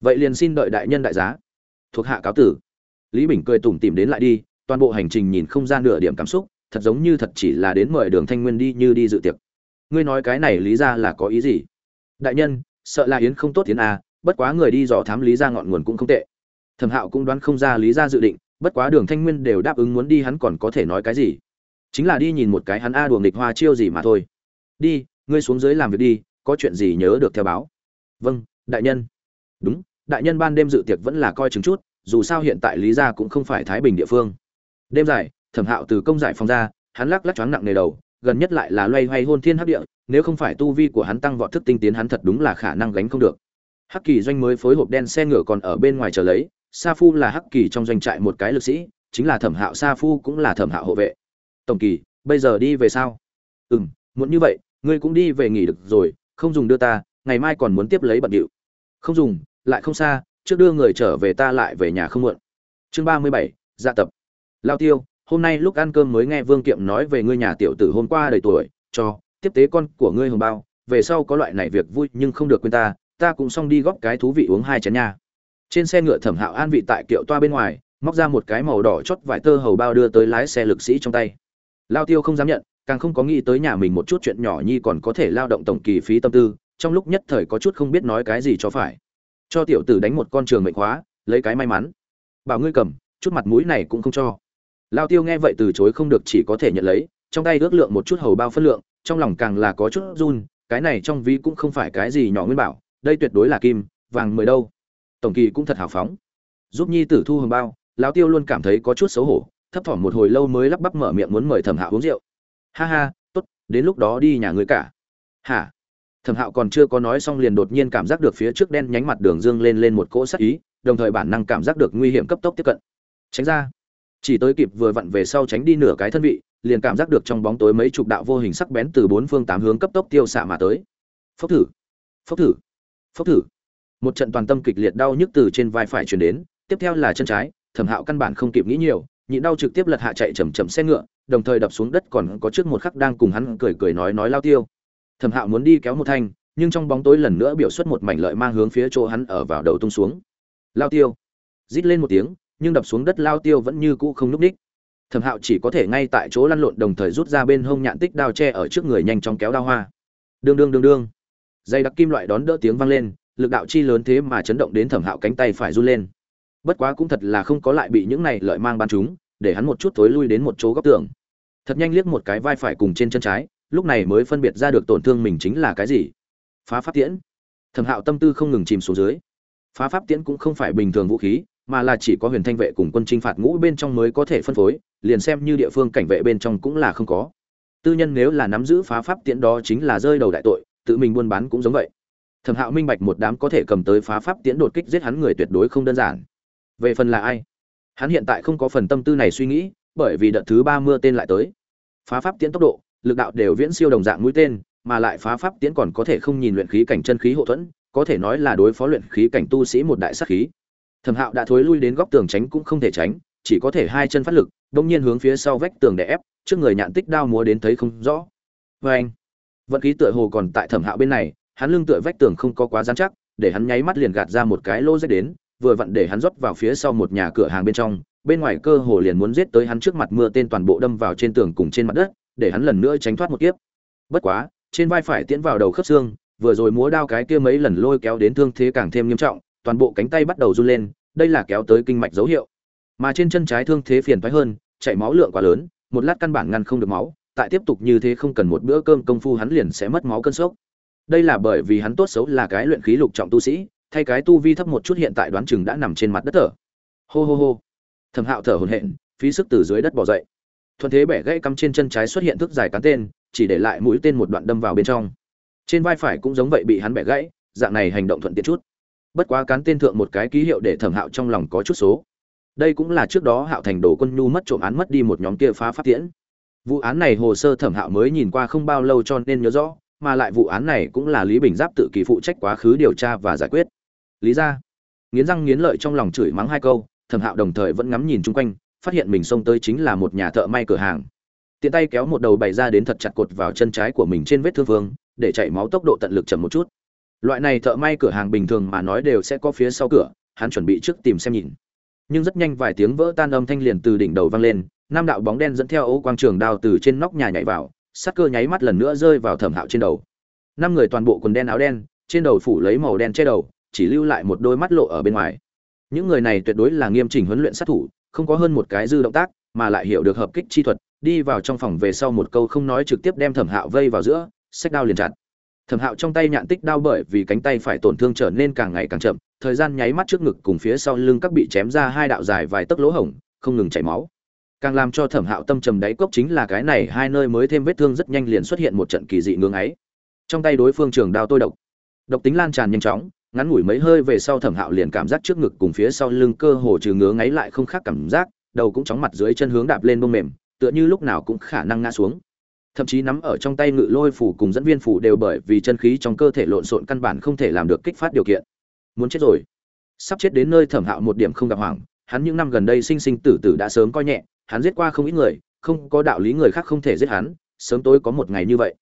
vậy liền xin đợi đại nhân đại giá. Thuộc hạ cáo tử. Lý bình cười tủm tìm đến lại đi, toàn bộ hành trình nhìn không ra nửa điểm cảm xúc, thật giống như thật chỉ là đến mời đường thanh nguyên đi như đi dự tiệc. Ngươi nói cái này lý ra là có ý gì? Đại nhân, sợ là yến không tốt tiến a à, bất quá người đi dò thám lý ra ngọn nguồn cũng không tệ. Thẩm hạo cũng đoán không ra lý ra dự định, bất quá đường thanh nguyên đều đáp ứng muốn đi hắn còn có thể nói cái gì. Chính là đi nhìn một cái hắn a đùa nghịch hoa chiêu gì mà thôi. Đi, ngươi xuống dưới làm việc đi, có chuyện gì nhớ được theo báo. Vâng đại nhân. Đúng đại nhân ban đêm dự tiệc vẫn là coi chứng chút, dù sao hiện tại lý gia cũng không phải thái bình địa phương. Đêm dài, thẩm hạo từ công giải phòng ra, hắn lắc lắc choáng nặng nề đầu, gần nhất lại là loay hoay hôn thiên hấp địa, nếu không phải tu vi của hắn tăng vọt thức tinh tiến hắn thật đúng là khả năng gánh không được. Hắc kỳ doanh mới phối hộp đen xe ngựa còn ở bên ngoài chờ lấy, sa phu là hắc kỳ trong doanh trại một cái lực sĩ, chính là thẩm hạo sa phu cũng là thẩm hạo hộ vệ. Tổng kỳ, bây giờ đi về sao? Ừ m muốn như vậy, ngươi cũng đi về nghỉ được rồi, không dùng đưa ta, ngày mai còn muốn tiếp lấy bận điệu. Không dùng lại không xa, trước đưa người trở về ta lại về nhà không muộn. Chương ba mươi bảy dạ tập. Lao tiêu, hôm nay lúc ăn cơm mới nghe vương kiệm nói về ngươi nhà tiểu tử hôm qua đầy tuổi, cho, tiếp tế con của ngươi hồng bao, về sau có loại này việc vui nhưng không được quên ta ta cũng xong đi góp cái thú vị uống hai chén nha. Trên xe ngựa thẩm hạo an vị tại kiệu toa bên ngoài, móc ra một cái màu đỏ chót vải tơ hầu bao đưa tới lái xe lực sĩ trong tay. Lao tiêu không dám nhận, càng không có nghĩ tới nhà mình một chút chuyện nhỏ nhi còn có thể lao động tổng kỳ phí tâm tư, trong lúc nhất thời có chút không biết nói cái gì cho phải cho tiểu tử đánh một con trường mệnh khóa lấy cái may mắn. Bảo ngươi cầm, chút mặt mũi này cũng không cho. Lao tiêu nghe vậy từ chối không được chỉ có thể nhận lấy, trong tay ước lượng một chút hầu bao phân lượng, trong lòng càng là có chút run, cái này trong ví cũng không phải cái gì nhỏ nguyên bảo, đây tuyệt đối là kim, vàng mười đâu. Tổng kỳ cũng thật hào phóng. Giúp nhi tử thu hồng bao lão tiêu luôn cảm thấy có chút xấu hổ, thấp thỏm một hồi lâu mới lắp bắp mở miệng muốn mời thẩm hạ uống rượu. Ha ha, tốt, đến lúc đó đi nhà ngươi cả. Hả? Thẩm hạo còn chưa có nói xong liền đột nhiên cảm giác được phía trước đen nhánh mặt đường dương lên lên một cỗ sắc ý, đồng thời bản năng cảm giác được nguy hiểm cấp tốc tiếp cận. Tránh ra. Chỉ tới kịp vừa vặn về sau tránh đi nửa cái thân vị, liền cảm giác được trong bóng tối mấy chục đạo vô hình sắc bén từ bốn phương tám hướng cấp tốc tiêu xạ mà tới. Phốc thử. Phốc thử. Phốc thử. Một trận toàn tâm kịch liệt đau nhức từ trên vai phải chuyển đến, tiếp theo là chân trái, thẩm hạo căn bản không kịp nghĩ nhiều, nhịn đau trực tiếp lật hạ chạy chầm chậm xe ngựa, đồng thời đập xuống đất còn có trước một khắc đang cùng hắn cười cười nói nói lao tiêu thẩm hạo muốn đi kéo một thanh, nhưng trong bóng tối lần nữa biểu xuất một mảnh lợi mang hướng phía chỗ hắn ở vào đầu tung xuống. Lao tiêu. Rít lên một tiếng, nhưng đập xuống đất lao tiêu vẫn như cũ không núp ních. Thẩm hạo chỉ có thể ngay tại chỗ lăn lộn đồng thời rút ra bên hông nhạn tích đao tre ở trước người nhanh chóng kéo đao hoa. Đương đương đương đương. Dây đặc kim loại đón đỡ tiếng vang lên, lực đạo chi lớn thế mà chấn động đến thẩm hạo cánh tay phải run lên. Bất quá cũng thật là không có lại bị những này lợi mang ban chúng, để hắn một chút thối lui đến một chỗ góc tường. Thật nhanh liếc một cái vai phải cùng trên chân trái lúc này mới phân biệt ra được tổn thương mình chính là cái gì. Phá pháp tiễn. Thẩm hạo tâm tư không ngừng chìm xuống dưới. Phá pháp tiễn cũng không phải bình thường vũ khí, mà là chỉ có huyền thanh vệ cùng quân chinh phạt ngũ bên trong mới có thể phân phối, liền xem như địa phương cảnh vệ bên trong cũng là không có. Tư nhân nếu là nắm giữ phá pháp tiễn đó chính là rơi đầu đại tội, tự mình buôn bán cũng giống vậy. Thẩm hạo minh bạch một đám có thể cầm tới phá pháp tiễn đột kích giết hắn người tuyệt đối không đơn giản. Về phần là ai? Hắn hiện tại không có phần tâm tư này suy nghĩ, bởi vì đợt thứ ba mưa tên lại tới. Phá pháp tiễn tốc độ lực đạo đều viễn siêu đồng dạng mũi tên, mà lại phá pháp tiễn còn có thể không nhìn luyện khí cảnh chân khí hộ thuẫn, có thể nói là đối phó luyện khí cảnh tu sĩ một đại sát khí thẩm hạo đã thối lui đến góc tường tránh cũng không thể tránh, chỉ có thể hai chân phát lực đột nhiên hướng phía sau vách tường để ép, trước người nhạn tích đao múa đến thấy không rõ Oeng. anh, vận khí tựa hồ còn tại thẩm hạo bên này, hắn lưng tựa vách tường không có quá dán chắc, để hắn nháy mắt liền gạt ra một cái lô rách đến, vừa vặn để hắn rót vào phía sau một nhà cửa hàng bên trong, bên ngoài cơ hồ liền muốn giết tới hắn trước mặt mưa tên toàn bộ đâm vào trên tường cùng trên mặt đất để hắn lần nữa tránh thoát một kiếp. Bất quá, trên vai phải tiến vào đầu khớp xương, vừa rồi múa đao cái kia mấy lần lôi kéo đến thương thế càng thêm nghiêm trọng, toàn bộ cánh tay bắt đầu run lên, đây là kéo tới kinh mạch dấu hiệu. Mà trên chân trái thương thế phiền toái hơn, chảy máu lượng quá lớn, một lát căn bản ngăn không được máu, tại tiếp tục như thế không cần một bữa cơm công phu hắn liền sẽ mất máu cơn sốc. Đây là bởi vì hắn tốt xấu là cái luyện khí lục trọng tu sĩ, thay cái tu vi thấp một chút hiện tại đoán chừng đã nằm trên mặt đất thở. Hô hô hô. Thẩm hạo thở hổn hển, phí sức từ dưới đất bỏ dậy thuận thế bẻ gãy cắm trên chân trái xuất hiện thức dài cán tên, chỉ để lại mũi tên một đoạn đâm vào bên trong. Trên vai phải cũng giống vậy bị hắn bẻ gãy, dạng này hành động thuận tiện chút. Bất quá cán tên thượng một cái ký hiệu để thẩm hạo trong lòng có chút số. Đây cũng là trước đó hạo thành đồ quân nhu mất trộm án mất đi một nhóm kia phá pháp tiễn. Vụ án này hồ sơ thẩm hạo mới nhìn qua không bao lâu cho nên nhớ rõ, mà lại vụ án này cũng là lý bình giáp tự kỳ phụ trách quá khứ điều tra và giải quyết. Lý ra, nghiến răng nghiến lợi trong lòng chửi mắng hai câu, thẩm hạo đồng thời vẫn ngắm nhìn chung quanh phát hiện mình xông tới chính là một nhà thợ may cửa hàng. Tiện tay kéo một đầu bày ra đến thật chặt cột vào chân trái của mình trên vết thương vương, để chảy máu tốc độ tận lực chậm một chút. Loại này thợ may cửa hàng bình thường mà nói đều sẽ có phía sau cửa, hắn chuẩn bị trước tìm xem nhìn. Nhưng rất nhanh vài tiếng vỡ tan âm thanh liền từ đỉnh đầu vang lên Nam đạo bóng đen dẫn theo ấu quang trường đao từ trên nóc nhà nhảy vào, sắc cơ nháy mắt lần nữa rơi vào thẩm hạo trên đầu. Năm người toàn bộ quần đen áo đen, trên đầu phủ lấy màu đen che đầu, chỉ lưu lại một đôi mắt lộ ở bên ngoài. Những người này tuyệt đối là nghiêm chỉnh huấn luyện sát thủ không có hơn một cái dư động tác, mà lại hiểu được hợp kích chi thuật, đi vào trong phòng về sau một câu không nói trực tiếp đem thẩm hạo vây vào giữa sách đao liền chặt. Thẩm hạo trong tay nhạn tích đao bởi vì cánh tay phải tổn thương trở nên càng ngày càng chậm, thời gian nháy mắt trước ngực cùng phía sau lưng các bị chém ra hai đạo dài vài tấc lỗ hổng, không ngừng chảy máu. Càng làm cho thẩm hạo tâm trầm đáy cốc chính là cái này, hai nơi mới thêm vết thương rất nhanh liền xuất hiện một trận kỳ dị ngưỡng ấy. Trong tay đối phương trường đao tôi độc. Độc tính lan tràn nhanh chóng ngắn ngủi mấy hơi về sau thẩm hạo liền cảm giác trước ngực cùng phía sau lưng cơ hồ trừ ngứa ngáy lại không khác cảm giác, đầu cũng chóng mặt dưới chân hướng đạp lên bông mềm, tựa như lúc nào cũng khả năng ngã xuống. Thậm chí nắm ở trong tay ngự lôi phủ cùng dẫn viên phủ đều bởi vì chân khí trong cơ thể lộn xộn căn bản không thể làm được kích phát điều kiện. Muốn chết rồi. Sắp chết đến nơi thẩm hạo một điểm không gặp hoảng, hắn những năm gần đây sinh sinh tử tử đã sớm coi nhẹ, hắn giết qua không ít người, không có đạo lý người khác không thể giết hắn, sớm tối có một ngày như vậy.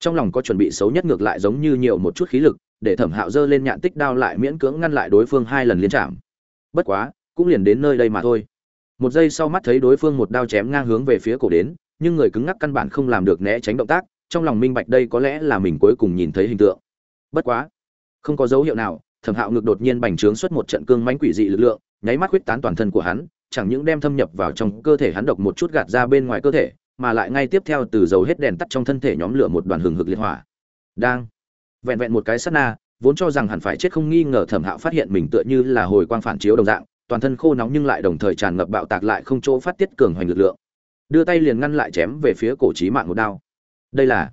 Trong lòng có chuẩn bị xấu nhất ngược lại giống như nhiều một chút khí lực để thẩm hạo dơ lên nhạn tích đao lại miễn cưỡng ngăn lại đối phương hai lần liên chạm. Bất quá, cũng liền đến nơi đây mà thôi. Một giây sau mắt thấy đối phương một đao chém ngang hướng về phía cổ đến, nhưng người cứng ngắc căn bản không làm được né tránh động tác, trong lòng minh bạch đây có lẽ là mình cuối cùng nhìn thấy hình tượng. Bất quá, không có dấu hiệu nào, thẩm hạo ngực đột nhiên bành trướng xuất một trận cương mánh quỷ dị lực lượng, nháy mắt huyết tán toàn thân của hắn, chẳng những đem thâm nhập vào trong cơ thể hắn độc một chút gạt ra bên ngoài cơ thể, mà lại ngay tiếp theo từ dầu hết đèn tắt trong thân thể nhóm lửa một đoàn hừng hực liệt hỏa. Đang vẹn vẹn một cái sát na, vốn cho rằng hẳn phải chết không nghi ngờ thẩm hạo phát hiện mình tựa như là hồi quang phản chiếu đồng dạng, toàn thân khô nóng nhưng lại đồng thời tràn ngập bạo tạc lại không chỗ phát tiết cường hoành lực lượng. Đưa tay liền ngăn lại chém về phía cổ trí mạng một đao. Đây là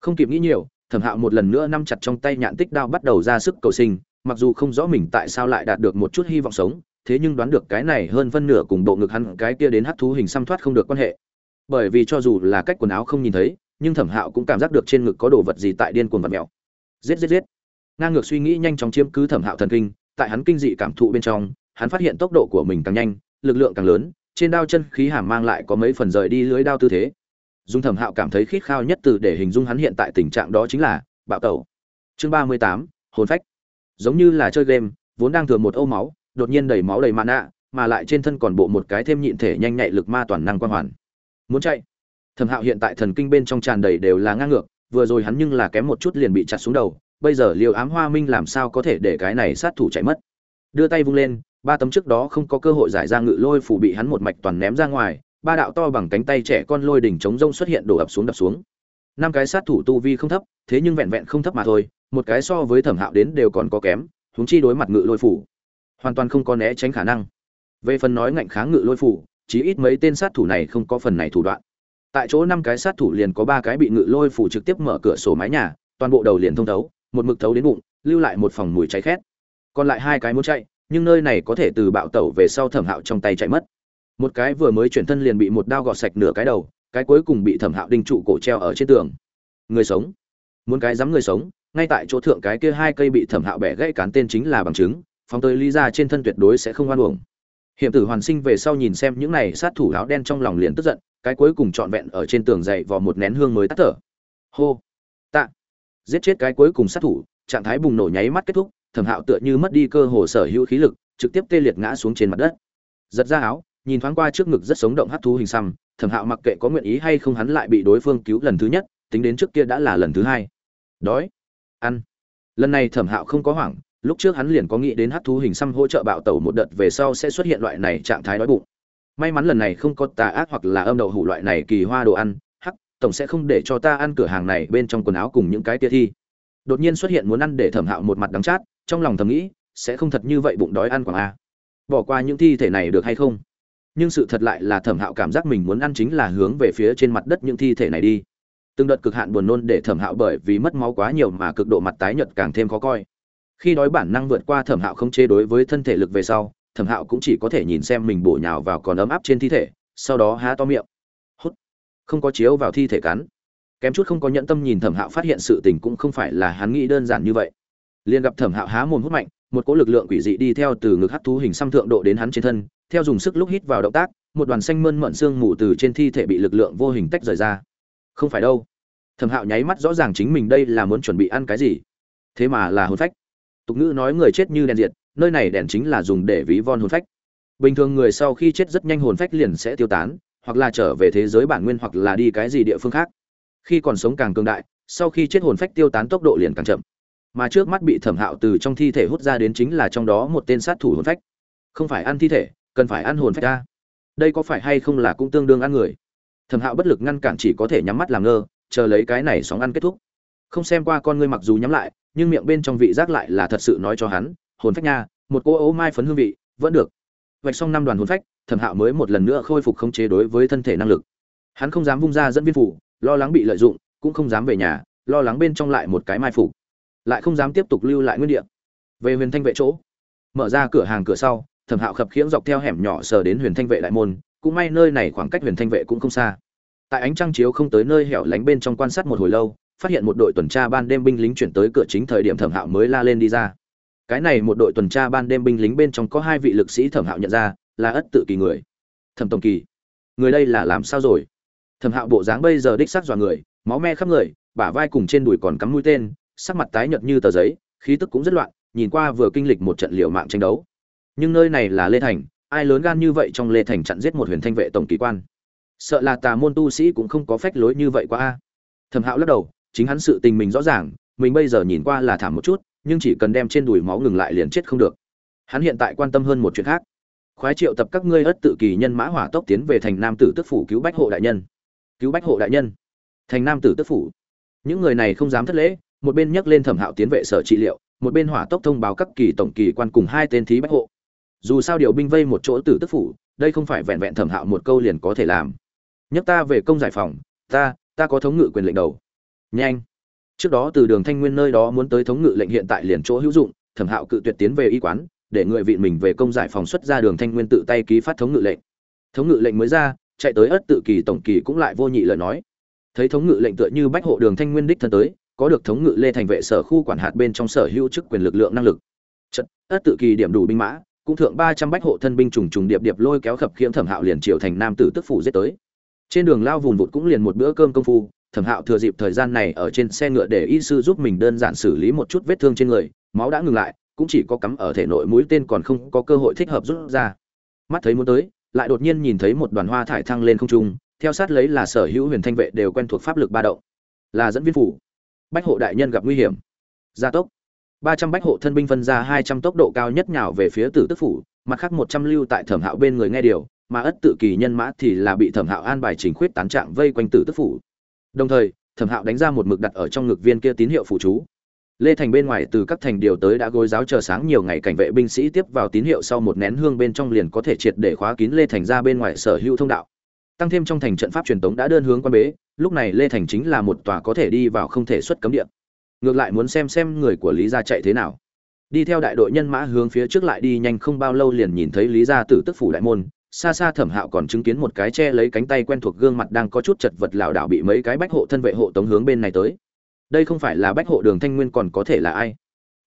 không kịp nghĩ nhiều, thẩm hạo một lần nữa nắm chặt trong tay nhạn tích đao bắt đầu ra sức cầu sinh, mặc dù không rõ mình tại sao lại đạt được một chút hy vọng sống, thế nhưng đoán được cái này hơn phân nửa cùng bộ ngực hắn, cái kia đến hắc thú hình xăm thoát không được quan hệ. Bởi vì cho dù là cách quần áo không nhìn thấy, nhưng thẩm hạo cũng cảm giác được trên ngực có đồ vật gì tại điên cuồng vật mèo giết giết giết. Ngang ngược suy nghĩ nhanh chóng chiếm cứ thẩm hạo thần kinh, tại hắn kinh dị cảm thụ bên trong, hắn phát hiện tốc độ của mình càng nhanh, lực lượng càng lớn, trên đao chân khí hàm mang lại có mấy phần rời đi lưới đao tư thế. Dung thẩm hạo cảm thấy khít khao nhất từ để hình dung hắn hiện tại tình trạng đó chính là, bạo tẩu. Chương ba mươi tám, hồn phách. Giống như là chơi game, vốn đang thừa một âu máu, đột nhiên đầy máu đầy mạ nạ, mà lại trên thân còn bộ một cái thêm nhịn thể nhanh nhạy lực ma toàn năng quan hoàn. Muốn chạy. Thẩm hạo hiện tại thần kinh bên trong tràn đầy đều là ngang ngược vừa rồi hắn nhưng là kém một chút liền bị chặt xuống đầu, bây giờ liều ám hoa minh làm sao có thể để cái này sát thủ chạy mất? Đưa tay vung lên, ba tấm trước đó không có cơ hội giải ra ngự lôi phủ bị hắn một mạch toàn ném ra ngoài, ba đạo to bằng cánh tay trẻ con lôi đỉnh chống rông xuất hiện đổ ập xuống đập xuống. Năm cái sát thủ tu vi không thấp, thế nhưng vẹn vẹn không thấp mà thôi, một cái so với thẩm hạo đến đều còn có kém, huống chi đối mặt ngự lôi phủ. Hoàn toàn không có né tránh khả năng. Về phần nói ngạnh kháng ngự lôi phủ, chí ít mấy tên sát thủ này không có phần này thủ đoạn tại chỗ năm cái sát thủ liền có ba cái bị ngự lôi phủ trực tiếp mở cửa sổ mái nhà, toàn bộ đầu liền thông thấu, một mực thấu đến bụng, lưu lại một phòng mùi cháy khét. Còn lại hai cái muốn chạy, nhưng nơi này có thể từ bạo tẩu về sau thẩm hạo trong tay chạy mất. Một cái vừa mới chuyển thân liền bị một đao gọt sạch nửa cái đầu, cái cuối cùng bị thẩm hạo đinh trụ cổ treo ở trên tường. Người sống. Muốn cái dám người sống, ngay tại chỗ thượng cái kia hai cây bị thẩm hạo bẻ gãy cán tên chính là bằng chứng, phóng tới lý ra trên thân tuyệt đối sẽ không hoan uổng hiểm tử hoàn sinh về sau nhìn xem những này sát thủ áo đen trong lòng liền tức giận, cái cuối cùng trọn vẹn ở trên tường dậy vào một nén hương mới tắt thở. Hô, tạ. Giết chết cái cuối cùng sát thủ, trạng thái bùng nổ nháy mắt kết thúc, thẩm hạo tựa như mất đi cơ hồ sở hữu khí lực, trực tiếp tê liệt ngã xuống trên mặt đất. Giật ra áo, nhìn thoáng qua trước ngực rất sống động hát thú hình xăm, thẩm hạo mặc kệ có nguyện ý hay không hắn lại bị đối phương cứu lần thứ nhất, tính đến trước kia đã là lần thứ hai. Đói. Ăn. Lần này thẩm hạo không có hoảng lúc trước hắn liền có nghĩ đến hát thú hình xăm hỗ trợ bạo tẩu một đợt về sau sẽ xuất hiện loại này trạng thái đói bụng. May mắn lần này không có tà ác hoặc là âm đậu hủ loại này kỳ hoa đồ ăn, hắc, tổng sẽ không để cho ta ăn cửa hàng này bên trong quần áo cùng những cái tia thi. Đột nhiên xuất hiện muốn ăn để thẩm hạo một mặt đắng chát, trong lòng thầm nghĩ, sẽ không thật như vậy bụng đói ăn quảng a. Bỏ qua những thi thể này được hay không? Nhưng sự thật lại là thẩm hạo cảm giác mình muốn ăn chính là hướng về phía trên mặt đất những thi thể này đi. Từng đợt cực hạn buồn nôn để thẩm hạo bởi vì mất máu quá nhiều mà cực độ mặt tái nhợt càng thêm khó coi khi đói bản năng vượt qua thẩm hạo không chế đối với thân thể lực về sau, thẩm hạo cũng chỉ có thể nhìn xem mình bổ nhào vào còn ấm áp trên thi thể, sau đó há to miệng. Hút. Không có chiếu vào thi thể cắn. Kém chút không có nhẫn tâm nhìn thẩm hạo phát hiện sự tình cũng không phải là hắn nghĩ đơn giản như vậy. Liền gặp thẩm hạo há mồm hút mạnh, một cỗ lực lượng quỷ dị đi theo từ ngực hắt thú hình xăm thượng độ đến hắn trên thân, theo dùng sức lúc hít vào động tác, một đoàn xanh mơn mận xương mù từ trên thi thể bị lực lượng vô hình tách rời ra. Không phải đâu. Thẩm hạo nháy mắt rõ ràng chính mình đây là muốn chuẩn bị ăn cái gì. Thế mà là hồn phách tục ngữ nói người chết như đèn diệt, nơi này đèn chính là dùng để ví von hồn phách. Bình thường người sau khi chết rất nhanh hồn phách liền sẽ tiêu tán, hoặc là trở về thế giới bản nguyên hoặc là đi cái gì địa phương khác. Khi còn sống càng cường đại, sau khi chết hồn phách tiêu tán tốc độ liền càng chậm. Mà trước mắt bị thẩm hạo từ trong thi thể hút ra đến chính là trong đó một tên sát thủ hồn phách. Không phải ăn thi thể, cần phải ăn hồn phách ra đây có phải hay không là cũng tương đương ăn người? Thẩm hạo bất lực ngăn cản chỉ có thể nhắm mắt làm ngơ, chờ lấy cái này sóng ăn kết thúc. Không xem qua con ngươi mặc dù nhắm lại nhưng miệng bên trong vị giác lại là thật sự nói cho hắn, hồn phách nha, một cô ấu mai phấn hương vị, vẫn được. Vạch xong năm đoàn hồn phách, thẩm hạo mới một lần nữa khôi phục khống chế đối với thân thể năng lực. Hắn không dám vung ra dẫn viên phủ, lo lắng bị lợi dụng, cũng không dám về nhà, lo lắng bên trong lại một cái mai phủ lại không dám tiếp tục lưu lại nguyên địa. Về huyền thanh vệ chỗ, mở ra cửa hàng cửa sau, thẩm hạo khập khiễng dọc theo hẻm nhỏ sờ đến huyền thanh vệ đại môn, cũng may nơi này khoảng cách huyền thanh vệ cũng không xa. Tại ánh trăng chiếu không tới nơi hẻo lánh bên trong quan sát một hồi lâu phát hiện một đội tuần tra ban đêm binh lính chuyển tới cửa chính thời điểm thẩm hạo mới la lên đi ra. Cái này một đội tuần tra ban đêm binh lính bên trong có hai vị lực sĩ thẩm hạo nhận ra, là ất tự kỳ người. Thẩm tổng kỳ, người đây là làm sao rồi? Thẩm hạo bộ dáng bây giờ đích xác dọa người, máu me khắp người, bả vai cùng trên đùi còn cắm mũi tên, sắc mặt tái nhợt như tờ giấy, khí tức cũng rất loạn, nhìn qua vừa kinh lịch một trận liều mạng tranh đấu. Nhưng nơi này là lê thành, ai lớn gan như vậy trong lê thành chặn giết một huyền thanh vệ tổng kỳ quan? Sợ là tà môn tu sĩ cũng không có phách lối như vậy quá a. Thẩm hạo lắc đầu chính hắn sự tình mình rõ ràng, mình bây giờ nhìn qua là thảm một chút, nhưng chỉ cần đem trên đùi máu ngừng lại liền chết không được. Hắn hiện tại quan tâm hơn một chuyện khác. Khoái triệu tập các ngươi ất tự kỳ nhân mã hỏa tốc tiến về thành nam tử tức phủ cứu bách hộ đại nhân. Cứu bách hộ đại nhân. Thành nam tử tức phủ. Những người này không dám thất lễ, một bên nhắc lên thẩm hạo tiến vệ sở trị liệu, một bên hỏa tốc thông báo các kỳ tổng kỳ quan cùng hai tên thí bách hộ. Dù sao điều binh vây một chỗ tử tức phủ, đây không phải vẹn vẹn thẩm hạo một câu liền có thể làm. Nhắc ta về công giải phòng, ta ta có thống ngự quyền lệnh đầu nhanh. Trước đó từ đường thanh nguyên nơi đó muốn tới thống ngự lệnh hiện tại liền chỗ hữu dụng, thẩm hạo cự tuyệt tiến về y quán, để người vị mình về công giải phòng xuất ra đường thanh nguyên tự tay ký phát thống ngự lệnh. Thống ngự lệnh mới ra, chạy tới ất tự kỳ tổng kỳ cũng lại vô nhị lời nói. Thấy thống ngự lệnh tựa như bách hộ đường thanh nguyên đích thân tới, có được thống ngự lê thành vệ sở khu quản hạt bên trong sở hữu chức quyền lực lượng năng lực. Trận ất tự kỳ điểm đủ binh mã, cũng thượng ba trăm bách hộ thân binh trùng trùng điệp điệp lôi kéo khập khiễng thẩm hạo liền triều thành nam tử tức phủ giết tới. Trên đường lao vùn vụt cũng liền một bữa cơm công phu thẩm hạo thừa dịp thời gian này ở trên xe ngựa để y sư giúp mình đơn giản xử lý một chút vết thương trên người, máu đã ngừng lại, cũng chỉ có cắm ở thể nội mũi tên còn không có cơ hội thích hợp rút ra. Mắt thấy muốn tới, lại đột nhiên nhìn thấy một đoàn hoa thải thăng lên không trung, theo sát lấy là sở hữu huyền thanh vệ đều quen thuộc pháp lực ba động. Là dẫn viên phủ. Bách hộ đại nhân gặp nguy hiểm. Gia tốc. Ba trăm bách hộ thân binh phân ra hai trăm tốc độ cao nhất nhào về phía tử tức phủ, mặt khác một trăm lưu tại thẩm hạo bên người nghe điều, mà ất tự kỳ nhân mã thì là bị thẩm hạo an bài trình khuyết tán trạng vây quanh tử tức phủ đồng thời, thẩm hạo đánh ra một mực đặt ở trong ngực viên kia tín hiệu phụ chú. Lê thành bên ngoài từ các thành điều tới đã gối giáo chờ sáng nhiều ngày cảnh vệ binh sĩ tiếp vào tín hiệu sau một nén hương bên trong liền có thể triệt để khóa kín lê thành ra bên ngoài sở hữu thông đạo. Tăng thêm trong thành trận pháp truyền tống đã đơn hướng quan bế, lúc này lê thành chính là một tòa có thể đi vào không thể xuất cấm địa. Ngược lại muốn xem xem người của lý gia chạy thế nào. Đi theo đại đội nhân mã hướng phía trước lại đi nhanh không bao lâu liền nhìn thấy lý gia tử tức phủ đại môn xa xa thẩm hạo còn chứng kiến một cái che lấy cánh tay quen thuộc gương mặt đang có chút chật vật lảo đảo bị mấy cái bách hộ thân vệ hộ tống hướng bên này tới. Đây không phải là bách hộ đường thanh nguyên còn có thể là ai?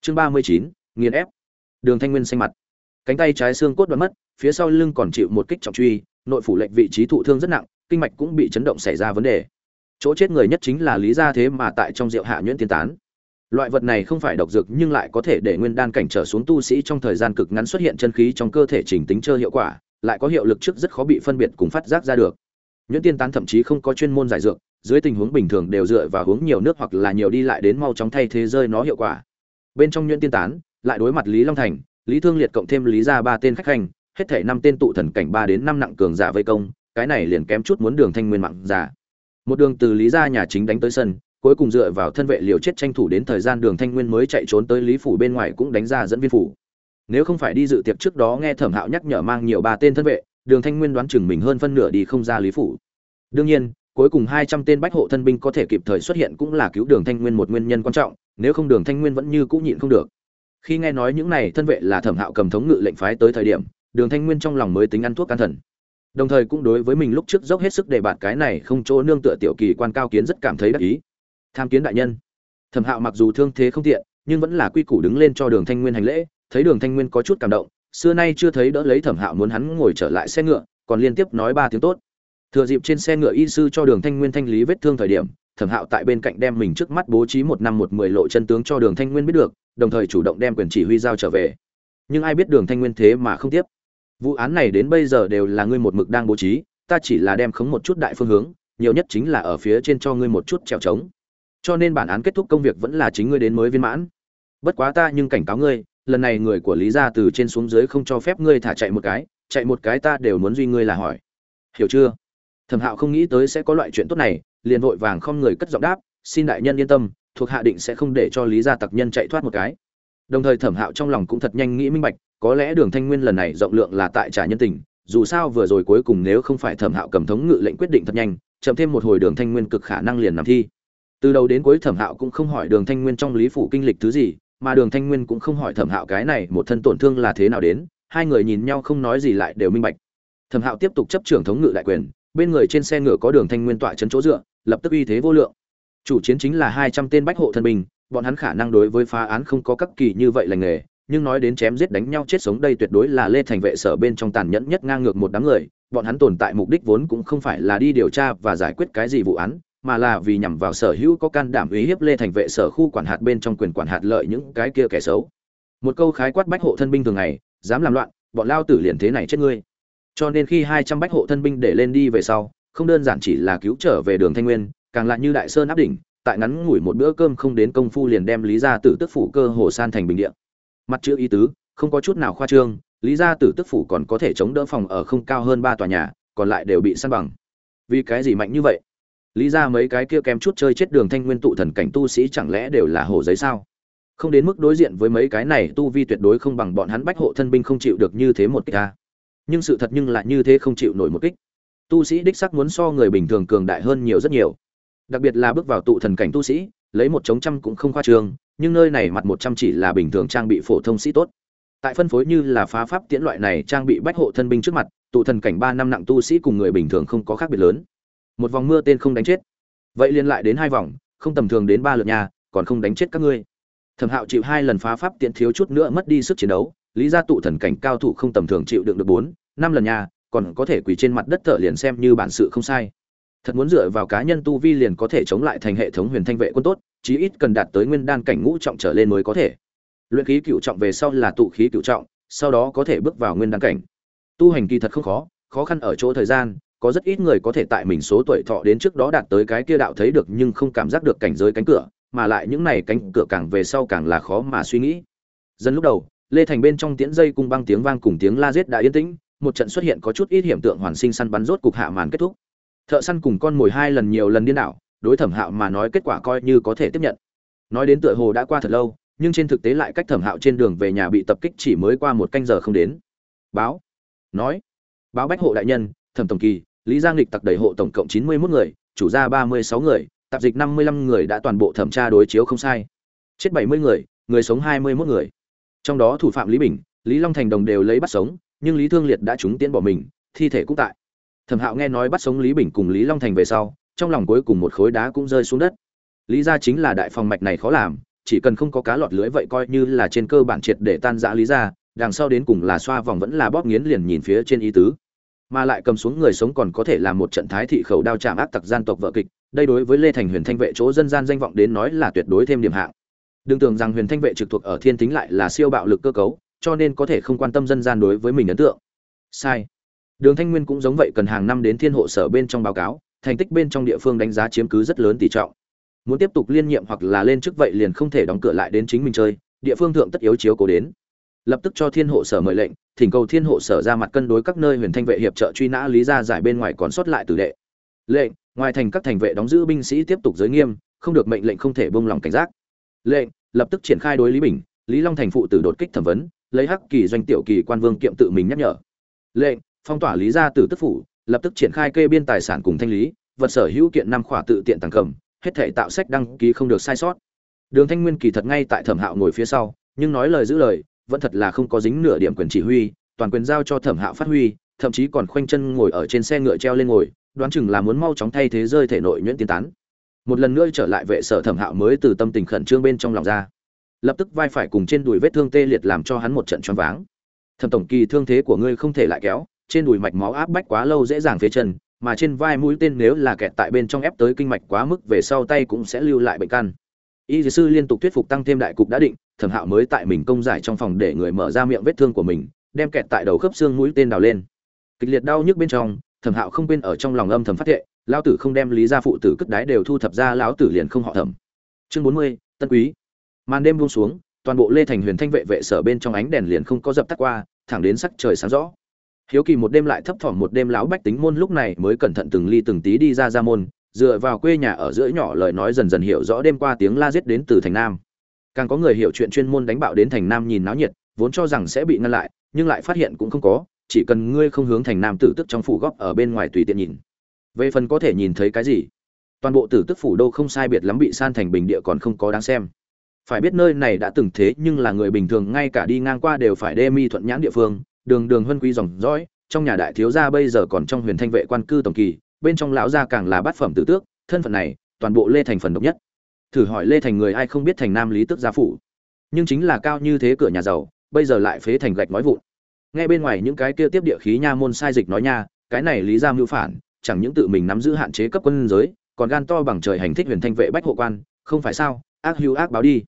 Chương ba mươi chín, nghiền ép. Đường thanh nguyên xanh mặt. Cánh tay trái xương cốt đoạn mất, phía sau lưng còn chịu một kích trọng truy, nội phủ lệnh vị trí thụ thương rất nặng, kinh mạch cũng bị chấn động xảy ra vấn đề. Chỗ chết người nhất chính là lý gia thế mà tại trong rượu hạ nhuyễn tiên tán. Loại vật này không phải độc dược nhưng lại có thể để nguyên đan cảnh trở xuống tu sĩ trong thời gian cực ngắn xuất hiện chân khí trong cơ thể chỉnh tính chơi hiệu quả lại có hiệu lực trước rất khó bị phân biệt cùng phát giác ra được. Nhuyễn tiên tán thậm chí không có chuyên môn giải dược, dưới tình huống bình thường đều dựa vào hướng nhiều nước hoặc là nhiều đi lại đến mau chóng thay thế rơi nó hiệu quả. Bên trong nhuyễn tiên tán, lại đối mặt lý long thành, lý thương liệt cộng thêm lý ra ba tên khách hành hết thể năm tên tụ thần cảnh ba đến năm nặng cường giả vây công, cái này liền kém chút muốn đường thanh nguyên mạng giả. Một đường từ lý ra nhà chính đánh tới sân, cuối cùng dựa vào thân vệ liều chết tranh thủ đến thời gian đường thanh nguyên mới chạy trốn tới lý phủ bên ngoài cũng đánh ra dẫn viên phủ nếu không phải đi dự tiệc trước đó nghe thẩm hạo nhắc nhở mang nhiều ba tên thân vệ, đường thanh nguyên đoán chừng mình hơn phân nửa đi không ra lý phủ. Đương nhiên, cuối cùng hai trăm tên bách hộ thân binh có thể kịp thời xuất hiện cũng là cứu đường thanh nguyên một nguyên nhân quan trọng, nếu không đường thanh nguyên vẫn như cũ nhịn không được. Khi nghe nói những này thân vệ là thẩm hạo cầm thống ngự lệnh phái tới thời điểm, đường thanh nguyên trong lòng mới tính ăn thuốc can thần. Đồng thời cũng đối với mình lúc trước dốc hết sức để bạn cái này không chỗ nương tựa tiểu kỳ quan cao kiến rất cảm thấy đắc ý. Tham kiến đại nhân. Thẩm hạo mặc dù thương thế không tiện, nhưng vẫn là quy củ đứng lên cho đường thanh nguyên hành lễ thấy đường thanh nguyên có chút cảm động, xưa nay chưa thấy đỡ lấy thẩm hạo muốn hắn ngồi trở lại xe ngựa, còn liên tiếp nói ba tiếng tốt. Thừa dịp trên xe ngựa y sư cho đường thanh nguyên thanh lý vết thương thời điểm, thẩm hạo tại bên cạnh đem mình trước mắt bố trí một năm một mười lộ chân tướng cho đường thanh nguyên biết được, đồng thời chủ động đem quyền chỉ huy giao trở về. Nhưng ai biết đường thanh nguyên thế mà không tiếp. Vụ án này đến bây giờ đều là ngươi một mực đang bố trí, ta chỉ là đem khống một chút đại phương hướng, nhiều nhất chính là ở phía trên cho ngươi một chút trèo trống. Cho nên bản án kết thúc công việc vẫn là chính ngươi đến mới viên mãn. Bất quá ta nhưng cảnh cáo ngươi lần này người của lý gia từ trên xuống dưới không cho phép ngươi thả chạy một cái, chạy một cái ta đều muốn duy ngươi là hỏi. Hiểu chưa? Thẩm hạo không nghĩ tới sẽ có loại chuyện tốt này, liền vội vàng không người cất giọng đáp, xin đại nhân yên tâm, thuộc hạ định sẽ không để cho lý gia tặc nhân chạy thoát một cái. Đồng thời thẩm hạo trong lòng cũng thật nhanh nghĩ minh bạch, có lẽ đường thanh nguyên lần này rộng lượng là tại trả nhân tình, dù sao vừa rồi cuối cùng nếu không phải thẩm hạo cầm thống ngự lệnh quyết định thật nhanh, chậm thêm một hồi đường thanh nguyên cực khả năng liền nằm thi. Từ đầu đến cuối thẩm hạo cũng không hỏi đường thanh nguyên trong lý phủ kinh lịch thứ gì mà đường thanh nguyên cũng không hỏi thẩm hạo cái này một thân tổn thương là thế nào đến, hai người nhìn nhau không nói gì lại đều minh bạch. Thẩm hạo tiếp tục chấp trưởng thống ngự đại quyền, bên người trên xe ngựa có đường thanh nguyên tọa chấn chỗ dựa, lập tức uy thế vô lượng. Chủ chiến chính là hai trăm tên bách hộ thân binh, bọn hắn khả năng đối với phá án không có các kỳ như vậy lành nghề, nhưng nói đến chém giết đánh nhau chết sống đây tuyệt đối là lê thành vệ sở bên trong tàn nhẫn nhất ngang ngược một đám người, bọn hắn tồn tại mục đích vốn cũng không phải là đi điều tra và giải quyết cái gì vụ án mà là vì nhằm vào sở hữu có can đảm uy hiếp lê thành vệ sở khu quản hạt bên trong quyền quản hạt lợi những cái kia kẻ xấu. Một câu khái quát bách hộ thân binh thường ngày, dám làm loạn, bọn lao tử liền thế này chết ngươi. Cho nên khi hai trăm bách hộ thân binh để lên đi về sau, không đơn giản chỉ là cứu trở về đường thanh nguyên, càng lại như đại sơn áp đỉnh, tại ngắn ngủi một bữa cơm không đến công phu liền đem lý gia tử tức phủ cơ hồ san thành bình địa. Mặt chữ ý tứ, không có chút nào khoa trương, lý gia tử tức phủ còn có thể chống đỡ phòng ở không cao hơn ba tòa nhà, còn lại đều bị săn bằng. Vì cái gì mạnh như vậy? Lý ra mấy cái kia kém chút chơi chết đường thanh nguyên tụ thần cảnh tu sĩ chẳng lẽ đều là hồ giấy sao? Không đến mức đối diện với mấy cái này tu vi tuyệt đối không bằng bọn hắn bách hộ thân binh không chịu được như thế một kích ta nhưng sự thật nhưng lại như thế không chịu nổi một kích. Tu sĩ đích sắc muốn so người bình thường cường đại hơn nhiều rất nhiều. Đặc biệt là bước vào tụ thần cảnh tu sĩ, lấy một chống trăm cũng không khoa trương, nhưng nơi này mặt một trăm chỉ là bình thường trang bị phổ thông sĩ tốt. Tại phân phối như là phá pháp tiễn loại này trang bị bách hộ thân binh trước mặt, tụ thần cảnh ba năm nặng tu sĩ cùng người bình thường không có khác biệt lớn một vòng mưa tên không đánh chết. Vậy liên lại đến hai vòng, không tầm thường đến ba lượt nhà, còn không đánh chết các ngươi. Thẩm hạo chịu hai lần phá pháp tiện thiếu chút nữa mất đi sức chiến đấu, lý gia tụ thần cảnh cao thủ không tầm thường chịu đựng được bốn, năm lần nhà, còn có thể quỳ trên mặt đất thợ liền xem như bản sự không sai. Thật muốn dựa vào cá nhân tu vi liền có thể chống lại thành hệ thống huyền thanh vệ quân tốt, chí ít cần đạt tới nguyên đan cảnh ngũ trọng trở lên mới có thể. Luyện khí cựu trọng về sau là tụ khí cựu trọng, sau đó có thể bước vào nguyên đan cảnh. Tu hành kỳ thật không khó khó khăn ở chỗ thời gian có rất ít người có thể tại mình số tuổi thọ đến trước đó đạt tới cái kia đạo thấy được nhưng không cảm giác được cảnh giới cánh cửa, mà lại những này cánh cửa càng về sau càng là khó mà suy nghĩ. Dân lúc đầu, lê thành bên trong tiễn dây cung băng tiếng vang cùng tiếng la giết đã yên tĩnh, một trận xuất hiện có chút ít hiểm tượng hoàn sinh săn bắn rốt cục hạ màn kết thúc. Thợ săn cùng con mồi hai lần nhiều lần điên đảo, đối thẩm hạo mà nói kết quả coi như có thể tiếp nhận. Nói đến tựa hồ đã qua thật lâu, nhưng trên thực tế lại cách thẩm hạo trên đường về nhà bị tập kích chỉ mới qua một canh giờ không đến. Báo. Nói. Báo bách hộ đại nhân, thẩm tổng kỳ lý giang lịch tặc đẩy hộ tổng cộng chín mươi 91 người, chủ gia ba mươi sáu người, tạp dịch năm mươi lăm người đã toàn bộ thẩm tra đối chiếu không sai. Chết bảy mươi người người sống hai mươi 21 người. Trong đó thủ phạm lý bình, lý long thành đồng đều lấy bắt sống, nhưng lý thương liệt đã trúng tiễn bỏ mình, thi thể cũng tại. Thẩm hạo nghe nói bắt sống lý bình cùng lý long thành về sau, trong lòng cuối cùng một khối đá cũng rơi xuống đất. Lý ra chính là đại phòng mạch này khó làm, chỉ cần không có cá lọt lưới vậy coi như là trên cơ bản triệt để tan rã lý ra đằng sau đến cùng là xoa vòng vẫn là bóp nghiến liền nhìn phía trên ý tứ mà lại cầm xuống người sống còn có thể làm một trận thái thị khẩu đao chạm ác tặc gian tộc vợ kịch, đây đối với lê thành huyền thanh vệ chỗ dân gian danh vọng đến nói là tuyệt đối thêm điểm hạng. Đừng tưởng rằng huyền thanh vệ trực thuộc ở thiên tính lại là siêu bạo lực cơ cấu, cho nên có thể không quan tâm dân gian đối với mình ấn tượng. Sai. Đường thanh nguyên cũng giống vậy cần hàng năm đến thiên hộ sở bên trong báo cáo, thành tích bên trong địa phương đánh giá chiếm cứ rất lớn tỷ trọng. Muốn tiếp tục liên nhiệm hoặc là lên chức vậy liền không thể đóng cửa lại đến chính mình chơi, địa phương thượng tất yếu chiếu cố đến. Lập tức cho thiên hộ sở mời lệnh thỉnh cầu thiên hộ sở ra mặt cân đối các nơi huyền thanh vệ hiệp trợ truy nã lý ra giải bên ngoài còn sót lại tử đệ. Lệnh, ngoài thành các thành vệ đóng giữ binh sĩ tiếp tục giới nghiêm, không được mệnh lệnh không thể buông lòng cảnh giác. Lệnh, lập tức triển khai đối lý bình, lý long thành phụ tử đột kích thẩm vấn, lấy hắc kỳ doanh tiểu kỳ quan vương kiệm tự mình nhắc nhở. Lệnh, phong tỏa lý gia tử tức phủ, lập tức triển khai kê biên tài sản cùng thanh lý, vật sở hữu kiện năm khỏa tự tiện tàng cầm, hết thể tạo sách đăng ký không được sai sót. Đường thanh nguyên kỳ thật ngay tại thẩm hạo ngồi phía sau, nhưng nói lời giữ lời vẫn thật là không có dính nửa điểm quyền chỉ huy, toàn quyền giao cho thẩm hạo phát huy, thậm chí còn khoanh chân ngồi ở trên xe ngựa treo lên ngồi, đoán chừng là muốn mau chóng thay thế rơi thể nội nhuyễn tiến tán. Một lần nữa trở lại vệ sở thẩm hạo mới từ tâm tình khẩn trương bên trong lòng ra. Lập tức vai phải cùng trên đùi vết thương tê liệt làm cho hắn một trận choáng váng. Thẩm tổng kỳ, thương thế của ngươi không thể lại kéo, trên đùi mạch máu áp bách quá lâu dễ dàng phế chân, mà trên vai mũi tên nếu là kẹt tại bên trong ép tới kinh mạch quá mức về sau tay cũng sẽ lưu lại bệnh căn. Y sư liên tục thuyết phục tăng thêm đại cục đã định thẩm hạo mới tại mình công giải trong phòng để người mở ra miệng vết thương của mình, đem kẹt tại đầu khớp xương mũi tên đào lên. Kịch liệt đau nhức bên trong, thẩm hạo không quên ở trong lòng âm thầm phát thệ, lão tử không đem lý gia phụ tử cất đái đều thu thập ra, lão tử liền không họ thẩm. Chương bốn mươi, tân quý. Màn đêm buông xuống, toàn bộ lê thành huyền thanh vệ vệ sở bên trong ánh đèn liền không có dập tắt qua, thẳng đến sắc trời sáng rõ. Hiếu kỳ một đêm lại thấp thỏm một đêm, lão bách tính môn lúc này mới cẩn thận từng ly từng tí đi ra ra môn, dựa vào quê nhà ở giữa nhỏ lời nói dần dần hiểu rõ đêm qua tiếng la giết đến từ thành nam càng có người hiểu chuyện chuyên môn đánh bạo đến thành nam nhìn náo nhiệt, vốn cho rằng sẽ bị ngăn lại, nhưng lại phát hiện cũng không có, chỉ cần ngươi không hướng thành nam tử tức trong phủ góp ở bên ngoài tùy tiện nhìn. Về phần có thể nhìn thấy cái gì? Toàn bộ tử tức phủ đô không sai biệt lắm bị san thành bình địa còn không có đáng xem. Phải biết nơi này đã từng thế nhưng là người bình thường ngay cả đi ngang qua đều phải đê mi thuận nhãn địa phương, đường đường huân quý dòng dõi, trong nhà đại thiếu gia bây giờ còn trong huyền thanh vệ quan cư tổng kỳ, bên trong lão gia càng là bát phẩm tử tước, thân phận này toàn bộ lê thành phần độc nhất thử hỏi lê thành người ai không biết thành nam lý tước gia phủ. Nhưng chính là cao như thế cửa nhà giàu, bây giờ lại phế thành gạch nói vụn. Nghe bên ngoài những cái kia tiếp địa khí nha môn sai dịch nói nha, cái này lý gia mưu phản, chẳng những tự mình nắm giữ hạn chế cấp quân giới, còn gan to bằng trời hành thích huyền thanh vệ bách hộ quan, không phải sao, ác hữu ác báo đi.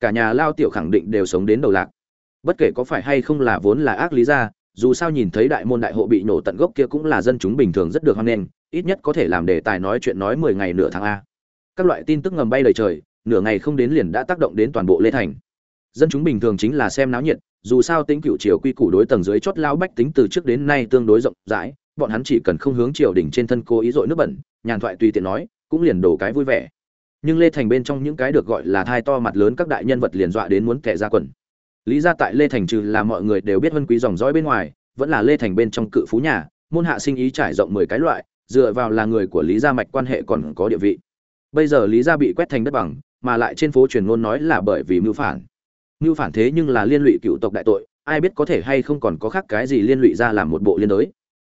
Cả nhà lao tiểu khẳng định đều sống đến đầu lạc. Bất kể có phải hay không là vốn là ác lý gia, dù sao nhìn thấy đại môn đại hộ bị nổ tận gốc kia cũng là dân chúng bình thường rất được hoan nghênh, ít nhất có thể làm đề tài nói chuyện nói mười ngày nửa tháng a các loại tin tức ngầm bay đầy trời, nửa ngày không đến liền đã tác động đến toàn bộ lê thành. Dân chúng bình thường chính là xem náo nhiệt, dù sao tính cựu triều quy củ đối tầng dưới chót lao bách tính từ trước đến nay tương đối rộng rãi, bọn hắn chỉ cần không hướng triều đình trên thân cố ý dội nước bẩn, nhàn thoại tùy tiện nói, cũng liền đổ cái vui vẻ. Nhưng lê thành bên trong những cái được gọi là thai to mặt lớn các đại nhân vật liền dọa đến muốn kẻ ra quần. Lý ra tại lê thành trừ là mọi người đều biết vân quý dòng dõi bên ngoài, vẫn là lê thành bên trong cự phú nhà, môn hạ sinh ý trải rộng mười cái loại, dựa vào là người của lý gia mạch quan hệ còn có địa vị bây giờ lý gia bị quét thành đất bằng, mà lại trên phố truyền ngôn nói là bởi vì mưu phản. Mưu phản thế nhưng là liên lụy cựu tộc đại tội, ai biết có thể hay không còn có khác cái gì liên lụy ra làm một bộ liên đối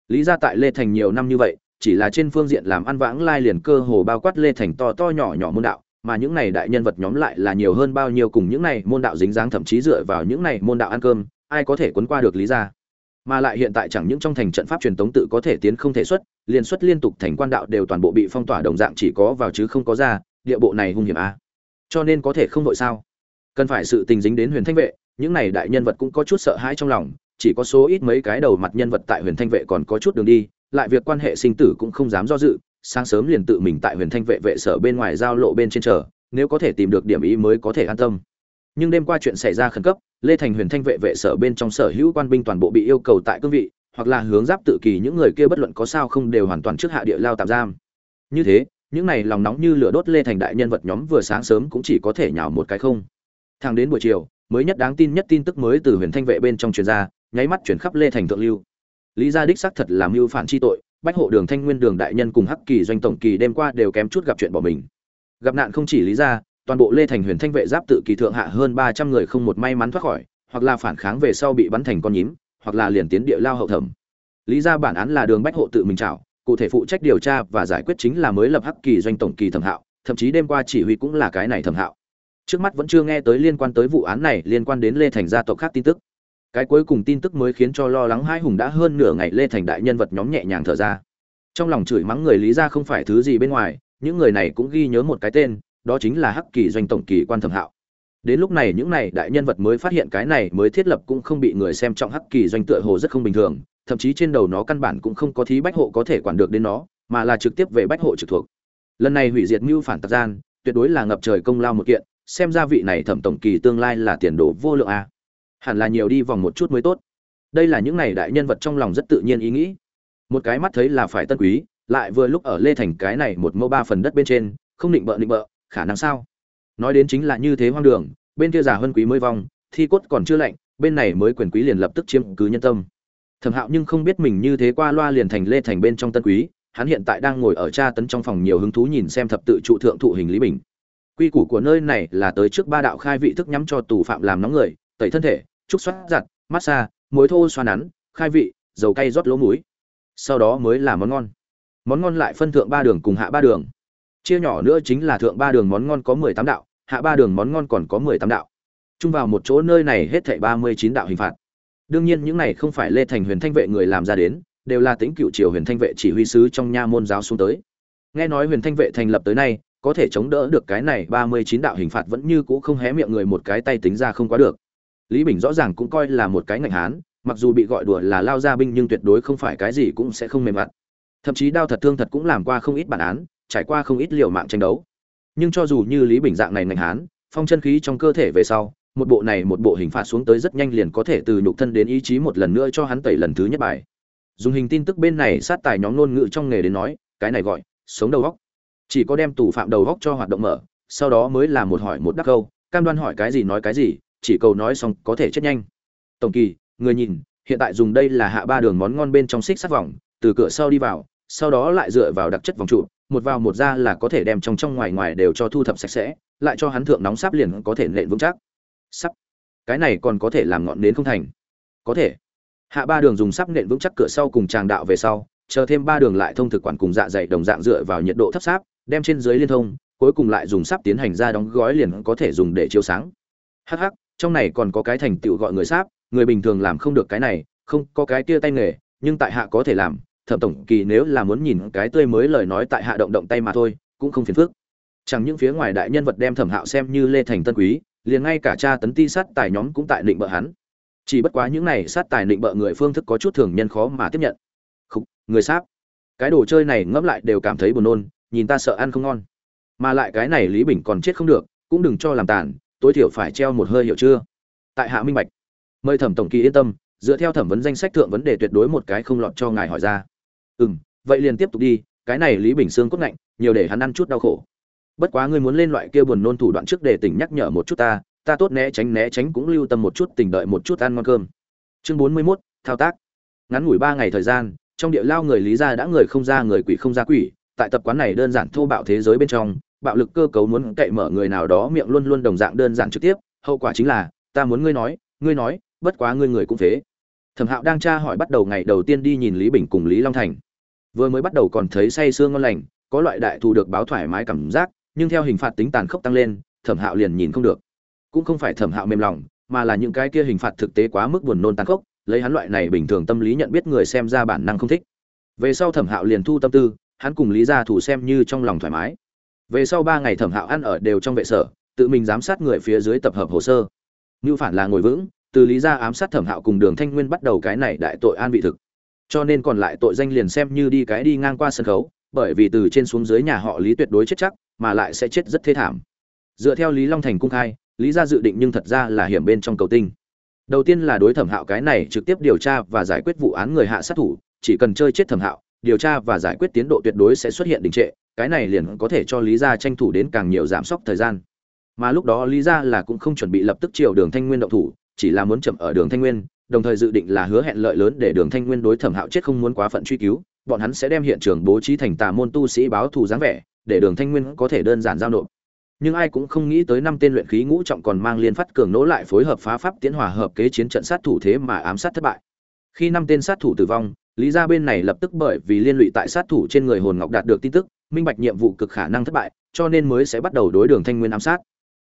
lý gia tại lê thành nhiều năm như vậy, chỉ là trên phương diện làm ăn vãng lai liền cơ hồ bao quát lê thành to to nhỏ nhỏ môn đạo, mà những này đại nhân vật nhóm lại là nhiều hơn bao nhiêu cùng những này môn đạo dính dáng thậm chí dựa vào những này môn đạo ăn cơm, ai có thể quấn qua được lý gia? Mà lại hiện tại chẳng những trong thành trận pháp truyền tống tự có thể tiến không thể xuất liên xuất liên tục thành quan đạo đều toàn bộ bị phong tỏa đồng dạng chỉ có vào chứ không có ra, địa bộ này hung hiểm a. Cho nên có thể không đội sao? Cần phải sự tình dính đến huyền thanh vệ, những này đại nhân vật cũng có chút sợ hãi trong lòng, chỉ có số ít mấy cái đầu mặt nhân vật tại huyền thanh vệ còn có chút đường đi, lại việc quan hệ sinh tử cũng không dám do dự, sáng sớm liền tự mình tại huyền thanh vệ vệ sở bên ngoài giao lộ bên trên chờ, nếu có thể tìm được điểm ý mới có thể an tâm nhưng đêm qua chuyện xảy ra khẩn cấp, lê thành huyền thanh vệ vệ sở bên trong sở hữu quan binh toàn bộ bị yêu cầu tại cương vị, hoặc là hướng giáp tự kỳ những người kia bất luận có sao không đều hoàn toàn trước hạ địa lao tạm giam. Như thế, những này lòng nóng như lửa đốt lê thành đại nhân vật nhóm vừa sáng sớm cũng chỉ có thể nhào một cái không. Thang đến buổi chiều, mới nhất đáng tin nhất tin tức mới từ huyền thanh vệ bên trong truyền ra, nháy mắt chuyển khắp lê thành thượng lưu. Lý gia đích xác thật làm mưu phản chi tội, bách hộ đường thanh nguyên đường đại nhân cùng hắc kỳ doanh tổng kỳ đêm qua đều kém chút gặp chuyện bỏ mình. Gặp nạn không chỉ lý gia toàn bộ lê thành huyền thanh vệ giáp tự kỳ thượng hạ hơn ba trăm người không một may mắn thoát khỏi, hoặc là phản kháng về sau bị bắn thành con nhím, hoặc là liền tiến địa lao hậu thẩm. Lý ra bản án là đường bách hộ tự mình trảo, cụ thể phụ trách điều tra và giải quyết chính là mới lập hắc kỳ doanh tổng kỳ thẩm hạo, thậm chí đêm qua chỉ huy cũng là cái này thẩm hạo. Trước mắt vẫn chưa nghe tới liên quan tới vụ án này liên quan đến lê thành gia tộc khác tin tức. Cái cuối cùng tin tức mới khiến cho lo lắng hai hùng đã hơn nửa ngày lê thành đại nhân vật nhóm nhẹ nhàng thở ra. Trong lòng chửi mắng người lý ra không phải thứ gì bên ngoài, những người này cũng ghi nhớ một cái tên đó chính là hắc kỳ doanh tổng kỳ quan thẩm hạo. Đến lúc này những này đại nhân vật mới phát hiện cái này mới thiết lập cũng không bị người xem trọng hắc kỳ doanh tựa hồ rất không bình thường, thậm chí trên đầu nó căn bản cũng không có thí bách hộ có thể quản được đến nó, mà là trực tiếp về bách hộ trực thuộc. Lần này hủy diệt mưu phản tặc gian, tuyệt đối là ngập trời công lao một kiện, xem ra vị này thẩm tổng kỳ tương lai là tiền đồ vô lượng a. Hẳn là nhiều đi vòng một chút mới tốt. Đây là những này đại nhân vật trong lòng rất tự nhiên ý nghĩ. Một cái mắt thấy là phải tân quý, lại vừa lúc ở lê thành cái này một mẫu ba phần đất bên trên, không định bợ định bợ khả năng sao? Nói đến chính là như thế hoang đường, bên kia già hơn quý mới vong, thi cốt còn chưa lạnh, bên này mới quyền quý liền lập tức chiếm cứ nhân tâm. Thẩm hạo nhưng không biết mình như thế qua loa liền thành lê thành bên trong tân quý, hắn hiện tại đang ngồi ở tra tấn trong phòng nhiều hứng thú nhìn xem thập tự trụ thượng thụ hình lý bình. Quy củ của nơi này là tới trước ba đạo khai vị thức nhắm cho tù phạm làm nóng người, tẩy thân thể, trúc xoát giặt, massage, muối thô xoa nắn, khai vị, dầu cay rót lỗ mũi. Sau đó mới là món ngon. Món ngon lại phân thượng ba đường cùng hạ ba đường chia nhỏ nữa chính là thượng ba đường món ngon có mười tám đạo, hạ ba đường món ngon còn có mười tám đạo. Chung vào một chỗ nơi này hết thảy ba mươi chín đạo hình phạt. Đương nhiên những này không phải lê thành huyền thanh vệ người làm ra đến, đều là tính cựu triều huyền thanh vệ chỉ huy sứ trong nha môn giáo xuống tới. Nghe nói huyền thanh vệ thành lập tới nay, có thể chống đỡ được cái này ba mươi chín đạo hình phạt vẫn như cũ không hé miệng người một cái tay tính ra không quá được. Lý bình rõ ràng cũng coi là một cái ngạnh hán, mặc dù bị gọi đùa là lao gia binh nhưng tuyệt đối không phải cái gì cũng sẽ không mềm mặt. Thậm chí đao thật thương thật cũng làm qua không ít bản án trải qua không ít liều mạng tranh đấu. Nhưng cho dù như lý bình dạng này ngạnh hán, phong chân khí trong cơ thể về sau, một bộ này một bộ hình phạt xuống tới rất nhanh liền có thể từ nhục thân đến ý chí một lần nữa cho hắn tẩy lần thứ nhất bài. Dùng hình tin tức bên này sát tài nhóm ngôn ngữ trong nghề đến nói, cái này gọi, sống đầu góc. Chỉ có đem tù phạm đầu góc cho hoạt động mở, sau đó mới là một hỏi một đắc câu, cam đoan hỏi cái gì nói cái gì, chỉ cầu nói xong có thể chết nhanh. Tổng kỳ, người nhìn, hiện tại dùng đây là hạ ba đường món ngon bên trong xích sắt vòng, từ cửa sau đi vào, sau đó lại dựa vào đặc chất vòng trụ một vào một ra là có thể đem trong trong ngoài ngoài đều cho thu thập sạch sẽ, lại cho hắn thượng nóng sáp liền có thể nện vững chắc. Sắp cái này còn có thể làm ngọn nến không thành. Có thể. Hạ ba đường dùng sáp nện vững chắc cửa sau cùng tràng đạo về sau, chờ thêm ba đường lại thông thực quản cùng dạ dày đồng dạng dựa vào nhiệt độ thấp sáp, đem trên dưới liên thông, cuối cùng lại dùng sáp tiến hành ra đóng gói liền có thể dùng để chiếu sáng. Hh trong này còn có cái thành tựu gọi người sáp, người bình thường làm không được cái này, không có cái kia tay nghề, nhưng tại hạ có thể làm thẩm tổng kỳ nếu là muốn nhìn cái tươi mới lời nói tại hạ động động tay mà thôi, cũng không phiền phức. Chẳng những phía ngoài đại nhân vật đem thẩm hạo xem như lê thành tân quý, liền ngay cả cha tấn ti sát tài nhóm cũng tại định bợ hắn. Chỉ bất quá những này sát tài định bợ người phương thức có chút thường nhân khó mà tiếp nhận. Không người sáp. Cái đồ chơi này ngẫm lại đều cảm thấy buồn nôn, nhìn ta sợ ăn không ngon. Mà lại cái này lý bình còn chết không được, cũng đừng cho làm tàn, tối thiểu phải treo một hơi hiểu chưa? Tại hạ minh bạch. Mời thẩm tổng kỳ yên tâm, dựa theo thẩm vấn danh sách thượng vấn đề tuyệt đối một cái không lọt cho ngài hỏi ra ừ vậy liền tiếp tục đi cái này lý bình xương cốt ngạnh nhiều để hắn ăn chút đau khổ. Bất quá ngươi muốn lên loại kia buồn nôn thủ đoạn trước để tỉnh nhắc nhở một chút ta ta tốt né tránh né tránh cũng lưu tâm một chút tỉnh đợi một chút ăn ngon cơm. Chương bốn mươi 41, thao tác. Ngắn ngủi ba ngày thời gian trong địa lao người lý gia đã người không ra người quỷ không ra quỷ tại tập quán này đơn giản thô bạo thế giới bên trong bạo lực cơ cấu muốn cậy mở người nào đó miệng luôn luôn đồng dạng đơn giản trực tiếp hậu quả chính là ta muốn ngươi nói ngươi nói bất quá ngươi người cũng thế. thẩm hạo đang tra hỏi bắt đầu ngày đầu tiên đi nhìn lý bình cùng lý long thành vừa mới bắt đầu còn thấy say sương ngon lành, có loại đại thù được báo thoải mái cảm giác, nhưng theo hình phạt tính tàn khốc tăng lên, thẩm hạo liền nhìn không được. Cũng không phải thẩm hạo mềm lòng, mà là những cái kia hình phạt thực tế quá mức buồn nôn tàn khốc, lấy hắn loại này bình thường tâm lý nhận biết người xem ra bản năng không thích. Về sau thẩm hạo liền thu tâm tư, hắn cùng lý gia thủ xem như trong lòng thoải mái. Về sau ba ngày thẩm hạo ăn ở đều trong vệ sở, tự mình giám sát người phía dưới tập hợp hồ sơ. Như phản là ngồi vững, từ lý gia ám sát thẩm hạo cùng đường thanh nguyên bắt đầu cái này đại tội an vị thực cho nên còn lại tội danh liền xem như đi cái đi ngang qua sân khấu, bởi vì từ trên xuống dưới nhà họ lý tuyệt đối chết chắc, mà lại sẽ chết rất thê thảm. Dựa theo lý long thành cung khai, lý gia dự định nhưng thật ra là hiểm bên trong cầu tinh. Đầu tiên là đối thẩm hạo cái này trực tiếp điều tra và giải quyết vụ án người hạ sát thủ, chỉ cần chơi chết thẩm hạo, điều tra và giải quyết tiến độ tuyệt đối sẽ xuất hiện đình trệ, cái này liền có thể cho lý gia tranh thủ đến càng nhiều giảm sốc thời gian. Mà lúc đó lý gia là cũng không chuẩn bị lập tức chiều đường thanh nguyên động thủ, chỉ là muốn chậm ở đường thanh nguyên đồng thời dự định là hứa hẹn lợi lớn để đường thanh nguyên đối thẩm hạo chết không muốn quá phận truy cứu, bọn hắn sẽ đem hiện trường bố trí thành tà môn tu sĩ báo thù dáng vẻ, để đường thanh nguyên có thể đơn giản giao nộp. Nhưng ai cũng không nghĩ tới năm tên luyện khí ngũ trọng còn mang liên phát cường nỗ lại phối hợp phá pháp tiến hòa hợp kế chiến trận sát thủ thế mà ám sát thất bại. Khi năm tên sát thủ tử vong, lý gia bên này lập tức bởi vì liên lụy tại sát thủ trên người hồn ngọc đạt được tin tức, minh bạch nhiệm vụ cực khả năng thất bại, cho nên mới sẽ bắt đầu đối đường thanh nguyên ám sát.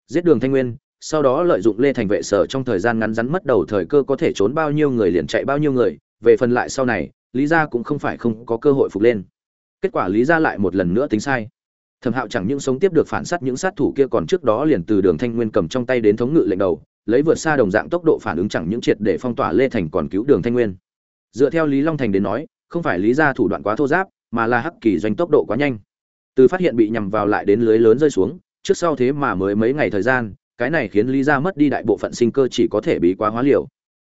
Giết đường thanh nguyên sau đó lợi dụng lê thành vệ sở trong thời gian ngắn rắn mất đầu thời cơ có thể trốn bao nhiêu người liền chạy bao nhiêu người, về phần lại sau này, lý gia cũng không phải không có cơ hội phục lên. Kết quả lý gia lại một lần nữa tính sai. Thẩm hạo chẳng những sống tiếp được phản sát những sát thủ kia còn trước đó liền từ đường thanh nguyên cầm trong tay đến thống ngự lệnh đầu, lấy vượt xa đồng dạng tốc độ phản ứng chẳng những triệt để phong tỏa lê thành còn cứu đường thanh nguyên. Dựa theo lý long thành đến nói, không phải lý gia thủ đoạn quá thô giáp, mà là hắc kỳ doanh tốc độ quá nhanh. Từ phát hiện bị nhằm vào lại đến lưới lớn rơi xuống, trước sau thế mà mới mấy ngày thời gian cái này khiến lý gia mất đi đại bộ phận sinh cơ chỉ có thể bị quá hóa liều.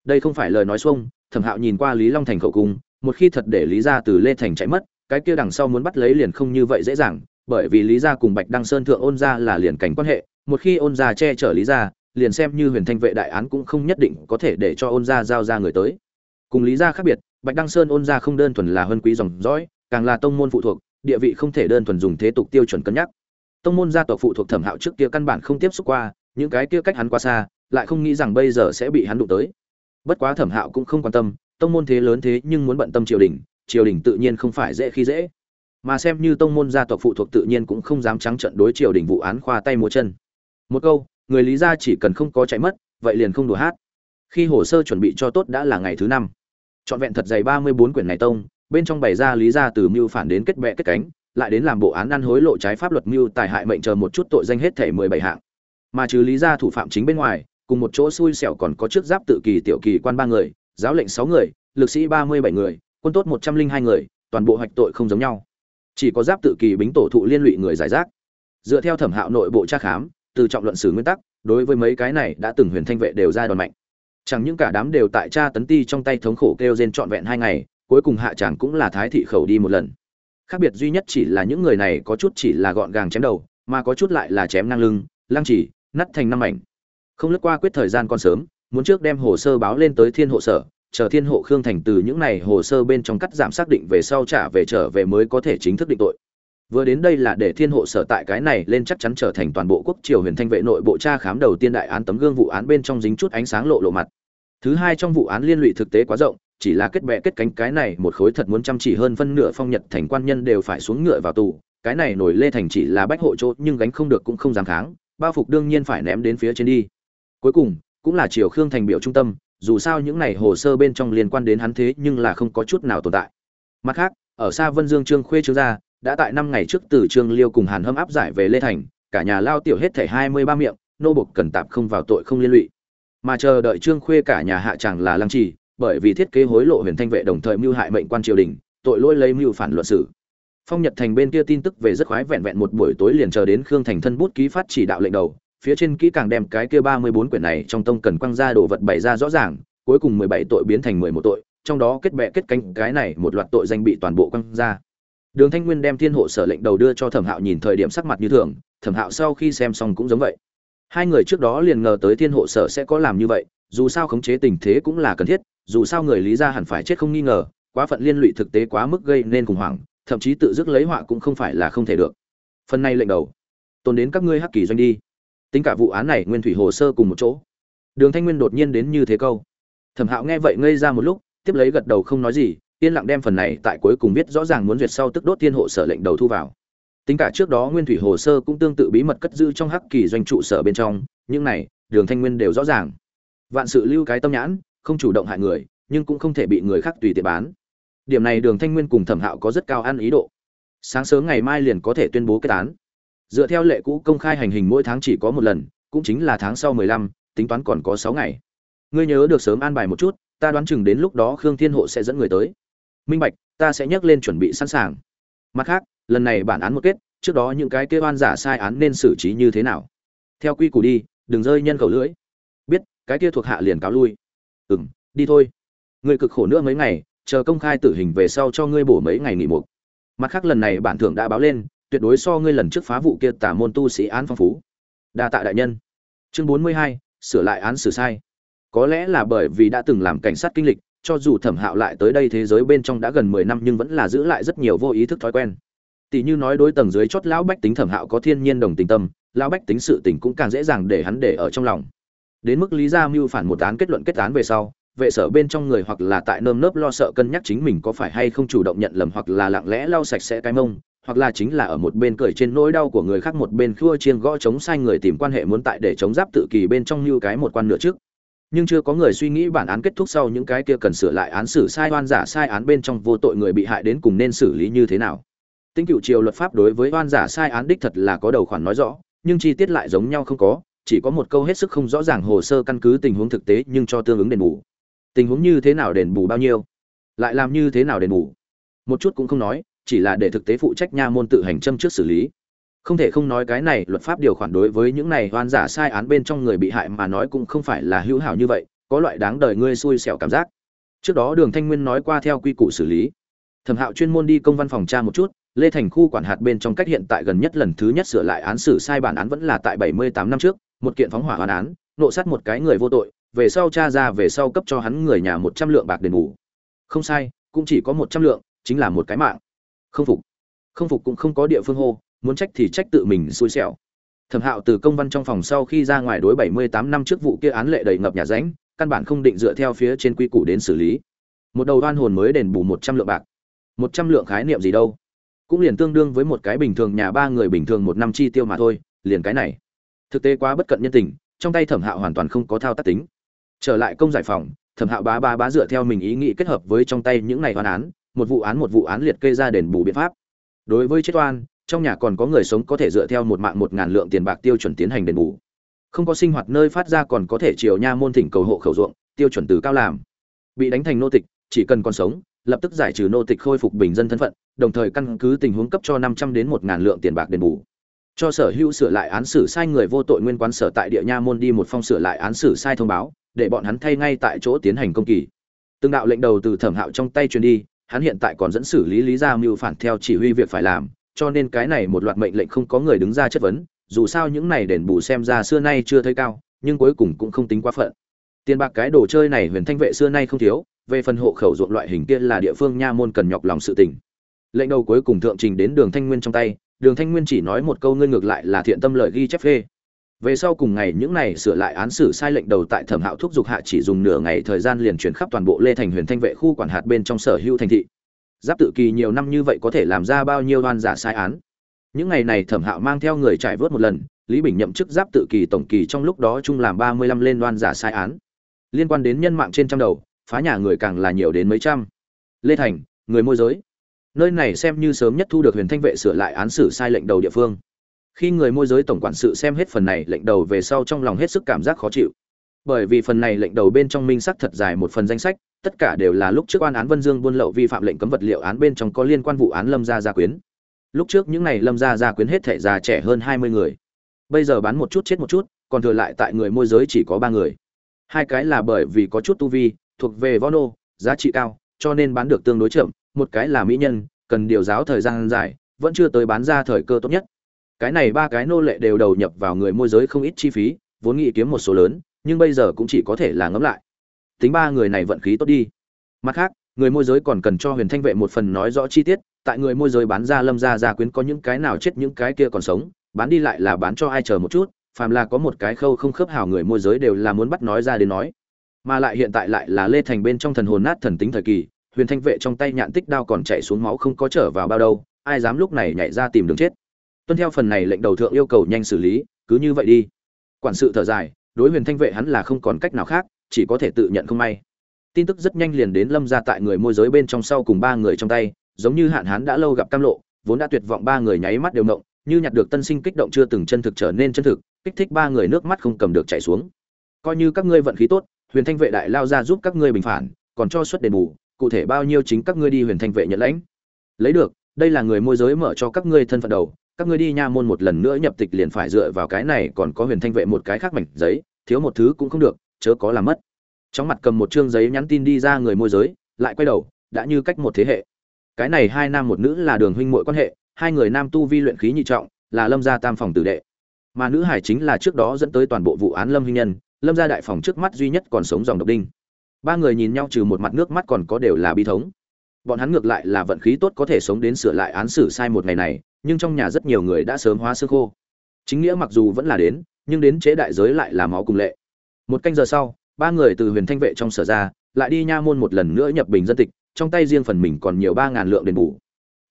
Đây không phải lời nói xuông, thẩm hạo nhìn qua lý long thành khẩu cung, một khi thật để lý gia từ lê thành chạy mất, cái kia đằng sau muốn bắt lấy liền không như vậy dễ dàng, bởi vì lý gia cùng bạch đăng sơn thượng ôn gia là liền cảnh quan hệ, một khi ôn gia che chở lý gia, liền xem như huyền thanh vệ đại án cũng không nhất định có thể để cho ôn gia giao ra người tới. Cùng lý gia khác biệt, bạch đăng sơn ôn gia không đơn thuần là hơn quý dòng dõi, càng là tông môn phụ thuộc, địa vị không thể đơn thuần dùng thế tục tiêu chuẩn cân nhắc. Tông môn gia tộc phụ thuộc thẩm hạo trước kia căn bản không tiếp xúc qua những cái kia cách hắn quá xa, lại không nghĩ rằng bây giờ sẽ bị hắn đụng tới. Bất quá thẩm hạo cũng không quan tâm, tông môn thế lớn thế nhưng muốn bận tâm triều đình triều đình tự nhiên không phải dễ khi dễ. Mà xem như tông môn gia tộc phụ thuộc tự nhiên cũng không dám trắng trận đối triều đình vụ án khoa tay múa chân. Một câu, người lý gia chỉ cần không có chạy mất, vậy liền không đùa hát. Khi hồ sơ chuẩn bị cho tốt đã là ngày thứ năm. Trọn vẹn thật dày ba mươi bốn quyển này tông, bên trong bày ra lý ra từ mưu phản đến kết bệ kết cánh, lại đến làm bộ án ăn hối lộ trái pháp luật mưu tài hại mệnh chờ một chút tội danh hết thể mười bảy hạng mà trừ lý ra thủ phạm chính bên ngoài, cùng một chỗ xui xẻo còn có trước giáp tự kỳ tiểu kỳ quan ba người, giáo lệnh sáu người, lực sĩ ba mươi bảy người, quân tốt một trăm linh hai người, toàn bộ hoạch tội không giống nhau. Chỉ có giáp tự kỳ bính tổ thụ liên lụy người giải rác. Dựa theo thẩm hạo nội bộ tra khám, từ trọng luận xử nguyên tắc, đối với mấy cái này đã từng huyền thanh vệ đều ra đòn mạnh. Chẳng những cả đám đều tại cha tấn ti trong tay thống khổ kêu rên trọn vẹn hai ngày, cuối cùng hạ chàng cũng là thái thị khẩu đi một lần. Khác biệt duy nhất chỉ là những người này có chút chỉ là gọn gàng chém đầu, mà có chút lại là chém năng lưng, lăng chỉ nắt thành năm mảnh. Không lướt qua quyết thời gian còn sớm, muốn trước đem hồ sơ báo lên tới thiên hộ sở, chờ thiên hộ khương thành từ những này hồ sơ bên trong cắt giảm xác định về sau trả về trở về mới có thể chính thức định tội. Vừa đến đây là để thiên hộ sở tại cái này lên chắc chắn trở thành toàn bộ quốc triều huyền thanh vệ nội bộ tra khám đầu tiên đại án tấm gương vụ án bên trong dính chút ánh sáng lộ lộ mặt. Thứ hai trong vụ án liên lụy thực tế quá rộng, chỉ là kết bè kết cánh cái này một khối thật muốn chăm chỉ hơn phân nửa phong nhật thành quan nhân đều phải xuống ngựa vào tù, cái này nổi lê thành chỉ là bách hộ chỗ nhưng gánh không được cũng không dám kháng bao phục đương nhiên phải ném đến phía trên đi. Cuối cùng, cũng là triều khương thành biểu trung tâm, dù sao những này hồ sơ bên trong liên quan đến hắn thế nhưng là không có chút nào tồn tại. Mặt khác, ở xa vân dương trương khuê trương gia, đã tại năm ngày trước từ trương liêu cùng hàn hâm áp giải về lê thành, cả nhà lao tiểu hết thảy hai mươi ba miệng, nô bộc cần tạp không vào tội không liên lụy. Mà chờ đợi trương khuê cả nhà hạ chẳng là lăng trì, bởi vì thiết kế hối lộ huyền thanh vệ đồng thời mưu hại mệnh quan triều đình, tội lỗi lấy mưu phản luận xử phong nhật thành bên kia tin tức về rất khoái vẹn vẹn một buổi tối liền chờ đến khương thành thân bút ký phát chỉ đạo lệnh đầu, phía trên kỹ càng đem cái kia ba mươi bốn quyển này trong tông cần quăng ra đồ vật bày ra rõ ràng, cuối cùng mười bảy tội biến thành mười một tội, trong đó kết bè kết cánh cái này một loạt tội danh bị toàn bộ quăng ra. Đường thanh nguyên đem thiên hộ sở lệnh đầu đưa cho thẩm hạo nhìn thời điểm sắc mặt như thường, thẩm hạo sau khi xem xong cũng giống vậy. Hai người trước đó liền ngờ tới thiên hộ sở sẽ có làm như vậy, dù sao khống chế tình thế cũng là cần thiết, dù sao người lý ra hẳn phải chết không nghi ngờ, quá phận liên lụy thực tế quá mức gây nên khủng hoảng thậm chí tự dứt lấy họa cũng không phải là không thể được. Phần này lệnh đầu. Tồn đến các ngươi hắc kỳ doanh đi. Tính cả vụ án này nguyên thủy hồ sơ cùng một chỗ. Đường thanh nguyên đột nhiên đến như thế câu. Thẩm hạo nghe vậy ngây ra một lúc, tiếp lấy gật đầu không nói gì, yên lặng đem phần này tại cuối cùng biết rõ ràng muốn duyệt sau tức đốt thiên hộ sở lệnh đầu thu vào. Tính cả trước đó nguyên thủy hồ sơ cũng tương tự bí mật cất giữ trong hắc kỳ doanh trụ sở bên trong, những này, đường thanh nguyên đều rõ ràng. Vạn sự lưu cái tâm nhãn, không chủ động hại người, nhưng cũng không thể bị người khác tùy tiện bán điểm này đường thanh nguyên cùng thẩm hạo có rất cao ăn ý độ. Sáng sớm ngày mai liền có thể tuyên bố kết án. Dựa theo lệ cũ công khai hành hình mỗi tháng chỉ có một lần, cũng chính là tháng sau mười lăm, tính toán còn có sáu ngày. Ngươi nhớ được sớm an bài một chút, ta đoán chừng đến lúc đó khương thiên hộ sẽ dẫn người tới. Minh bạch, ta sẽ nhắc lên chuẩn bị sẵn sàng. Mặt khác, lần này bản án một kết, trước đó những cái kêu oan giả sai án nên xử trí như thế nào? Theo quy củ đi, đừng rơi nhân khẩu lưỡi. Biết, cái kia thuộc hạ liền cáo lui. Ừ m đi thôi. Người cực khổ nữa mấy ngày chờ công khai tử hình về sau cho ngươi bổ mấy ngày nghỉ mục. Mặt khác lần này bản thưởng đã báo lên, tuyệt đối so ngươi lần trước phá vụ kia tả môn tu sĩ án phong phú. Đa tạ đại nhân. Chương bốn mươi hai, sửa lại án xử sai. Có lẽ là bởi vì đã từng làm cảnh sát kinh lịch, cho dù thẩm hạo lại tới đây thế giới bên trong đã gần mười năm nhưng vẫn là giữ lại rất nhiều vô ý thức thói quen. Tỷ như nói đối tầng dưới chót lão bách tính thẩm hạo có thiên nhiên đồng tình tâm, lão bách tính sự tình cũng càng dễ dàng để hắn để ở trong lòng. Đến mức lý gia mưu phản một án kết luận kết án về sau vệ sở bên trong người hoặc là tại nơm nớp lo sợ cân nhắc chính mình có phải hay không chủ động nhận lầm hoặc là lặng lẽ lau sạch sẽ cái mông, hoặc là chính là ở một bên cười trên nỗi đau của người khác một bên khua chiên gõ chống sai người tìm quan hệ muốn tại để chống giáp tự kỳ bên trong như cái một quan nửa trước. Nhưng chưa có người suy nghĩ bản án kết thúc sau những cái kia cần sửa lại án xử sai oan giả sai án bên trong vô tội người bị hại đến cùng nên xử lý như thế nào. Tính cựu triều luật pháp đối với oan giả sai án đích thật là có đầu khoản nói rõ, nhưng chi tiết lại giống nhau không có, chỉ có một câu hết sức không rõ ràng hồ sơ căn cứ tình huống thực tế nhưng cho tương ứng đền bù tình huống như thế nào đền bù bao nhiêu, lại làm như thế nào đền bù. Một chút cũng không nói, chỉ là để thực tế phụ trách nha môn tự hành châm trước xử lý. Không thể không nói cái này luật pháp điều khoản đối với những này oan giả sai án bên trong người bị hại mà nói cũng không phải là hữu hảo như vậy, có loại đáng đời ngươi xui xẻo cảm giác. Trước đó đường thanh nguyên nói qua theo quy củ xử lý. Thẩm hạo chuyên môn đi công văn phòng tra một chút, lê thành khu quản hạt bên trong cách hiện tại gần nhất lần thứ nhất sửa lại án xử sai bản án vẫn là tại bảy mươi tám năm trước, một kiện phóng hỏa hoàn án, nộ sát một cái người vô tội về sau cha ra về sau cấp cho hắn người nhà một trăm lượng bạc đền bù. Không sai, cũng chỉ có một trăm lượng, chính là một cái mạng. Không phục. Không phục cũng không có địa phương hô, muốn trách thì trách tự mình xui xẻo. Thẩm hạo từ công văn trong phòng sau khi ra ngoài đối bảy mươi tám năm trước vụ kia án lệ đầy ngập nhà ránh, căn bản không định dựa theo phía trên quy củ đến xử lý. Một đầu đoan hồn mới đền bù một trăm lượng bạc. Một trăm lượng khái niệm gì đâu? Cũng liền tương đương với một cái bình thường nhà ba người bình thường một năm chi tiêu mà thôi, liền cái này. Thực tế quá bất cận nhân tình, trong tay thẩm hạo hoàn toàn không có thao tác tính trở lại công giải phòng, thẩm hạo bá bá bá dựa theo mình ý nghĩ kết hợp với trong tay những ngày hoàn án, một vụ án một vụ án liệt kê ra đền bù biện pháp. Đối với chết oan, trong nhà còn có người sống có thể dựa theo một mạng một ngàn lượng tiền bạc tiêu chuẩn tiến hành đền bù. Không có sinh hoạt nơi phát ra còn có thể chiều nha môn thỉnh cầu hộ khẩu ruộng, tiêu chuẩn từ cao làm. Bị đánh thành nô tịch, chỉ cần còn sống, lập tức giải trừ nô tịch khôi phục bình dân thân phận, đồng thời căn cứ tình huống cấp cho năm trăm đến một ngàn lượng tiền bạc đền bù. Cho sở hữu sửa lại án xử sai người vô tội nguyên quán sở tại địa nha môn đi một phong sửa lại án xử sai thông báo để bọn hắn thay ngay tại chỗ tiến hành công kỳ. Từng đạo lệnh đầu từ thẩm hạo trong tay truyền đi, hắn hiện tại còn dẫn xử lý lý gia mưu phản theo chỉ huy việc phải làm, cho nên cái này một loạt mệnh lệnh không có người đứng ra chất vấn, dù sao những này đền bù xem ra xưa nay chưa thấy cao, nhưng cuối cùng cũng không tính quá phận. Tiền bạc cái đồ chơi này huyền thanh vệ xưa nay không thiếu, về phần hộ khẩu ruộng loại hình kia là địa phương nha môn cần nhọc lòng sự tình. Lệnh đầu cuối cùng thượng trình đến đường thanh nguyên trong tay, đường thanh nguyên chỉ nói một câu ngươi ngược lại là thiện tâm lợi ghi chép phê về sau cùng ngày những này sửa lại án xử sai lệnh đầu tại thẩm hạo thúc giục hạ chỉ dùng nửa ngày thời gian liền chuyển khắp toàn bộ lê thành huyền thanh vệ khu quản hạt bên trong sở hữu thành thị. Giáp tự kỳ nhiều năm như vậy có thể làm ra bao nhiêu đoan giả sai án? Những ngày này thẩm hạo mang theo người trải vớt một lần, lý bình nhậm chức giáp tự kỳ tổng kỳ trong lúc đó chung làm ba mươi lăm lên đoan giả sai án. Liên quan đến nhân mạng trên trăm đầu, phá nhà người càng là nhiều đến mấy trăm. Lê thành, người môi giới. Nơi này xem như sớm nhất thu được huyền thanh vệ sửa lại án xử sai lệnh đầu địa phương khi người môi giới tổng quản sự xem hết phần này, lệnh đầu về sau trong lòng hết sức cảm giác khó chịu. Bởi vì phần này lệnh đầu bên trong minh sắc thật dài một phần danh sách, tất cả đều là lúc trước quan án vân dương buôn lậu vi phạm lệnh cấm vật liệu án bên trong có liên quan vụ án lâm gia gia quyến. Lúc trước những này lâm gia gia quyến hết thể già trẻ hơn hai mươi người. Bây giờ bán một chút chết một chút, còn thừa lại tại người môi giới chỉ có ba người. Hai cái là bởi vì có chút tu vi, thuộc về võ nô, giá trị cao, cho nên bán được tương đối chậm. Một cái là mỹ nhân, cần điều giáo thời gian dài, vẫn chưa tới bán ra thời cơ tốt nhất cái này ba cái nô lệ đều đầu nhập vào người môi giới không ít chi phí, vốn nghĩ kiếm một số lớn, nhưng bây giờ cũng chỉ có thể là ngẫm lại. Tính ba người này vận khí tốt đi. Mặt khác, người môi giới còn cần cho huyền thanh vệ một phần nói rõ chi tiết, tại người môi giới bán ra lâm ra gia quyến có những cái nào chết những cái kia còn sống, bán đi lại là bán cho ai chờ một chút, phàm là có một cái khâu không khớp hảo người môi giới đều là muốn bắt nói ra đến nói. Mà lại hiện tại lại là lê thành bên trong thần hồn nát thần tính thời kỳ, huyền thanh vệ trong tay nhạn tích đao còn chạy xuống máu không có trở vào bao đâu, ai dám lúc này nhảy ra tìm đường chết tuân theo phần này lệnh đầu thượng yêu cầu nhanh xử lý, cứ như vậy đi. Quản sự thở dài, đối huyền thanh vệ hắn là không còn cách nào khác, chỉ có thể tự nhận không may. Tin tức rất nhanh liền đến lâm ra tại người môi giới bên trong sau cùng ba người trong tay, giống như hạn hán đã lâu gặp cam lộ, vốn đã tuyệt vọng ba người nháy mắt đều động như nhặt được tân sinh kích động chưa từng chân thực trở nên chân thực, kích thích ba người nước mắt không cầm được chảy xuống. Coi như các ngươi vận khí tốt, huyền thanh vệ đại lao ra giúp các ngươi bình phản, còn cho suất đền bù, cụ thể bao nhiêu chính các ngươi đi huyền thanh vệ nhận lãnh. Lấy được, đây là người môi giới mở cho các ngươi thân phận đầu các ngươi đi nha môn một lần nữa nhập tịch liền phải dựa vào cái này, còn có huyền thanh vệ một cái khác mảnh giấy, thiếu một thứ cũng không được, chớ có làm mất. Trong mặt cầm một chương giấy nhắn tin đi ra người môi giới, lại quay đầu, đã như cách một thế hệ. Cái này hai nam một nữ là đường huynh muội quan hệ, hai người nam tu vi luyện khí nhị trọng, là lâm gia tam phòng tử đệ. Mà nữ hải chính là trước đó dẫn tới toàn bộ vụ án lâm huynh nhân, lâm gia đại phòng trước mắt duy nhất còn sống dòng độc đinh. Ba người nhìn nhau trừ một mặt nước mắt còn có đều là bi thống bọn hắn ngược lại là vận khí tốt có thể sống đến sửa lại án xử sai một ngày này, nhưng trong nhà rất nhiều người đã sớm hóa xương khô. Chính nghĩa mặc dù vẫn là đến, nhưng đến chế đại giới lại là máu cùng lệ. Một canh giờ sau, ba người từ huyền thanh vệ trong sở ra, lại đi nha môn một lần nữa nhập bình dân tịch, trong tay riêng phần mình còn nhiều ba ngàn lượng đền bù.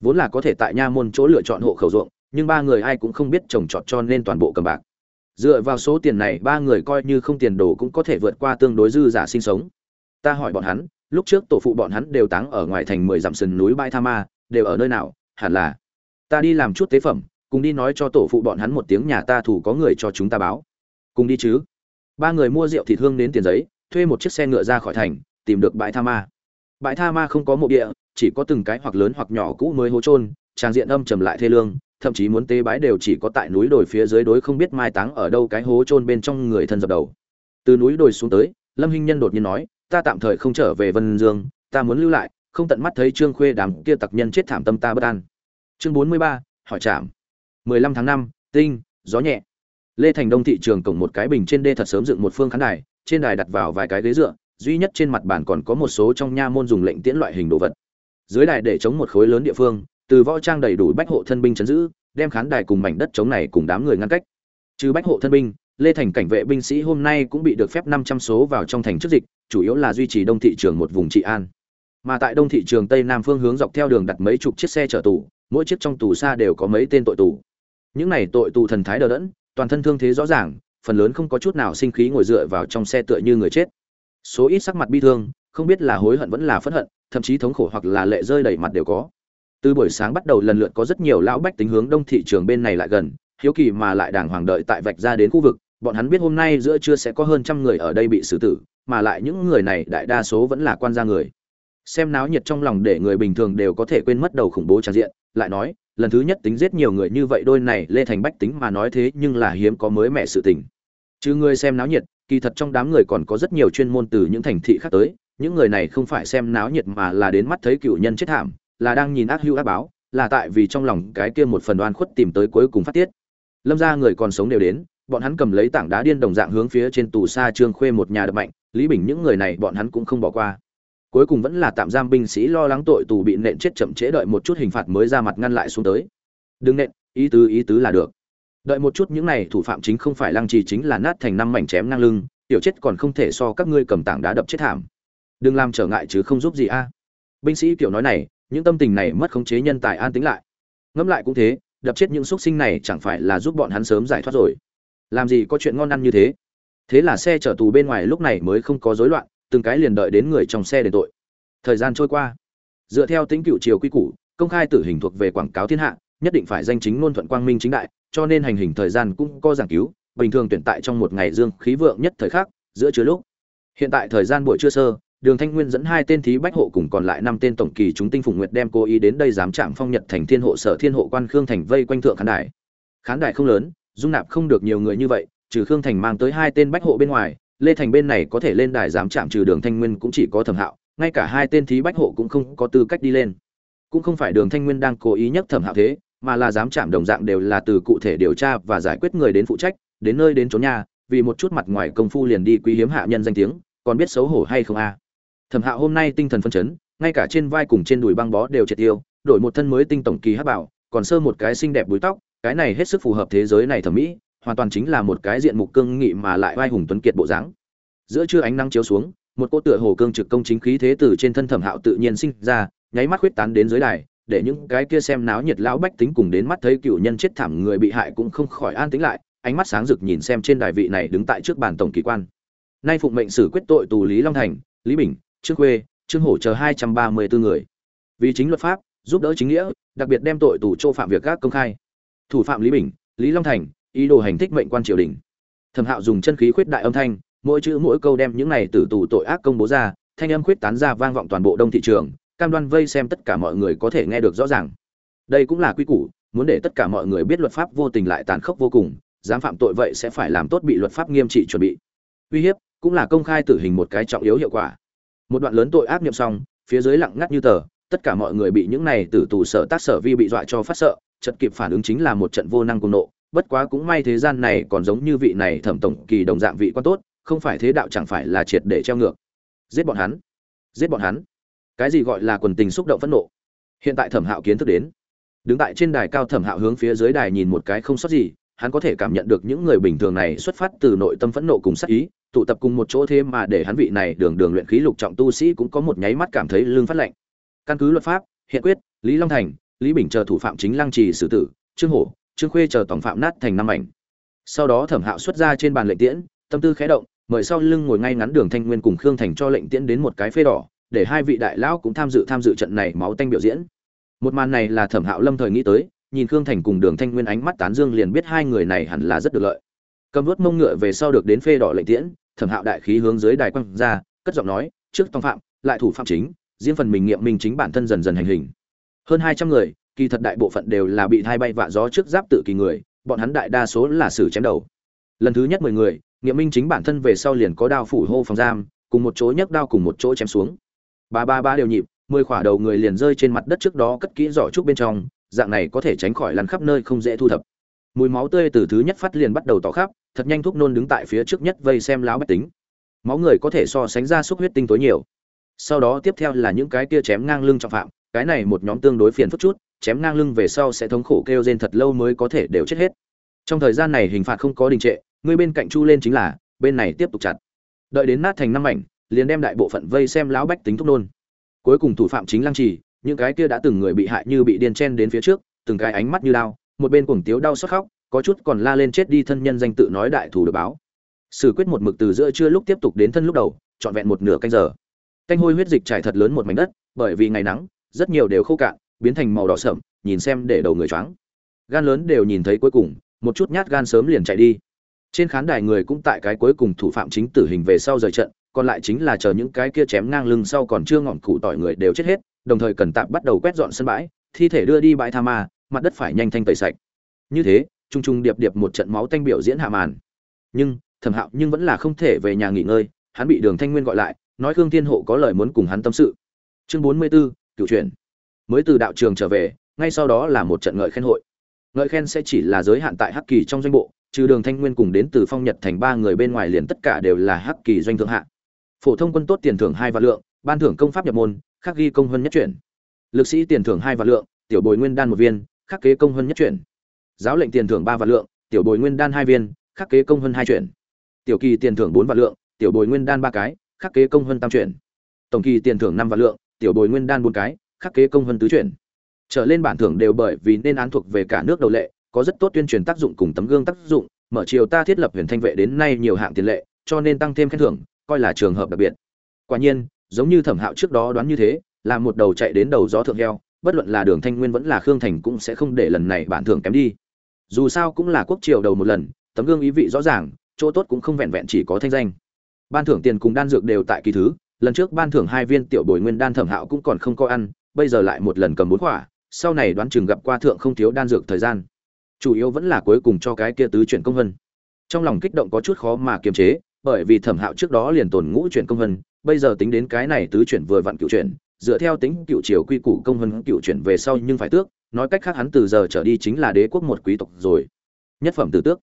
Vốn là có thể tại nha môn chỗ lựa chọn hộ khẩu ruộng, nhưng ba người ai cũng không biết trồng trọt cho nên toàn bộ cầm bạc. Dựa vào số tiền này, ba người coi như không tiền đồ cũng có thể vượt qua tương đối dư giả sinh sống. Ta hỏi bọn hắn lúc trước tổ phụ bọn hắn đều táng ở ngoài thành mười dặm sườn núi Bai tha ma, đều ở nơi nào, hẳn là ta đi làm chút tế phẩm, cùng đi nói cho tổ phụ bọn hắn một tiếng nhà ta thủ có người cho chúng ta báo. Cùng đi chứ. Ba người mua rượu thịt hương đến tiền giấy, thuê một chiếc xe ngựa ra khỏi thành, tìm được bãi tha ma. Bãi tha ma không có mộ địa, chỉ có từng cái hoặc lớn hoặc nhỏ cũ mới hố trôn trang diện âm trầm lại thê lương, thậm chí muốn tế bái đều chỉ có tại núi đồi phía dưới đối không biết mai táng ở đâu cái hố trôn bên trong người thân dập đầu. Từ núi đồi xuống tới, lâm hinh nhân đột nhiên nói ta tạm thời không trở về vân dương ta muốn lưu lại không tận mắt thấy trương khuê đám kia tặc nhân chết thảm tâm ta bất an. Chương bốn mươi ba hỏi trạm, mười lăm tháng năm tinh gió nhẹ. Lê thành đông thị trường cổng một cái bình trên đê thật sớm dựng một phương khán đài trên đài đặt vào vài cái ghế dựa duy nhất trên mặt bàn còn có một số trong nha môn dùng lệnh tiễn loại hình đồ vật. Dưới đài để chống một khối lớn địa phương từ võ trang đầy đủ bách hộ thân binh chấn giữ đem khán đài cùng mảnh đất chống này cùng đám người ngăn cách. Trừ bách hộ thân binh lê thành cảnh vệ binh sĩ hôm nay cũng bị được phép năm trăm số vào trong thành trước dịch chủ yếu là duy trì đông thị trường một vùng trị an. Mà tại đông thị trường tây nam phương hướng dọc theo đường đặt mấy chục chiếc xe chở tù, mỗi chiếc trong tù xa đều có mấy tên tội tù. Những này tội tù thần thái đờ đẫn, toàn thân thương thế rõ ràng, phần lớn không có chút nào sinh khí ngồi dựa vào trong xe tựa như người chết. Số ít sắc mặt bi thương, không biết là hối hận vẫn là phẫn hận, thậm chí thống khổ hoặc là lệ rơi đầy mặt đều có. Từ buổi sáng bắt đầu lần lượt có rất nhiều lão bách tính hướng đông thị trường bên này lại gần, hiếu kỳ mà lại đàng hoàng đợi tại vạch ra đến khu vực, bọn hắn biết hôm nay giữa trưa sẽ có hơn trăm người ở đây bị xử tử mà lại những người này đại đa số vẫn là quan gia người. Xem náo nhiệt trong lòng để người bình thường đều có thể quên mất đầu khủng bố tràn diện, lại nói, lần thứ nhất tính giết nhiều người như vậy đôi này lê thành bách tính mà nói thế nhưng là hiếm có mới mẹ sự tình. Chứ người xem náo nhiệt, kỳ thật trong đám người còn có rất nhiều chuyên môn từ những thành thị khác tới, những người này không phải xem náo nhiệt mà là đến mắt thấy cựu nhân chết thảm, là đang nhìn ác hữu ác báo, là tại vì trong lòng cái kia một phần oan khuất tìm tới cuối cùng phát tiết. Lâm ra người còn sống đều đến, bọn hắn cầm lấy tảng đá điên đồng dạng hướng phía trên tù xa trương khuê một nhà đập mạnh lý bình những người này bọn hắn cũng không bỏ qua. Cuối cùng vẫn là tạm giam binh sĩ lo lắng tội tù bị nện chết chậm trễ đợi một chút hình phạt mới ra mặt ngăn lại xuống tới. Đừng nện, ý tứ ý tứ là được. Đợi một chút những này thủ phạm chính không phải lăng trì chính là nát thành năm mảnh chém ngang lưng, tiểu chết còn không thể so các ngươi cầm tảng đá đập chết thảm. Đừng làm trở ngại chứ không giúp gì a. Binh sĩ kiểu nói này, những tâm tình này mất khống chế nhân tài an tính lại. Ngẫm lại cũng thế, đập chết những x sinh này chẳng phải là giúp bọn hắn sớm giải thoát rồi. Làm gì có chuyện ngon ăn như thế? Thế là xe chở tù bên ngoài lúc này mới không có rối loạn, từng cái liền đợi đến người trong xe đền tội. Thời gian trôi qua. Dựa theo tính cựu triều quy củ, công khai tử hình thuộc về quảng cáo thiên hạ, nhất định phải danh chính ngôn thuận quang minh chính đại, cho nên hành hình thời gian cũng có giảng cứu, bình thường tuyển tại trong một ngày dương khí vượng nhất thời khắc, giữa chứa lúc. Hiện tại thời gian buổi trưa sơ, đường thanh nguyên dẫn hai tên thí bách hộ cùng còn lại năm tên tổng kỳ chúng tinh phùng nguyệt đem cố ý đến đây dám chạm phong nhật thành thiên hộ sở thiên hộ quan khương thành vây quanh thượng khán đài. Khán đài không lớn, dung nạp không được nhiều người như vậy trừ khương thành mang tới hai tên bách hộ bên ngoài, lê thành bên này có thể lên đài dám chạm trừ đường thanh nguyên cũng chỉ có thẩm hạo, ngay cả hai tên thí bách hộ cũng không có tư cách đi lên. Cũng không phải đường thanh nguyên đang cố ý nhắc thẩm hạo thế, mà là dám chạm đồng dạng đều là từ cụ thể điều tra và giải quyết người đến phụ trách, đến nơi đến trốn nhà, vì một chút mặt ngoài công phu liền đi quý hiếm hạ nhân danh tiếng, còn biết xấu hổ hay không a? Thẩm hạo hôm nay tinh thần phân chấn, ngay cả trên vai cùng trên đùi băng bó đều triệt tiêu, đổi một thân mới tinh tổng kỳ hát bảo, còn sơ một cái xinh đẹp búi tóc, cái này hết sức phù hợp thế giới này thẩm mỹ hoàn toàn chính là một cái diện mục cương nghị mà lại vai hùng tuấn kiệt bộ dáng. Giữa trưa ánh nắng chiếu xuống, một cô tựa hồ cương trực công chính khí thế từ trên thân thẩm hạo tự nhiên sinh ra, nháy mắt huyết tán đến dưới đài, để những cái kia xem náo nhiệt lão bách tính cùng đến mắt thấy cựu nhân chết thảm người bị hại cũng không khỏi an tĩnh lại, ánh mắt sáng rực nhìn xem trên đài vị này đứng tại trước bàn tổng kỳ quan. Nay phụng mệnh xử quyết tội tù lý long thành, lý bình, trương khuê, trương hổ chờ hai trăm ba mươi bốn người. Vì chính luật pháp, giúp đỡ chính nghĩa, đặc biệt đem tội tù chỗ phạm việc các công khai. Thủ phạm lý bình, lý long thành ý đồ hành thích mệnh quan triều đình. Thẩm hạo dùng chân khí khuyết đại âm thanh, mỗi chữ mỗi câu đem những này tử tù tội ác công bố ra, thanh âm khuyết tán ra vang vọng toàn bộ đông thị trường, cam đoan vây xem tất cả mọi người có thể nghe được rõ ràng. Đây cũng là quy củ, muốn để tất cả mọi người biết luật pháp vô tình lại tàn khốc vô cùng, dám phạm tội vậy sẽ phải làm tốt bị luật pháp nghiêm trị chuẩn bị. Uy hiếp cũng là công khai tử hình một cái trọng yếu hiệu quả. Một đoạn lớn tội ác niệm xong, phía dưới lặng ngắt như tờ, tất cả mọi người bị những này tử tù sở tác sở vi bị dọa cho phát sợ chật kịp phản ứng chính là một trận vô năng cùng nộ bất quá cũng may thế gian này còn giống như vị này thẩm tổng kỳ đồng dạng vị quan tốt, không phải thế đạo chẳng phải là triệt để treo ngược. Giết bọn hắn. Giết bọn hắn. Cái gì gọi là quần tình xúc động phẫn nộ? Hiện tại thẩm hạo kiến thức đến. Đứng tại trên đài cao thẩm hạo hướng phía dưới đài nhìn một cái không sót gì, hắn có thể cảm nhận được những người bình thường này xuất phát từ nội tâm phẫn nộ cùng sắc ý, tụ tập cùng một chỗ thế mà để hắn vị này đường đường luyện khí lục trọng tu sĩ cũng có một nháy mắt cảm thấy lương phát lạnh. Căn cứ luật pháp, hiện quyết, lý long thành, lý bình chờ thủ phạm chính lăng trì xử tử, trương hổ trương khuê chờ tổng phạm nát thành năm ảnh. Sau đó thẩm hạo xuất ra trên bàn lệnh tiễn, tâm tư khẽ động, mời sau lưng ngồi ngay ngắn đường thanh nguyên cùng khương thành cho lệnh tiễn đến một cái phê đỏ, để hai vị đại lão cũng tham dự tham dự trận này máu tanh biểu diễn. Một màn này là thẩm hạo lâm thời nghĩ tới, nhìn khương thành cùng đường thanh nguyên ánh mắt tán dương liền biết hai người này hẳn là rất được lợi. Cầm vớt mông ngựa về sau được đến phê đỏ lệnh tiễn, thẩm hạo đại khí hướng dưới đài quăng ra, cất giọng nói, trước tòng phạm, lại thủ phạm chính, riêng phần mình nghiệm minh chính bản thân dần dần hành hình. Hơn hai trăm người kỳ thật đại bộ phận đều là bị thai bay vạ gió trước giáp tự kỳ người, bọn hắn đại đa số là xử chém đầu. Lần thứ nhất mười người, nghiệm minh chính bản thân về sau liền có đao phủ hô phòng giam, cùng một chỗ nhấc đao cùng một chỗ chém xuống. Ba ba ba đều nhịp, mười khỏa đầu người liền rơi trên mặt đất trước đó cất kỹ giỏ trúc bên trong, dạng này có thể tránh khỏi lăn khắp nơi không dễ thu thập. Mùi máu tươi từ thứ nhất phát liền bắt đầu tỏ khắp, thật nhanh thuốc nôn đứng tại phía trước nhất vây xem láo bách tính. Máu người có thể so sánh ra xúc huyết tinh tối nhiều. Sau đó tiếp theo là những cái kia chém ngang lưng trọng phạm, cái này một nhóm tương đối phiền phức chút chém ngang lưng về sau sẽ thống khổ kêu rên thật lâu mới có thể đều chết hết. Trong thời gian này hình phạt không có đình trệ, người bên cạnh chu lên chính là, bên này tiếp tục chặt. Đợi đến nát thành năm mảnh, liền đem đại bộ phận vây xem lão bách tính thúc nôn. Cuối cùng thủ phạm chính lăng trì, những cái kia đã từng người bị hại như bị điên chen đến phía trước, từng cái ánh mắt như đau một bên cuồng tiếu đau xót khóc, có chút còn la lên chết đi thân nhân danh tự nói đại thủ được báo. Xử quyết một mực từ giữa trưa lúc tiếp tục đến thân lúc đầu, trọn vẹn một nửa canh giờ. Canh hôi huyết dịch trải thật lớn một mảnh đất, bởi vì ngày nắng, rất nhiều đều khô cạn biến thành màu đỏ sậm nhìn xem để đầu người choáng. Gan lớn đều nhìn thấy cuối cùng một chút nhát gan sớm liền chạy đi. Trên khán đài người cũng tại cái cuối cùng thủ phạm chính tử hình về sau rời trận còn lại chính là chờ những cái kia chém ngang lưng sau còn chưa ngọn cụ tỏi người đều chết hết đồng thời cần tạm bắt đầu quét dọn sân bãi thi thể đưa đi bãi tha ma mặt đất phải nhanh thanh tẩy sạch. Như thế trung trung điệp điệp một trận máu tanh biểu diễn hạ màn. Nhưng thẩm hạo nhưng vẫn là không thể về nhà nghỉ ngơi hắn bị đường thanh nguyên gọi lại nói khương thiên hộ có lời muốn cùng hắn tâm sự. Chương bốn mươi 44, cựu truyền mới từ đạo trường trở về, ngay sau đó là một trận ngợi khen hội. Ngợi khen sẽ chỉ là giới hạn tại hắc kỳ trong doanh bộ, trừ đường thanh nguyên cùng đến từ phong nhật thành ba người bên ngoài liền tất cả đều là hắc kỳ doanh thượng hạ. Phổ thông quân tốt tiền thưởng hai vạn lượng, ban thưởng công pháp nhập môn, khắc ghi công hơn nhất chuyển. Lực sĩ tiền thưởng hai vạn lượng, tiểu bồi nguyên đan một viên, khắc kế công hơn nhất chuyển. Giáo lệnh tiền thưởng ba vạn lượng, tiểu bồi nguyên đan hai viên, khắc kế công hơn hai chuyển. Tiểu kỳ tiền thưởng bốn vạn lượng, tiểu bồi nguyên đan ba cái, khắc kế công hơn tam chuyển. Tổng kỳ tiền thưởng năm vạn lượng, tiểu bồi nguyên đan bốn cái khắc kế công hơn tứ chuyển. Trở lên bản thưởng đều bởi vì nên án thuộc về cả nước đầu lệ, có rất tốt tuyên truyền tác dụng cùng tấm gương tác dụng, mở chiều ta thiết lập huyền thanh vệ đến nay nhiều hạng tiền lệ, cho nên tăng thêm khen thưởng, coi là trường hợp đặc biệt. Quả nhiên, giống như thẩm hạo trước đó đoán như thế, là một đầu chạy đến đầu gió thượng heo, bất luận là đường thanh nguyên vẫn là khương thành cũng sẽ không để lần này bản thưởng kém đi. Dù sao cũng là quốc triều đầu một lần, tấm gương ý vị rõ ràng, chỗ tốt cũng không vẹn vẹn chỉ có thanh danh. Ban thưởng tiền cùng đan dược đều tại kỳ thứ, lần trước ban thưởng hai viên tiểu bồi nguyên đan thẩm hạo cũng còn không có ăn bây giờ lại một lần cầm bốn quả, sau này đoán chừng gặp qua thượng không thiếu đan dược thời gian. Chủ yếu vẫn là cuối cùng cho cái kia tứ chuyển công vân. Trong lòng kích động có chút khó mà kiềm chế, bởi vì thẩm hạo trước đó liền tồn ngũ chuyển công vân, bây giờ tính đến cái này tứ chuyển vừa vặn cựu chuyển, dựa theo tính cựu triều quy củ công vân cựu chuyển về sau nhưng phải tước, nói cách khác hắn từ giờ trở đi chính là đế quốc một quý tộc rồi. Nhất phẩm tử tước.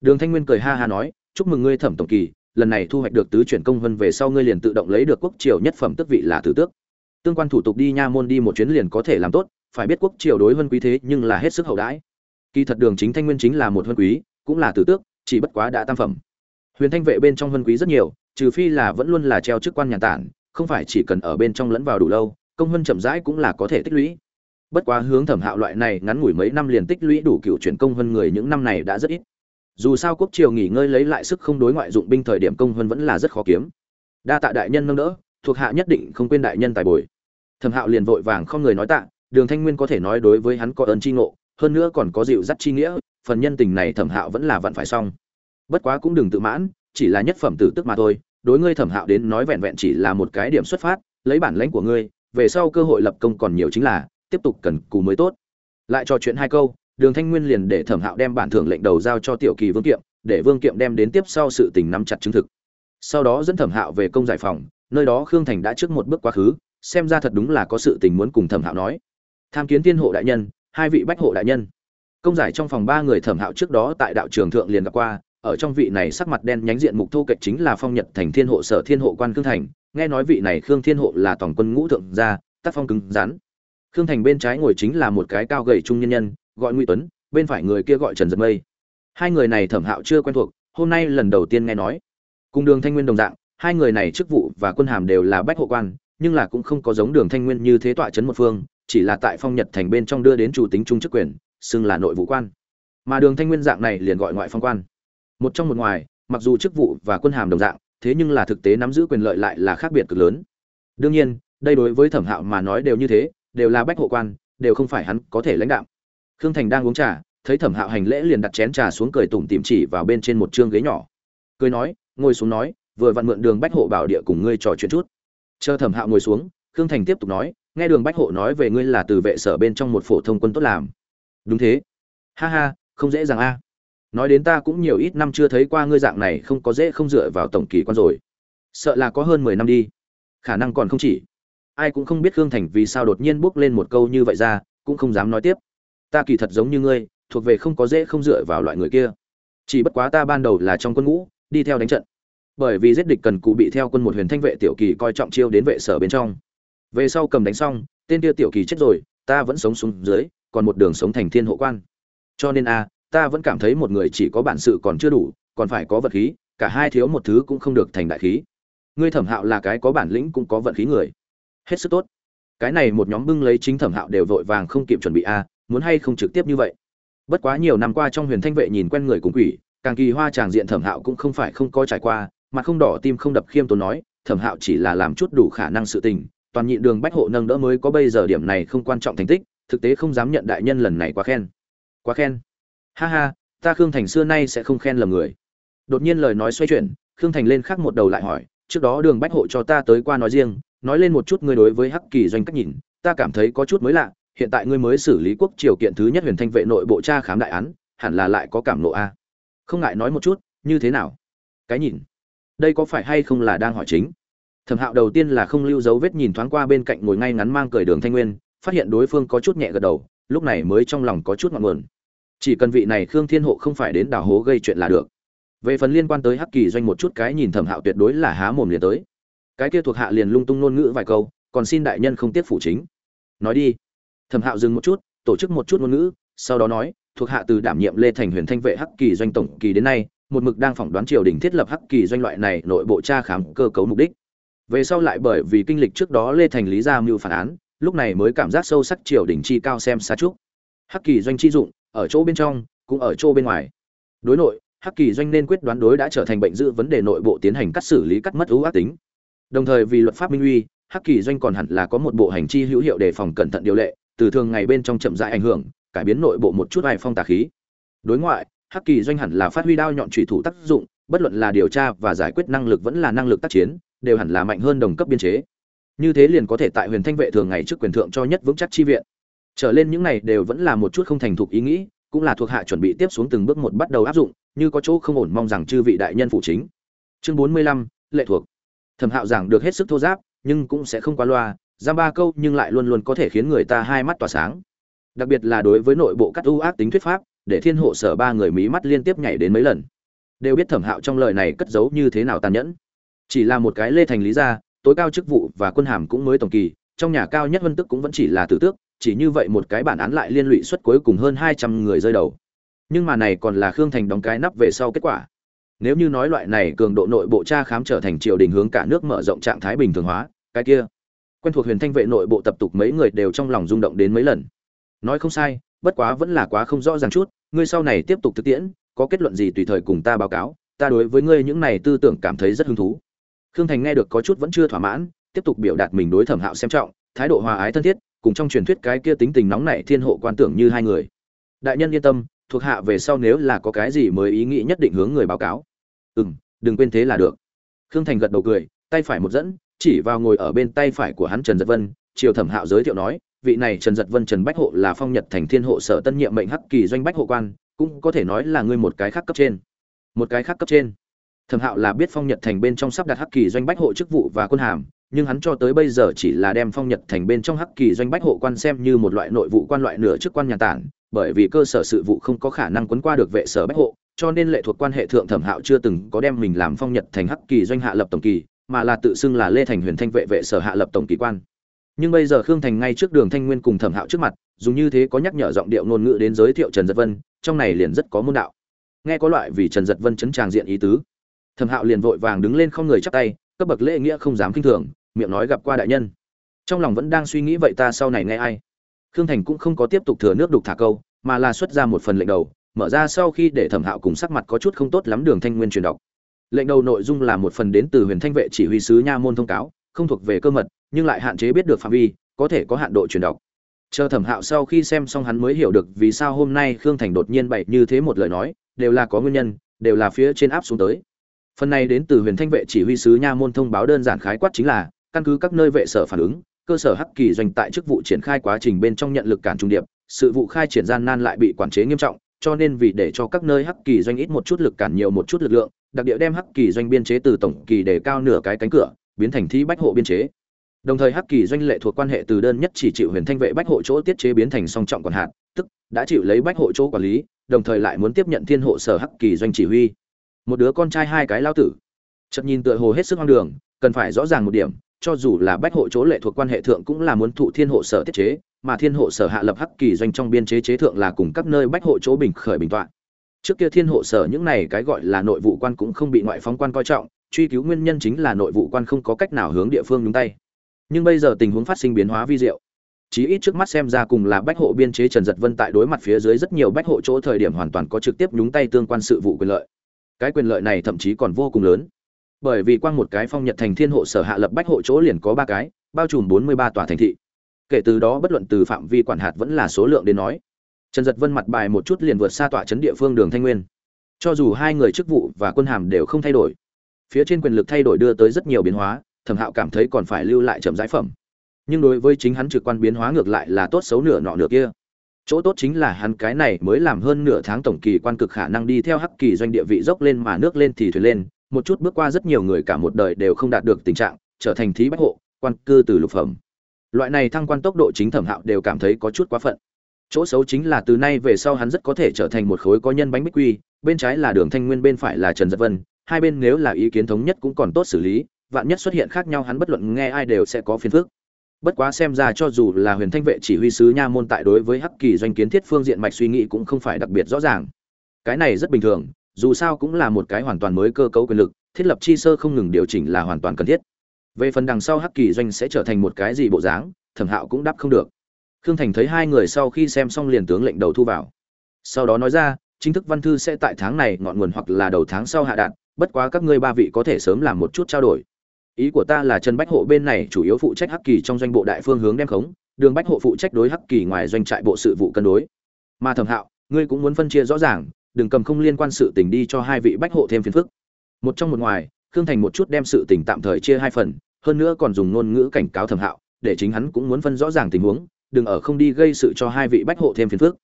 Đường thanh nguyên cười ha ha nói, chúc mừng ngươi thẩm tổng kỳ, lần này thu hoạch được tứ chuyển công vân về sau ngươi liền tự động lấy được quốc triều nhất phẩm tước vị là tử tước tương quan thủ tục đi nha môn đi một chuyến liền có thể làm tốt, phải biết quốc triều đối huân quý thế nhưng là hết sức hậu đãi. Kỳ thật đường chính thanh nguyên chính là một huân quý, cũng là tử tước, chỉ bất quá đã tam phẩm. Huyền thanh vệ bên trong huân quý rất nhiều, trừ phi là vẫn luôn là treo chức quan nhà tản, không phải chỉ cần ở bên trong lẫn vào đủ lâu, công huân chậm rãi cũng là có thể tích lũy. Bất quá hướng thẩm hạo loại này ngắn ngủi mấy năm liền tích lũy đủ cựu chuyển công huân người những năm này đã rất ít. Dù sao quốc triều nghỉ ngơi lấy lại sức không đối ngoại dụng binh thời điểm công huân vẫn là rất khó kiếm. Đa tạ đại nhân nâng đỡ thuộc hạ nhất định không quên đại nhân tài bồi. Thẩm hạo liền vội vàng không người nói tạ, đường thanh nguyên có thể nói đối với hắn có ơn tri ngộ, hơn nữa còn có dịu dắt chi nghĩa, phần nhân tình này thẩm hạo vẫn là vặn phải xong. Bất quá cũng đừng tự mãn, chỉ là nhất phẩm tử tức mà thôi, đối ngươi thẩm hạo đến nói vẹn vẹn chỉ là một cái điểm xuất phát, lấy bản lãnh của ngươi, về sau cơ hội lập công còn nhiều chính là, tiếp tục cần cù mới tốt. Lại trò chuyện hai câu, đường thanh nguyên liền để thẩm hạo đem bản thưởng lệnh đầu giao cho tiểu kỳ vương kiệm, để vương kiệm đem đến tiếp sau sự tình nắm chặt chứng thực. Sau đó dẫn thẩm hạo về công giải phòng nơi đó khương thành đã trước một bước quá khứ, xem ra thật đúng là có sự tình muốn cùng thẩm hạo nói. Tham kiến tiên hộ đại nhân, hai vị bách hộ đại nhân. Công giải trong phòng ba người thẩm hạo trước đó tại đạo trường thượng liền gặp qua, ở trong vị này sắc mặt đen nhánh diện mục thô kệch chính là phong nhật thành thiên hộ sở thiên hộ quan khương thành, nghe nói vị này khương thiên hộ là tổng quân ngũ thượng gia, tác phong cứng rắn. Khương thành bên trái ngồi chính là một cái cao gầy trung nhân nhân, gọi ngụy tuấn, bên phải người kia gọi trần giật mây. Hai người này thẩm hạo chưa quen thuộc, hôm nay lần đầu tiên nghe nói. Cùng đường thanh nguyên đồng dạng hai người này chức vụ và quân hàm đều là bách hộ quan, nhưng là cũng không có giống đường thanh nguyên như thế tọa chấn một phương, chỉ là tại phong nhật thành bên trong đưa đến chủ tính trung chức quyền, xưng là nội vụ quan. Mà đường thanh nguyên dạng này liền gọi ngoại phong quan. Một trong một ngoài, mặc dù chức vụ và quân hàm đồng dạng, thế nhưng là thực tế nắm giữ quyền lợi lại là khác biệt cực lớn. Đương nhiên, đây đối với thẩm hạo mà nói đều như thế, đều là bách hộ quan, đều không phải hắn có thể lãnh đạo. Khương thành đang uống trà, thấy thẩm hạo hành lễ liền đặt chén trà xuống cười tủm tỉm chỉ vào bên trên một chương ghế nhỏ. Cười nói, ngồi xuống nói vừa vặn mượn đường bách hộ bảo địa cùng ngươi trò chuyện chút. Chờ thẩm hạo ngồi xuống, khương thành tiếp tục nói, nghe đường bách hộ nói về ngươi là từ vệ sở bên trong một phổ thông quân tốt làm. Đúng thế. Ha ha, không dễ dàng a. Nói đến ta cũng nhiều ít năm chưa thấy qua ngươi dạng này, không có dễ không dựa vào tổng kỳ quan rồi. Sợ là có hơn mười năm đi. Khả năng còn không chỉ. Ai cũng không biết khương thành vì sao đột nhiên bước lên một câu như vậy ra, cũng không dám nói tiếp. Ta kỳ thật giống như ngươi, thuộc về không có dễ không dựa vào loại người kia. Chỉ bất quá ta ban đầu là trong quân ngũ, đi theo đánh trận bởi vì giết địch cần cụ bị theo quân một huyền thanh vệ tiểu kỳ coi trọng chiêu đến vệ sở bên trong. Về sau cầm đánh xong, tên kia tiểu kỳ chết rồi, ta vẫn sống xuống dưới, còn một đường sống thành thiên hộ quan. Cho nên a, ta vẫn cảm thấy một người chỉ có bản sự còn chưa đủ, còn phải có vật khí, cả hai thiếu một thứ cũng không được thành đại khí. Ngươi thẩm hạo là cái có bản lĩnh cũng có vận khí người. Hết sức tốt. Cái này một nhóm bưng lấy chính thẩm hạo đều vội vàng không kịp chuẩn bị a, muốn hay không trực tiếp như vậy. Bất quá nhiều năm qua trong huyền thanh vệ nhìn quen người cùng quỷ, càng kỳ hoa tràng diện thẩm hạo cũng không phải không có trải qua mà không đỏ tim không đập khiêm tốn nói, thẩm hạo chỉ là làm chút đủ khả năng sự tình, toàn nhị đường bách hộ nâng đỡ mới có bây giờ điểm này không quan trọng thành tích, thực tế không dám nhận đại nhân lần này quá khen. Quá khen? Ha ha, ta khương thành xưa nay sẽ không khen lầm người. Đột nhiên lời nói xoay chuyển, khương thành lên khác một đầu lại hỏi, trước đó đường bách hộ cho ta tới qua nói riêng, nói lên một chút ngươi đối với hắc kỳ doanh cách nhìn, ta cảm thấy có chút mới lạ, hiện tại ngươi mới xử lý quốc triều kiện thứ nhất huyền thanh vệ nội bộ tra khám đại án, hẳn là lại có cảm nộ a. Không ngại nói một chút, như thế nào? Cái nhìn đây có phải hay không là đang hỏi chính? Thẩm hạo đầu tiên là không lưu dấu vết nhìn thoáng qua bên cạnh ngồi ngay ngắn mang cười đường thanh nguyên, phát hiện đối phương có chút nhẹ gật đầu, lúc này mới trong lòng có chút ngọn nguồn. Chỉ cần vị này khương thiên hộ không phải đến đào hố gây chuyện là được. Về phần liên quan tới hắc kỳ doanh một chút cái nhìn thẩm hạo tuyệt đối là há mồm liền tới. Cái kia thuộc hạ liền lung tung ngôn ngữ vài câu, còn xin đại nhân không tiếp phủ chính. Nói đi. Thẩm hạo dừng một chút, tổ chức một chút ngôn ngữ, sau đó nói, thuộc hạ từ đảm nhiệm lê thành huyền thanh vệ hắc kỳ doanh tổng kỳ đến nay một mực đang phỏng đoán triều đình thiết lập hắc kỳ doanh loại này nội bộ tra khám cơ cấu mục đích. Về sau lại bởi vì kinh lịch trước đó lê thành lý ra mưu phản án, lúc này mới cảm giác sâu sắc triều đình chi cao xem xa trúc hắc kỳ doanh chi dụng, ở chỗ bên trong, cũng ở chỗ bên ngoài. Đối nội, hắc kỳ doanh nên quyết đoán đối đã trở thành bệnh dự vấn đề nội bộ tiến hành cắt xử lý cắt mất ưu ác tính. Đồng thời vì luật pháp minh uy, hắc kỳ doanh còn hẳn là có một bộ hành chi hữu hiệu để phòng cẩn thận điều lệ, từ thường ngày bên trong chậm rãi ảnh hưởng, cải biến nội bộ một chút vài phong tà khí. Đối ngoại hắc kỳ doanh hẳn là phát huy đao nhọn trùy thủ tác dụng, bất luận là điều tra và giải quyết năng lực vẫn là năng lực tác chiến, đều hẳn là mạnh hơn đồng cấp biên chế. Như thế liền có thể tại huyền thanh vệ thường ngày trước quyền thượng cho nhất vững chắc chi viện. Trở lên những này đều vẫn là một chút không thành thục ý nghĩ, cũng là thuộc hạ chuẩn bị tiếp xuống từng bước một bắt đầu áp dụng, như có chỗ không ổn mong rằng chư vị đại nhân phụ chính. Chương bốn mươi lăm, lệ thuộc. Thẩm hạo giảng được hết sức thô giáp, nhưng cũng sẽ không quá loa, giam ba câu nhưng lại luôn luôn có thể khiến người ta hai mắt tỏa sáng. Đặc biệt là đối với nội bộ cắt ưu ác tính thuyết pháp để thiên hộ sở ba người mí mắt liên tiếp nhảy đến mấy lần. Đều biết thẩm hạo trong lời này cất giấu như thế nào tàn nhẫn. Chỉ là một cái lê thành lý ra tối cao chức vụ và quân hàm cũng mới tổng kỳ, trong nhà cao nhất vân tức cũng vẫn chỉ là tử tước, chỉ như vậy một cái bản án lại liên lụy suất cuối cùng hơn hai trăm người rơi đầu. Nhưng mà này còn là khương thành đóng cái nắp về sau kết quả. Nếu như nói loại này cường độ nội bộ tra khám trở thành triều đình hướng cả nước mở rộng trạng thái bình thường hóa, cái kia, quen thuộc huyền thanh vệ nội bộ tập tục mấy người đều trong lòng rung động đến mấy lần. Nói không sai, bất quá vẫn là quá không rõ ràng chút ngươi sau này tiếp tục thực tiễn, có kết luận gì tùy thời cùng ta báo cáo, ta đối với ngươi những này tư tưởng cảm thấy rất hứng thú. Khương thành nghe được có chút vẫn chưa thỏa mãn, tiếp tục biểu đạt mình đối thẩm hạo xem trọng, thái độ hòa ái thân thiết, cùng trong truyền thuyết cái kia tính tình nóng nảy thiên hộ quan tưởng như hai người. Đại nhân yên tâm, thuộc hạ về sau nếu là có cái gì mới ý nghĩ nhất định hướng người báo cáo. Ừ m đừng quên thế là được. Khương thành gật đầu cười, tay phải một dẫn, chỉ vào ngồi ở bên tay phải của hắn trần giật vân triều thẩm hạo giới thiệu nói vị này trần giật vân trần bách hộ là phong nhật thành thiên hộ sở tân nhiệm mệnh hắc kỳ doanh bách hộ quan, cũng có thể nói là ngươi một cái khác cấp trên. Một cái khác cấp trên. Thẩm hạo là biết phong nhật thành bên trong sắp đặt hắc kỳ doanh bách hộ chức vụ và quân hàm, nhưng hắn cho tới bây giờ chỉ là đem phong nhật thành bên trong hắc kỳ doanh bách hộ quan xem như một loại nội vụ quan loại nửa chức quan nhà tản, bởi vì cơ sở sự vụ không có khả năng quấn qua được vệ sở bách hộ, cho nên lệ thuộc quan hệ thượng thẩm hạo chưa từng có đem mình làm phong nhật thành hắc kỳ doanh hạ lập tổng kỳ, mà là tự xưng là lê thành huyền thanh vệ vệ sở hạ lập tổng kỳ quan nhưng bây giờ khương thành ngay trước đường thanh nguyên cùng thẩm hạo trước mặt, dùng như thế có nhắc nhở giọng điệu ngôn ngữ đến giới thiệu trần giật vân, trong này liền rất có môn đạo. Nghe có loại vì trần giật vân chấn tràng diện ý tứ. Thẩm hạo liền vội vàng đứng lên không người chắp tay, cấp bậc lễ nghĩa không dám kinh thường, miệng nói gặp qua đại nhân. Trong lòng vẫn đang suy nghĩ vậy ta sau này nghe ai. Khương thành cũng không có tiếp tục thừa nước đục thả câu, mà là xuất ra một phần lệnh đầu, mở ra sau khi để thẩm hạo cùng sắc mặt có chút không tốt lắm đường thanh nguyên truyền đọc. Lệnh đầu nội dung là một phần đến từ huyền thanh vệ chỉ huy sứ nha môn thông cáo, không thuộc về cơ mật nhưng lại hạn chế biết được phạm vi, có thể có hạn độ truyền đọc chờ thẩm hạo sau khi xem xong hắn mới hiểu được vì sao hôm nay khương thành đột nhiên bày như thế một lời nói, đều là có nguyên nhân, đều là phía trên áp xuống tới. Phần này đến từ huyền thanh vệ chỉ huy sứ nha môn thông báo đơn giản khái quát chính là, căn cứ các nơi vệ sở phản ứng, cơ sở hắc kỳ doanh tại chức vụ triển khai quá trình bên trong nhận lực cản trung điệp, sự vụ khai triển gian nan lại bị quản chế nghiêm trọng, cho nên vì để cho các nơi hắc kỳ doanh ít một chút lực cản nhiều một chút lực lượng, đặc địa đem hắc kỳ doanh biên chế từ tổng kỳ để cao nửa cái cánh cửa, biến thành thi bách hộ biên chế đồng thời hắc kỳ doanh lệ thuộc quan hệ từ đơn nhất chỉ chịu huyền thanh vệ bách hộ chỗ tiết chế biến thành song trọng còn hạn, tức đã chịu lấy bách hộ chỗ quản lý, đồng thời lại muốn tiếp nhận thiên hộ sở hắc kỳ doanh chỉ huy. Một đứa con trai hai cái lao tử. Chợt nhìn tựa hồ hết sức hoang đường, cần phải rõ ràng một điểm, cho dù là bách hộ chỗ lệ thuộc quan hệ thượng cũng là muốn thụ thiên hộ sở tiết chế, mà thiên hộ sở hạ lập hắc kỳ doanh trong biên chế chế thượng là cùng các nơi bách hộ chỗ bình khởi bình tọa. Trước kia thiên hộ sở những này cái gọi là nội vụ quan cũng không bị ngoại phóng quan coi trọng, truy cứu nguyên nhân chính là nội vụ quan không có cách nào hướng địa phương nhúng tay nhưng bây giờ tình huống phát sinh biến hóa vi diệu. Chí ít trước mắt xem ra cùng là bách hộ biên chế trần giật vân tại đối mặt phía dưới rất nhiều bách hộ chỗ thời điểm hoàn toàn có trực tiếp nhúng tay tương quan sự vụ quyền lợi. Cái quyền lợi này thậm chí còn vô cùng lớn. Bởi vì quang một cái phong nhật thành thiên hộ sở hạ lập bách hộ chỗ liền có ba cái, bao trùm bốn mươi ba tòa thành thị. Kể từ đó bất luận từ phạm vi quản hạt vẫn là số lượng đến nói, trần giật vân mặt bài một chút liền vượt xa tòa trấn địa phương đường thanh nguyên. Cho dù hai người chức vụ và quân hàm đều không thay đổi, phía trên quyền lực thay đổi đưa tới rất nhiều biến hóa thẩm hạo cảm thấy còn phải lưu lại chậm giải phẩm. Nhưng đối với chính hắn trực quan biến hóa ngược lại là tốt xấu nửa nọ nửa kia. Chỗ tốt chính là hắn cái này mới làm hơn nửa tháng tổng kỳ quan cực khả năng đi theo hắc kỳ doanh địa vị dốc lên mà nước lên thì thuyền lên, một chút bước qua rất nhiều người cả một đời đều không đạt được tình trạng, trở thành thí bách hộ, quan cư từ lục phẩm. Loại này thăng quan tốc độ chính thẩm hạo đều cảm thấy có chút quá phận. Chỗ xấu chính là từ nay về sau hắn rất có thể trở thành một khối có nhân bánh bích quy, bên trái là đường thanh nguyên bên phải là trần giật vân, hai bên nếu là ý kiến thống nhất cũng còn tốt xử lý vạn nhất xuất hiện khác nhau hắn bất luận nghe ai đều sẽ có phiền phức. Bất quá xem ra cho dù là huyền thanh vệ chỉ huy sứ nha môn tại đối với hắc kỳ doanh kiến thiết phương diện mạch suy nghĩ cũng không phải đặc biệt rõ ràng. Cái này rất bình thường, dù sao cũng là một cái hoàn toàn mới cơ cấu quyền lực, thiết lập chi sơ không ngừng điều chỉnh là hoàn toàn cần thiết. Về phần đằng sau hắc kỳ doanh sẽ trở thành một cái gì bộ dáng, thẩm hạo cũng đáp không được. Khương thành thấy hai người sau khi xem xong liền tướng lệnh đầu thu vào. Sau đó nói ra, chính thức văn thư sẽ tại tháng này ngọn nguồn hoặc là đầu tháng sau hạ đạn, bất quá các ngươi ba vị có thể sớm làm một chút trao đổi ý của ta là trần bách hộ bên này chủ yếu phụ trách hắc kỳ trong doanh bộ đại phương hướng đem khống, đường bách hộ phụ trách đối hắc kỳ ngoài doanh trại bộ sự vụ cân đối. Mà thẩm hạo, ngươi cũng muốn phân chia rõ ràng, đừng cầm không liên quan sự tình đi cho hai vị bách hộ thêm phiền phức. Một trong một ngoài, khương thành một chút đem sự tình tạm thời chia hai phần, hơn nữa còn dùng ngôn ngữ cảnh cáo thẩm hạo, để chính hắn cũng muốn phân rõ ràng tình huống, đừng ở không đi gây sự cho hai vị bách hộ thêm phiền phức.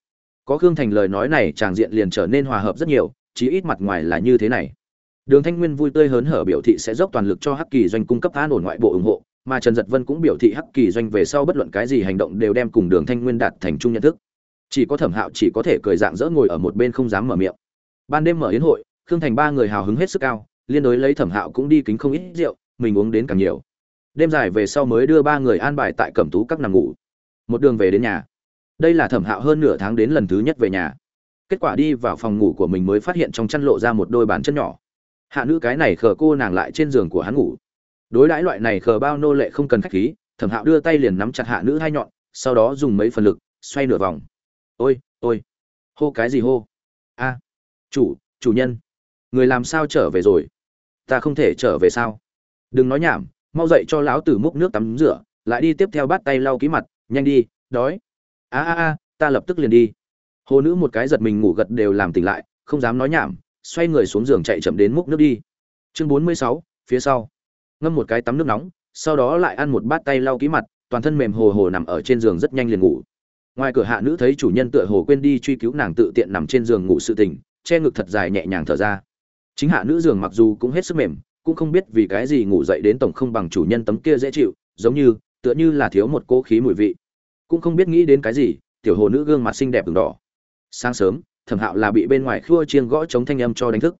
Có khương thành lời nói này tràng diện liền trở nên hòa hợp rất nhiều, chí ít mặt ngoài là như thế này đường thanh nguyên vui tươi hớn hở biểu thị sẽ dốc toàn lực cho hắc kỳ doanh cung cấp an ổn ngoại bộ ủng hộ, mà trần Dật vân cũng biểu thị hắc kỳ doanh về sau bất luận cái gì hành động đều đem cùng đường thanh nguyên đạt thành chung nhận thức. Chỉ có thẩm hạo chỉ có thể cười dạng dỡ ngồi ở một bên không dám mở miệng. Ban đêm mở yến hội, khương thành ba người hào hứng hết sức cao, liên đối lấy thẩm hạo cũng đi kính không ít rượu, mình uống đến càng nhiều. Đêm dài về sau mới đưa ba người an bài tại cẩm tú các nằm ngủ. Một đường về đến nhà. Đây là thẩm hạo hơn nửa tháng đến lần thứ nhất về nhà. Kết quả đi vào phòng ngủ của mình mới phát hiện trong chăn lộ ra một đôi bàn chân nhỏ hạ nữ cái này khờ cô nàng lại trên giường của hắn ngủ. Đối đãi loại này khờ bao nô lệ không cần khách khí, thẩm hạo đưa tay liền nắm chặt hạ nữ hai nhọn, sau đó dùng mấy phần lực, xoay nửa vòng. Ôi ôi. Hô cái gì hô? A. Chủ chủ nhân. Người làm sao trở về rồi? Ta không thể trở về sao? Đừng nói nhảm, mau dậy cho lão tử múc nước tắm rửa, lại đi tiếp theo bắt tay lau ký mặt, nhanh đi, đói. A a a, ta lập tức liền đi. Hồ nữ một cái giật mình ngủ gật đều làm tỉnh lại, không dám nói nhảm xoay người xuống giường chạy chậm đến múc nước đi. Chương bốn mươi sáu, phía sau. Ngâm một cái tắm nước nóng, sau đó lại ăn một bát tay lau ký mặt, toàn thân mềm hồ hồ nằm ở trên giường rất nhanh liền ngủ. Ngoài cửa hạ nữ thấy chủ nhân tựa hồ quên đi truy cứu nàng tự tiện nằm trên giường ngủ sự tình, che ngực thật dài nhẹ nhàng thở ra. Chính hạ nữ giường mặc dù cũng hết sức mềm, cũng không biết vì cái gì ngủ dậy đến tổng không bằng chủ nhân tấm kia dễ chịu, giống như, tựa như là thiếu một cỗ khí mùi vị. Cũng không biết nghĩ đến cái gì, tiểu hồ nữ gương mặt xinh đẹp ửng đỏ. Sáng sớm thẩm hạo là bị bên ngoài khua chiêng gõ chống thanh âm cho đánh thức.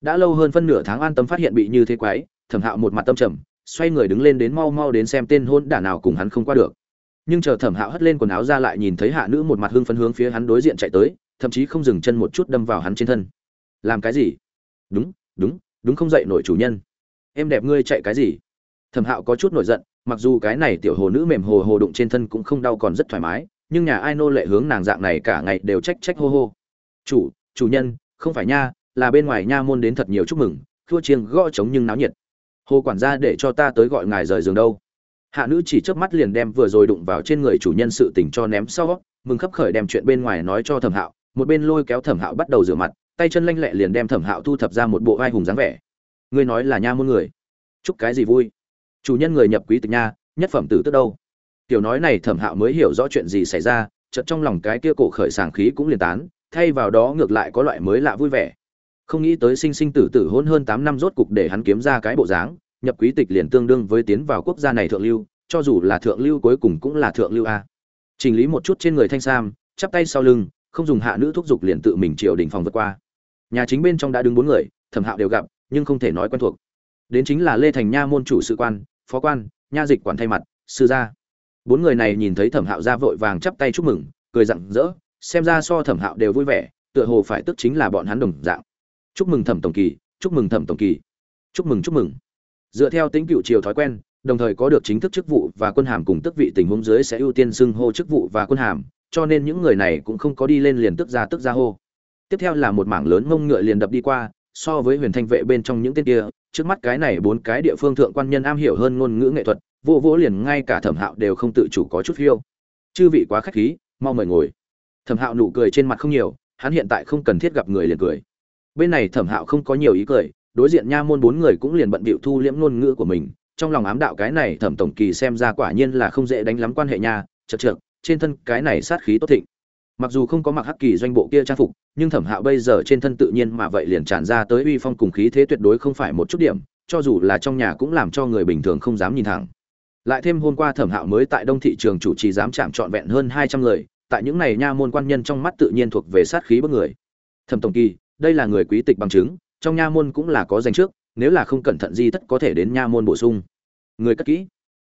Đã lâu hơn phân nửa tháng an tâm phát hiện bị như thế quái, thẩm hạo một mặt tâm trầm, xoay người đứng lên đến mau mau đến xem tên hôn đả nào cùng hắn không qua được. Nhưng chờ thẩm hạo hất lên quần áo ra lại nhìn thấy hạ nữ một mặt hưng phấn hướng phía hắn đối diện chạy tới, thậm chí không dừng chân một chút đâm vào hắn trên thân. Làm cái gì? Đúng đúng đúng không dậy nổi chủ nhân. Em đẹp ngươi chạy cái gì? Thẩm hạo có chút nổi giận, mặc dù cái này tiểu hồ nữ mềm hồ hồ đụng trên thân cũng không đau còn rất thoải mái, nhưng nhà ai nô lệ hướng nàng dạng này cả ngày đều trách trách hô hô chủ chủ nhân, không phải nha, là bên ngoài nha môn đến thật nhiều chúc mừng, thua chiêng gõ trống nhưng náo nhiệt. Hồ quản gia để cho ta tới gọi ngài rời giường đâu. Hạ nữ chỉ chớp mắt liền đem vừa rồi đụng vào trên người chủ nhân sự tình cho ném sau, mừng khấp khởi đem chuyện bên ngoài nói cho thẩm hạo. Một bên lôi kéo thẩm hạo bắt đầu rửa mặt, tay chân lanh lẹ liền đem thẩm hạo thu thập ra một bộ vai hùng dáng vẻ. Ngươi nói là nha môn người? Chúc cái gì vui? Chủ nhân người nhập quý tịch nha, nhất phẩm tử tức đâu? Tiểu nói này thẩm hạo mới hiểu rõ chuyện gì xảy ra, chợt trong lòng cái kia cổ khởi sàng khí cũng liền tán thay vào đó ngược lại có loại mới lạ vui vẻ. Không nghĩ tới sinh sinh tử tử hôn hơn tám năm rốt cục để hắn kiếm ra cái bộ dáng, nhập quý tịch liền tương đương với tiến vào quốc gia này thượng lưu, cho dù là thượng lưu cuối cùng cũng là thượng lưu a. Chỉnh lý một chút trên người thanh sam, chắp tay sau lưng, không dùng hạ nữ thúc giục liền tự mình triều đình phòng vượt qua. Nhà chính bên trong đã đứng bốn người, thẩm hạo đều gặp, nhưng không thể nói quen thuộc. Đến chính là lê thành nha môn chủ sự quan, phó quan, nha dịch quản thay mặt, sư gia. Bốn người này nhìn thấy thẩm hạo ra vội vàng chắp tay chúc mừng, cười rặng rỡ xem ra so thẩm hạo đều vui vẻ, tựa hồ phải tức chính là bọn hắn đồng dạng. Chúc mừng thẩm tổng kỳ, chúc mừng thẩm tổng kỳ. Chúc mừng chúc mừng. Dựa theo tính cựu triều thói quen, đồng thời có được chính thức chức vụ và quân hàm cùng tức vị tình huống dưới sẽ ưu tiên xưng hô chức vụ và quân hàm, cho nên những người này cũng không có đi lên liền tức ra tức ra hô. Tiếp theo là một mảng lớn mông ngựa liền đập đi qua, so với huyền thanh vệ bên trong những tên kia, trước mắt cái này bốn cái địa phương thượng quan nhân am hiểu hơn ngôn ngữ nghệ thuật, vô vỗ liền ngay cả thẩm hạo đều không tự chủ có chút phiêu. Chư vị quá khách khí, mau mời ngồi thẩm hạo nụ cười trên mặt không nhiều, hắn hiện tại không cần thiết gặp người liền cười. Bên này thẩm hạo không có nhiều ý cười, đối diện nha môn bốn người cũng liền bận bịu thu liễm ngôn ngữ của mình. Trong lòng ám đạo cái này thẩm tổng kỳ xem ra quả nhiên là không dễ đánh lắm quan hệ nha, chật chật trên thân cái này sát khí tốt thịnh. Mặc dù không có mặc hắc kỳ doanh bộ kia trang phục, nhưng thẩm hạo bây giờ trên thân tự nhiên mà vậy liền tràn ra tới uy phong cùng khí thế tuyệt đối không phải một chút điểm, cho dù là trong nhà cũng làm cho người bình thường không dám nhìn thẳng. Lại thêm hôm qua thẩm hạo mới tại đông thị trường chủ trì dám chạm trọn vẹn hơn hai trăm người tại những này nha môn quan nhân trong mắt tự nhiên thuộc về sát khí bất người. Thẩm tổng kỳ, đây là người quý tịch bằng chứng, trong nha môn cũng là có danh trước, nếu là không cẩn thận di tất có thể đến nha môn bổ sung. Người cất kỹ.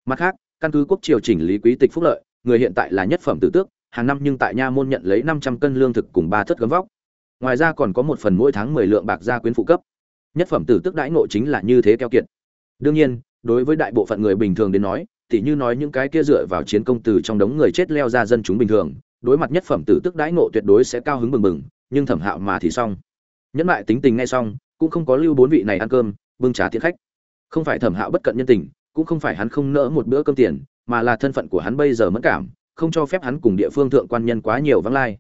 Mặt khác, căn cứ quốc triều chỉnh lý quý tịch phúc lợi, người hiện tại là nhất phẩm tử tước, hàng năm nhưng tại nha môn nhận lấy năm trăm cân lương thực cùng ba thất gấm vóc. Ngoài ra còn có một phần mỗi tháng mười lượng bạc gia quyến phụ cấp. Nhất phẩm tử tước đãi ngộ chính là như thế keo kiệt. Đương nhiên, đối với đại bộ phận người bình thường đến nói tỉ như nói những cái kia dựa vào chiến công từ trong đống người chết leo ra dân chúng bình thường, đối mặt nhất phẩm tử tức đãi ngộ tuyệt đối sẽ cao hứng bừng bừng, nhưng thẩm hạo mà thì xong. Nhẫn lại tính tình ngay xong, cũng không có lưu bốn vị này ăn cơm, bưng trà tiễn khách. Không phải thẩm hạo bất cận nhân tình, cũng không phải hắn không nỡ một bữa cơm tiền, mà là thân phận của hắn bây giờ mất cảm, không cho phép hắn cùng địa phương thượng quan nhân quá nhiều vắng lai.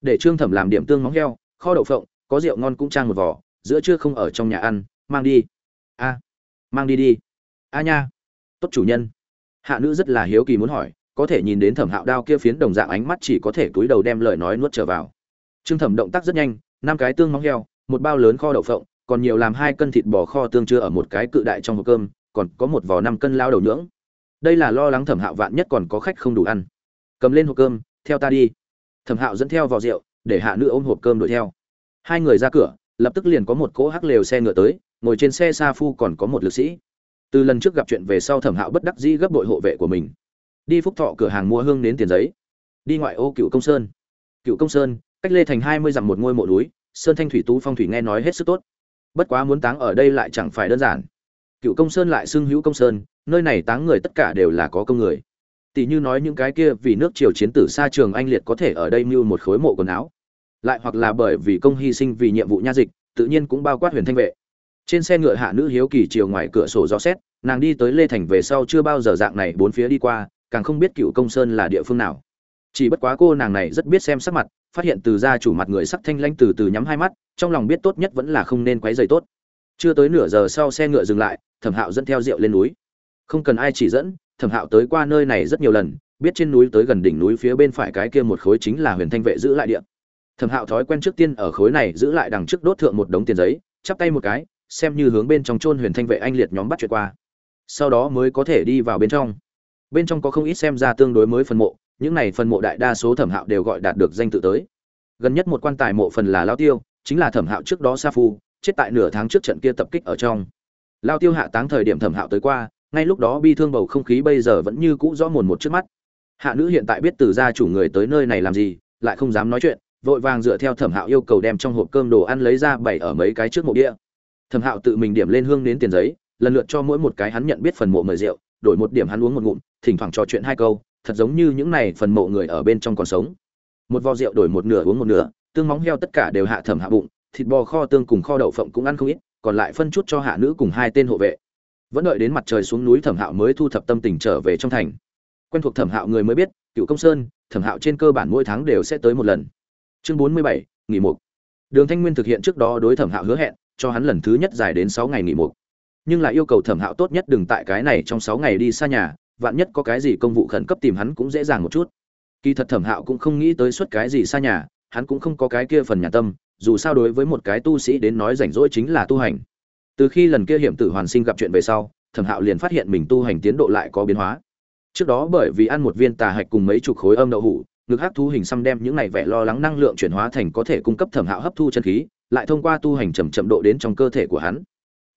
Để trương thẩm làm điểm tương móng heo, kho đậu phộng, có rượu ngon cũng trang một vỏ, giữa trưa không ở trong nhà ăn, mang đi. A, mang đi đi. A nha. Tốt chủ nhân hạ nữ rất là hiếu kỳ muốn hỏi, có thể nhìn đến thẩm hạo đao kia phiến đồng dạng ánh mắt chỉ có thể túi đầu đem lời nói nuốt trở vào. Trương thẩm động tác rất nhanh, năm cái tương móng heo, một bao lớn kho đậu phộng, còn nhiều làm hai cân thịt bò kho tương chưa ở một cái cự đại trong hộp cơm, còn có một vò năm cân lao đầu nhưỡng. Đây là lo lắng thẩm hạo vạn nhất còn có khách không đủ ăn. Cầm lên hộp cơm, theo ta đi. Thẩm hạo dẫn theo vò rượu, để hạ nữ ôm hộp cơm đuổi theo. Hai người ra cửa, lập tức liền có một cỗ hắc lều xe ngựa tới, ngồi trên xe sa phu còn có một lực sĩ từ lần trước gặp chuyện về sau thẩm hạo bất đắc dĩ gấp đội hộ vệ của mình. Đi phúc thọ cửa hàng mua hương đến tiền giấy. Đi ngoại ô cựu công sơn. Cựu công sơn, cách lê thành hai mươi dặm một ngôi mộ núi, sơn thanh thủy tú phong thủy nghe nói hết sức tốt. Bất quá muốn táng ở đây lại chẳng phải đơn giản. Cựu công sơn lại xưng hữu công sơn, nơi này táng người tất cả đều là có công người. Tỷ như nói những cái kia vì nước triều chiến tử xa trường anh liệt có thể ở đây mưu một khối mộ quần áo. Lại hoặc là bởi vì công hy sinh vì nhiệm vụ nha dịch, tự nhiên cũng bao quát huyền thanh vệ trên xe ngựa hạ nữ hiếu kỳ chiều ngoài cửa sổ gió xét, nàng đi tới lê thành về sau chưa bao giờ dạng này bốn phía đi qua, càng không biết cựu công sơn là địa phương nào. Chỉ bất quá cô nàng này rất biết xem sắc mặt, phát hiện từ gia chủ mặt người sắc thanh lanh từ từ nhắm hai mắt, trong lòng biết tốt nhất vẫn là không nên quấy rầy tốt. Chưa tới nửa giờ sau xe ngựa dừng lại, thẩm hạo dẫn theo rượu lên núi. Không cần ai chỉ dẫn, thẩm hạo tới qua nơi này rất nhiều lần, biết trên núi tới gần đỉnh núi phía bên phải cái kia một khối chính là huyền thanh vệ giữ lại địa. Thẩm hạo thói quen trước tiên ở khối này giữ lại đằng trước đốt thượng một đống tiền giấy, chắp tay một cái xem như hướng bên trong chôn huyền thanh vệ anh liệt nhóm bắt chuyện qua. Sau đó mới có thể đi vào bên trong. Bên trong có không ít xem ra tương đối mới phần mộ, những này phần mộ đại đa số thẩm hạo đều gọi đạt được danh tự tới. Gần nhất một quan tài mộ phần là lao tiêu, chính là thẩm hạo trước đó sa phu, chết tại nửa tháng trước trận kia tập kích ở trong. Lao tiêu hạ táng thời điểm thẩm hạo tới qua, ngay lúc đó bi thương bầu không khí bây giờ vẫn như cũ rõ mồn một trước mắt. Hạ nữ hiện tại biết từ gia chủ người tới nơi này làm gì, lại không dám nói chuyện, vội vàng dựa theo thẩm hạo yêu cầu đem trong hộp cơm đồ ăn lấy ra bày ở mấy cái trước mộ địa thẩm hạo tự mình điểm lên hương đến tiền giấy, lần lượt cho mỗi một cái hắn nhận biết phần mộ mời rượu, đổi một điểm hắn uống một ngụm, thỉnh thoảng trò chuyện hai câu, thật giống như những này phần mộ người ở bên trong còn sống. Một vò rượu đổi một nửa uống một nửa, tương móng heo tất cả đều hạ thẩm hạ bụng, thịt bò kho tương cùng kho đậu phộng cũng ăn không ít, còn lại phân chút cho hạ nữ cùng hai tên hộ vệ. Vẫn đợi đến mặt trời xuống núi thẩm hạo mới thu thập tâm tình trở về trong thành. Quen thuộc thẩm hạo người mới biết, cựu công sơn, thẩm hạo trên cơ bản mỗi tháng đều sẽ tới một lần. Chương bốn mươi bảy, nghỉ mục. Đường thanh nguyên thực hiện trước đó đối thẩm hạo hứa hẹn cho hắn lần thứ nhất dài đến sáu ngày nghỉ mục. Nhưng lại yêu cầu thẩm hạo tốt nhất đừng tại cái này trong sáu ngày đi xa nhà, vạn nhất có cái gì công vụ khẩn cấp tìm hắn cũng dễ dàng một chút. Kỳ thật thẩm hạo cũng không nghĩ tới suất cái gì xa nhà, hắn cũng không có cái kia phần nhà tâm, dù sao đối với một cái tu sĩ đến nói rảnh rỗi chính là tu hành. Từ khi lần kia hiểm tử hoàn sinh gặp chuyện về sau, thẩm hạo liền phát hiện mình tu hành tiến độ lại có biến hóa. Trước đó bởi vì ăn một viên tà hạch cùng mấy chục khối âm đậu hủ, ngực hắc thú hình xăm đem những này vẻ lo lắng năng lượng chuyển hóa thành có thể cung cấp thẩm hạo hấp thu chân khí lại thông qua tu hành chậm chậm độ đến trong cơ thể của hắn.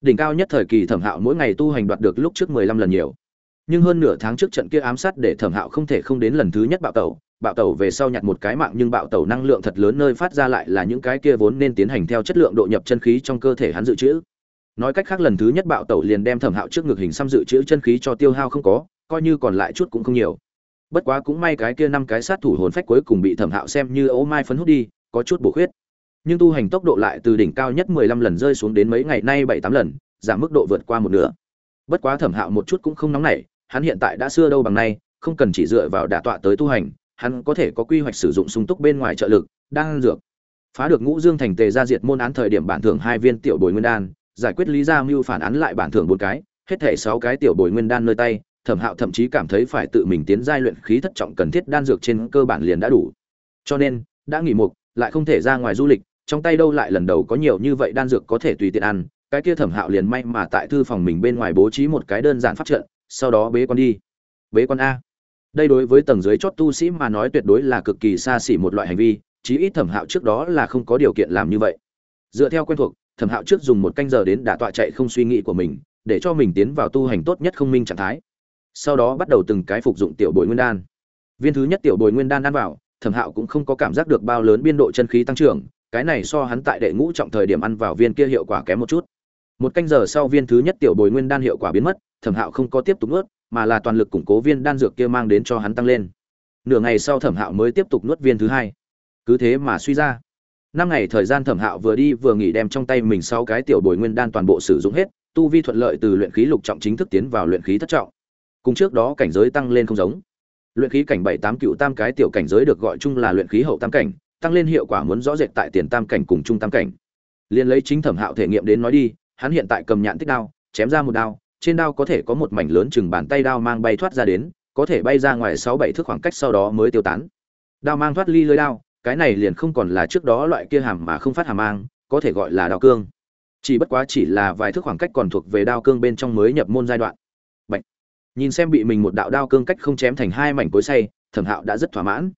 Đỉnh cao nhất thời kỳ thẩm hạo mỗi ngày tu hành đoạt được lúc trước mười lăm lần nhiều. Nhưng hơn nửa tháng trước trận kia ám sát để thẩm hạo không thể không đến lần thứ nhất bạo tẩu bạo tẩu về sau nhặt một cái mạng nhưng bạo tẩu năng lượng thật lớn nơi phát ra lại là những cái kia vốn nên tiến hành theo chất lượng độ nhập chân khí trong cơ thể hắn dự trữ. Nói cách khác lần thứ nhất bạo tẩu liền đem thẩm hạo trước ngực hình xăm dự trữ chân khí cho tiêu hao không có, coi như còn lại chút cũng không nhiều. Bất quá cũng may cái kia năm cái sát thủ hồn phách cuối cùng bị thẩm hạo xem như ố mai phấn hút đi, có chút bổ khuyết nhưng tu hành tốc độ lại từ đỉnh cao nhất mười lăm lần rơi xuống đến mấy ngày nay bảy tám lần, giảm mức độ vượt qua một nửa. Bất quá thẩm hạo một chút cũng không nóng nảy, hắn hiện tại đã xưa đâu bằng nay, không cần chỉ dựa vào đả tọa tới tu hành, hắn có thể có quy hoạch sử dụng sung túc bên ngoài trợ lực, đang dược. Phá được ngũ dương thành tề ra diệt môn án thời điểm bản thưởng hai viên tiểu bồi nguyên đan, giải quyết lý gia mưu phản án lại bản thưởng bốn cái, hết thể sáu cái tiểu bồi nguyên đan nơi tay, thẩm hạo thậm chí cảm thấy phải tự mình tiến giai luyện khí thất trọng cần thiết đan dược trên cơ bản liền đã đủ. Cho nên, đã nghỉ mục, lại không thể ra ngoài du lịch trong tay đâu lại lần đầu có nhiều như vậy đan dược có thể tùy tiện ăn, cái kia thẩm hạo liền may mà tại thư phòng mình bên ngoài bố trí một cái đơn giản pháp trận, sau đó bế con đi. Bế con a. Đây đối với tầng dưới chót tu sĩ mà nói tuyệt đối là cực kỳ xa xỉ một loại hành vi, chí ít thẩm hạo trước đó là không có điều kiện làm như vậy. Dựa theo quen thuộc, thẩm hạo trước dùng một canh giờ đến đả tọa chạy không suy nghĩ của mình, để cho mình tiến vào tu hành tốt nhất không minh trạng thái. Sau đó bắt đầu từng cái phục dụng tiểu bồi nguyên đan. Viên thứ nhất tiểu bồi nguyên đan ăn vào, thẩm hạo cũng không có cảm giác được bao lớn biên độ chân khí tăng trưởng cái này so hắn tại đệ ngũ trọng thời điểm ăn vào viên kia hiệu quả kém một chút. Một canh giờ sau viên thứ nhất tiểu bồi nguyên đan hiệu quả biến mất, thẩm hạo không có tiếp tục nuốt, mà là toàn lực củng cố viên đan dược kia mang đến cho hắn tăng lên. Nửa ngày sau thẩm hạo mới tiếp tục nuốt viên thứ hai. Cứ thế mà suy ra. Năm ngày thời gian thẩm hạo vừa đi vừa nghỉ đem trong tay mình sau cái tiểu bồi nguyên đan toàn bộ sử dụng hết, tu vi thuận lợi từ luyện khí lục trọng chính thức tiến vào luyện khí thất trọng. Cùng trước đó cảnh giới tăng lên không giống. Luyện khí cảnh bảy tám cựu tam cái tiểu cảnh giới được gọi chung là luyện khí hậu tam cảnh tăng lên hiệu quả muốn rõ rệt tại tiền tam cảnh cùng trung tam cảnh. Liền lấy chính thẩm hạo thể nghiệm đến nói đi, hắn hiện tại cầm nhạn tích đao, chém ra một đao, trên đao có thể có một mảnh lớn chừng bàn tay đao mang bay thoát ra đến, có thể bay ra ngoài sáu bảy thước khoảng cách sau đó mới tiêu tán. Đao mang thoát ly lưới đao, cái này liền không còn là trước đó loại kia hàm mà không phát hàm mang, có thể gọi là đao cương. Chỉ bất quá chỉ là vài thước khoảng cách còn thuộc về đao cương bên trong mới nhập môn giai đoạn. Bạch. nhìn xem bị mình một đạo đao cương cách không chém thành hai mảnh cối say thẩm hạo đã rất thỏa mãn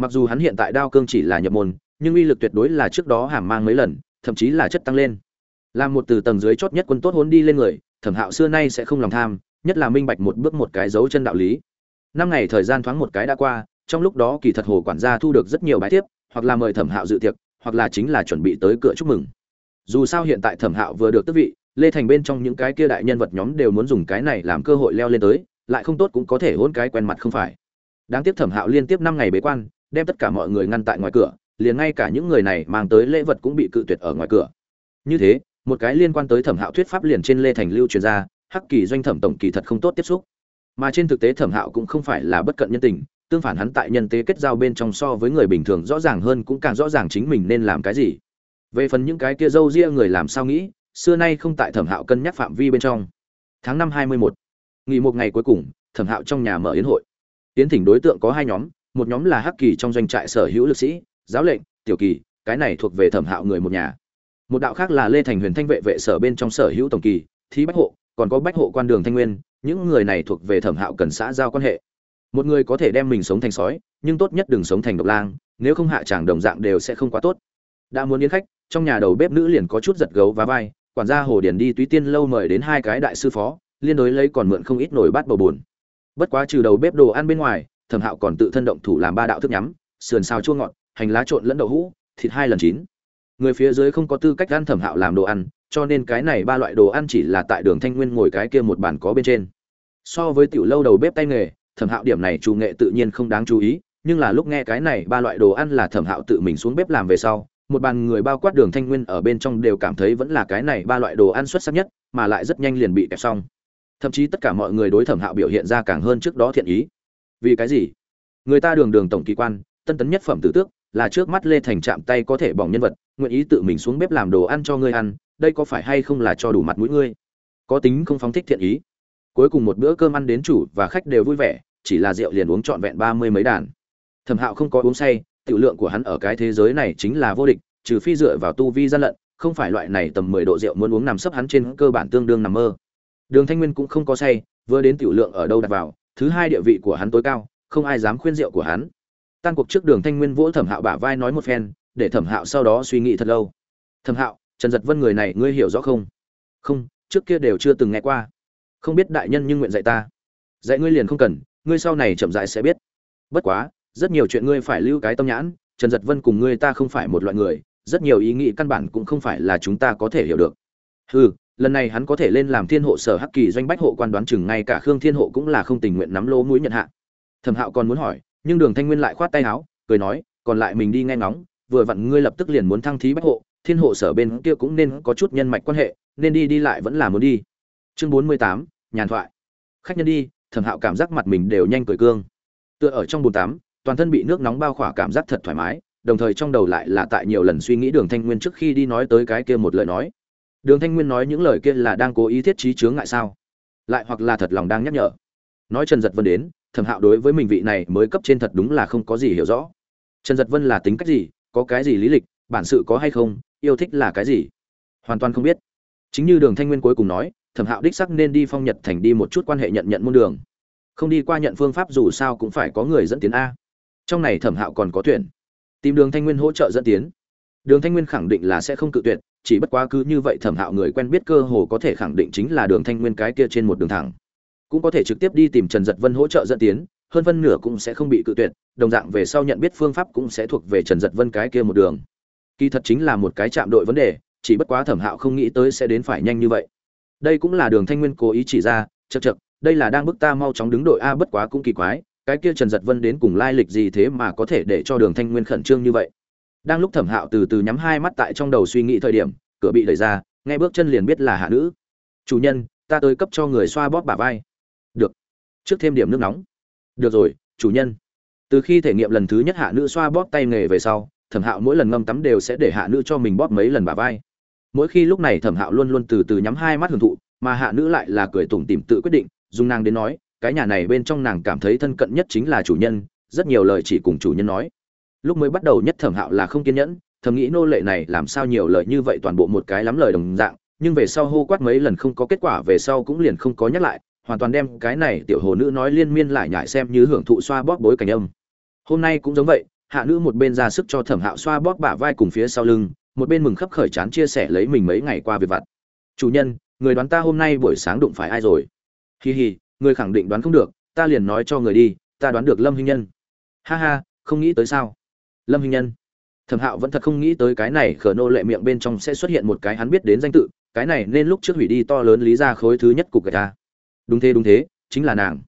mặc dù hắn hiện tại đao cương chỉ là nhập môn, nhưng uy lực tuyệt đối là trước đó hàm mang mấy lần, thậm chí là chất tăng lên. Làm một từ tầng dưới chót nhất quân tốt hốn đi lên người, thẩm hạo xưa nay sẽ không lòng tham, nhất là minh bạch một bước một cái dấu chân đạo lý. Năm ngày thời gian thoáng một cái đã qua, trong lúc đó kỳ thật hồ quản gia thu được rất nhiều bài tiếp hoặc là mời thẩm hạo dự tiệc, hoặc là chính là chuẩn bị tới cửa chúc mừng. Dù sao hiện tại thẩm hạo vừa được tước vị, lê thành bên trong những cái kia đại nhân vật nhóm đều muốn dùng cái này làm cơ hội leo lên tới, lại không tốt cũng có thể hôn cái quen mặt không phải. Đáng tiếc thẩm hạo liên tiếp năm ngày bế quan đem tất cả mọi người ngăn tại ngoài cửa, liền ngay cả những người này mang tới lễ vật cũng bị cự tuyệt ở ngoài cửa. Như thế, một cái liên quan tới thẩm hạo thuyết pháp liền trên lê thành lưu truyền ra, hắc kỳ doanh thẩm tổng kỳ thật không tốt tiếp xúc. Mà trên thực tế thẩm hạo cũng không phải là bất cận nhân tình, tương phản hắn tại nhân tế kết giao bên trong so với người bình thường rõ ràng hơn cũng càng rõ ràng chính mình nên làm cái gì. Về phần những cái kia dâu ria người làm sao nghĩ, xưa nay không tại thẩm hạo cân nhắc phạm vi bên trong. Tháng năm hai mươi một nghỉ một ngày cuối cùng, thẩm hạo trong nhà mở yến hội. Yến thỉnh đối tượng có hai nhóm một nhóm là hắc kỳ trong doanh trại sở hữu lực sĩ, giáo lệnh, tiểu kỳ, cái này thuộc về thẩm hạo người một nhà. Một đạo khác là lê thành huyền thanh vệ vệ sở bên trong sở hữu tổng kỳ, thí bách hộ, còn có bách hộ quan đường thanh nguyên, những người này thuộc về thẩm hạo cần xã giao quan hệ. Một người có thể đem mình sống thành sói, nhưng tốt nhất đừng sống thành độc lang, nếu không hạ tràng đồng dạng đều sẽ không quá tốt. Đã muốn yến khách, trong nhà đầu bếp nữ liền có chút giật gấu và vai, quản gia hồ điển đi túy tiên lâu mời đến hai cái đại sư phó, liên đối lấy còn mượn không ít nổi bát bầu buồn. Bất quá trừ đầu bếp đồ ăn bên ngoài thẩm hạo còn tự thân động thủ làm ba đạo thức nhắm, sườn xào chua ngọt, hành lá trộn lẫn đậu hũ, thịt hai lần chín. Người phía dưới không có tư cách ăn thẩm hạo làm đồ ăn, cho nên cái này ba loại đồ ăn chỉ là tại đường thanh nguyên ngồi cái kia một bàn có bên trên. So với tiểu lâu đầu bếp tay nghề, thẩm hạo điểm này chủ nghệ tự nhiên không đáng chú ý, nhưng là lúc nghe cái này ba loại đồ ăn là thẩm hạo tự mình xuống bếp làm về sau, một bàn người bao quát đường thanh nguyên ở bên trong đều cảm thấy vẫn là cái này ba loại đồ ăn xuất sắc nhất, mà lại rất nhanh liền bị kẹp xong. Thậm chí tất cả mọi người đối thẩm hạo biểu hiện ra càng hơn trước đó thiện ý vì cái gì? Người ta đường đường tổng kỳ quan, tân tấn nhất phẩm tử tước, là trước mắt lê thành chạm tay có thể bỏng nhân vật, nguyện ý tự mình xuống bếp làm đồ ăn cho ngươi ăn, đây có phải hay không là cho đủ mặt mũi ngươi? Có tính không phóng thích thiện ý. Cuối cùng một bữa cơm ăn đến chủ và khách đều vui vẻ, chỉ là rượu liền uống trọn vẹn ba mươi mấy đàn. Thẩm hạo không có uống say, tiểu lượng của hắn ở cái thế giới này chính là vô địch, trừ phi dựa vào tu vi gian lận, không phải loại này tầm mười độ rượu muốn uống nằm sấp hắn trên cơ bản tương đương nằm mơ. Đường thanh nguyên cũng không có say, vừa đến tiểu lượng ở đâu đặt vào thứ hai địa vị của hắn tối cao, không ai dám khuyên rượu của hắn. Tan cuộc trước đường thanh nguyên vỗ thẩm hạo bả vai nói một phen, để thẩm hạo sau đó suy nghĩ thật lâu. Thẩm hạo, trần giật vân người này ngươi hiểu rõ không? Không, trước kia đều chưa từng nghe qua. Không biết đại nhân nhưng nguyện dạy ta. Dạy ngươi liền không cần, ngươi sau này chậm dại sẽ biết. Bất quá, rất nhiều chuyện ngươi phải lưu cái tâm nhãn, trần giật vân cùng ngươi ta không phải một loại người, rất nhiều ý nghĩ căn bản cũng không phải là chúng ta có thể hiểu được. Ừ lần này hắn có thể lên làm thiên hộ sở hắc kỳ doanh bách hộ quan đoán chừng ngay cả khương thiên hộ cũng là không tình nguyện nắm lỗ mũi nhận hạ. Thẩm hạo còn muốn hỏi, nhưng đường thanh nguyên lại khoát tay áo, cười nói, còn lại mình đi nghe ngóng, vừa vặn ngươi lập tức liền muốn thăng thí bách hộ, thiên hộ sở bên kia cũng nên có chút nhân mạch quan hệ, nên đi đi lại vẫn là muốn đi. Chương bốn mươi tám, nhàn thoại. Khách nhân đi, thẩm hạo cảm giác mặt mình đều nhanh cười cương. Tựa ở trong bồn tắm, toàn thân bị nước nóng bao khỏa cảm giác thật thoải mái, đồng thời trong đầu lại là tại nhiều lần suy nghĩ đường thanh nguyên trước khi đi nói tới cái kia một lời nói đường thanh nguyên nói những lời kia là đang cố ý thiết trí chướng ngại sao? Lại hoặc là thật lòng đang nhắc nhở? Nói trần giật vân đến, thẩm hạo đối với mình vị này mới cấp trên thật đúng là không có gì hiểu rõ. Trần giật vân là tính cách gì? Có cái gì lý lịch? Bản sự có hay không? Yêu thích là cái gì? Hoàn toàn không biết. Chính như đường thanh nguyên cuối cùng nói, thẩm hạo đích sắc nên đi phong nhật thành đi một chút quan hệ nhận nhận môn đường. Không đi qua nhận phương pháp dù sao cũng phải có người dẫn tiến a. Trong này thẩm hạo còn có tuyển. Tìm đường thanh nguyên hỗ trợ dẫn tiến. Đường thanh nguyên khẳng định là sẽ không cự tuyệt chỉ bất quá cứ như vậy thẩm hạo người quen biết cơ hồ có thể khẳng định chính là đường thanh nguyên cái kia trên một đường thẳng. Cũng có thể trực tiếp đi tìm trần giật vân hỗ trợ dẫn tiến, hơn phân nửa cũng sẽ không bị cự tuyệt, đồng dạng về sau nhận biết phương pháp cũng sẽ thuộc về trần giật vân cái kia một đường. Kỳ thật chính là một cái chạm đội vấn đề, chỉ bất quá thẩm hạo không nghĩ tới sẽ đến phải nhanh như vậy. Đây cũng là đường thanh nguyên cố ý chỉ ra chật chật đây là đang bức ta mau chóng đứng đội a bất quá cũng kỳ quái, cái kia trần giật vân đến cùng lai lịch gì thế mà có thể để cho đường thanh nguyên khẩn trương như vậy đang lúc thẩm hạo từ từ nhắm hai mắt tại trong đầu suy nghĩ thời điểm, cửa bị đẩy ra, nghe bước chân liền biết là hạ nữ. Chủ nhân, ta tới cấp cho người xoa bóp bả vai. Được. Trước thêm điểm nước nóng. Được rồi, chủ nhân. Từ khi thể nghiệm lần thứ nhất hạ nữ xoa bóp tay nghề về sau, thẩm hạo mỗi lần ngâm tắm đều sẽ để hạ nữ cho mình bóp mấy lần bả vai. Mỗi khi lúc này thẩm hạo luôn luôn từ từ nhắm hai mắt hưởng thụ, mà hạ nữ lại là cười tủm tỉm tự quyết định, dùng nàng đến nói, cái nhà này bên trong nàng cảm thấy thân cận nhất chính là chủ nhân, rất nhiều lời chỉ cùng chủ nhân nói lúc mới bắt đầu nhất thẩm hạo là không kiên nhẫn, thầm nghĩ nô lệ này làm sao nhiều lời như vậy toàn bộ một cái lắm lời đồng dạng, nhưng về sau hô quát mấy lần không có kết quả về sau cũng liền không có nhắc lại, hoàn toàn đem cái này tiểu hồ nữ nói liên miên lại nhại xem như hưởng thụ xoa bóp bối cảnh âm. Hôm nay cũng giống vậy, hạ nữ một bên ra sức cho thẩm hạo xoa bóp bả vai cùng phía sau lưng, một bên mừng khấp khởi chán chia sẻ lấy mình mấy ngày qua việc vặt. Chủ nhân, người đoán ta hôm nay buổi sáng đụng phải ai rồi? Hì hì người khẳng định đoán không được, ta liền nói cho người đi, ta đoán được lâm hinh nhân. Ha ha, không nghĩ tới sao? Lâm hinh nhân. Thẩm hạo vẫn thật không nghĩ tới cái này khở nô lệ miệng bên trong sẽ xuất hiện một cái hắn biết đến danh tự, cái này nên lúc trước hủy đi to lớn lý ra khối thứ nhất cục người ta. Đúng thế đúng thế, chính là nàng.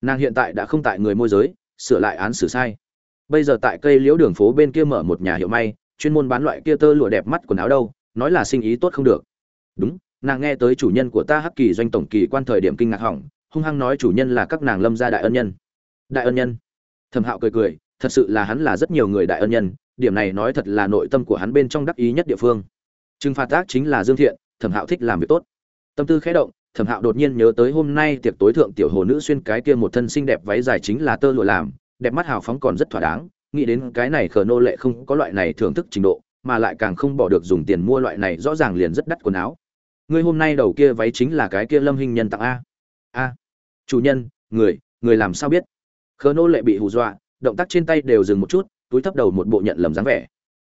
Nàng hiện tại đã không tại người môi giới, sửa lại án xử sai. Bây giờ tại cây liễu đường phố bên kia mở một nhà hiệu may, chuyên môn bán loại kia tơ lụa đẹp mắt quần áo đâu, nói là sinh ý tốt không được. Đúng, nàng nghe tới chủ nhân của ta hắc kỳ doanh tổng kỳ quan thời điểm kinh ngạc hỏng, hung hăng nói chủ nhân là các nàng lâm gia đại ân nhân. Đại ân nhân. Thẩm hạo cười cười thật sự là hắn là rất nhiều người đại ân nhân, điểm này nói thật là nội tâm của hắn bên trong đắc ý nhất địa phương. Trừng phạt tác chính là dương thiện, thẩm hạo thích làm việc tốt. Tâm tư khẽ động, thẩm hạo đột nhiên nhớ tới hôm nay tiệc tối thượng tiểu hồ nữ xuyên cái kia một thân xinh đẹp váy dài chính là tơ lụa làm, đẹp mắt hào phóng còn rất thỏa đáng, nghĩ đến cái này khờ nô lệ không có loại này thưởng thức trình độ, mà lại càng không bỏ được dùng tiền mua loại này rõ ràng liền rất đắt quần áo. Ngươi hôm nay đầu kia váy chính là cái kia lâm hình nhân tặng a. A. Chủ nhân, người người làm sao biết? Khờ nô lệ bị hù dọa động tác trên tay đều dừng một chút, túi thấp đầu một bộ nhận lầm dáng vẻ.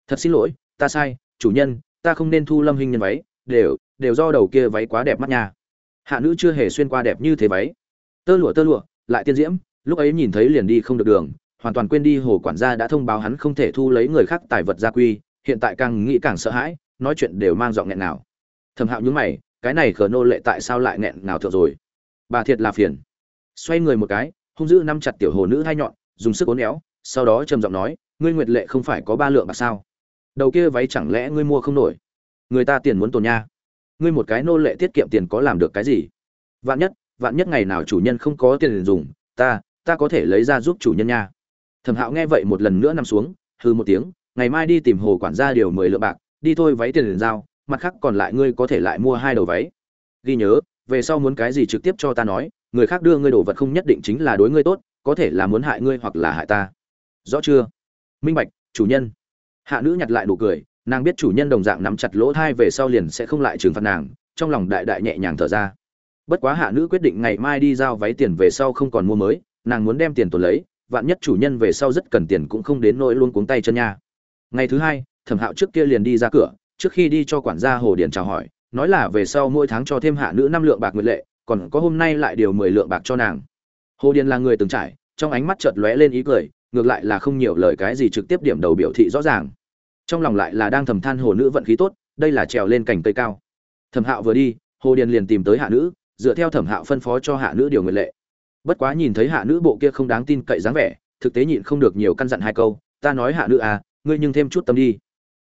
Thật xin lỗi, ta sai, chủ nhân, ta không nên thu lâm hình nhân váy, đều đều do đầu kia váy quá đẹp mắt nha. Hạ nữ chưa hề xuyên qua đẹp như thế váy. Tơ lụa tơ lụa, lại tiên diễm. Lúc ấy nhìn thấy liền đi không được đường, hoàn toàn quên đi hồ quản gia đã thông báo hắn không thể thu lấy người khác tài vật gia quy, hiện tại càng nghĩ càng sợ hãi, nói chuyện đều mang giọng nghẹn nào thầm hạo nhúng mày, cái này khờ nô lệ tại sao lại nghẹn nào thượng rồi? Bà thiệt là phiền. Xoay người một cái, hung dữ nắm chặt tiểu hồ nữ hai nhọn dùng sức ốn néo, sau đó trầm giọng nói ngươi nguyệt lệ không phải có ba lượng bạc sao? Đầu kia váy chẳng lẽ ngươi mua không nổi? Người ta tiền muốn tồn nha. Ngươi một cái nô lệ tiết kiệm tiền có làm được cái gì? Vạn nhất vạn nhất ngày nào chủ nhân không có tiền dùng ta ta có thể lấy ra giúp chủ nhân nha. Thẩm hạo nghe vậy một lần nữa nằm xuống hư một tiếng ngày mai đi tìm hồ quản gia điều mười lượng bạc đi thôi váy tiền liền giao mặt khác còn lại ngươi có thể lại mua hai đầu váy. Ghi nhớ về sau muốn cái gì trực tiếp cho ta nói người khác đưa ngươi đồ vật không nhất định chính là đối ngươi tốt có thể là muốn hại ngươi hoặc là hại ta. Rõ chưa? Minh bạch, chủ nhân. Hạ nữ nhặt lại nụ cười, nàng biết chủ nhân đồng dạng nắm chặt lỗ thai về sau liền sẽ không lại trừng phạt nàng, trong lòng đại đại nhẹ nhàng thở ra. Bất quá hạ nữ quyết định ngày mai đi giao váy tiền về sau không còn mua mới, nàng muốn đem tiền tồn lấy, vạn nhất chủ nhân về sau rất cần tiền cũng không đến nỗi luôn cuống tay chân nha. Ngày thứ hai, thẩm hạo trước kia liền đi ra cửa, trước khi đi cho quản gia hồ điền chào hỏi, nói là về sau mỗi tháng cho thêm hạ nữ năm lượng bạc nguyệt lệ, còn có hôm nay lại điều mười lượng bạc cho nàng hồ điền là người từng trải, trong ánh mắt chợt lóe lên ý cười, ngược lại là không nhiều lời cái gì trực tiếp điểm đầu biểu thị rõ ràng. Trong lòng lại là đang thầm than hồ nữ vận khí tốt, đây là trèo lên cành cây cao. Thẩm hạo vừa đi, hồ điền liền tìm tới hạ nữ, dựa theo thẩm hạo phân phó cho hạ nữ điều nguyện lệ. Bất quá nhìn thấy hạ nữ bộ kia không đáng tin cậy dáng vẻ, thực tế nhịn không được nhiều căn dặn hai câu, ta nói hạ nữ à ngươi nhưng thêm chút tâm đi.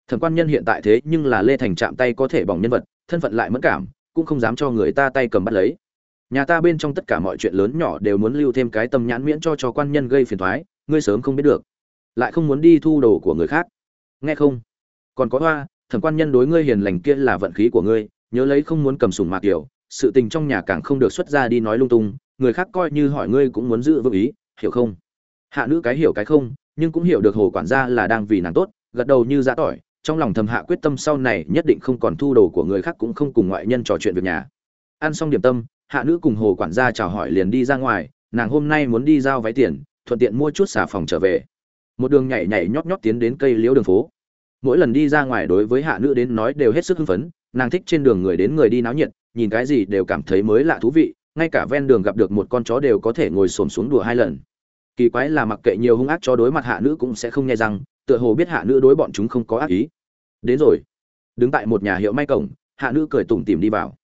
Thẩm quan nhân hiện tại thế nhưng là lê thành chạm tay có thể bỏng nhân vật, thân phận lại mẫn cảm, cũng không dám cho người ta tay cầm bắt lấy nhà ta bên trong tất cả mọi chuyện lớn nhỏ đều muốn lưu thêm cái tâm nhãn miễn cho cho quan nhân gây phiền thoái, ngươi sớm không biết được. Lại không muốn đi thu đồ của người khác. Nghe không? Còn có hoa, thẩm quan nhân đối ngươi hiền lành kia là vận khí của ngươi, nhớ lấy không muốn cầm sùng mạc kiểu, sự tình trong nhà càng không được xuất ra đi nói lung tung, người khác coi như hỏi ngươi cũng muốn giữ vững ý, hiểu không? Hạ nữ cái hiểu cái không, nhưng cũng hiểu được hồ quản gia là đang vì nàng tốt, gật đầu như giã tỏi, trong lòng thầm hạ quyết tâm sau này nhất định không còn thu đồ của người khác cũng không cùng ngoại nhân trò chuyện việc nhà. Ăn xong điểm tâm hạ nữ cùng hồ quản gia chào hỏi liền đi ra ngoài, nàng hôm nay muốn đi giao váy tiền, thuận tiện mua chút xà phòng trở về. Một đường nhảy nhảy nhót nhót tiến đến cây liễu đường phố. Mỗi lần đi ra ngoài đối với hạ nữ đến nói đều hết sức hưng phấn, nàng thích trên đường người đến người đi náo nhiệt, nhìn cái gì đều cảm thấy mới lạ thú vị, ngay cả ven đường gặp được một con chó đều có thể ngồi xổm xuống đùa hai lần. Kỳ quái là mặc kệ nhiều hung ác cho đối mặt hạ nữ cũng sẽ không nghe rằng tựa hồ biết hạ nữ đối bọn chúng không có ác ý. Đến rồi. Đứng tại một nhà hiệu may cổng, hạ nữ cười tủm tìm đi vào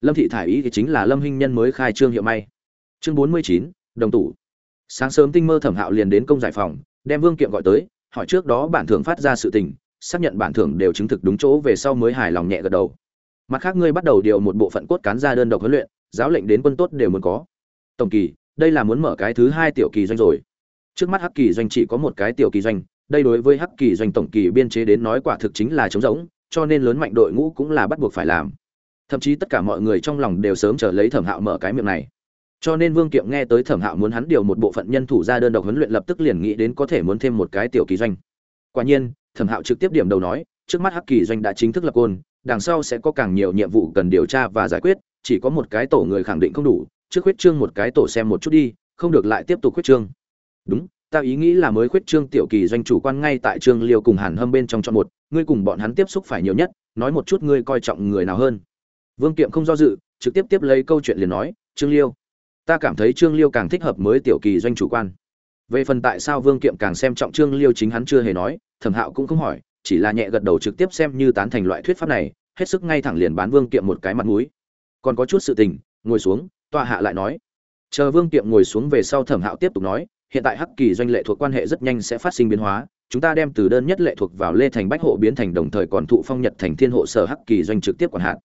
lâm thị thải ý thì chính là lâm hinh nhân mới khai trương hiệu may. Chương bốn mươi chín, đồng tủ. Sáng sớm tinh mơ thẩm hạo liền đến công giải phòng, đem vương kiệm gọi tới, hỏi trước đó bản thưởng phát ra sự tình, xác nhận bản thưởng đều chứng thực đúng chỗ về sau mới hài lòng nhẹ gật đầu. Mặt khác ngươi bắt đầu điều một bộ phận cốt cán ra đơn độc huấn luyện, giáo lệnh đến quân tốt đều muốn có. Tổng kỳ, đây là muốn mở cái thứ hai tiểu kỳ doanh rồi. Trước mắt hắc kỳ doanh chỉ có một cái tiểu kỳ doanh, đây đối với hắc kỳ doanh tổng kỳ biên chế đến nói quả thực chính là trống rỗng, cho nên lớn mạnh đội ngũ cũng là bắt buộc phải làm thậm chí tất cả mọi người trong lòng đều sớm chờ lấy thẩm hạo mở cái miệng này. Cho nên vương kiệm nghe tới thẩm hạo muốn hắn điều một bộ phận nhân thủ ra đơn độc huấn luyện lập tức liền nghĩ đến có thể muốn thêm một cái tiểu kỳ doanh. Quả nhiên, thẩm hạo trực tiếp điểm đầu nói, trước mắt hắc kỳ doanh đã chính thức lập côn, đằng sau sẽ có càng nhiều nhiệm vụ cần điều tra và giải quyết, chỉ có một cái tổ người khẳng định không đủ, trước khuyết trương một cái tổ xem một chút đi, không được lại tiếp tục khuyết trương. Đúng, ta ý nghĩ là mới khuyết trương tiểu kỳ doanh chủ quan ngay tại trương liêu cùng hàn hâm bên trong chọn một, ngươi cùng bọn hắn tiếp xúc phải nhiều nhất, nói một chút ngươi coi trọng người nào hơn vương kiệm không do dự, trực tiếp tiếp lấy câu chuyện liền nói, trương liêu, ta cảm thấy trương liêu càng thích hợp mới tiểu kỳ doanh chủ quan. Về phần tại sao vương kiệm càng xem trọng trương liêu chính hắn chưa hề nói, thẩm hạo cũng không hỏi, chỉ là nhẹ gật đầu trực tiếp xem như tán thành loại thuyết pháp này, hết sức ngay thẳng liền bán vương kiệm một cái mặt mũi. Còn có chút sự tình, ngồi xuống tọa hạ lại nói. Chờ vương kiệm ngồi xuống về sau thẩm hạo tiếp tục nói, hiện tại hắc kỳ doanh lệ thuộc quan hệ rất nhanh sẽ phát sinh biến hóa, chúng ta đem từ đơn nhất lệ thuộc vào lê thành bách hộ biến thành đồng thời còn thụ phong nhật thành thiên hộ sở hắc kỳ doanh trực tiếp quản hạt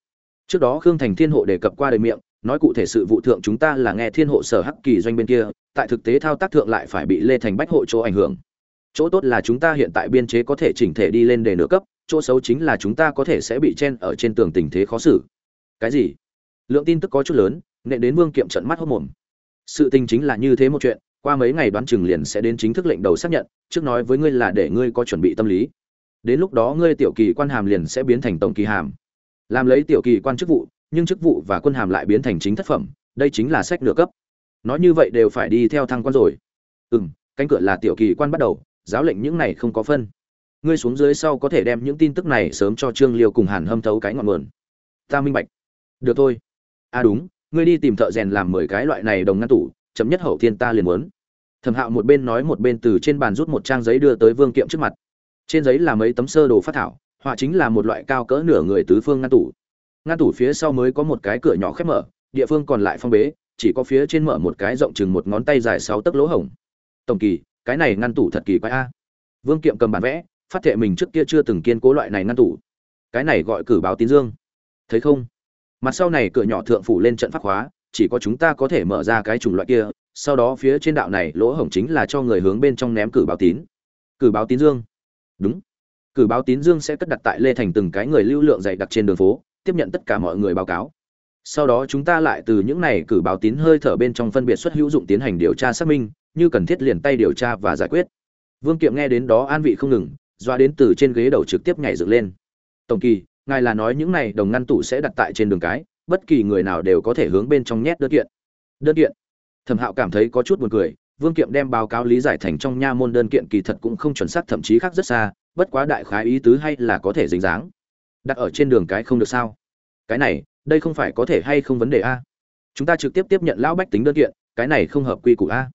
trước đó khương thành thiên hộ đề cập qua đời miệng, nói cụ thể sự vụ thượng chúng ta là nghe thiên hộ sở hắc kỳ doanh bên kia, tại thực tế thao tác thượng lại phải bị lê thành bách hộ chỗ ảnh hưởng. Chỗ tốt là chúng ta hiện tại biên chế có thể chỉnh thể đi lên đề nửa cấp, chỗ xấu chính là chúng ta có thể sẽ bị chen ở trên tường tình thế khó xử. Cái gì? Lượng tin tức có chút lớn, nện đến vương kiệm trận mắt hốc mồm. Sự tình chính là như thế một chuyện, qua mấy ngày đoán chừng liền sẽ đến chính thức lệnh đầu xác nhận, trước nói với ngươi là để ngươi có chuẩn bị tâm lý. Đến lúc đó ngươi tiểu kỳ quan hàm liền sẽ biến thành tổng kỳ hàm làm lấy tiểu kỳ quan chức vụ, nhưng chức vụ và quân hàm lại biến thành chính thất phẩm, đây chính là sách nửa cấp. Nói như vậy đều phải đi theo thăng quan rồi. Ừ m cánh cửa là tiểu kỳ quan bắt đầu, giáo lệnh những này không có phân. Ngươi xuống dưới sau có thể đem những tin tức này sớm cho trương liêu cùng hàn hâm thấu cái ngọn nguồn. Ta minh bạch. Được thôi. À đúng, ngươi đi tìm thợ rèn làm mười cái loại này đồng ngăn tủ, chấm nhất hậu thiên ta liền muốn. Thẩm hạo một bên nói một bên từ trên bàn rút một trang giấy đưa tới vương kiệm trước mặt. Trên giấy là mấy tấm sơ đồ phát thảo họa chính là một loại cao cỡ nửa người tứ phương ngăn tủ. Ngăn tủ phía sau mới có một cái cửa nhỏ khép mở, địa phương còn lại phong bế, chỉ có phía trên mở một cái rộng chừng một ngón tay dài sáu tấc lỗ hổng. Tổng kỳ, cái này ngăn tủ thật kỳ quái a. Vương kiệm cầm bản vẽ, phát thệ mình trước kia chưa từng kiên cố loại này ngăn tủ. Cái này gọi cử báo tín dương. Thấy không? Mặt sau này cửa nhỏ thượng phủ lên trận pháp hóa, chỉ có chúng ta có thể mở ra cái chủng loại kia, sau đó phía trên đạo này lỗ hổng chính là cho người hướng bên trong ném cử báo tín. Cử báo tín dương. Đúng cử báo tín dương sẽ cất đặt tại lê thành từng cái người lưu lượng dày đặc trên đường phố, tiếp nhận tất cả mọi người báo cáo. Sau đó chúng ta lại từ những này cử báo tín hơi thở bên trong phân biệt xuất hữu dụng tiến hành điều tra xác minh, như cần thiết liền tay điều tra và giải quyết. Vương kiệm nghe đến đó an vị không ngừng, doa đến từ trên ghế đầu trực tiếp nhảy dựng lên. Tổng kỳ, ngài là nói những này đồng ngăn tủ sẽ đặt tại trên đường cái, bất kỳ người nào đều có thể hướng bên trong nhét đơn kiện. Đơn kiện? Thẩm hạo cảm thấy có chút buồn cười, vương kiệm đem báo cáo lý giải thành trong nha môn đơn kiện kỳ thật cũng không chuẩn xác, thậm chí khác rất xa bất quá đại khái ý tứ hay là có thể dính dáng. Đặt ở trên đường cái không được sao? Cái này, đây không phải có thể hay không vấn đề a? Chúng ta trực tiếp tiếp nhận lão bách tính đơn kiện, cái này không hợp quy củ a.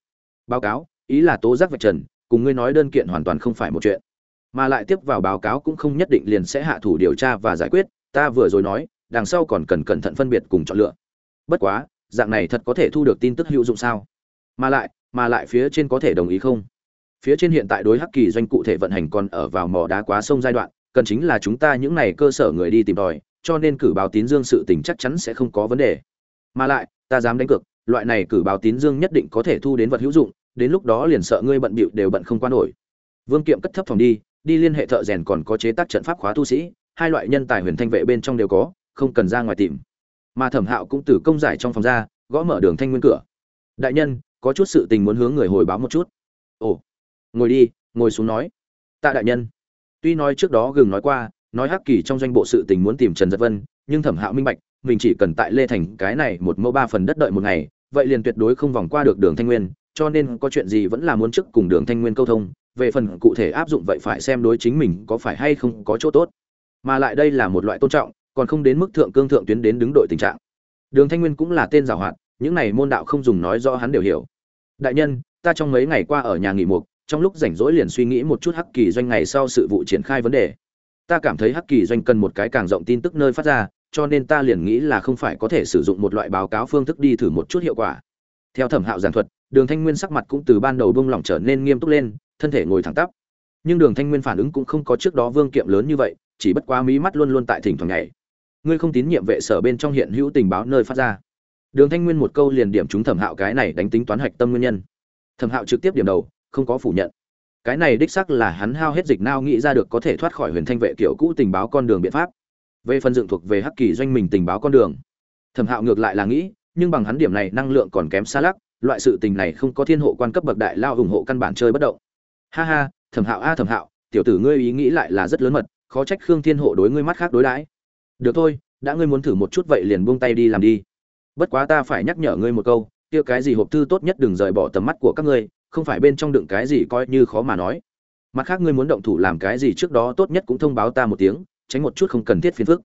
Báo cáo, ý là tố giác vạch trần, cùng ngươi nói đơn kiện hoàn toàn không phải một chuyện. Mà lại tiếp vào báo cáo cũng không nhất định liền sẽ hạ thủ điều tra và giải quyết, ta vừa rồi nói, đằng sau còn cần cẩn thận phân biệt cùng chọn lựa. Bất quá, dạng này thật có thể thu được tin tức hữu dụng sao? Mà lại mà lại phía trên có thể đồng ý không? Phía trên hiện tại đối hắc kỳ doanh cụ thể vận hành còn ở vào mỏ đá quá sông giai đoạn, cần chính là chúng ta những này cơ sở người đi tìm tòi, cho nên cử báo tín dương sự tình chắc chắn sẽ không có vấn đề. Mà lại, ta dám đánh cược, loại này cử báo tín dương nhất định có thể thu đến vật hữu dụng, đến lúc đó liền sợ ngươi bận bịu đều bận không qua nổi. Vương kiệm cất thấp phòng đi đi liên hệ thợ rèn còn có chế tác trận pháp khóa tu sĩ, hai loại nhân tài huyền thanh vệ bên trong đều có, không cần ra ngoài tìm. Mà thẩm hạo cũng từ công giải trong phòng ra, gõ mở đường thanh nguyên cửa. Đại nhân, có chút sự tình muốn hướng người hồi báo một chút. Ồ ngồi đi, ngồi xuống nói. Tạ đại nhân. Tuy nói trước đó gừng nói qua, nói hắc kỳ trong doanh bộ sự tình muốn tìm trần giật vân, nhưng thẩm hạo minh bạch, mình chỉ cần tại lê thành cái này một mẫu ba phần đất đợi một ngày, vậy liền tuyệt đối không vòng qua được đường thanh nguyên, cho nên có chuyện gì vẫn là muốn trước cùng đường thanh nguyên câu thông, về phần cụ thể áp dụng vậy phải xem đối chính mình có phải hay không có chỗ tốt. Mà lại đây là một loại tôn trọng, còn không đến mức thượng cương thượng tuyến đến đứng đội tình trạng. Đường thanh nguyên cũng là tên giảo hoạt, những này môn đạo không dùng nói rõ hắn đều hiểu. Đại nhân, ta trong mấy ngày qua ở nhà nghỉ mục trong lúc rảnh rỗi liền suy nghĩ một chút hắc kỳ doanh ngày sau sự vụ triển khai vấn đề. Ta cảm thấy hắc kỳ doanh cần một cái càng rộng tin tức nơi phát ra, cho nên ta liền nghĩ là không phải có thể sử dụng một loại báo cáo phương thức đi thử một chút hiệu quả. Theo thẩm hạo giảng thuật, đường thanh nguyên sắc mặt cũng từ ban đầu bông lỏng trở nên nghiêm túc lên, thân thể ngồi thẳng tắp. Nhưng đường thanh nguyên phản ứng cũng không có trước đó vương kiệm lớn như vậy, chỉ bất quá mí mắt luôn luôn tại thỉnh thoảng nhảy. ngươi không tín nhiệm vệ sở bên trong hiện hữu tình báo nơi phát ra. Đường thanh nguyên một câu liền điểm trúng thẩm hạo cái này đánh tính toán hạch tâm nguyên nhân. Thẩm hạo trực tiếp điểm đầu không có phủ nhận. Cái này đích sắc là hắn hao hết dịch nao nghĩ ra được có thể thoát khỏi huyền thanh vệ kiểu cũ tình báo con đường biện pháp. Về phần dựng thuộc về hắc kỳ doanh mình tình báo con đường, thẩm hạo ngược lại là nghĩ, nhưng bằng hắn điểm này năng lượng còn kém xa lắc, loại sự tình này không có thiên hộ quan cấp bậc đại lao ủng hộ căn bản chơi bất động. Ha ha, thẩm hạo a, thẩm hạo, tiểu tử ngươi ý nghĩ lại là rất lớn mật, khó trách khương thiên hộ đối ngươi mắt khác đối đãi. Được thôi, đã ngươi muốn thử một chút vậy liền buông tay đi làm đi. Bất quá ta phải nhắc nhở ngươi một câu, kia cái gì hộp thư tốt nhất đừng rời bỏ tầm mắt của các ngươi không phải bên trong đựng cái gì coi như khó mà nói. Mặt khác ngươi muốn động thủ làm cái gì trước đó tốt nhất cũng thông báo ta một tiếng, tránh một chút không cần thiết phiền phức.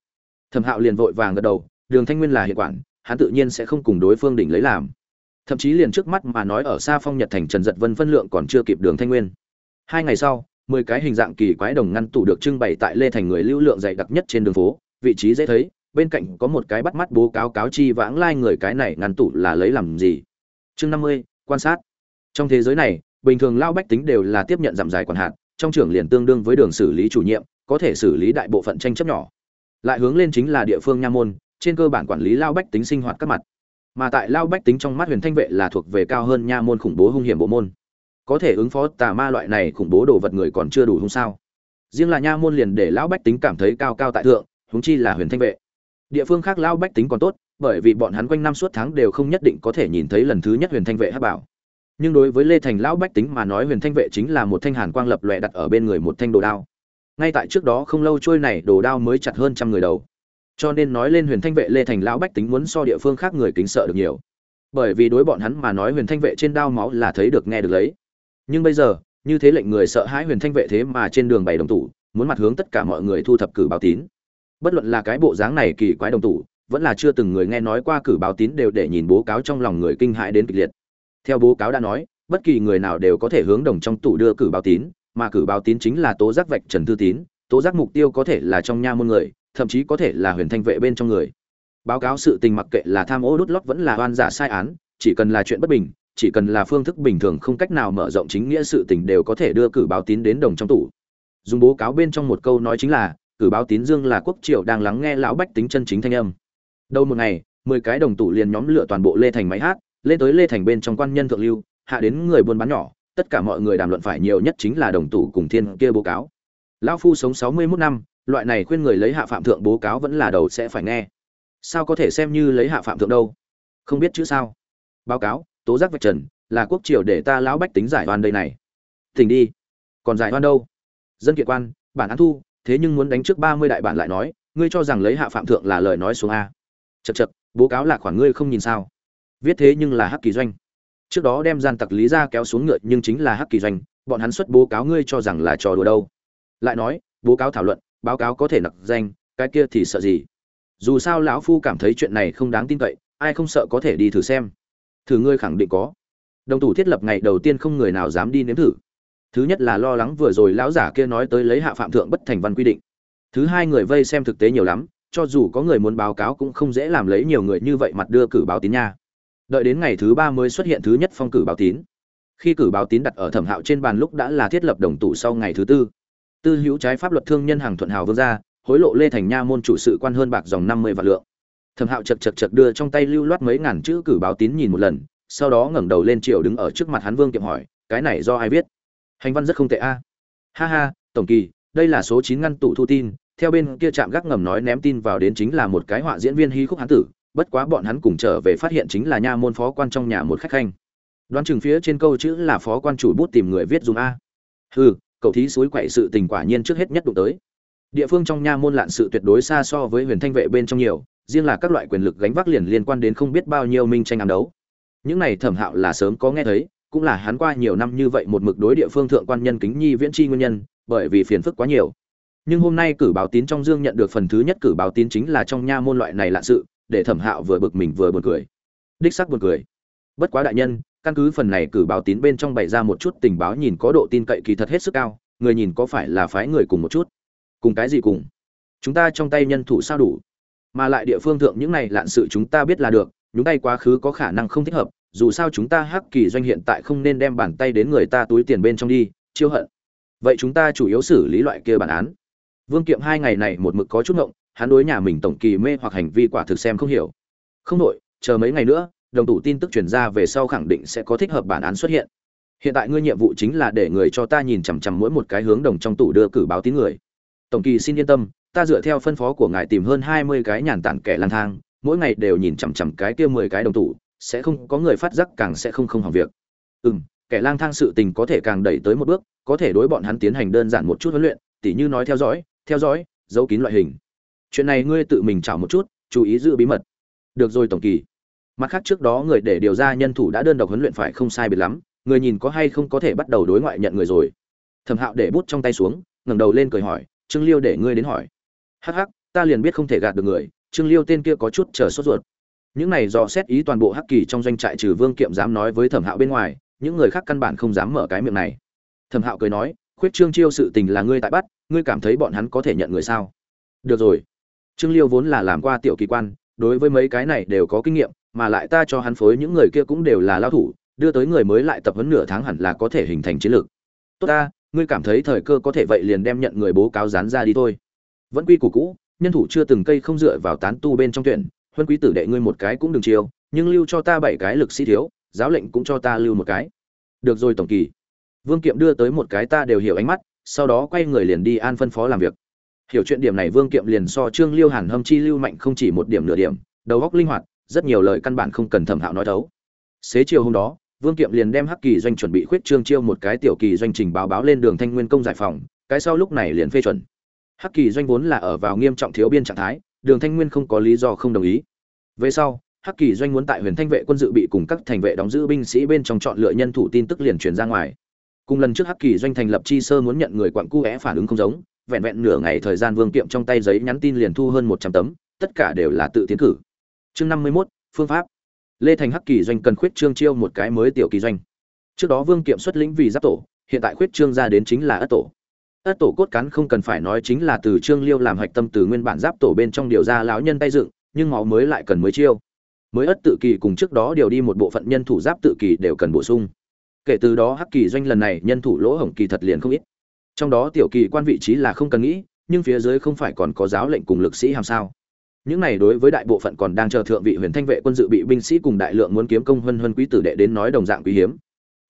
Thẩm hạo liền vội vàng gật đầu, đường thanh nguyên là hiện quản, hắn tự nhiên sẽ không cùng đối phương đỉnh lấy làm. Thậm chí liền trước mắt mà nói ở xa phong nhật thành trần giật vân phân lượng còn chưa kịp đường thanh nguyên. Hai ngày sau, mười cái hình dạng kỳ quái đồng ngăn tủ được trưng bày tại lê thành người lưu lượng dày đặc nhất trên đường phố, vị trí dễ thấy, bên cạnh có một cái bắt mắt bố cáo cáo chi vãng lai người cái này ngăn tủ là lấy làm gì? Chương năm mươi, quan sát trong thế giới này, bình thường lao bách tính đều là tiếp nhận giảm dài quản hạt, trong trưởng liền tương đương với đường xử lý chủ nhiệm, có thể xử lý đại bộ phận tranh chấp nhỏ. Lại hướng lên chính là địa phương nha môn, trên cơ bản quản lý lao bách tính sinh hoạt các mặt. Mà tại lao bách tính trong mắt huyền thanh vệ là thuộc về cao hơn nha môn khủng bố hung hiểm bộ môn. Có thể ứng phó tà ma loại này khủng bố đồ vật người còn chưa đủ hung sao. Riêng là nha môn liền để lão bách tính cảm thấy cao cao tại thượng, huống chi là huyền thanh vệ. Địa phương khác lao bách tính còn tốt, bởi vì bọn hắn quanh năm suốt tháng đều không nhất định có thể nhìn thấy lần thứ nhất huyền thanh vệ hát bảo nhưng đối với lê thành lão bách tính mà nói huyền thanh vệ chính là một thanh hàn quang lập lòe đặt ở bên người một thanh đồ đao. Ngay tại trước đó không lâu trôi này, đồ đao mới chặt hơn trăm người đầu. Cho nên nói lên huyền thanh vệ, lê thành lão bách tính muốn so địa phương khác người kính sợ được nhiều. Bởi vì đối bọn hắn mà nói huyền thanh vệ trên đao máu là thấy được, nghe được lấy. Nhưng bây giờ, như thế lệnh người sợ hãi huyền thanh vệ thế mà trên đường bày đồng tủ, muốn mặt hướng tất cả mọi người thu thập cử báo tín. Bất luận là cái bộ dáng này kỳ quái đồng tủ, vẫn là chưa từng người nghe nói qua cử báo tín đều để nhìn bố cáo trong lòng người kinh hãi đến kịch liệt theo bố cáo đã nói, bất kỳ người nào đều có thể hướng đồng trong tủ đưa cử báo tín, mà cử báo tín chính là tố giác vạch trần thư tín, tố giác mục tiêu có thể là trong nha môn người, thậm chí có thể là huyền thanh vệ bên trong người. Báo cáo sự tình mặc kệ là tham ô đốt lót vẫn là oan giả sai án, chỉ cần là chuyện bất bình, chỉ cần là phương thức bình thường không cách nào mở rộng chính nghĩa sự tình đều có thể đưa cử báo tín đến đồng trong tủ. Dùng bố cáo bên trong một câu nói chính là, cử báo tín dương là quốc triều đang lắng nghe lão bách tính chân chính thanh âm. Đâu một ngày, mười cái đồng tủ liền nhóm lựa toàn bộ lê thành máy hát lên tới lê thành bên trong quan nhân thượng lưu, hạ đến người buôn bán nhỏ, tất cả mọi người đàm luận phải nhiều nhất chính là đồng tủ cùng thiên kia bố cáo. Lão phu sống sáu mươi mốt năm, loại này khuyên người lấy hạ phạm thượng bố cáo vẫn là đầu sẽ phải nghe. Sao có thể xem như lấy hạ phạm thượng đâu? Không biết chữ sao? Báo cáo, tố giác vạch trần, là quốc triều để ta lão bách tính giải oan đây này. Thỉnh đi. Còn giải oan đâu? Dân kiện quan, bản án thu, thế nhưng muốn đánh trước ba mươi đại bản lại nói, ngươi cho rằng lấy hạ phạm thượng là lời nói xuống a. Chật chật bố cáo là khoản ngươi không nhìn sao? Viết thế nhưng là hắc kỳ doanh. Trước đó đem gian tặc lý ra kéo xuống ngựa nhưng chính là hắc kỳ doanh, bọn hắn xuất bố cáo ngươi cho rằng là trò đùa đâu. Lại nói, bố cáo thảo luận, báo cáo có thể nặc danh, cái kia thì sợ gì? Dù sao lão phu cảm thấy chuyện này không đáng tin cậy, ai không sợ có thể đi thử xem. Thử ngươi khẳng định có. Đồng thủ thiết lập ngày đầu tiên không người nào dám đi nếm thử. Thứ nhất là lo lắng vừa rồi lão giả kia nói tới lấy hạ phạm thượng bất thành văn quy định. Thứ hai người vây xem thực tế nhiều lắm, cho dù có người muốn báo cáo cũng không dễ làm lấy nhiều người như vậy mặt đưa cử báo tín nha đợi đến ngày thứ ba mới xuất hiện thứ nhất phong cử báo tín. Khi cử báo tín đặt ở thẩm hạo trên bàn lúc đã là thiết lập đồng tủ sau ngày thứ tư. Tư hữu trái pháp luật thương nhân hàng thuận hào vương gia, hối lộ lê thành nha môn chủ sự quan hơn bạc dòng năm mươi vạn lượng. Thẩm hạo chật chật chật đưa trong tay lưu loát mấy ngàn chữ cử báo tín nhìn một lần, sau đó ngẩng đầu lên triều đứng ở trước mặt hắn vương kiệm hỏi, cái này do ai viết? Hành văn rất không tệ a. Ha ha, tổng kỳ, đây là số chín ngăn tủ thu tin, theo bên kia trạm gác ngầm nói ném tin vào đến chính là một cái họa diễn viên hí khúc hán tử bất quá bọn hắn cùng trở về phát hiện chính là nha môn phó quan trong nhà một khách khanh. Đoán chừng phía trên câu chữ là phó quan chủ bút tìm người viết dùng a. Hừ, cậu thí suối quậy sự tình quả nhiên trước hết nhất đụng tới. Địa phương trong nha môn lạn sự tuyệt đối xa so với huyền thanh vệ bên trong nhiều, riêng là các loại quyền lực gánh vác liền liên quan đến không biết bao nhiêu minh tranh ám đấu. Những này thẩm hạo là sớm có nghe thấy, cũng là hắn qua nhiều năm như vậy một mực đối địa phương thượng quan nhân kính nhi viễn tri nguyên nhân, bởi vì phiền phức quá nhiều. Nhưng hôm nay cử báo tín trong dương nhận được phần thứ nhất cử báo tín chính là trong nha môn loại này lạ sự để thẩm hạo vừa bực mình vừa buồn cười. Đích sắc buồn cười. Bất quá đại nhân, căn cứ phần này cử báo tín bên trong bày ra một chút tình báo nhìn có độ tin cậy kỳ thật hết sức cao, người nhìn có phải là phái người cùng một chút? Cùng cái gì cùng? Chúng ta trong tay nhân thủ sao đủ? Mà lại địa phương thượng những này lạn sự chúng ta biết là được, nhúng tay quá khứ có khả năng không thích hợp, dù sao chúng ta hắc kỳ doanh hiện tại không nên đem bàn tay đến người ta túi tiền bên trong đi, chiêu hận. Vậy chúng ta chủ yếu xử lý loại kia bản án. Vương kiệm hai ngày này một mực có chút ngộng hắn đối nhà mình tổng kỳ mê hoặc hành vi quả thực xem không hiểu. Không đội chờ mấy ngày nữa, đồng tủ tin tức truyền ra về sau khẳng định sẽ có thích hợp bản án xuất hiện. Hiện tại ngươi nhiệm vụ chính là để người cho ta nhìn chằm chằm mỗi một cái hướng đồng trong tủ đưa cử báo tín người. Tổng kỳ xin yên tâm, ta dựa theo phân phó của ngài tìm hơn hai mươi cái nhàn tản kẻ lang thang, mỗi ngày đều nhìn chằm chằm cái kia mười cái đồng tủ sẽ không có người phát giác càng sẽ không không hỏng việc. Ừ m kẻ lang thang sự tình có thể càng đẩy tới một bước, có thể đối bọn hắn tiến hành đơn giản một chút huấn luyện, tỉ như nói theo dõi theo dõi, giấu kín loại hình chuyện này ngươi tự mình chảo một chút, chú ý giữ bí mật. Được rồi tổng kỳ. Mặt khác trước đó người để điều ra nhân thủ đã đơn độc huấn luyện phải không sai biệt lắm, người nhìn có hay không có thể bắt đầu đối ngoại nhận người rồi. Thẩm hạo để bút trong tay xuống, ngẩng đầu lên cười hỏi, trương liêu để ngươi đến hỏi. Hắc hắc, ta liền biết không thể gạt được người, trương liêu tên kia có chút chờ sốt ruột. Những này dò xét ý toàn bộ hắc kỳ trong doanh trại trừ vương kiệm dám nói với thẩm hạo bên ngoài, những người khác căn bản không dám mở cái miệng này. Thẩm hạo cười nói, khuyết trương chiêu sự tình là ngươi tại bắt, ngươi cảm thấy bọn hắn có thể nhận người sao? Được rồi trương liêu vốn là làm qua tiểu kỳ quan, đối với mấy cái này đều có kinh nghiệm, mà lại ta cho hắn phối những người kia cũng đều là lao thủ, đưa tới người mới lại tập huấn nửa tháng hẳn là có thể hình thành chiến lược. Tốt ta, ngươi cảm thấy thời cơ có thể vậy liền đem nhận người bố cáo dán ra đi thôi. Vẫn quy củ cũ, nhân thủ chưa từng cây không dựa vào tán tu bên trong tuyển, huân quý tử đệ ngươi một cái cũng đừng chiêu, nhưng lưu cho ta bảy cái lực sĩ thiếu, giáo lệnh cũng cho ta lưu một cái. Được rồi tổng kỳ. Vương kiệm đưa tới một cái ta đều hiểu ánh mắt, sau đó quay người liền đi an phân phó làm việc hiểu chuyện điểm này vương kiệm liền so trương liêu hàn hâm chi lưu mạnh không chỉ một điểm nửa điểm, đầu góc linh hoạt, rất nhiều lời căn bản không cần thẩm hạo nói thấu. Xế chiều hôm đó, vương kiệm liền đem hắc kỳ doanh chuẩn bị khuyết trương chiêu một cái tiểu kỳ doanh trình báo báo lên đường thanh nguyên công giải phòng cái sau lúc này liền phê chuẩn. Hắc kỳ doanh vốn là ở vào nghiêm trọng thiếu biên trạng thái, đường thanh nguyên không có lý do không đồng ý. Về sau, hắc kỳ doanh muốn tại huyền thanh vệ quân dự bị cùng các thành vệ đóng giữ binh sĩ bên trong chọn lựa nhân thủ tin tức liền truyền ra ngoài. Cùng lần trước hắc kỳ doanh thành lập chi sơ muốn nhận người quặn cu é phản ứng không giống vẹn vẹn nửa ngày thời gian vương kiệm trong tay giấy nhắn tin liền thu hơn một trăm tấm, tất cả đều là tự tiến cử. Chương năm mươi mốt, phương pháp. Lê thành hắc kỳ doanh cần khuyết trương chiêu một cái mới tiểu kỳ doanh. Trước đó vương kiệm xuất lĩnh vì giáp tổ, hiện tại khuyết trương ra đến chính là ất tổ. Ất tổ cốt cán không cần phải nói chính là từ trương liêu làm hạch tâm từ nguyên bản giáp tổ bên trong điều ra lão nhân tay dựng, nhưng máu mới lại cần mới chiêu. Mới ất tự kỳ cùng trước đó điều đi một bộ phận nhân thủ giáp tự kỳ đều cần bổ sung. Kể từ đó hắc kỳ doanh lần này nhân thủ lỗ hổng kỳ thật liền không ít trong đó tiểu kỳ quan vị trí là không cần nghĩ, nhưng phía dưới không phải còn có giáo lệnh cùng lực sĩ hàm sao. Những này đối với đại bộ phận còn đang chờ thượng vị huyền thanh vệ quân dự bị binh sĩ cùng đại lượng muốn kiếm công huân huân quý tử đệ đến nói đồng dạng quý hiếm.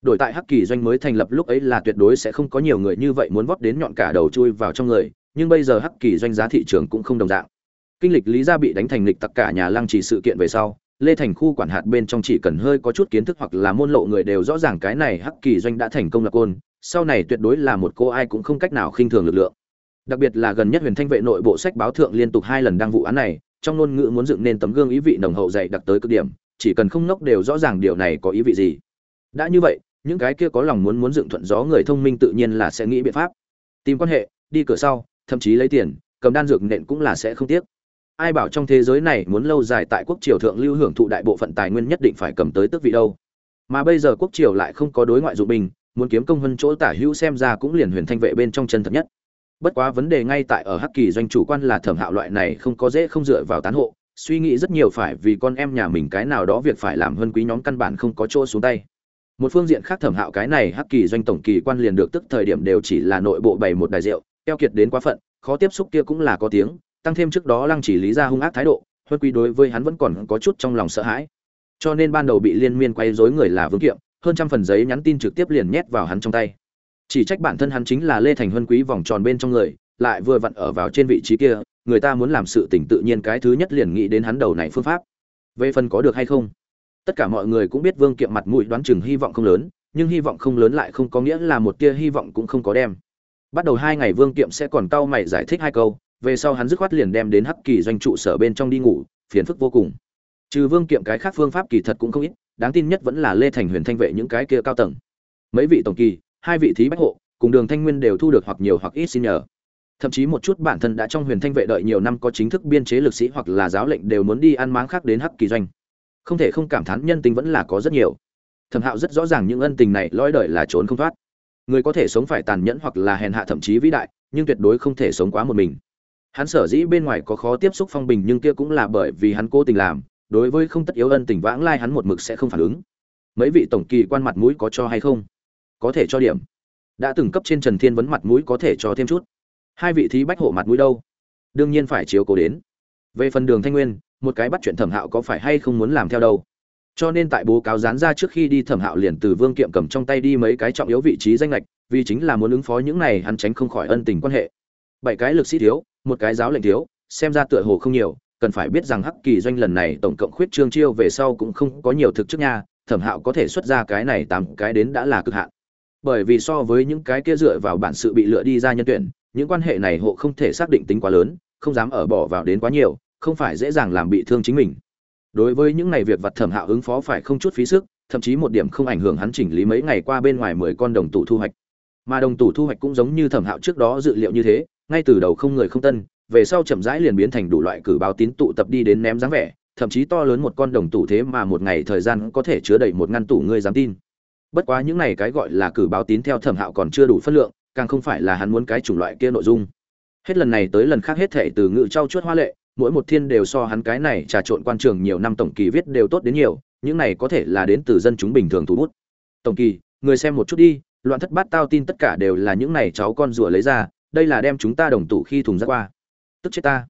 Đổi tại hắc kỳ doanh mới thành lập lúc ấy là tuyệt đối sẽ không có nhiều người như vậy muốn vót đến nhọn cả đầu chui vào trong người, nhưng bây giờ hắc kỳ doanh giá thị trường cũng không đồng dạng. Kinh lịch lý gia bị đánh thành lịch tặc cả nhà lăng trì sự kiện về sau, lê thành khu quản hạt bên trong chỉ cần hơi có chút kiến thức hoặc là môn lộ người đều rõ ràng cái này hắc kỳ doanh đã thành công lập côn sau này tuyệt đối là một cô ai cũng không cách nào khinh thường lực lượng. Đặc biệt là gần nhất huyền thanh vệ nội bộ sách báo thượng liên tục hai lần đăng vụ án này, trong ngôn ngữ muốn dựng nên tấm gương ý vị nồng hậu dày đặc tới cực điểm, chỉ cần không nốc đều rõ ràng điều này có ý vị gì. Đã như vậy, những cái kia có lòng muốn muốn dựng thuận gió người thông minh tự nhiên là sẽ nghĩ biện pháp. Tìm quan hệ, đi cửa sau, thậm chí lấy tiền, cầm đan dược nện cũng là sẽ không tiếc. Ai bảo trong thế giới này muốn lâu dài tại quốc triều thượng lưu hưởng thụ đại bộ phận tài nguyên nhất định phải cầm tới tước vị đâu. Mà bây giờ quốc triều lại không có đối ngoại dụng bình muốn kiếm công hơn chỗ tả hữu xem ra cũng liền huyền thanh vệ bên trong chân thật nhất. Bất quá vấn đề ngay tại ở hắc kỳ doanh chủ quan là thẩm hạo loại này không có dễ không dựa vào tán hộ, suy nghĩ rất nhiều phải vì con em nhà mình cái nào đó việc phải làm hơn quý nhóm căn bản không có chỗ xuống tay. Một phương diện khác thẩm hạo cái này hắc kỳ doanh tổng kỳ quan liền được tức thời điểm đều chỉ là nội bộ bày một đài rượu, keo kiệt đến quá phận, khó tiếp xúc kia cũng là có tiếng, tăng thêm trước đó lăng chỉ lý ra hung ác thái độ, huân quý đối với hắn vẫn còn có chút trong lòng sợ hãi. Cho nên ban đầu bị liên miên quay dối người là vương kiệm hơn trăm phần giấy nhắn tin trực tiếp liền nhét vào hắn trong tay. Chỉ trách bản thân hắn chính là lê thành huân quý vòng tròn bên trong người, lại vừa vặn ở vào trên vị trí kia, người ta muốn làm sự tỉnh tự nhiên cái thứ nhất liền nghĩ đến hắn đầu này phương pháp. Về phần có được hay không? Tất cả mọi người cũng biết vương kiệm mặt mũi đoán chừng hy vọng không lớn, nhưng hy vọng không lớn lại không có nghĩa là một tia hy vọng cũng không có đem. Bắt đầu hai ngày vương kiệm sẽ còn cau mày giải thích hai câu, về sau hắn dứt khoát liền đem đến hắc kỳ doanh trụ sở bên trong đi ngủ, phiền phức vô cùng trừ vương kiệm cái khác phương pháp kỳ thật cũng không ít, đáng tin nhất vẫn là lê thành huyền thanh vệ những cái kia cao tầng. Mấy vị tổng kỳ, hai vị thí bách hộ, cùng đường thanh nguyên đều thu được hoặc nhiều hoặc ít xin nhờ. Thậm chí một chút bản thân đã trong huyền thanh vệ đợi nhiều năm có chính thức biên chế lực sĩ hoặc là giáo lệnh đều muốn đi ăn máng khác đến hắc kỳ doanh. Không thể không cảm thán nhân tình vẫn là có rất nhiều. Thẩm hạo rất rõ ràng những ân tình này lõi đời là trốn không thoát. Người có thể sống phải tàn nhẫn hoặc là hèn hạ thậm chí vĩ đại, nhưng tuyệt đối không thể sống quá một mình. Hắn sở dĩ bên ngoài có khó tiếp xúc phong bình nhưng kia cũng là bởi vì hắn cố tình làm đối với không tất yếu ân tình vãng lai hắn một mực sẽ không phản ứng. Mấy vị tổng kỳ quan mặt mũi có cho hay không? Có thể cho điểm. Đã từng cấp trên trần thiên vấn mặt mũi có thể cho thêm chút. Hai vị thí bách hộ mặt mũi đâu? Đương nhiên phải chiếu cố đến. Về phần đường thanh nguyên, một cái bắt chuyện thẩm hạo có phải hay không muốn làm theo đâu? Cho nên tại bố cáo dán ra trước khi đi, thẩm hạo liền từ vương kiệm cầm trong tay đi mấy cái trọng yếu vị trí danh lệch vì chính là muốn ứng phó những này hắn tránh không khỏi ân tình quan hệ. Bảy cái lực sĩ thiếu, một cái giáo lệnh thiếu, xem ra tựa hồ không nhiều cần phải biết rằng hắc kỳ doanh lần này tổng cộng khuyết trương chiêu về sau cũng không có nhiều thực chức nha, thẩm hạo có thể xuất ra cái này tám cái đến đã là cực hạn. Bởi vì so với những cái kia dựa vào bản sự bị lựa đi ra nhân tuyển, những quan hệ này hộ không thể xác định tính quá lớn, không dám ở bỏ vào đến quá nhiều, không phải dễ dàng làm bị thương chính mình. Đối với những này việc vật thẩm hạo ứng phó phải không chút phí sức, thậm chí một điểm không ảnh hưởng hắn chỉnh lý mấy ngày qua bên ngoài mười con đồng tụ thu hoạch. Mà đồng tụ thu hoạch cũng giống như thẩm hạo trước đó dự liệu như thế, ngay từ đầu không người không tân về sau chậm rãi liền biến thành đủ loại cử báo tín tụ tập đi đến ném dáng vẻ, thậm chí to lớn một con đồng tủ thế mà một ngày thời gian có thể chứa đầy một ngăn tủ ngươi dám tin. Bất quá những này cái gọi là cử báo tín theo thẩm hạo còn chưa đủ phân lượng, càng không phải là hắn muốn cái chủng loại kia nội dung. Hết lần này tới lần khác hết thể từ ngự trau chuốt hoa lệ, mỗi một thiên đều so hắn cái này trà trộn quan trường nhiều năm tổng kỳ viết đều tốt đến nhiều, những này có thể là đến từ dân chúng bình thường thủ bút. Tổng kỳ, người xem một chút đi, loạn thất bát tao tin tất cả đều là những này cháu con rùa lấy ra, đây là đem chúng ta đồng tủ khi thùng rác qua tức chết ta.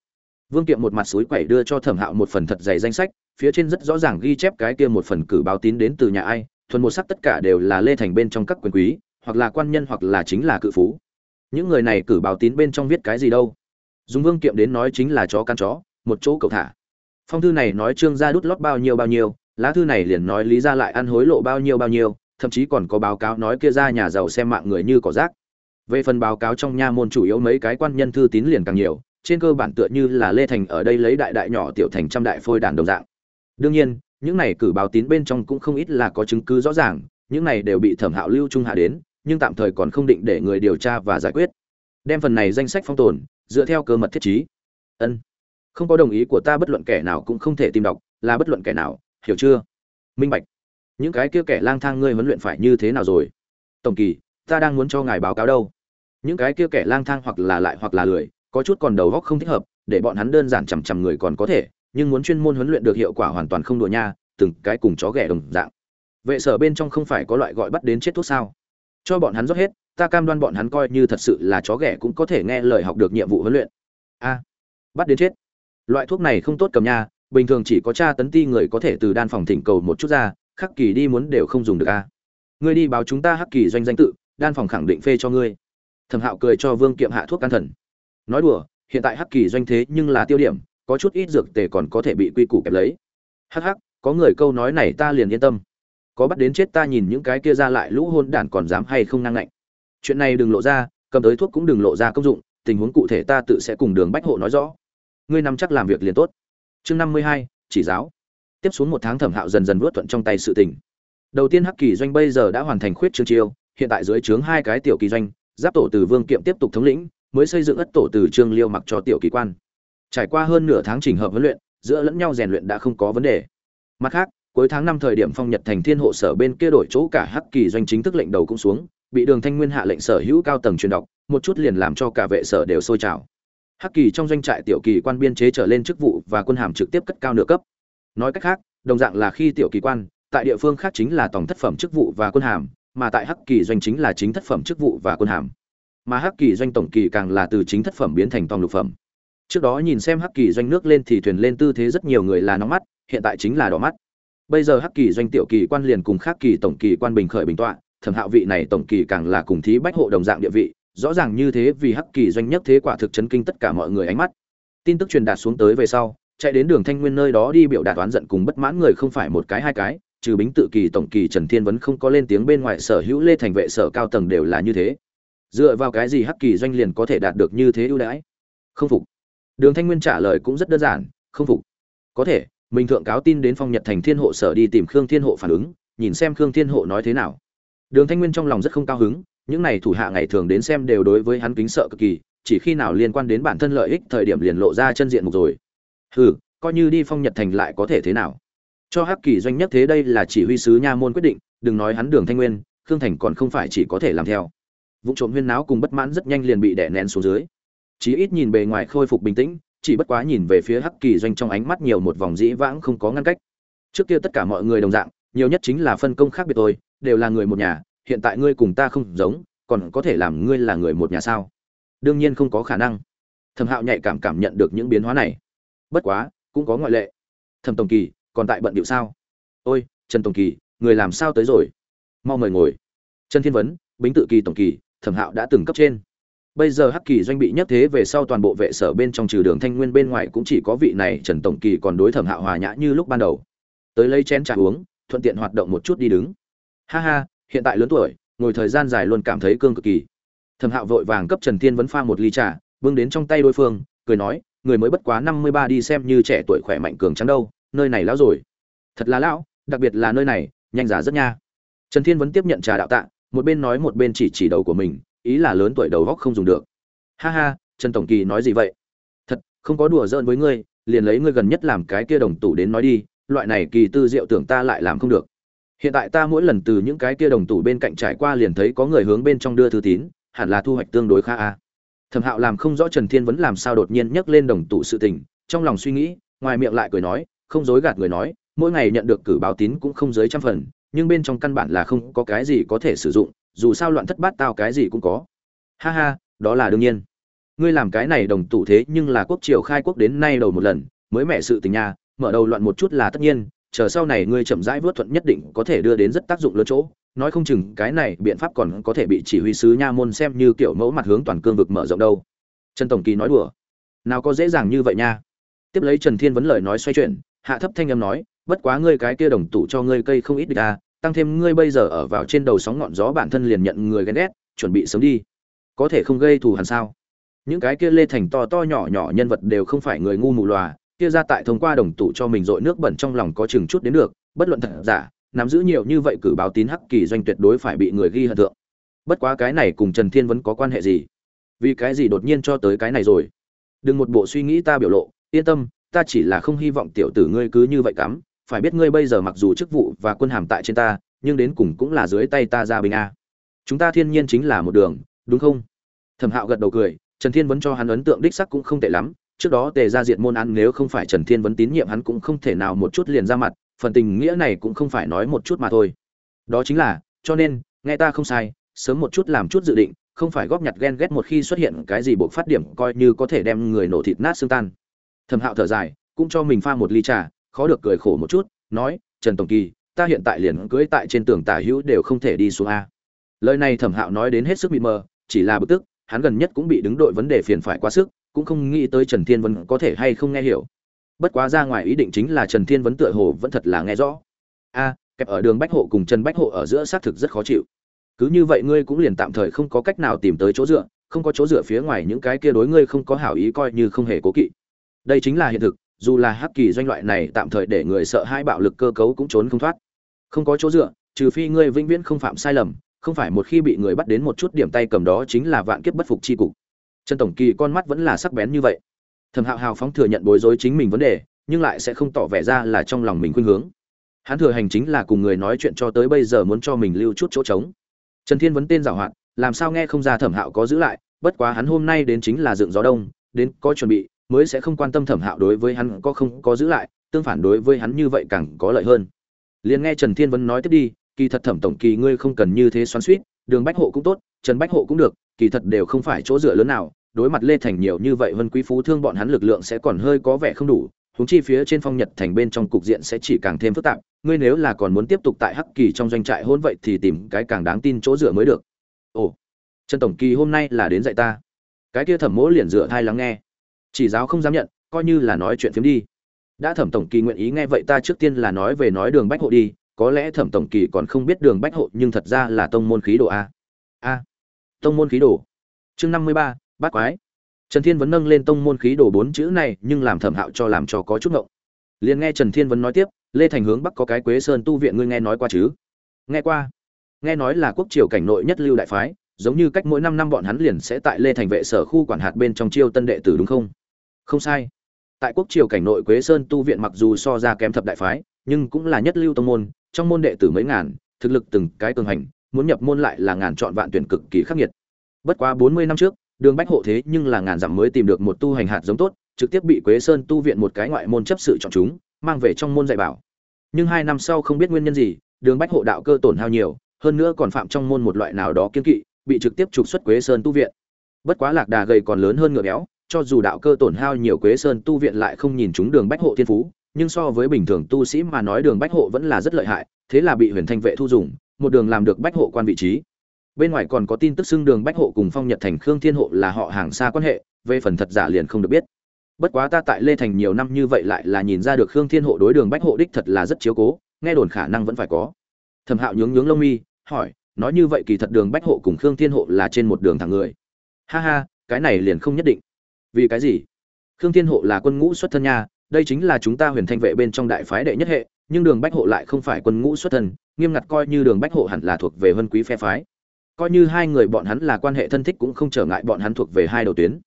Vương kiệm một mặt suối quẩy đưa cho thẩm hạo một phần thật dày danh sách, phía trên rất rõ ràng ghi chép cái kia một phần cử báo tín đến từ nhà ai, thuần một sắc tất cả đều là lê thành bên trong các quyền quý, hoặc là quan nhân hoặc là chính là cự phú. Những người này cử báo tín bên trong viết cái gì đâu? Dùng vương kiệm đến nói chính là chó căn chó, một chỗ cậu thả. Phong thư này nói trương gia đút lót bao nhiêu bao nhiêu, lá thư này liền nói lý ra lại ăn hối lộ bao nhiêu bao nhiêu, thậm chí còn có báo cáo nói kia ra nhà giàu xem mạng người như cỏ rác. Về phần báo cáo trong nha môn chủ yếu mấy cái quan nhân thư tín liền càng nhiều trên cơ bản tựa như là lê thành ở đây lấy đại đại nhỏ tiểu thành trăm đại phôi đàn đồng dạng. Đương nhiên, những này cử báo tín bên trong cũng không ít là có chứng cứ rõ ràng, những này đều bị thẩm hạo lưu trung hạ đến, nhưng tạm thời còn không định để người điều tra và giải quyết. Đem phần này danh sách phong tồn, dựa theo cơ mật thiết trí. Ân. Không có đồng ý của ta bất luận kẻ nào cũng không thể tìm đọc, là bất luận kẻ nào, hiểu chưa? Minh bạch. Những cái kia kẻ lang thang ngươi huấn luyện phải như thế nào rồi? Tổng kỳ, ta đang muốn cho ngài báo cáo đâu? Những cái kia kẻ lang thang hoặc là lại hoặc là lười có chút còn đầu góc không thích hợp, để bọn hắn đơn giản chằm chằm người còn có thể, nhưng muốn chuyên môn huấn luyện được hiệu quả hoàn toàn không đùa nha, từng cái cùng chó ghẻ đồng dạng. Vệ sở bên trong không phải có loại gọi bắt đến chết thuốc sao? Cho bọn hắn rót hết, ta cam đoan bọn hắn coi như thật sự là chó ghẻ cũng có thể nghe lời học được nhiệm vụ huấn luyện. A, bắt đến chết. Loại thuốc này không tốt cầm nha, bình thường chỉ có cha tấn ti người có thể từ đan phòng thỉnh cầu một chút ra, khắc kỳ đi muốn đều không dùng được a. Ngươi đi báo chúng ta hắc kỳ doanh danh tự, đan phòng khẳng định phê cho ngươi. Thẩm hạo cười cho vương kiệm hạ thuốc can thần nói đùa, hiện tại hắc kỳ doanh thế nhưng là tiêu điểm, có chút ít dược tề còn có thể bị quy củ kẹp lấy. Hắc hắc, có người câu nói này ta liền yên tâm. Có bắt đến chết ta nhìn những cái kia ra lại lũ hôn đản còn dám hay không năng lạnh chuyện này đừng lộ ra, cầm tới thuốc cũng đừng lộ ra công dụng, tình huống cụ thể ta tự sẽ cùng đường bách hộ nói rõ. Ngươi nắm chắc làm việc liền tốt. Chương năm mươi hai, chỉ giáo. Tiếp xuống một tháng thẩm hạo dần dần vớt thuận trong tay sự tình. Đầu tiên hắc kỳ doanh bây giờ đã hoàn thành khuyết trương chiêu, hiện tại dưới trướng hai cái tiểu kỳ doanh, giáp tổ từ vương kiệm tiếp tục thống lĩnh mới xây dựng ất tổ từ trương liêu mặc cho tiểu kỳ quan. Trải qua hơn nửa tháng trình hợp huấn luyện, giữa lẫn nhau rèn luyện đã không có vấn đề. Mặt khác, cuối tháng năm thời điểm phong nhật thành thiên hộ sở bên kia đổi chỗ cả hắc kỳ doanh chính thức lệnh đầu cũng xuống, bị đường thanh nguyên hạ lệnh sở hữu cao tầng truyền đọc, một chút liền làm cho cả vệ sở đều sôi trào. Hắc kỳ trong doanh trại tiểu kỳ quan biên chế trở lên chức vụ và quân hàm trực tiếp cất cao nửa cấp. Nói cách khác, đồng dạng là khi tiểu kỳ quan, tại địa phương khác chính là tổng thất phẩm chức vụ và quân hàm, mà tại hắc kỳ doanh chính là chính thất phẩm chức vụ và quân hàm mà hắc kỳ doanh tổng kỳ càng là từ chính thất phẩm biến thành tòng lục phẩm. Trước đó nhìn xem hắc kỳ doanh nước lên thì thuyền lên tư thế rất nhiều người là nóng mắt, hiện tại chính là đỏ mắt. Bây giờ hắc kỳ doanh tiểu kỳ quan liền cùng khác kỳ tổng kỳ quan bình khởi bình tọa, thẩm hạo vị này tổng kỳ càng là cùng thí bách hộ đồng dạng địa vị, rõ ràng như thế vì hắc kỳ doanh nhất thế quả thực chấn kinh tất cả mọi người ánh mắt. Tin tức truyền đạt xuống tới về sau, chạy đến đường thanh nguyên nơi đó đi biểu đạt oán giận cùng bất mãn người không phải một cái hai cái, trừ bính tự kỳ tổng kỳ trần thiên vẫn không có lên tiếng bên ngoài sở hữu lê thành vệ sở cao tầng đều là như thế dựa vào cái gì hắc kỳ doanh liền có thể đạt được như thế ưu đãi? Không phục. Đường thanh nguyên trả lời cũng rất đơn giản, không phục. Có thể, mình thượng cáo tin đến phong nhật thành thiên hộ sở đi tìm khương thiên hộ phản ứng, nhìn xem khương thiên hộ nói thế nào. Đường thanh nguyên trong lòng rất không cao hứng, những này thủ hạ ngày thường đến xem đều đối với hắn kính sợ cực kỳ, chỉ khi nào liên quan đến bản thân lợi ích thời điểm liền lộ ra chân diện mục rồi. Hừ, coi như đi phong nhật thành lại có thể thế nào? Cho hắc kỳ doanh nhất thế đây là chỉ huy sứ nha môn quyết định, đừng nói hắn đường thanh nguyên, khương thành còn không phải chỉ có thể làm theo vụ trộm huyên náo cùng bất mãn rất nhanh liền bị đè nén xuống dưới. Chí ít nhìn bề ngoài khôi phục bình tĩnh, chỉ bất quá nhìn về phía hắc kỳ doanh trong ánh mắt nhiều một vòng dĩ vãng không có ngăn cách. Trước kia tất cả mọi người đồng dạng, nhiều nhất chính là phân công khác biệt thôi đều là người một nhà, hiện tại ngươi cùng ta không giống, còn có thể làm ngươi là người một nhà sao? Đương nhiên không có khả năng. Thẩm hạo nhạy cảm cảm nhận được những biến hóa này. Bất quá, cũng có ngoại lệ. Thẩm tổng kỳ, còn tại bận điệu sao? Ôi, trần tổng kỳ, người làm sao tới rồi? Mau mời ngồi. Trần thiên vấn, bính tự kỳ tổng kỳ thẩm hạo đã từng cấp trên. Bây giờ hắc kỳ doanh bị nhất thế về sau toàn bộ vệ sở bên trong trừ đường thanh nguyên bên ngoài cũng chỉ có vị này trần tổng kỳ còn đối thẩm hạo hòa nhã như lúc ban đầu. Tới lấy chén trà uống, thuận tiện hoạt động một chút đi đứng. Ha ha, hiện tại lớn tuổi, ngồi thời gian dài luôn cảm thấy cương cực kỳ. Thẩm hạo vội vàng cấp trần thiên vấn pha một ly trà, vương đến trong tay đối phương, cười nói, người mới bất quá năm mươi ba đi xem như trẻ tuổi khỏe mạnh cường trắng đâu, nơi này lão rồi. Thật là lão, đặc biệt là nơi này, nhanh giả rất nha. Trần thiên vẫn tiếp nhận trà đạo tạ một bên nói một bên chỉ chỉ đầu của mình, ý là lớn tuổi đầu góc không dùng được. Ha ha, trần tổng kỳ nói gì vậy? Thật, không có đùa giỡn với ngươi, liền lấy ngươi gần nhất làm cái kia đồng tủ đến nói đi, loại này kỳ tư diệu tưởng ta lại làm không được. Hiện tại ta mỗi lần từ những cái kia đồng tủ bên cạnh trải qua liền thấy có người hướng bên trong đưa thư tín, hẳn là thu hoạch tương đối khá a. Thẩm hạo làm không rõ trần thiên vẫn làm sao đột nhiên nhắc lên đồng tủ sự tình, trong lòng suy nghĩ, ngoài miệng lại cười nói, không dối gạt người nói, mỗi ngày nhận được cử báo tín cũng không dưới trăm phần nhưng bên trong căn bản là không có cái gì có thể sử dụng, dù sao loạn thất bát tao cái gì cũng có. Ha ha, đó là đương nhiên. Ngươi làm cái này đồng tủ thế nhưng là quốc triều khai quốc đến nay đầu một lần, mới mẹ sự tình nha, mở đầu loạn một chút là tất nhiên, chờ sau này ngươi chậm rãi vớt thuận nhất định có thể đưa đến rất tác dụng lớn chỗ. Nói không chừng cái này biện pháp còn có thể bị chỉ huy sứ nha môn xem như kiểu mẫu mặt hướng toàn cương vực mở rộng đâu. Trần tổng kỳ nói đùa. Nào có dễ dàng như vậy nha. Tiếp lấy trần thiên vấn lời nói xoay chuyển, hạ thấp thanh âm nói bất quá ngươi cái kia đồng tủ cho ngươi cây không ít địch à, tăng thêm ngươi bây giờ ở vào trên đầu sóng ngọn gió bản thân liền nhận người ghen ghét chuẩn bị sớm đi. Có thể không gây thù hằn sao? Những cái kia lê thành to to nhỏ nhỏ nhân vật đều không phải người ngu mù lòa kia ra tại thông qua đồng tủ cho mình dội nước bẩn trong lòng có chừng chút đến được bất luận thật giả nắm giữ nhiều như vậy cử báo tín hắc kỳ doanh tuyệt đối phải bị người ghi hận thượng. Bất quá cái này cùng trần thiên vẫn có quan hệ gì? Vì cái gì đột nhiên cho tới cái này rồi? Đừng một bộ suy nghĩ ta biểu lộ yên tâm ta chỉ là không hy vọng tiểu tử ngươi cứ như vậy cắm phải biết ngươi bây giờ mặc dù chức vụ và quân hàm tại trên ta, nhưng đến cùng cũng là dưới tay ta ra bình a. Chúng ta thiên nhiên chính là một đường, đúng không? Thẩm hạo gật đầu cười, trần thiên vẫn cho hắn ấn tượng đích sắc cũng không tệ lắm. Trước đó tề ra diện môn ăn nếu không phải trần thiên vẫn tín nhiệm hắn cũng không thể nào một chút liền ra mặt, phần tình nghĩa này cũng không phải nói một chút mà thôi. Đó chính là, cho nên, nghe ta không sai, sớm một chút làm chút dự định, không phải góp nhặt ghen ghét một khi xuất hiện cái gì buộc phát điểm coi như có thể đem người nổ thịt nát xương tan. Thẩm hạo thở dài, cũng cho mình pha một ly trà khó được cười khổ một chút, nói, trần tổng kỳ, ta hiện tại liền cưỡi tại trên tường tả hữu đều không thể đi xuống a. Lời này thẩm hạo nói đến hết sức bị mờ, chỉ là bực tức, hắn gần nhất cũng bị đứng đội vấn đề phiền phải quá sức, cũng không nghĩ tới trần thiên vân có thể hay không nghe hiểu. Bất quá ra ngoài ý định chính là trần thiên vấn tựa hồ vẫn thật là nghe rõ. A, kẹp ở đường bách hộ cùng trần bách hộ ở giữa xác thực rất khó chịu. Cứ như vậy ngươi cũng liền tạm thời không có cách nào tìm tới chỗ dựa, không có chỗ dựa phía ngoài những cái kia đối ngươi không có hảo ý coi như không hề cố kỵ. Đây chính là hiện thực dù là hắc kỳ doanh loại này tạm thời để người sợ hai bạo lực cơ cấu cũng trốn không thoát. Không có chỗ dựa, trừ phi ngươi vĩnh viễn không phạm sai lầm, không phải một khi bị người bắt đến một chút điểm tay cầm đó chính là vạn kiếp bất phục chi cục. Trần tổng kỳ con mắt vẫn là sắc bén như vậy. Thẩm hạo hào phóng thừa nhận bối rối chính mình vấn đề, nhưng lại sẽ không tỏ vẻ ra là trong lòng mình khuynh hướng. Hắn thừa hành chính là cùng người nói chuyện cho tới bây giờ muốn cho mình lưu chút chỗ trống. Trần thiên vấn tên giảo hoạt, làm sao nghe không ra thẩm hạo có giữ lại, bất quá hắn hôm nay đến chính là dựng gió đông, đến có chuẩn bị mới sẽ không quan tâm thẩm hạo đối với hắn có không có giữ lại, tương phản đối với hắn như vậy càng có lợi hơn. Liền nghe trần thiên Vân nói tiếp đi, kỳ thật thẩm tổng kỳ ngươi không cần như thế xoắn suýt đường bách hộ cũng tốt, trần bách hộ cũng được, kỳ thật đều không phải chỗ dựa lớn nào, đối mặt lê thành nhiều như vậy vân quý phú thương bọn hắn lực lượng sẽ còn hơi có vẻ không đủ húng chi phía trên phong nhật thành bên trong cục diện sẽ chỉ càng thêm phức tạp, ngươi nếu là còn muốn tiếp tục tại hắc kỳ trong doanh trại hôn vậy thì tìm cái càng đáng tin chỗ dựa mới được. Ồ, trần tổng kỳ hôm nay là đến dạy ta. Cái kia thẩm mỗ liền dựa thai lắng nghe chỉ giáo không dám nhận, coi như là nói chuyện phiếm đi. Đã thẩm tổng kỳ nguyện ý nghe vậy ta trước tiên là nói về nói đường bách hộ đi, có lẽ thẩm tổng kỳ còn không biết đường bách hộ, nhưng thật ra là tông môn khí đồ a. A. Tông môn khí đồ. Chương năm mươi ba, bát quái. Trần thiên vẫn nâng lên tông môn khí đồ bốn chữ này, nhưng làm thẩm hạo cho làm cho có chút ngộng. Liền nghe trần thiên vẫn nói tiếp, lê thành hướng bắc có cái quế sơn tu viện, ngươi nghe nói qua chứ? Nghe qua. Nghe nói là quốc triều cảnh nội nhất lưu đại phái, giống như cách mỗi năm năm bọn hắn liền sẽ tại lê thành vệ sở khu quản hạt bên trong chiêu tân đệ tử đúng không? Không sai. Tại quốc triều cảnh nội quế sơn tu viện mặc dù so ra kém thập đại phái, nhưng cũng là nhất lưu tông môn, trong môn đệ tử mấy ngàn, thực lực từng cái cường hành, muốn nhập môn lại là ngàn chọn vạn tuyển cực kỳ khắc nghiệt. Bất quá bốn mươi năm trước, đường bách hộ thế nhưng là ngàn dặm mới tìm được một tu hành hạt giống tốt, trực tiếp bị quế sơn tu viện một cái ngoại môn chấp sự chọn chúng, mang về trong môn dạy bảo. Nhưng hai năm sau không biết nguyên nhân gì, đường bách hộ đạo cơ tổn hao nhiều, hơn nữa còn phạm trong môn một loại nào đó kiên kỵ, bị trực tiếp trục xuất quế sơn tu viện. Bất quá lạc đà gầy còn lớn hơn ngựa béo cho dù đạo cơ tổn hao nhiều quế sơn tu viện lại không nhìn chúng đường bách hộ thiên phú, nhưng so với bình thường tu sĩ mà nói đường bách hộ vẫn là rất lợi hại, thế là bị huyền thanh vệ thu dùng, một đường làm được bách hộ quan vị trí. Bên ngoài còn có tin tức xưng đường bách hộ cùng phong nhật thành khương thiên hộ là họ hàng xa quan hệ, về phần thật giả liền không được biết. Bất quá ta tại lê thành nhiều năm như vậy lại là nhìn ra được khương thiên hộ đối đường bách hộ đích thật là rất chiếu cố, nghe đồn khả năng vẫn phải có. Thẩm hạo nhướng nhướng lông mi, hỏi, nói như vậy kỳ thật đường bách hộ cùng khương thiên hộ là trên một đường thẳng người. Ha ha, cái này liền không nhất định vì cái gì? Khương thiên hộ là quân ngũ xuất thân nha, đây chính là chúng ta huyền thanh vệ bên trong đại phái đệ nhất hệ, nhưng đường bách hộ lại không phải quân ngũ xuất thân, nghiêm ngặt coi như đường bách hộ hẳn là thuộc về huân quý phe phái. Coi như hai người bọn hắn là quan hệ thân thích cũng không trở ngại bọn hắn thuộc về hai đầu tuyến.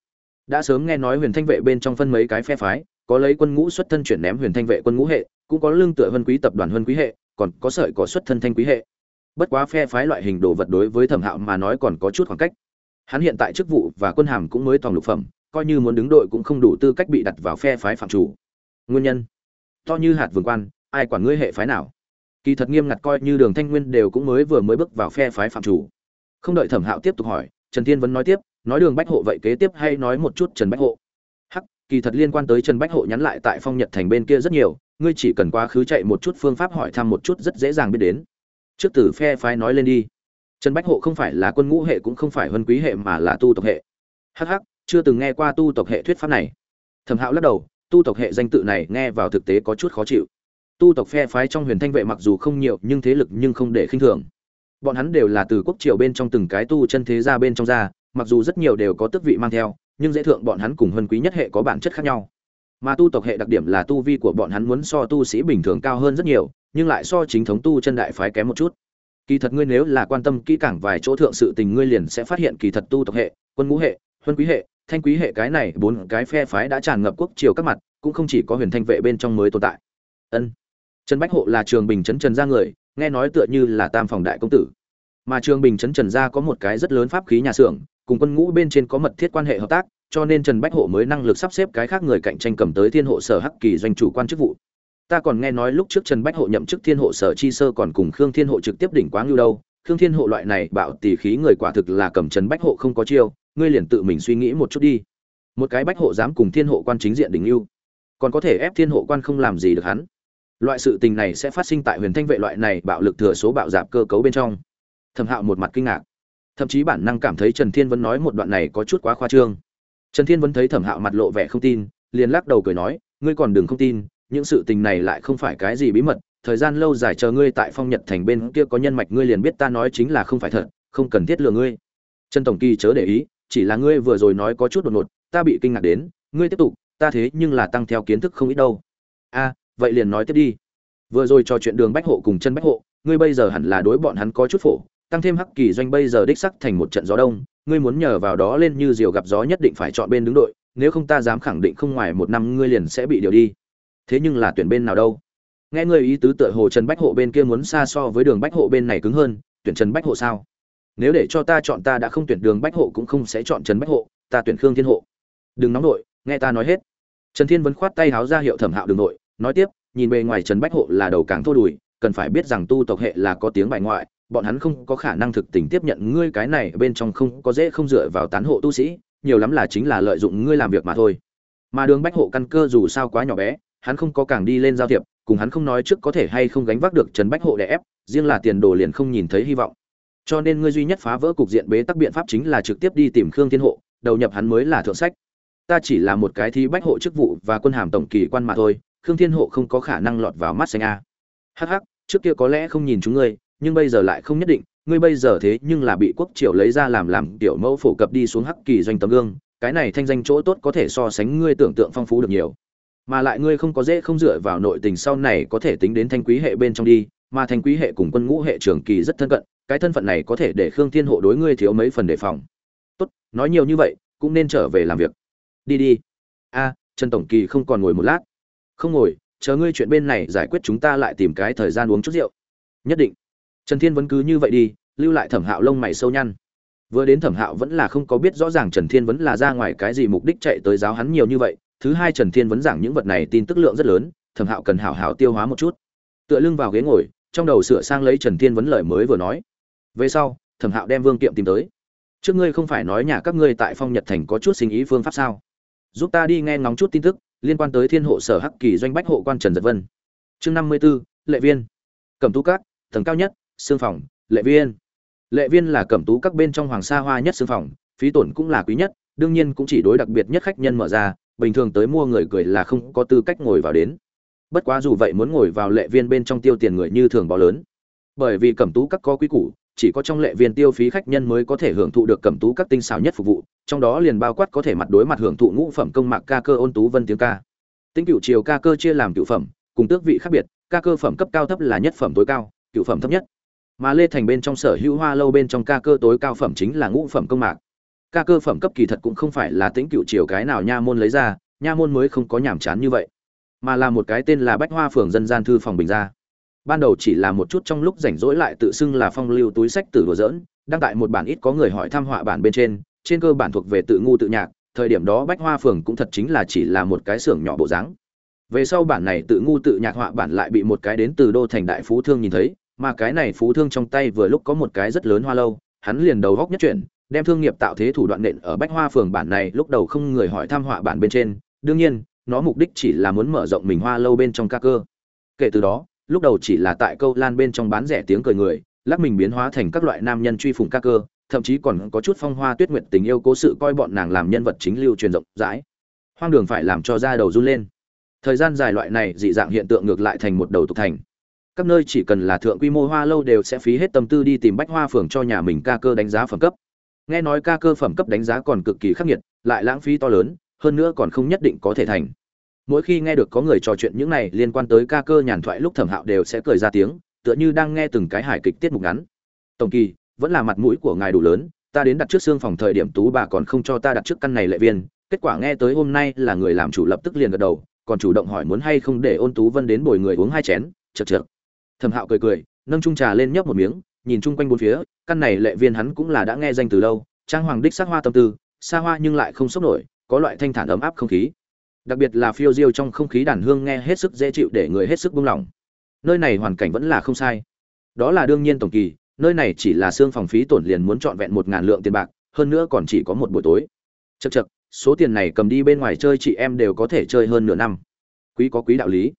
Đã sớm nghe nói huyền thanh vệ bên trong phân mấy cái phe phái, có lấy quân ngũ xuất thân chuyển ném huyền thanh vệ quân ngũ hệ, cũng có lương tựa huân quý tập đoàn huân quý hệ, còn có sợi có xuất thân thanh quý hệ. Bất quá phe phái loại hình đồ vật đối với thẩm hạo mà nói còn có chút khoảng cách. Hắn hiện tại chức vụ và quân hàm cũng mới toàn lục phẩm coi như muốn đứng đội cũng không đủ tư cách bị đặt vào phe phái phạm chủ. Nguyên nhân? To như hạt vườn quan, ai quản ngươi hệ phái nào? Kỳ thật nghiêm ngặt coi như đường thanh nguyên đều cũng mới vừa mới bước vào phe phái phạm chủ. Không đợi thẩm hạo tiếp tục hỏi, trần thiên vẫn nói tiếp, nói đường bách hộ vậy kế tiếp hay nói một chút trần bách hộ? Hắc, kỳ thật liên quan tới trần bách hộ nhắn lại tại phong nhật thành bên kia rất nhiều, ngươi chỉ cần quá khứ chạy một chút phương pháp hỏi thăm một chút rất dễ dàng biết đến. Trước từ phe phái nói lên đi. Trần bách hộ không phải là quân ngũ hệ cũng không phải huân quý hệ mà là tu tộc hệ. Hh chưa từng nghe qua tu tộc hệ thuyết pháp này. Thẩm hạo lắc đầu, tu tộc hệ danh tự này nghe vào thực tế có chút khó chịu. Tu tộc phe phái trong huyền thanh vệ mặc dù không nhiều, nhưng thế lực nhưng không để khinh thường. Bọn hắn đều là từ quốc triều bên trong từng cái tu chân thế ra bên trong ra, mặc dù rất nhiều đều có tước vị mang theo, nhưng dễ thượng bọn hắn cùng huân quý nhất hệ có bản chất khác nhau. Mà tu tộc hệ đặc điểm là tu vi của bọn hắn muốn so tu sĩ bình thường cao hơn rất nhiều, nhưng lại so chính thống tu chân đại phái kém một chút. Kỳ thật ngươi nếu là quan tâm kỹ càng vài chỗ thượng sự tình, ngươi liền sẽ phát hiện kỳ thật tu tộc hệ, quân ngũ hệ, huân quý hệ thanh quý hệ cái này bốn cái phe phái đã tràn ngập quốc triều các mặt, cũng không chỉ có huyền thanh vệ bên trong mới tồn tại. Ân. Trần bách hộ là trường bình chấn trần gia người, nghe nói tựa như là tam phòng đại công tử. Mà trường bình chấn trần gia có một cái rất lớn pháp khí nhà xưởng, cùng quân ngũ bên trên có mật thiết quan hệ hợp tác, cho nên trần bách hộ mới năng lực sắp xếp cái khác người cạnh tranh cầm tới thiên hộ sở hắc kỳ doanh chủ quan chức vụ. Ta còn nghe nói lúc trước trần bách hộ nhậm chức thiên hộ sở chi sơ còn cùng khương thiên hộ trực tiếp đỉnh quá lưu đâu. Khương thiên hộ loại này bạo tỷ khí người quả thực là cầm trần bách hộ không có chiêu ngươi liền tự mình suy nghĩ một chút đi. Một cái bách hộ dám cùng thiên hộ quan chính diện đình lưu. Còn có thể ép thiên hộ quan không làm gì được hắn. Loại sự tình này sẽ phát sinh tại huyền thanh vệ loại này bạo lực thừa số bạo dạp cơ cấu bên trong. Thẩm hạo một mặt kinh ngạc. Thậm chí bản năng cảm thấy trần thiên vẫn nói một đoạn này có chút quá khoa trương. Trần thiên vẫn thấy thẩm hạo mặt lộ vẻ không tin, liền lắc đầu cười nói, ngươi còn đừng không tin, những sự tình này lại không phải cái gì bí mật, thời gian lâu dài chờ ngươi tại phong nhật thành bên kia có nhân mạch ngươi liền biết ta nói chính là không phải thật, không cần thiết lừa ngươi. Trần tổng kỳ chớ để ý chỉ là ngươi vừa rồi nói có chút đột ngột, ta bị kinh ngạc đến, ngươi tiếp tục, ta thế nhưng là tăng theo kiến thức không ít đâu. A, vậy liền nói tiếp đi. Vừa rồi trò chuyện đường bách hộ cùng chân bách hộ, ngươi bây giờ hẳn là đối bọn hắn có chút phổ, tăng thêm hắc kỳ doanh bây giờ đích sắc thành một trận gió đông, ngươi muốn nhờ vào đó lên như diều gặp gió nhất định phải chọn bên đứng đội, nếu không ta dám khẳng định không ngoài một năm ngươi liền sẽ bị điều đi. Thế nhưng là tuyển bên nào đâu? Nghe ngươi ý tứ tựa hồ trần bách hộ bên kia muốn xa so với đường bách hộ bên này cứng hơn, tuyển trần bách hộ sao? Nếu để cho ta chọn ta đã không tuyển đường bách hộ cũng không sẽ chọn trần bách hộ, ta tuyển khương thiên hộ. Đừng nóng nổi nghe ta nói hết. Trần thiên vẫn khoát tay háo ra hiệu thẩm hạo đường nội, nói tiếp, nhìn bề ngoài trần bách hộ là đầu càng thô đùi, cần phải biết rằng tu tộc hệ là có tiếng bài ngoại, bọn hắn không có khả năng thực tình tiếp nhận ngươi cái này, bên trong không có dễ không dựa vào tán hộ tu sĩ, nhiều lắm là chính là lợi dụng ngươi làm việc mà thôi. Mà đường bách hộ căn cơ dù sao quá nhỏ bé, hắn không có càng đi lên giao thiệp, cùng hắn không nói trước có thể hay không gánh vác được trần bách hộ đè ép, riêng là tiền đồ liền không nhìn thấy hy vọng cho nên ngươi duy nhất phá vỡ cục diện bế tắc biện pháp chính là trực tiếp đi tìm khương thiên hộ, đầu nhập hắn mới là thượng sách. Ta chỉ là một cái thi bách hộ chức vụ và quân hàm tổng kỳ quan mà thôi, khương thiên hộ không có khả năng lọt vào mắt xanh a. Hh trước kia có lẽ không nhìn chúng ngươi, nhưng bây giờ lại không nhất định, ngươi bây giờ thế nhưng là bị quốc triều lấy ra làm làm tiểu mẫu phổ cập đi xuống hắc kỳ doanh tấm gương, cái này thanh danh chỗ tốt có thể so sánh ngươi tưởng tượng phong phú được nhiều. Mà lại ngươi không có dễ không dựa vào nội tình sau này có thể tính đến thanh quý hệ bên trong đi, mà thanh quý hệ cùng quân ngũ hệ trưởng kỳ rất thân cận cái thân phận này có thể để khương thiên hộ đối ngươi thiếu mấy phần đề phòng. Tốt, nói nhiều như vậy, cũng nên trở về làm việc. Đi đi. A, trần tổng kỳ không còn ngồi một lát. Không ngồi, chờ ngươi chuyện bên này giải quyết chúng ta lại tìm cái thời gian uống chút rượu. Nhất định. Trần thiên vẫn cứ như vậy đi, lưu lại thẩm hạo lông mày sâu nhăn. Vừa đến thẩm hạo vẫn là không có biết rõ ràng trần thiên vẫn là ra ngoài cái gì mục đích chạy tới giáo hắn nhiều như vậy. Thứ hai trần thiên vẫn giảng những vật này tin tức lượng rất lớn, thẩm hạo cần hảo hảo tiêu hóa một chút. Tựa lưng vào ghế ngồi, trong đầu sửa sang lấy trần thiên vấn lời mới vừa nói về sau, thẩm hạo đem vương kiệm tìm tới. Trước ngươi không phải nói nhà các ngươi tại phong nhật thành có chút sinh ý phương pháp sao? Giúp ta đi nghe ngóng chút tin tức, liên quan tới thiên hộ sở hắc kỳ doanh bách hộ quan trần giật vân. Chương năm mươi b ố lệ viên. Cẩm tú cát tầng cao nhất, xương phòng, lệ viên. Lệ viên là cẩm tú các bên trong hoàng sa hoa nhất xương phòng, phí tổn cũng là quý nhất, đương nhiên cũng chỉ đối đặc biệt nhất khách nhân mở ra, bình thường tới mua người cười là không có tư cách ngồi vào đến. Bất quá dù vậy muốn ngồi vào lệ viên bên trong tiêu tiền người như thường bó lớn. Bởi vì cẩm tú các có quý củ chỉ có trong lệ viên tiêu phí khách nhân mới có thể hưởng thụ được cẩm tú các tinh xảo nhất phục vụ, trong đó liền bao quát có thể mặt đối mặt hưởng thụ ngũ phẩm công mạc ca cơ ôn tú vân tiếng ca. Tính cựu chiều ca cơ chia làm cựu phẩm, cùng tước vị khác biệt, ca cơ phẩm cấp cao thấp là nhất phẩm tối cao, cựu phẩm thấp nhất. Mà lê thành bên trong sở hữu hoa lâu bên trong ca cơ tối cao phẩm chính là ngũ phẩm công mạc. Ca cơ phẩm cấp kỳ thật cũng không phải là tính cựu chiều cái nào nha môn lấy ra, nha môn mới không có nhàm chán như vậy, mà là một cái tên là bách hoa phường dân gian thư phòng bình ra ban đầu chỉ là một chút trong lúc rảnh rỗi lại tự xưng là phong lưu túi sách từ đùa dỡn đăng tại một bản ít có người hỏi thăm họa bản bên trên trên cơ bản thuộc về tự ngu tự nhạc, thời điểm đó bách hoa phường cũng thật chính là chỉ là một cái xưởng nhỏ bộ dáng. Về sau bản này tự ngu tự nhạc họa bản lại bị một cái đến từ đô thành đại phú thương nhìn thấy, mà cái này phú thương trong tay vừa lúc có một cái rất lớn hoa lâu, hắn liền đầu góc nhất chuyển, đem thương nghiệp tạo thế thủ đoạn nện ở bách hoa phường bản này lúc đầu không người hỏi thăm họa bản bên trên. Đương nhiên, nó mục đích chỉ là muốn mở rộng mình hoa lâu bên trong ca cơ. Kể từ đó lúc đầu chỉ là tại câu lan bên trong bán rẻ tiếng cười người, lắc mình biến hóa thành các loại nam nhân truy phủng ca cơ, thậm chí còn có chút phong hoa tuyết nguyệt tình yêu cố sự coi bọn nàng làm nhân vật chính lưu truyền rộng rãi. Hoang đường phải làm cho da đầu run lên. Thời gian dài loại này dị dạng hiện tượng ngược lại thành một đầu tục thành. Các nơi chỉ cần là thượng quy mô hoa lâu đều sẽ phí hết tâm tư đi tìm bách hoa phường cho nhà mình ca cơ đánh giá phẩm cấp. Nghe nói ca cơ phẩm cấp đánh giá còn cực kỳ khắc nghiệt, lại lãng phí to lớn, hơn nữa còn không nhất định có thể thành mỗi khi nghe được có người trò chuyện những này liên quan tới ca cơ nhàn thoại lúc thẩm hạo đều sẽ cười ra tiếng, tựa như đang nghe từng cái hài kịch tiết mục ngắn. Tổng kỳ, vẫn là mặt mũi của ngài đủ lớn, ta đến đặt trước xương phòng thời điểm tú bà còn không cho ta đặt trước căn này lệ viên, kết quả nghe tới hôm nay là người làm chủ lập tức liền gật đầu, còn chủ động hỏi muốn hay không để ôn tú vân đến bồi người uống hai chén chật chật thẩm hạo cười cười, nâng trung trà lên nhấp một miếng, nhìn chung quanh bốn phía, căn này lệ viên hắn cũng là đã nghe danh từ lâu, trang hoàng đích sắc hoa tâm tư, xa hoa nhưng lại không sốc nổi, có loại thanh thản ấm áp không khí đặc biệt là phiêu diêu trong không khí đàn hương nghe hết sức dễ chịu để người hết sức buông lỏng. Nơi này hoàn cảnh vẫn là không sai. Đó là đương nhiên tổng kỳ, nơi này chỉ là xương phòng phí tổn liền muốn trọn vẹn một ngàn lượng tiền bạc, hơn nữa còn chỉ có một buổi tối. Chật chật số tiền này cầm đi bên ngoài chơi chị em đều có thể chơi hơn nửa năm. Quý có quý đạo lý.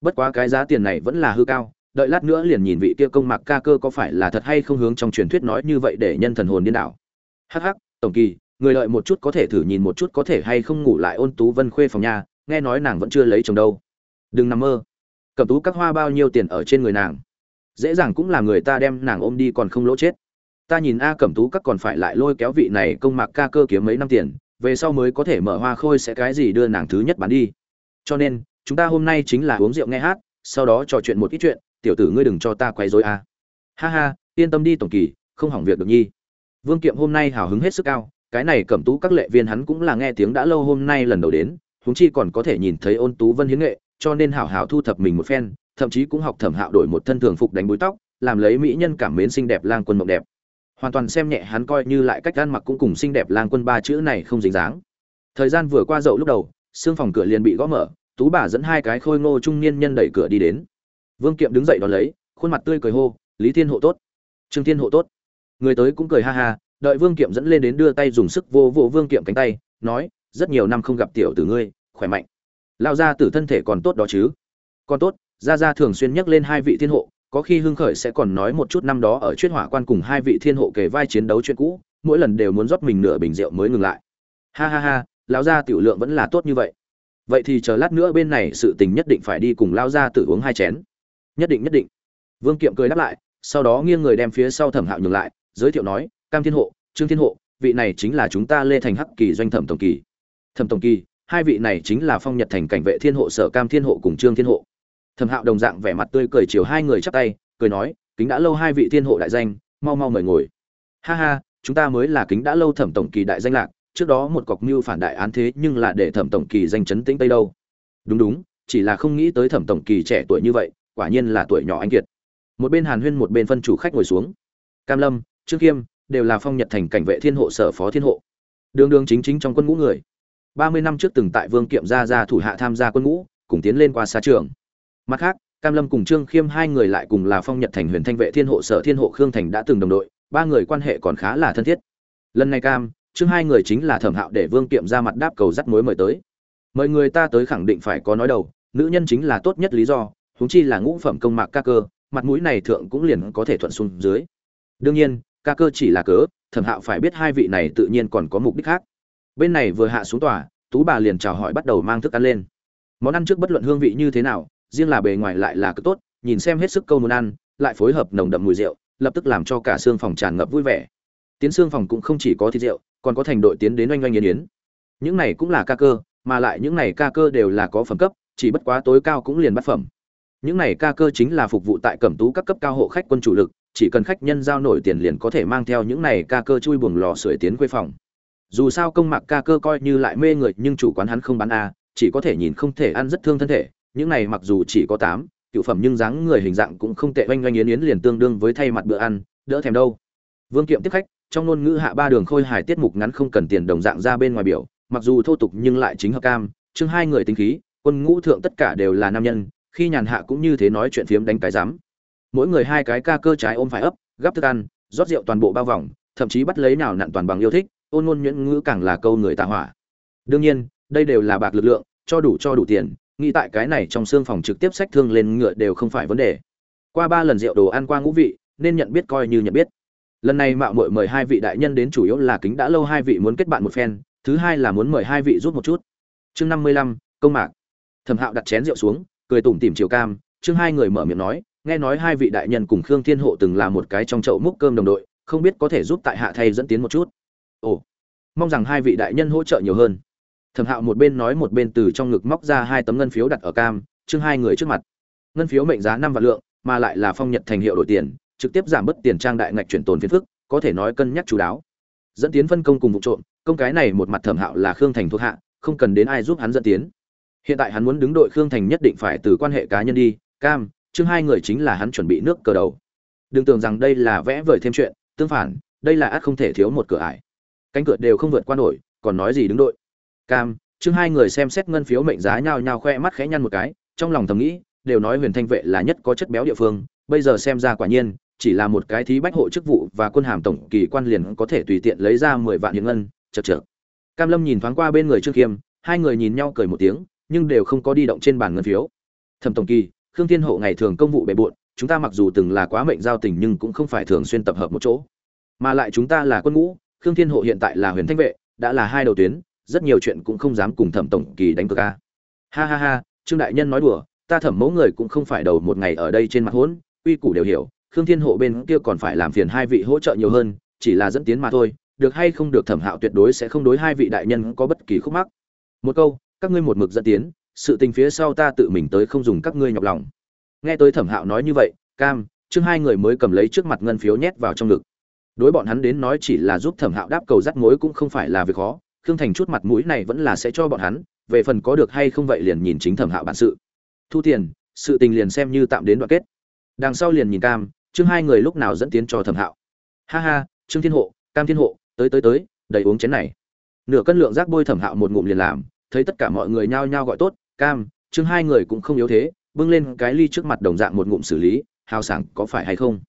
Bất quá cái giá tiền này vẫn là hư cao, đợi lát nữa liền nhìn vị kia công mạc ca cơ có phải là thật hay không hướng trong truyền thuyết nói như vậy để nhân thần hồn điên đảo. Hắc hắc, tổng kỳ người lợi một chút có thể thử nhìn một chút có thể hay không ngủ lại ôn tú vân khuê phòng nhà nghe nói nàng vẫn chưa lấy chồng đâu. Đừng nằm mơ. Cầm tú các hoa bao nhiêu tiền ở trên người nàng? Dễ dàng cũng là người ta đem nàng ôm đi còn không lỗ chết. Ta nhìn a cẩm tú các còn phải lại lôi kéo vị này công mạc ca cơ kiếm mấy năm tiền, về sau mới có thể mở hoa khôi sẽ cái gì đưa nàng thứ nhất bán đi. Cho nên, chúng ta hôm nay chính là uống rượu nghe hát, sau đó trò chuyện một ít chuyện, tiểu tử ngươi đừng cho ta quay dối a. Ha ha, yên tâm đi tổng kỳ, không hỏng việc được nhi. Vương kiệm hôm nay hào hứng hết sức cao cái này cẩm tú các lệ viên hắn cũng là nghe tiếng đã lâu hôm nay lần đầu đến, huống chi còn có thể nhìn thấy ôn tú vân hiến nghệ, cho nên hảo hảo thu thập mình một phen, thậm chí cũng học thẩm hạo đổi một thân thường phục đánh búi tóc, làm lấy mỹ nhân cảm mến xinh đẹp lang quân mộng đẹp. Hoàn toàn xem nhẹ hắn coi như lại cách ăn mặc cũng cùng xinh đẹp lang quân ba chữ này không dính dáng. Thời gian vừa qua dậu lúc đầu, xương phòng cửa liền bị gõ mở, tú bà dẫn hai cái khôi ngô trung niên nhân đẩy cửa đi đến. Vương kiệm đứng dậy đón lấy, khuôn mặt tươi cười hô, lý thiên hộ tốt. Trương thiên hộ tốt. Người tới cũng cười ha ha đợi vương kiệm dẫn lên đến đưa tay dùng sức vô vô vương kiệm cánh tay, nói, rất nhiều năm không gặp tiểu tử ngươi, khỏe mạnh. Lao ra tử thân thể còn tốt đó chứ? Còn tốt, gia gia thường xuyên nhắc lên hai vị thiên hộ, có khi hưng khởi sẽ còn nói một chút năm đó ở chuyên hỏa quan cùng hai vị thiên hộ kể vai chiến đấu chuyện cũ, mỗi lần đều muốn rót mình nửa bình rượu mới ngừng lại. Ha ha ha, lão gia tiểu lượng vẫn là tốt như vậy. Vậy thì chờ lát nữa bên này sự tình nhất định phải đi cùng lao gia tử uống hai chén. Nhất định nhất định. Vương kiệm cười đáp lại, sau đó nghiêng người đem phía sau thẩm hạo nhường lại, giới thiệu nói cam thiên hộ, trương thiên hộ, vị này chính là chúng ta lê thành hắc kỳ doanh thẩm tổng kỳ. Thẩm tổng kỳ, hai vị này chính là phong nhật thành cảnh vệ thiên hộ sở cam thiên hộ cùng trương thiên hộ. Thẩm hạo đồng dạng vẻ mặt tươi cười chiều hai người chắp tay, cười nói, kính đã lâu hai vị thiên hộ đại danh, mau mau mời ngồi. Ha ha, chúng ta mới là kính đã lâu thẩm tổng kỳ đại danh lạc, trước đó một cọc mưu phản đại án thế nhưng là để thẩm tổng kỳ danh chấn tĩnh tây đâu. Đúng đúng, chỉ là không nghĩ tới thẩm tổng kỳ trẻ tuổi như vậy, quả nhiên là tuổi nhỏ anh kiệt. Một bên hàn huyên một bên phân chủ khách ngồi xuống. Cam lâm, trương khiêm đều là phong nhật thành cảnh vệ thiên hộ sở phó thiên hộ. Đường đường chính chính trong quân ngũ người. Ba mươi năm trước từng tại vương kiệm gia ra thủ hạ tham gia quân ngũ, cùng tiến lên qua xa trường. Mặt khác, cam lâm cùng trương khiêm hai người lại cùng là phong nhật thành huyền thanh vệ thiên hộ sở thiên hộ khương thành đã từng đồng đội, ba người quan hệ còn khá là thân thiết. Lần này cam, trương hai người chính là thẩm hạo để vương kiệm ra mặt đáp cầu dắt mối mời tới. Mời người ta tới khẳng định phải có nói đầu, nữ nhân chính là tốt nhất lý do, huống chi là ngũ phẩm công mạc ca cơ, mặt mũi này thượng cũng liền có thể thuận xuống dưới. Đương nhiên ca cơ chỉ là cớ, thẩm hạo phải biết hai vị này tự nhiên còn có mục đích khác. Bên này vừa hạ xuống tòa, tú bà liền chào hỏi bắt đầu mang thức ăn lên. Món ăn trước bất luận hương vị như thế nào, riêng là bề ngoài lại là cực tốt, nhìn xem hết sức câu muốn ăn, lại phối hợp nồng đậm mùi rượu, lập tức làm cho cả xương phòng tràn ngập vui vẻ. Tiến xương phòng cũng không chỉ có thịt rượu, còn có thành đội tiến đến oanh oanh yến yến. Những này cũng là ca cơ, mà lại những này ca cơ đều là có phẩm cấp, chỉ bất quá tối cao cũng liền bắt phẩm. Những này ca cơ chính là phục vụ tại cẩm tú các cấp cao hộ khách quân chủ lực chỉ cần khách nhân giao nổi tiền liền có thể mang theo những này ca cơ chui buồng lò sưởi tiến quê phòng. Dù sao công mạc ca cơ coi như lại mê người, nhưng chủ quán hắn không bán a, chỉ có thể nhìn không thể ăn rất thương thân thể. Những này mặc dù chỉ có tám, cựu phẩm nhưng dáng người hình dạng cũng không tệ, oanh oanh yến yến liền tương đương với thay mặt bữa ăn, đỡ thèm đâu. Vương kiệm tiếp khách, trong ngôn ngữ hạ ba đường khôi hài tiết mục ngắn không cần tiền đồng dạng ra bên ngoài biểu, mặc dù thô tục nhưng lại chính hợp cam. Chương hai người tính khí, quân ngũ thượng tất cả đều là nam nhân, khi nhàn hạ cũng như thế nói chuyện phiếm đánh cái rắm mỗi người hai cái ca cơ trái ôm phải ấp, gắp thức ăn, rót rượu toàn bộ bao vòng, thậm chí bắt lấy nào nặn toàn bằng yêu thích, ôn ngôn nhuyễn ngữ càng là câu người tạ hỏa. Đương nhiên, đây đều là bạc lực lượng, cho đủ cho đủ tiền, nghĩ tại cái này trong xương phòng trực tiếp sách thương lên ngựa đều không phải vấn đề. Qua ba lần rượu đồ ăn qua ngũ vị, nên nhận biết coi như nhận biết. Lần này mạo muội mời hai vị đại nhân đến chủ yếu là kính đã lâu hai vị muốn kết bạn một phen, thứ hai là muốn mời hai vị rút một chút. Chương năm mươi lăm, công mạc. Thẩm hạo đặt chén rượu xuống, cười tủm tỉm chiều cam, chương hai người mở miệng nói nghe nói hai vị đại nhân cùng khương thiên hộ từng là một cái trong chậu múc cơm đồng đội, không biết có thể giúp tại hạ thay dẫn tiến một chút. Ồ, mong rằng hai vị đại nhân hỗ trợ nhiều hơn. Thẩm hạo một bên nói một bên từ trong ngực móc ra hai tấm ngân phiếu đặt ở cam chương hai người trước mặt. Ngân phiếu mệnh giá năm vạn lượng, mà lại là phong nhật thành hiệu đổi tiền, trực tiếp giảm bớt tiền trang đại ngạch chuyển tồn phiền phức, có thể nói cân nhắc chú đáo. Dẫn tiến phân công cùng vụ trộm, công cái này một mặt thẩm hạo là khương thành thuộc hạ, không cần đến ai giúp hắn dẫn tiến. Hiện tại hắn muốn đứng đội khương thành nhất định phải từ quan hệ cá nhân đi, cam chương hai người chính là hắn chuẩn bị nước cờ đầu. Đừng tưởng rằng đây là vẽ vời thêm chuyện, tương phản, đây là ắt không thể thiếu một cửa ải. Cánh cửa đều không vượt qua nổi, còn nói gì đứng đội. Cam, chương hai người xem xét ngân phiếu mệnh giá nhau nhau khoe mắt khẽ nhăn một cái, trong lòng thầm nghĩ, đều nói huyền thanh vệ là nhất có chất béo địa phương, bây giờ xem ra quả nhiên, chỉ là một cái thí bách hộ chức vụ và quân hàm tổng kỳ quan liền có thể tùy tiện lấy ra mười vạn hiện ngân, chật chật cam lâm nhìn thoáng qua bên người trương khiêm hai người nhìn nhau cười một tiếng, nhưng đều không có đi động trên bàn ngân phiếu. Thẩm tổng kỳ khương thiên hộ ngày thường công vụ bề bộn, chúng ta mặc dù từng là quá mệnh giao tình nhưng cũng không phải thường xuyên tập hợp một chỗ. Mà lại chúng ta là quân ngũ, khương thiên hộ hiện tại là huyền thanh vệ, đã là hai đầu tuyến, rất nhiều chuyện cũng không dám cùng thẩm tổng kỳ đánh cược ca ha ha ha, trương đại nhân nói đùa, ta thẩm mẫu người cũng không phải đầu một ngày ở đây trên mặt hỗn uy củ đều hiểu, khương thiên hộ bên kia còn phải làm phiền hai vị hỗ trợ nhiều hơn, chỉ là dẫn tiến mà thôi, được hay không được thẩm hạo tuyệt đối sẽ không đối hai vị đại nhân có bất kỳ khúc mắc. Một câu, các ngươi một mực dẫn tiến sự tình phía sau ta tự mình tới không dùng các ngươi nhọc lòng. Nghe tới thẩm hạo nói như vậy, cam chương hai người mới cầm lấy trước mặt ngân phiếu nhét vào trong ngực. Đối bọn hắn đến nói chỉ là giúp thẩm hạo đáp cầu dắt mối cũng không phải là việc khó, khương thành chút mặt mũi này vẫn là sẽ cho bọn hắn, về phần có được hay không vậy liền nhìn chính thẩm hạo bản sự. Thu tiền, sự tình liền xem như tạm đến đoạn kết. Đằng sau liền nhìn cam chương hai người lúc nào dẫn tiến cho thẩm hạo. Ha ha, trương thiên hộ, cam thiên hộ, tới tới tới, đầy uống chén này. Nửa cân lượng rác bôi thẩm hạo một ngụm liền làm, thấy tất cả mọi người nhao nhao gọi tốt cam, chương hai người cũng không yếu thế, bưng lên cái ly trước mặt đồng dạng một ngụm xử lý, hào sảng có phải hay không?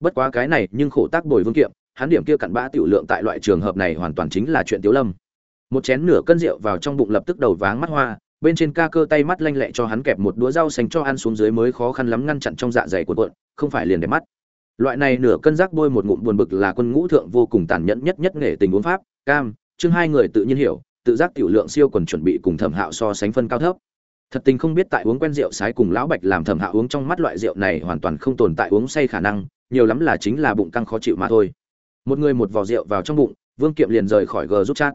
Bất quá cái này nhưng khổ tác bồi vương kiệm, hắn điểm kia cặn bã tiểu lượng tại loại trường hợp này hoàn toàn chính là chuyện tiếu lâm. Một chén nửa cân rượu vào trong bụng lập tức đầu váng mắt hoa, bên trên ca cơ tay mắt lanh lẹ cho hắn kẹp một đũa rau xanh cho ăn xuống dưới mới khó khăn lắm ngăn chặn trong dạ dày cuộn cuộn, không phải liền đẹp mắt. Loại này nửa cân rác bôi một ngụm buồn bực là quân ngũ thượng vô cùng tàn nhẫn nhất nhất nghệ tình uống pháp, cam, chương hai người tự nhiên hiểu, tự giác tiểu lượng siêu quần chuẩn bị cùng thẩm hạo so sánh phân cao thấp thật tình không biết tại uống quen rượu sái cùng lão bạch làm thẩm hạ uống trong mắt loại rượu này hoàn toàn không tồn tại uống say khả năng, nhiều lắm là chính là bụng căng khó chịu mà thôi. Một người một vò rượu vào trong bụng, vương kiệm liền rời khỏi gờ rút chat.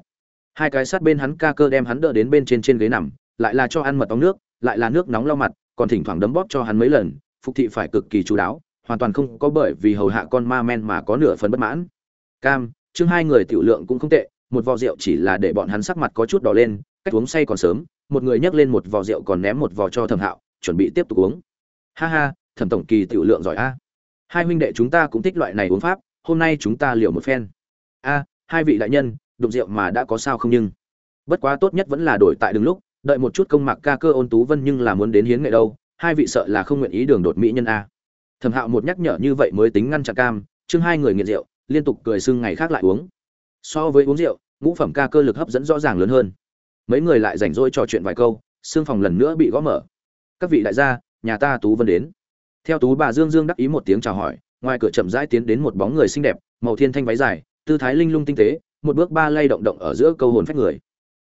Hai cái sát bên hắn ca cơ đem hắn đỡ đến bên trên trên ghế nằm, lại là cho ăn mật ong nước, lại là nước nóng lau mặt, còn thỉnh thoảng đấm bóp cho hắn mấy lần, phục thị phải cực kỳ chú đáo, hoàn toàn không có bởi vì hầu hạ con ma men mà có nửa phần bất mãn. Cam, chương hai người tiểu lượng cũng không tệ, một vò rượu chỉ là để bọn hắn sắc mặt có chút đỏ lên, cách uống say còn sớm một người nhấc lên một vò rượu còn ném một vò cho thẩm hạo, chuẩn bị tiếp tục uống. Ha ha, thẩm tổng kỳ tiểu lượng giỏi a. Hai huynh đệ chúng ta cũng thích loại này uống pháp, hôm nay chúng ta liệu một phen. A, hai vị đại nhân đục rượu mà đã có sao không nhưng? Bất quá tốt nhất vẫn là đổi tại đường lúc, đợi một chút công mạc ca cơ ôn tú vân nhưng là muốn đến hiến nghệ đâu, hai vị sợ là không nguyện ý đường đột mỹ nhân a. Thẩm hạo một nhắc nhở như vậy mới tính ngăn chặn cam, chương hai người nghiện rượu, liên tục cười sưng ngày khác lại uống. So với uống rượu, ngũ phẩm ca cơ lực hấp dẫn rõ ràng lớn hơn mấy người lại rảnh rỗi trò chuyện vài câu, xương phòng lần nữa bị gõ mở. Các vị đại gia, nhà ta tú vân đến. Theo tú bà dương dương đắc ý một tiếng chào hỏi, ngoài cửa chậm rãi tiến đến một bóng người xinh đẹp, màu thiên thanh váy dài, tư thái linh lung tinh tế, một bước ba lay động động ở giữa câu hồn phách người.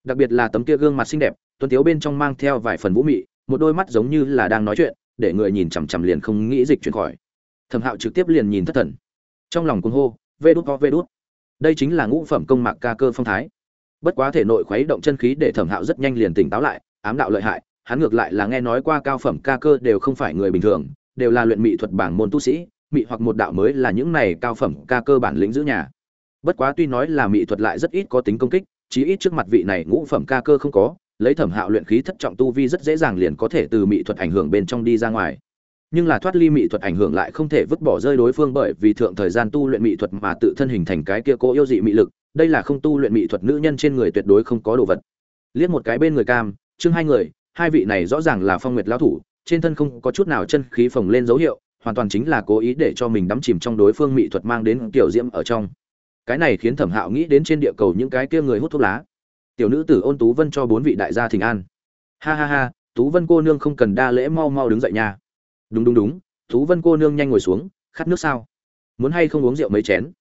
Đặc biệt là tấm kia gương mặt xinh đẹp, tuấn tiếu bên trong mang theo vài phần vũ mị, một đôi mắt giống như là đang nói chuyện, để người nhìn chằm chằm liền không nghĩ dịch chuyển khỏi. Thẩm hạo trực tiếp liền nhìn thất thần. Trong lòng cuồng hô, vê đút có vê đút. Đây chính là ngũ phẩm công mạc ca cơ phong thái bất quá thể nội khuấy động chân khí để thẩm hạo rất nhanh liền tỉnh táo lại, ám đạo lợi hại, hắn ngược lại là nghe nói qua cao phẩm ca cơ đều không phải người bình thường, đều là luyện mỹ thuật bảng môn tu sĩ, mỹ hoặc một đạo mới là những này cao phẩm ca cơ bản lĩnh giữ nhà. Bất quá tuy nói là mỹ thuật lại rất ít có tính công kích, chí ít trước mặt vị này ngũ phẩm ca cơ không có, lấy thẩm hạo luyện khí thất trọng tu vi rất dễ dàng liền có thể từ mỹ thuật ảnh hưởng bên trong đi ra ngoài nhưng là thoát ly mỹ thuật ảnh hưởng lại không thể vứt bỏ rơi đối phương bởi vì thượng thời gian tu luyện mỹ thuật mà tự thân hình thành cái kia cố yêu dị mỹ lực, đây là không tu luyện mỹ thuật nữ nhân trên người tuyệt đối không có đồ vật. Liếc một cái bên người cam, chương hai người, hai vị này rõ ràng là phong nguyệt lão thủ, trên thân không có chút nào chân khí phồng lên dấu hiệu, hoàn toàn chính là cố ý để cho mình đắm chìm trong đối phương mỹ thuật mang đến tiểu diễm ở trong. Cái này khiến thẩm hạo nghĩ đến trên địa cầu những cái kia người hút thuốc lá. Tiểu nữ tử ôn tú vân cho bốn vị đại gia thỉnh an. Ha ha ha, tú vân cô nương không cần đa lễ mau mau đứng dậy nha đúng đúng đúng. Tú vân cô nương nhanh ngồi xuống, khát nước sao? Muốn hay không uống rượu mấy chén?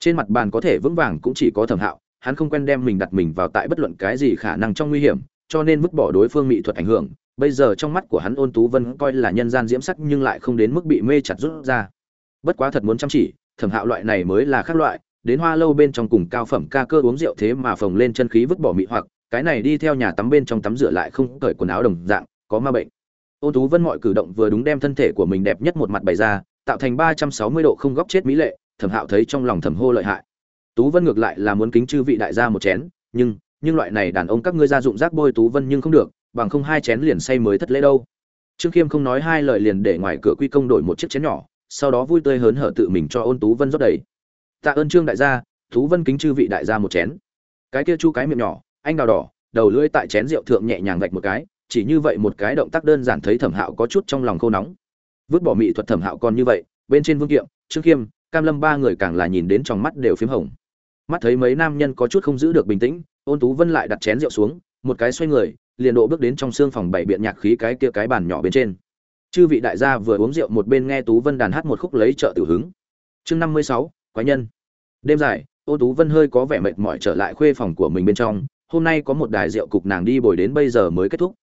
Trên mặt bàn có thể vững vàng cũng chỉ có thẩm hạo, hắn không quen đem mình đặt mình vào tại bất luận cái gì khả năng trong nguy hiểm, cho nên vứt bỏ đối phương mỹ thuật ảnh hưởng. Bây giờ trong mắt của hắn ôn tú vân coi là nhân gian diễm sắc nhưng lại không đến mức bị mê chặt rút ra. Bất quá thật muốn chăm chỉ, thẩm hạo loại này mới là khác loại. Đến hoa lâu bên trong cùng cao phẩm ca cơ uống rượu thế mà phồng lên chân khí vứt bỏ mị hoặc, cái này đi theo nhà tắm bên trong tắm rửa lại không cởi quần áo đồng dạng, có ma bệnh ôn tú vân mọi cử động vừa đúng đem thân thể của mình đẹp nhất một mặt bày ra, tạo thành ba trăm sáu mươi độ không góc chết mỹ lệ, thẩm hạo thấy trong lòng thẩm hô lợi hại. Tú vân ngược lại là muốn kính chư vị đại gia một chén, nhưng nhưng loại này đàn ông các ngươi gia dụng rác bôi tú vân nhưng không được, bằng không hai chén liền say mới thất lễ đâu. Trương khiêm không nói hai lời liền để ngoài cửa quy công đổi một chiếc chén nhỏ, sau đó vui tươi hớn hở tự mình cho ôn tú vân rót đầy. Tạ ơn trương đại gia, tú vân kính chư vị đại gia một chén. Cái kia chu cái miệng nhỏ, anh đào đỏ, đầu lưỡi tại chén rượu thượng nhẹ nhàng vạch một cái chỉ như vậy một cái động tác đơn giản thấy thẩm hạo có chút trong lòng khô nóng. Vứt bỏ mỹ thuật thẩm hạo còn như vậy, bên trên vương kiệm, trương khiêm, cam lâm ba người càng là nhìn đến trong mắt đều p h í m hồng. Mắt thấy mấy nam nhân có chút không giữ được bình tĩnh, ôn tú vân lại đặt chén rượu xuống, một cái xoay người, liền độ bước đến trong xương phòng bảy biện nhạc khí cái kia cái bàn nhỏ bên trên. Chư vị đại gia vừa uống rượu một bên nghe tú vân đàn hát một khúc lấy trợ tử hứng. Chương năm mươi sáu, quái nhân. Đêm dài, ôn tú vân hơi có vẻ mệt mỏi trở lại khuê phòng của mình bên trong, hôm nay có một đài rượu cục nàng đi bồi đến bây giờ mới kết thúc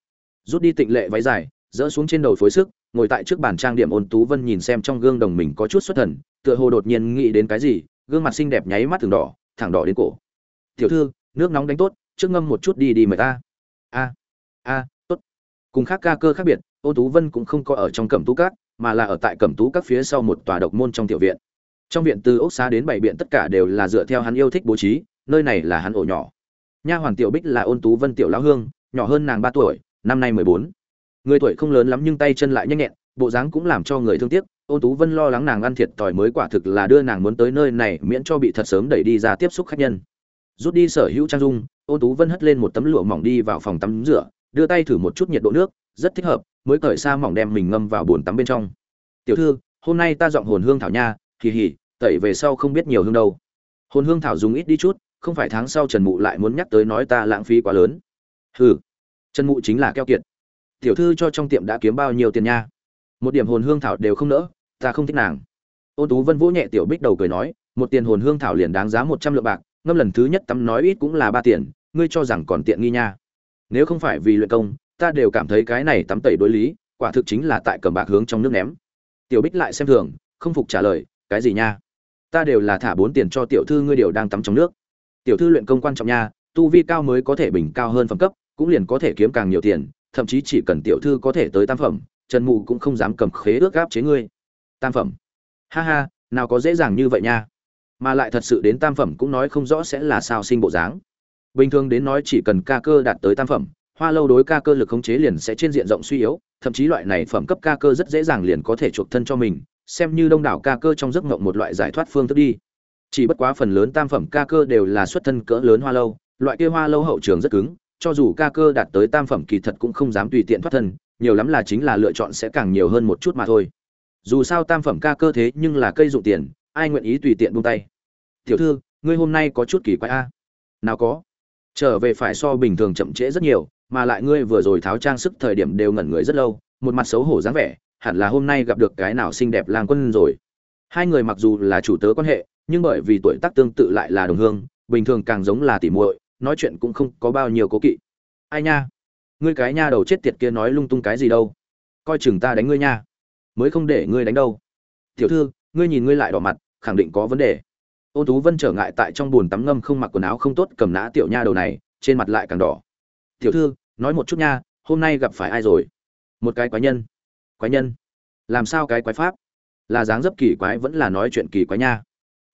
rút đi tịnh lệ váy dài dỡ xuống trên đầu phối sức ngồi tại trước bàn trang điểm ôn tú vân nhìn xem trong gương đồng mình có chút xuất thần tựa hồ đột nhiên nghĩ đến cái gì gương mặt xinh đẹp nháy mắt thường đỏ thẳng đỏ đến cổ. Tiểu thư nước nóng đánh tốt trước ngâm một chút đi đi mời ta. A a tốt. Cùng khác ca cơ khác biệt ôn tú vân cũng không có ở trong cẩm tú cát, mà là ở tại cẩm tú các phía sau một tòa độc môn trong tiểu viện. Trong viện từ ốc xá đến bảy biện tất cả đều là dựa theo hắn yêu thích bố trí nơi này là hắn ổ nhỏ. Nha hoàng tiểu bích là ôn tú vân tiểu lão hương nhỏ hơn nàng ba tuổi năm nay mười bốn. Người tuổi không lớn lắm nhưng tay chân lại nhanh nhẹn, bộ dáng cũng làm cho người thương tiếc. Ôn tú vân lo lắng nàng ăn thiệt thòi mới quả thực là đưa nàng muốn tới nơi này miễn cho bị thật sớm đẩy đi ra tiếp xúc khách nhân. Rút đi sở hữu trang dung, ôn tú vân hất lên một tấm lụa mỏng đi vào phòng tắm rửa, đưa tay thử một chút nhiệt độ nước, rất thích hợp, mới cởi xa mỏng đem mình ngâm vào bồn tắm bên trong. Tiểu thư, hôm nay ta dọn hồn hương thảo nha kỳ hỉ tẩy về sau không biết nhiều hương đâu. Hồn hương thảo dùng ít đi chút, không phải tháng sau trần mụ lại muốn nhắc tới nói ta lãng phí quá lớn. Hừ trần mụ chính là keo kiệt. Tiểu thư cho trong tiệm đã kiếm bao nhiêu tiền nha? Một điểm hồn hương thảo đều không nỡ, ta không thích nàng. Ôn tú vân vỗ nhẹ tiểu bích đầu cười nói, một tiền hồn hương thảo liền đáng giá một trăm lượng bạc, ngâm lần thứ nhất tắm nói ít cũng là ba tiền, ngươi cho rằng còn tiện nghi nha. Nếu không phải vì luyện công, ta đều cảm thấy cái này tắm tẩy đối lý, quả thực chính là tại cầm bạc hướng trong nước ném. Tiểu bích lại xem thường, không phục trả lời, cái gì nha? Ta đều là thả bốn tiền cho tiểu thư ngươi đều đang tắm trong nước. Tiểu thư luyện công quan trọng nha, tu vi cao mới có thể bình cao hơn phẩm cấp cũng liền có thể kiếm càng nhiều tiền, thậm chí chỉ cần tiểu thư có thể tới tam phẩm, trần mụ cũng không dám cầm khế ước gáp chế ngươi. Tam phẩm. Ha ha, nào có dễ dàng như vậy nha. Mà lại thật sự đến tam phẩm cũng nói không rõ sẽ là sao sinh bộ dáng. Bình thường đến nói chỉ cần ca cơ đạt tới tam phẩm, hoa lâu đối ca cơ lực khống chế liền sẽ trên diện rộng suy yếu, thậm chí loại này phẩm cấp ca cơ rất dễ dàng liền có thể chuộc thân cho mình, xem như đông đảo ca cơ trong giấc mộng một loại giải thoát phương thức đi. Chỉ bất quá phần lớn tam phẩm ca cơ đều là xuất thân cỡ lớn hoa lâu, loại kia hoa lâu hậu trường rất cứng cho dù ca cơ đạt tới tam phẩm kỳ thật cũng không dám tùy tiện thoát thân, nhiều lắm là chính là lựa chọn sẽ càng nhiều hơn một chút mà thôi. Dù sao tam phẩm ca cơ thế nhưng là cây dụng tiền, ai nguyện ý tùy tiện buông tay? Tiểu thư, ngươi hôm nay có chút kỳ quái a. Nào có. Trở về phải so bình thường chậm trễ rất nhiều, mà lại ngươi vừa rồi tháo trang sức thời điểm đều ngẩn người rất lâu, một mặt xấu hổ dáng vẻ, hẳn là hôm nay gặp được cái nào xinh đẹp lang quân rồi. Hai người mặc dù là chủ tớ quan hệ, nhưng bởi vì tuổi tác tương tự lại là đồng hương, bình thường càng giống là tỉ muội nói chuyện cũng không có bao nhiêu cố kỵ. Ai nha? Ngươi cái nha đầu chết tiệt kia nói lung tung cái gì đâu? Coi chừng ta đánh ngươi nha. Mới không để ngươi đánh đâu. Tiểu thư, ngươi nhìn ngươi lại đỏ mặt, khẳng định có vấn đề. Ôn tú vân trở ngại tại trong bồn tắm ngâm không mặc quần áo không tốt cầm nã tiểu nha đầu này, trên mặt lại càng đỏ. Tiểu thư, nói một chút nha, hôm nay gặp phải ai rồi? Một cái quái nhân. Quái nhân? Làm sao cái quái pháp? Là dáng dấp kỳ quái vẫn là nói chuyện kỳ quái nha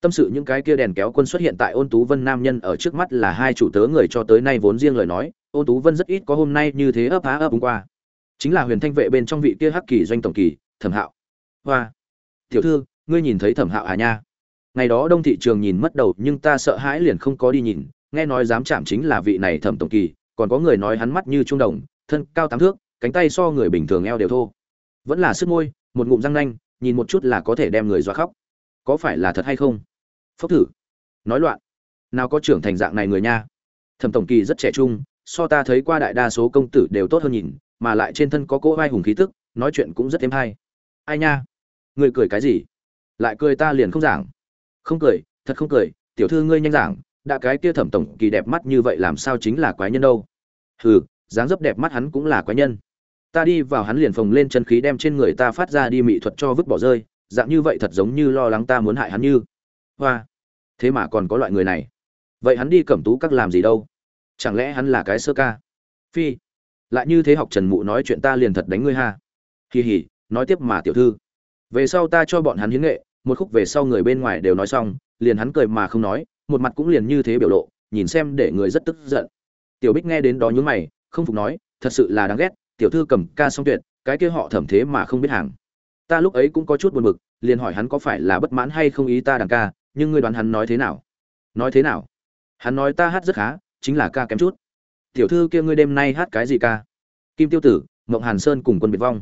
tâm sự những cái kia đèn kéo quân xuất hiện tại ôn tú vân nam nhân ở trước mắt là hai chủ tớ người cho tới nay vốn riêng lời nói, ôn tú vân rất ít có hôm nay như thế ấp á ấp qua. Chính là huyền thanh vệ bên trong vị kia hắc kỳ doanh tổng kỳ, thẩm hạo. Hoa. Tiểu thư, ngươi nhìn thấy thẩm hạo à nha? Ngày đó đông thị trường nhìn mất đầu, nhưng ta sợ hãi liền không có đi nhìn, nghe nói dám chạm chính là vị này thẩm tổng kỳ, còn có người nói hắn mắt như trung đồng, thân cao tám thước, cánh tay so người bình thường eo đều thô. Vẫn là sức môi, một ngụm răng nanh, nhìn một chút là có thể đem người dọa khóc. Có phải là thật hay không? Phốc thử. Nói loạn. Nào có trưởng thành dạng này người nha. Thẩm tổng kỳ rất trẻ trung, so ta thấy qua đại đa số công tử đều tốt hơn nhìn, mà lại trên thân có cỗ vai hùng khí tức, nói chuyện cũng rất êm hay. Ai nha? Người cười cái gì? Lại cười ta liền không giảng. Không cười, thật không cười, tiểu thư ngươi nhanh giảng, đã cái kia thẩm tổng kỳ đẹp mắt như vậy làm sao chính là quái nhân đâu. Hừ, dáng dấp đẹp mắt hắn cũng là quái nhân. Ta đi vào hắn liền phồng lên chân khí đem trên người ta phát ra đi mị thuật cho vứt bỏ rơi, dạng như vậy thật giống như lo lắng ta muốn hại hắn như hoa. Thế mà còn có loại người này. Vậy hắn đi cẩm tú các làm gì đâu? Chẳng lẽ hắn là cái sơ ca? Phi. Lại như thế học trần mụ nói chuyện ta liền thật đánh ngươi ha. Kỳ hỉ nói tiếp mà tiểu thư. Về sau ta cho bọn hắn hiến nghệ, một khúc về sau người bên ngoài đều nói xong, liền hắn cười mà không nói, một mặt cũng liền như thế biểu lộ, nhìn xem để người rất tức giận. Tiểu bích nghe đến đó nhướng mày, không phục nói, thật sự là đáng ghét, tiểu thư cầm ca xong tuyệt, cái kia họ thẩm thế mà không biết hàng. Ta lúc ấy cũng có chút buồn bực, liền hỏi hắn có phải là bất mãn hay không ý ta đằng ca nhưng ngươi đoán hắn nói thế nào? Nói thế nào? Hắn nói ta hát rất khá, chính là ca kém chút. Tiểu thư kia ngươi đêm nay hát cái gì ca? Kim tiêu tử, mộng hàn sơn cùng quân biệt vong.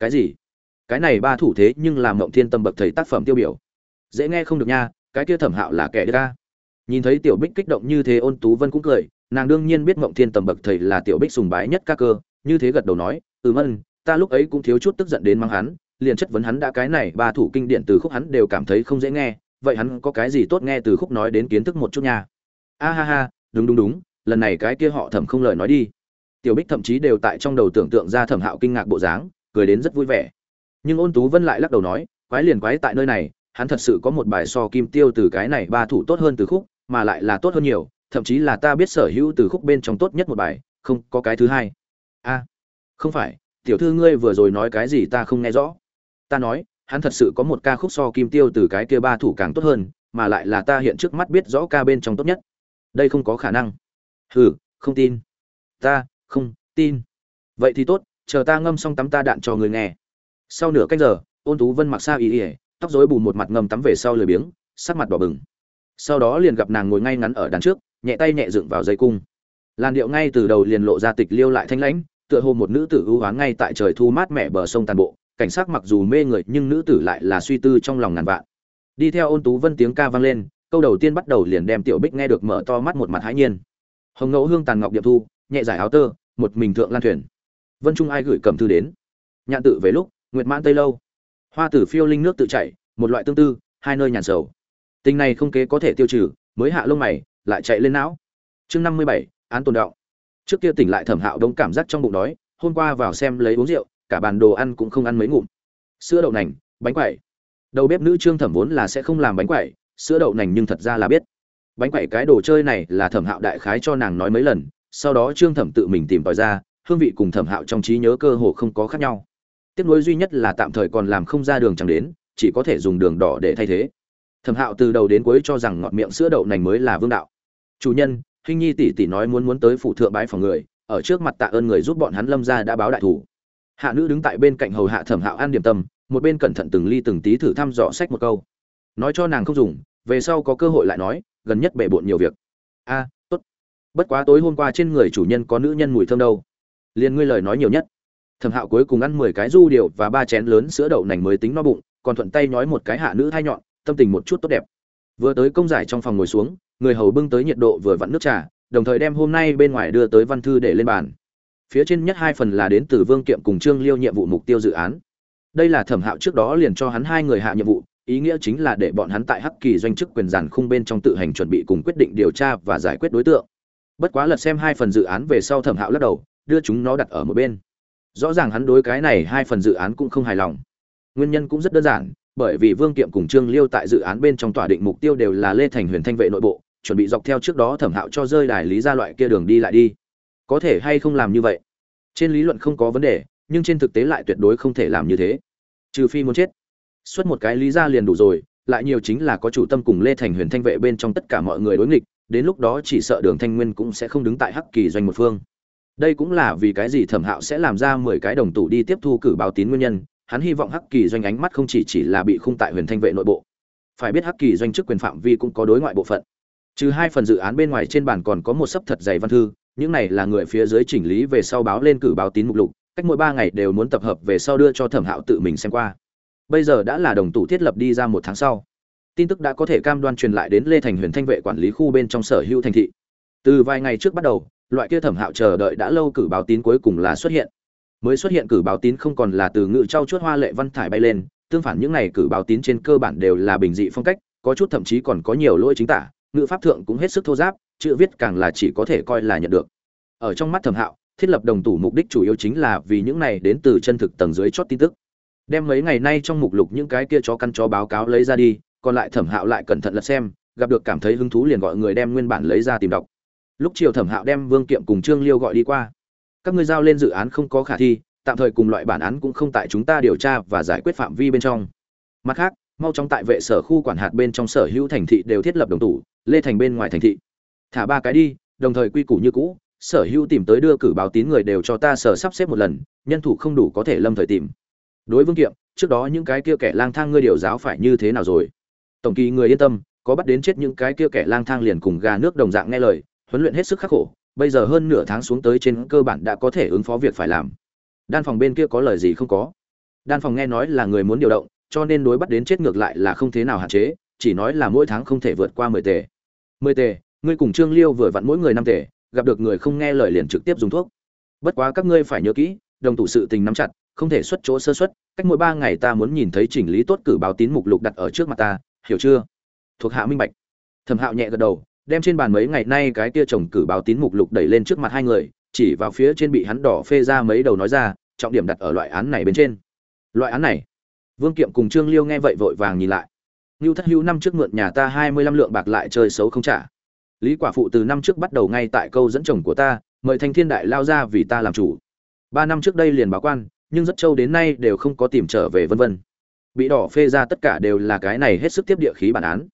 Cái gì? Cái này ba thủ thế nhưng làm mộng thiên tâm bậc thầy tác phẩm tiêu biểu. Dễ nghe không được nha, cái kia thẩm hạo là kẻ đ ca nhìn thấy tiểu bích kích động như thế ôn tú vân cũng cười, nàng đương nhiên biết mộng thiên tầm bậc thầy là tiểu bích sùng bái nhất ca cơ, như thế gật đầu nói ừ mân, ta lúc ấy cũng thiếu chút tức giận đến mang hắn, liền chất vấn hắn đã cái này ba thủ kinh điển từ khúc hắn đều cảm thấy không dễ nghe vậy hắn có cái gì tốt nghe từ khúc nói đến kiến thức một chút nha. A ha ha, đúng đúng đúng, lần này cái kia họ thẩm không lời nói đi. Tiểu bích thậm chí đều tại trong đầu tưởng tượng ra thẩm hạo kinh ngạc bộ dáng, cười đến rất vui vẻ. Nhưng ôn tú vân lại lắc đầu nói, quái liền quái tại nơi này, hắn thật sự có một bài so kim tiêu từ cái này ba thủ tốt hơn từ khúc, mà lại là tốt hơn nhiều, thậm chí là ta biết sở hữu từ khúc bên trong tốt nhất một bài, không có cái thứ hai. A, không phải, tiểu thư ngươi vừa rồi nói cái gì ta không nghe rõ. Ta nói hắn thật sự có một ca khúc so kim tiêu từ cái kia ba thủ càng tốt hơn, mà lại là ta hiện trước mắt biết rõ ca bên trong tốt nhất. Đây không có khả năng. Hừ, không tin. Ta, không tin. Vậy thì tốt, chờ ta ngâm xong tắm ta đạn cho người nghe. Sau nửa cách giờ, ôn tú vân mặc xa ý ỉa tóc rối bù một mặt ngâm tắm về sau lười biếng, sắc mặt đỏ bừng. Sau đó liền gặp nàng ngồi ngay ngắn ở đằng trước, nhẹ tay nhẹ dựng vào dây cung. Làn điệu ngay từ đầu liền lộ ra tịch liêu lại thanh lãnh, tựa hồ một nữ tử ưu hoán ngay tại trời thu mát mẻ bờ sông tàn bộ cảnh sát mặc dù mê người nhưng nữ tử lại là suy tư trong lòng ngàn vạn. Đi theo ôn tú vân tiếng ca vang lên câu đầu tiên bắt đầu liền đem tiểu bích nghe được mở to mắt một mặt hãi nhiên. Hồng ngẫu hương tàn ngọc điệp thu nhẹ giải áo tơ một mình thượng lan thuyền. Vân trung ai gửi cầm thư đến. Nhạn tự về lúc nguyệt mãn tây lâu. Hoa tử phiêu linh nước tự chảy, một loại tương tư hai nơi nhàn sầu. Tình này không kế có thể tiêu trừ mới hạ lông mày lại chạy lên não. Chương năm mươi bảy án tồn đạo. Trước kia tỉnh lại thẩm hạo đống cảm giác trong bụng đói hôm qua vào xem lấy uống rượu cả bàn đồ ăn cũng không ăn mấy ngụm. Sữa đậu nành, bánh quẩy. Đầu bếp nữ trương thẩm vốn là sẽ không làm bánh quẩy, sữa đậu nành nhưng thật ra là biết. Bánh quẩy cái đồ chơi này là thẩm hạo đại khái cho nàng nói mấy lần, sau đó trương thẩm tự mình tìm tòi ra, hương vị cùng thẩm hạo trong trí nhớ cơ hồ không có khác nhau. Tiếc nuối duy nhất là tạm thời còn làm không ra đường chẳng đến, chỉ có thể dùng đường đỏ để thay thế. Thẩm hạo từ đầu đến cuối cho rằng ngọt miệng sữa đậu nành mới là vương đạo. Chủ nhân hình nhi tỷ tỷ nói muốn muốn tới phụ thượng bái phòng người, ở trước mặt tạ ơn người giúp bọn hắn lâm ra đã báo đại thủ hạ nữ đứng tại bên cạnh hầu hạ thẩm hạo an điểm tâm, một bên cẩn thận từng ly từng tí thử thăm dò sách một câu. Nói cho nàng không dùng, về sau có cơ hội lại nói, gần nhất bể bộn nhiều việc. A, tốt. Bất quá tối hôm qua trên người chủ nhân có nữ nhân mùi thơm đâu. Liền ngươi lời nói nhiều nhất. Thẩm hạo cuối cùng ăn mười cái du điệu và ba chén lớn sữa đậu nành mới tính no bụng, còn thuận tay nói một cái hạ nữ thai nhọn, tâm tình một chút tốt đẹp. Vừa tới công giải trong phòng ngồi xuống, người hầu bưng tới nhiệt độ vừa vặn nước trà, đồng thời đem hôm nay bên ngoài đưa tới văn thư để lên bàn phía trên nhất hai phần là đến từ vương kiệm cùng trương liêu nhiệm vụ mục tiêu dự án. Đây là thẩm hạo trước đó liền cho hắn hai người hạ nhiệm vụ, ý nghĩa chính là để bọn hắn tại hắc kỳ doanh chức quyền giản khung bên trong tự hành chuẩn bị cùng quyết định điều tra và giải quyết đối tượng. Bất quá lật xem hai phần dự án về sau thẩm hạo lắc đầu, đưa chúng nó đặt ở một bên. Rõ ràng hắn đối cái này hai phần dự án cũng không hài lòng. Nguyên nhân cũng rất đơn giản, bởi vì vương kiệm cùng trương liêu tại dự án bên trong tỏa định mục tiêu đều là lê thành huyền thanh vệ nội bộ, chuẩn bị dọc theo trước đó thẩm hạo cho rơi đài lý ra loại kia đường đi lại đi có thể hay không làm như vậy? Trên lý luận không có vấn đề, nhưng trên thực tế lại tuyệt đối không thể làm như thế. Trừ phi muốn chết. Xuất một cái lý ra liền đủ rồi, lại nhiều chính là có chủ tâm cùng lê thành huyền thanh vệ bên trong tất cả mọi người đối nghịch, đến lúc đó chỉ sợ đường thanh nguyên cũng sẽ không đứng tại hắc kỳ doanh một phương. Đây cũng là vì cái gì thẩm hạo sẽ làm ra mười cái đồng tủ đi tiếp thu cử báo tín nguyên nhân, hắn hy vọng hắc kỳ doanh ánh mắt không chỉ chỉ là bị khung tại huyền thanh vệ nội bộ. Phải biết hắc kỳ doanh chức quyền phạm vi cũng có đối ngoại bộ phận. Trừ hai phần dự án bên ngoài trên bàn còn có một sấp thật dày văn thư những này là người phía dưới chỉnh lý về sau báo lên cử báo tín mục lục, cách mỗi ba ngày đều muốn tập hợp về sau đưa cho thẩm hạo tự mình xem qua. Bây giờ đã là đồng tủ thiết lập đi ra một tháng sau. Tin tức đã có thể cam đoan truyền lại đến lê thành huyền thanh vệ quản lý khu bên trong sở hữu thành thị. Từ vài ngày trước bắt đầu, loại kia thẩm hạo chờ đợi đã lâu cử báo tín cuối cùng là xuất hiện. Mới xuất hiện cử báo tín không còn là từ ngự trau chuốt hoa lệ văn thải bay lên, tương phản những này cử báo tín trên cơ bản đều là bình dị phong cách, có chút thậm chí còn có nhiều lỗi chính tả, ngự pháp thượng cũng hết sức thô giáp chữ viết càng là chỉ có thể coi là nhận được. Ở trong mắt thẩm hạo, thiết lập đồng tủ mục đích chủ yếu chính là vì những này đến từ chân thực tầng dưới chót tin tức. Đem mấy ngày nay trong mục lục những cái kia chó căn chó báo cáo lấy ra đi, còn lại thẩm hạo lại cẩn thận lật xem, gặp được cảm thấy hứng thú liền gọi người đem nguyên bản lấy ra tìm đọc. Lúc chiều thẩm hạo đem vương kiệm cùng trương liêu gọi đi qua. Các ngươi giao lên dự án không có khả thi, tạm thời cùng loại bản án cũng không tại chúng ta điều tra và giải quyết phạm vi bên trong. Mặt khác, mau chóng tại vệ sở khu quản hạt bên trong sở hữu thành thị đều thiết lập đồng tủ, lê thành bên ngoài thành thị thả ba cái đi, đồng thời quy củ như cũ, sở hữu tìm tới đưa cử báo tín người đều cho ta sở sắp xếp một lần, nhân thủ không đủ có thể lâm thời tìm. Đối vương kiệm, trước đó những cái kia kẻ lang thang ngươi điều giáo phải như thế nào rồi? Tổng kỳ người yên tâm, có bắt đến chết những cái kia kẻ lang thang liền cùng gà nước đồng dạng nghe lời, huấn luyện hết sức khắc khổ, bây giờ hơn nửa tháng xuống tới trên cơ bản đã có thể ứng phó việc phải làm. Đan phòng bên kia có lời gì không có? Đan phòng nghe nói là người muốn điều động, cho nên đối bắt đến chết ngược lại là không thế nào hạn chế, chỉ nói là mỗi tháng không thể vượt qua mười tề. Mười tề ngươi cùng trương liêu vừa vặn mỗi người năm tể, gặp được người không nghe lời liền trực tiếp dùng thuốc. Bất quá các ngươi phải nhớ kỹ, đồng tủ sự tình nắm chặt, không thể xuất chỗ sơ xuất cách mỗi ba ngày ta muốn nhìn thấy chỉnh lý tốt cử báo tín mục lục đặt ở trước mặt ta, hiểu chưa? Thuộc hạ minh bạch. Thẩm hạo nhẹ gật đầu, đem trên bàn mấy ngày nay cái kia chồng cử báo tín mục lục đẩy lên trước mặt hai người, chỉ vào phía trên bị hắn đỏ phê ra mấy đầu nói ra, trọng điểm đặt ở loại án này bên trên. Loại án này? Vương kiệm cùng trương liêu nghe vậy vội vàng nhìn lại. Ngưu thất hữu năm trước mượn nhà ta hai mươi lăm lượng bạc lại chơi xấu không trả lý quả phụ từ năm trước bắt đầu ngay tại câu dẫn chồng của ta, mời thanh thiên đại lao ra vì ta làm chủ. Ba năm trước đây liền báo quan, nhưng rất châu đến nay đều không có tìm trở về vân vân. Bị đỏ phê ra tất cả đều là cái này hết sức tiếp địa khí bản án.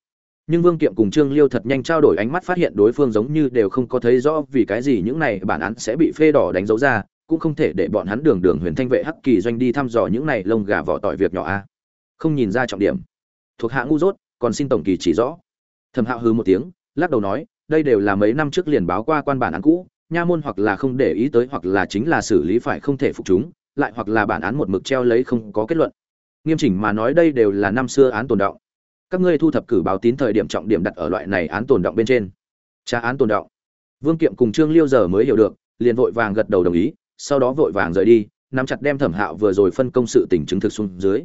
Nhưng vương kiệm cùng trương liêu thật nhanh trao đổi ánh mắt phát hiện đối phương giống như đều không có thấy rõ vì cái gì những này bản án sẽ bị phê đỏ đánh dấu ra, cũng không thể để bọn hắn đường đường huyền thanh vệ hắc kỳ doanh đi thăm dò những này lông gà vỏ tỏi việc nhỏ a. Không nhìn ra trọng điểm. Thuộc hạ ngu dốt, còn xin tổng kỳ chỉ rõ. Thẩm hạo hư một tiếng, lắc đầu nói đây đều là mấy năm trước liền báo qua quan bản án cũ, nha môn hoặc là không để ý tới hoặc là chính là xử lý phải không thể phục chúng, lại hoặc là bản án một mực treo lấy không có kết luận. Nghiêm chỉnh mà nói đây đều là năm xưa án tồn động. Các ngươi thu thập cử báo tín thời điểm trọng điểm đặt ở loại này án tồn động bên trên. Tra án tồn động. Vương kiệm cùng trương liêu giờ mới hiểu được, liền vội vàng gật đầu đồng ý, sau đó vội vàng rời đi, nắm chặt đem thẩm hạo vừa rồi phân công sự tình chứng thực xuống dưới.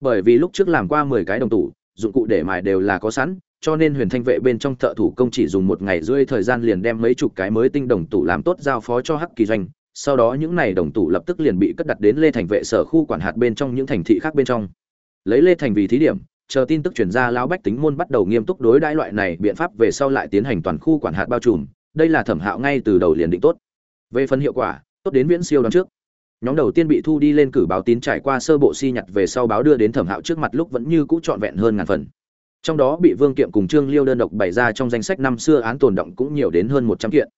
Bởi vì lúc trước làm qua mười cái đồng tủ dụng cụ để mài đều là có sẵn, cho nên huyền thanh vệ bên trong thợ thủ công chỉ dùng một ngày rưỡi thời gian liền đem mấy chục cái mới tinh đồng tủ làm tốt giao phó cho hắc kỳ doanh. Sau đó những này đồng tủ lập tức liền bị cất đặt đến lê thành vệ sở khu quản hạt bên trong những thành thị khác bên trong. Lấy lê thành vì thí điểm, chờ tin tức chuyển ra lão bách tính môn bắt đầu nghiêm túc đối đãi loại này biện pháp về sau lại tiến hành toàn khu quản hạt bao trùm. Đây là thẩm hạo ngay từ đầu liền định tốt. Về phần hiệu quả, tốt đến viễn siêu đón trước nhóm đầu tiên bị thu đi lên cử báo tín trải qua sơ bộ si nhặt về sau báo đưa đến thẩm hạo trước mặt lúc vẫn như cũ trọn vẹn hơn ngàn phần. Trong đó bị vương kiệm cùng trương liêu đơn độc bày ra trong danh sách năm xưa án tồn động cũng nhiều đến hơn một trăm kiện.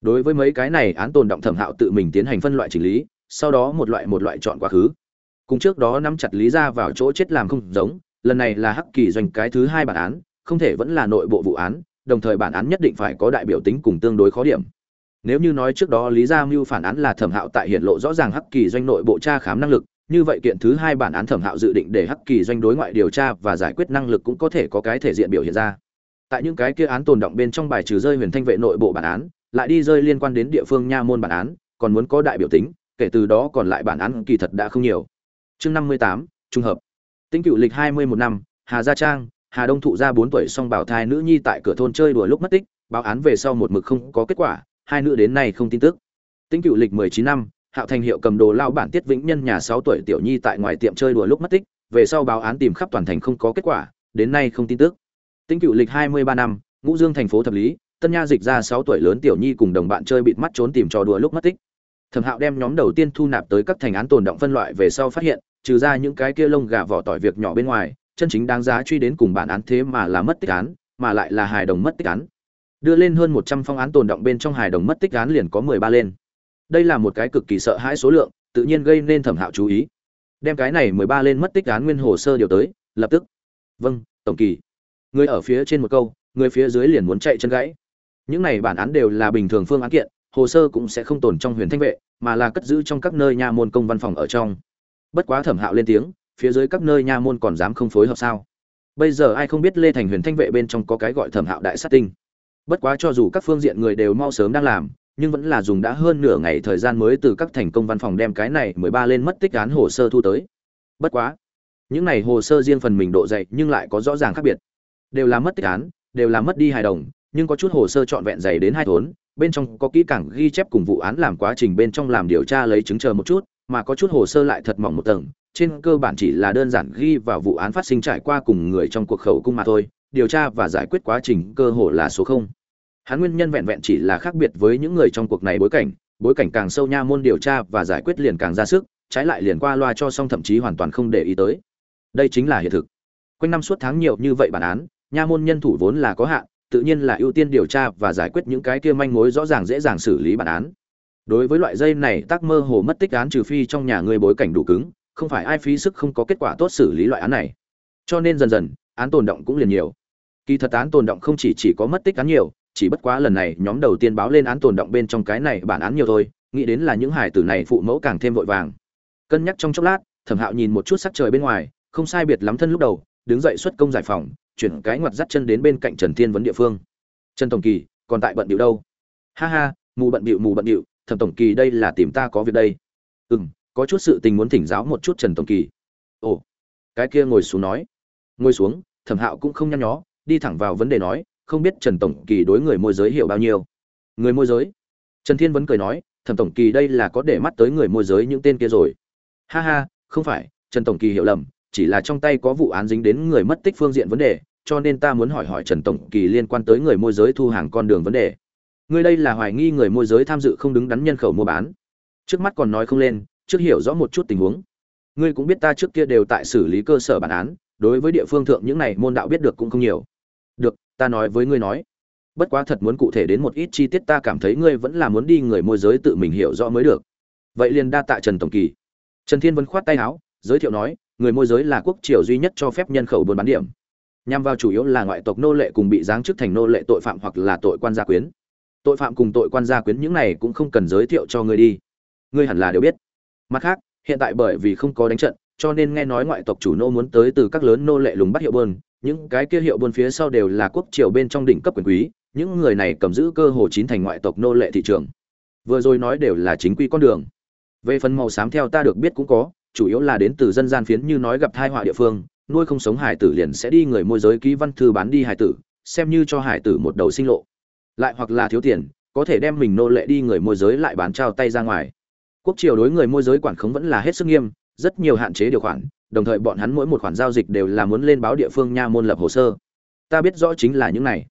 Đối với mấy cái này, án tồn động thẩm hạo tự mình tiến hành phân loại chỉnh lý, sau đó một loại một loại chọn quá khứ. Cùng trước đó nắm chặt lý ra vào chỗ chết làm không giống, lần này là hắc kỳ doanh cái thứ hai bản án, không thể vẫn là nội bộ vụ án, đồng thời bản án nhất định phải có đại biểu tính cùng tương đối khó điểm nếu như nói trước đó lý gia mưu phản án là thẩm hạo tại hiện lộ rõ ràng hắc kỳ doanh nội bộ tra khám năng lực, như vậy kiện thứ hai bản án thẩm hạo dự định để hắc kỳ doanh đối ngoại điều tra và giải quyết năng lực cũng có thể có cái thể diện biểu hiện ra. Tại những cái kia án tồn động bên trong bài trừ rơi huyền thanh vệ nội bộ bản án, lại đi rơi liên quan đến địa phương nha môn bản án, còn muốn có đại biểu tính, kể từ đó còn lại bản án kỳ thật đã không nhiều. Chương năm mươi tám trung hợp. Tính cựu lịch hai mươi một năm, hà gia trang, hà đông thụ ra bốn tuổi song bảo thai nữ nhi tại cửa thôn chơi đùa lúc mất tích, báo án về sau một mực không có kết quả hai nữ đến nay không tin tức. Tính cựu lịch mười chín năm, hạo thành hiệu cầm đồ lao bản tiết vĩnh nhân nhà sáu tuổi tiểu nhi tại ngoài tiệm chơi đùa lúc mất tích, về sau báo án tìm khắp toàn thành không có kết quả, đến nay không tin tức. Tính cựu lịch hai mươi ba năm, ngũ dương thành phố thập lý, tân nha dịch ra sáu tuổi lớn tiểu nhi cùng đồng bạn chơi bịt mắt trốn tìm trò đùa lúc mất tích. Thẩm hạo đem nhóm đầu tiên thu nạp tới các thành án tồn động phân loại về sau phát hiện, trừ ra những cái kia lông gà vỏ tỏi việc nhỏ bên ngoài, chân chính đáng giá truy đến cùng bản án thế mà là mất tích án, mà lại là hài đồng mất tích án đưa lên hơn một trăm phong án tồn động bên trong hài đồng mất tích án liền có mười ba lên. Đây là một cái cực kỳ sợ hãi số lượng, tự nhiên gây nên thẩm hạo chú ý. Đem cái này mười ba lên mất tích án nguyên hồ sơ điều tới, lập tức. Vâng tổng kỳ. Người ở phía trên một câu, người phía dưới liền muốn chạy chân gãy. Những này bản án đều là bình thường phương án kiện, hồ sơ cũng sẽ không tồn trong huyền thanh vệ, mà là cất giữ trong các nơi nha môn công văn phòng ở trong. Bất quá thẩm hạo lên tiếng, phía dưới các nơi nha môn còn dám không phối hợp sao? Bây giờ ai không biết lê thành huyền thanh vệ bên trong có cái gọi thẩm hạo đại sát tinh? Bất quá cho dù các phương diện người đều mau sớm đang làm, nhưng vẫn là dùng đã hơn nửa ngày thời gian mới từ các thành công văn phòng đem cái này mười ba lên mất tích án hồ sơ thu tới. Bất quá, những này hồ sơ riêng phần mình độ dày nhưng lại có rõ ràng khác biệt. Đều là mất tích án, đều là mất đi hài đồng, nhưng có chút hồ sơ trọn vẹn dày đến hai thốn, bên trong có kỹ càng ghi chép cùng vụ án làm quá trình bên trong làm điều tra lấy chứng chờ một chút, mà có chút hồ sơ lại thật mỏng một tầng, trên cơ bản chỉ là đơn giản ghi vào vụ án phát sinh trải qua cùng người trong cuộc khẩu cung mà thôi, điều tra và giải quyết quá trình cơ hồ là số không hắn nguyên nhân vẹn vẹn chỉ là khác biệt với những người trong cuộc này bối cảnh bối cảnh càng sâu nha môn điều tra và giải quyết liền càng ra sức, trái lại liền qua loa cho xong thậm chí hoàn toàn không để ý tới. Đây chính là hiện thực. Quanh năm suốt tháng nhiều như vậy bản án, nha môn nhân thủ vốn là có hạn, tự nhiên là ưu tiên điều tra và giải quyết những cái kia manh mối rõ ràng dễ dàng xử lý bản án. Đối với loại dây này, tác mơ hồ mất tích án trừ phi trong nhà người bối cảnh đủ cứng, không phải ai phí sức không có kết quả tốt xử lý loại án này. Cho nên dần dần, án tồn động cũng liền nhiều. Kỳ thật án tồn động không chỉ chỉ có mất tích án nhiều chỉ bất quá lần này nhóm đầu tiên báo lên án tồn động bên trong cái này bản án nhiều thôi, nghĩ đến là những hải tử này phụ mẫu càng thêm vội vàng. Cân nhắc trong chốc lát, thẩm hạo nhìn một chút sắc trời bên ngoài, không sai biệt lắm thân lúc đầu, đứng dậy xuất công giải phòng chuyển cái ngoặt dắt chân đến bên cạnh trần thiên vấn địa phương. Trần tổng kỳ, còn tại bận điệu đâu? Ha ha, mù bận điệu mù bận điệu thẩm tổng kỳ đây là tìm ta có việc đây. Ừ m có chút sự tình muốn thỉnh giáo một chút trần tổng kỳ. Ồ. Cái kia ngồi xuống nói. Ngồi xuống, thẩm hạo cũng không nhăn nhó, đi thẳng vào vấn đề nói không biết trần tổng kỳ đối người môi giới hiểu bao nhiêu. Người môi giới? Trần thiên vẫn cười nói, thẩm tổng kỳ đây là có để mắt tới người môi giới những tên kia rồi. Ha ha, không phải, trần tổng kỳ hiểu lầm, chỉ là trong tay có vụ án dính đến người mất tích phương diện vấn đề, cho nên ta muốn hỏi hỏi trần tổng kỳ liên quan tới người môi giới thu hàng con đường vấn đề. Người đây là hoài nghi người môi giới tham dự không đứng đắn nhân khẩu mua bán. Trước mắt còn nói không lên, trước hiểu rõ một chút tình huống. Ngươi cũng biết ta trước kia đều tại xử lý cơ sở bản án, đối với địa phương thượng những này môn đạo biết được cũng không nhiều ta nói với ngươi nói. Bất quá thật muốn cụ thể đến một ít chi tiết ta cảm thấy ngươi vẫn là muốn đi người môi giới tự mình hiểu rõ mới được. Vậy liền đa tạ trần tổng kỳ. Trần thiên vân khoát tay áo, giới thiệu nói, người môi giới là quốc triều duy nhất cho phép nhân khẩu buôn bán điểm. Nhằm vào chủ yếu là ngoại tộc nô lệ cùng bị giáng chức thành nô lệ tội phạm hoặc là tội quan gia quyến. Tội phạm cùng tội quan gia quyến những này cũng không cần giới thiệu cho ngươi đi. Ngươi hẳn là đều biết. Mặt khác, hiện tại bởi vì không có đánh trận, cho nên nghe nói ngoại tộc chủ nô muốn tới từ các lớn nô lệ lùng bắt hiệu bơn những cái kia hiệu buôn phía sau đều là quốc triều bên trong đỉnh cấp quyền quý, những người này cầm giữ cơ hồ chín thành ngoại tộc nô lệ thị trường. Vừa rồi nói đều là chính quy con đường. Về phần màu xám theo ta được biết cũng có, chủ yếu là đến từ dân gian phiến như nói gặp tai họa địa phương, nuôi không sống hải tử liền sẽ đi người môi giới ký văn thư bán đi hải tử, xem như cho hải tử một đầu sinh lộ. Lại hoặc là thiếu tiền, có thể đem mình nô lệ đi người môi giới lại bán trao tay ra ngoài. Quốc triều đối người môi giới quản khống vẫn là hết sức nghiêm, rất nhiều hạn chế điều khoản đồng thời bọn hắn mỗi một khoản giao dịch đều là muốn lên báo địa phương nha môn lập hồ sơ. Ta biết rõ chính là những này.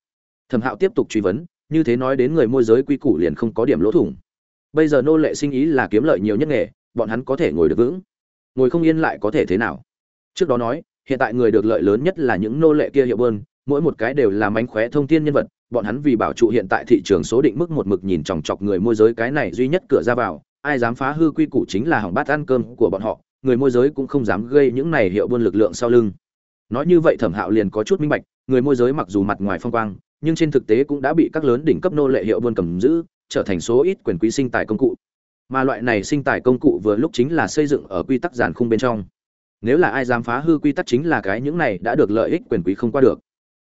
Thẩm hạo tiếp tục truy vấn, như thế nói đến người môi giới quy củ liền không có điểm lỗ thủng. Bây giờ nô lệ sinh ý là kiếm lợi nhiều nhất nghề, bọn hắn có thể ngồi được vững. Ngồi không yên lại có thể thế nào? Trước đó nói, hiện tại người được lợi lớn nhất là những nô lệ kia hiệu bơn, mỗi một cái đều là mánh khóe thông tin nhân vật, bọn hắn vì bảo trụ hiện tại thị trường số định mức một mực nhìn chòng chọc người môi giới cái này duy nhất cửa ra vào, ai dám phá hư quy củ chính là hỏng bát ăn cơm của bọn họ người môi giới cũng không dám gây những này hiệu buôn lực lượng sau lưng. Nói như vậy thẩm hạo liền có chút minh bạch, người môi giới mặc dù mặt ngoài phong quang, nhưng trên thực tế cũng đã bị các lớn đỉnh cấp nô lệ hiệu buôn cầm giữ, trở thành số ít quyền quý sinh tài công cụ. Mà loại này sinh tài công cụ vừa lúc chính là xây dựng ở quy tắc giản khung bên trong. Nếu là ai dám phá hư quy tắc chính là cái những này đã được lợi ích quyền quý không qua được.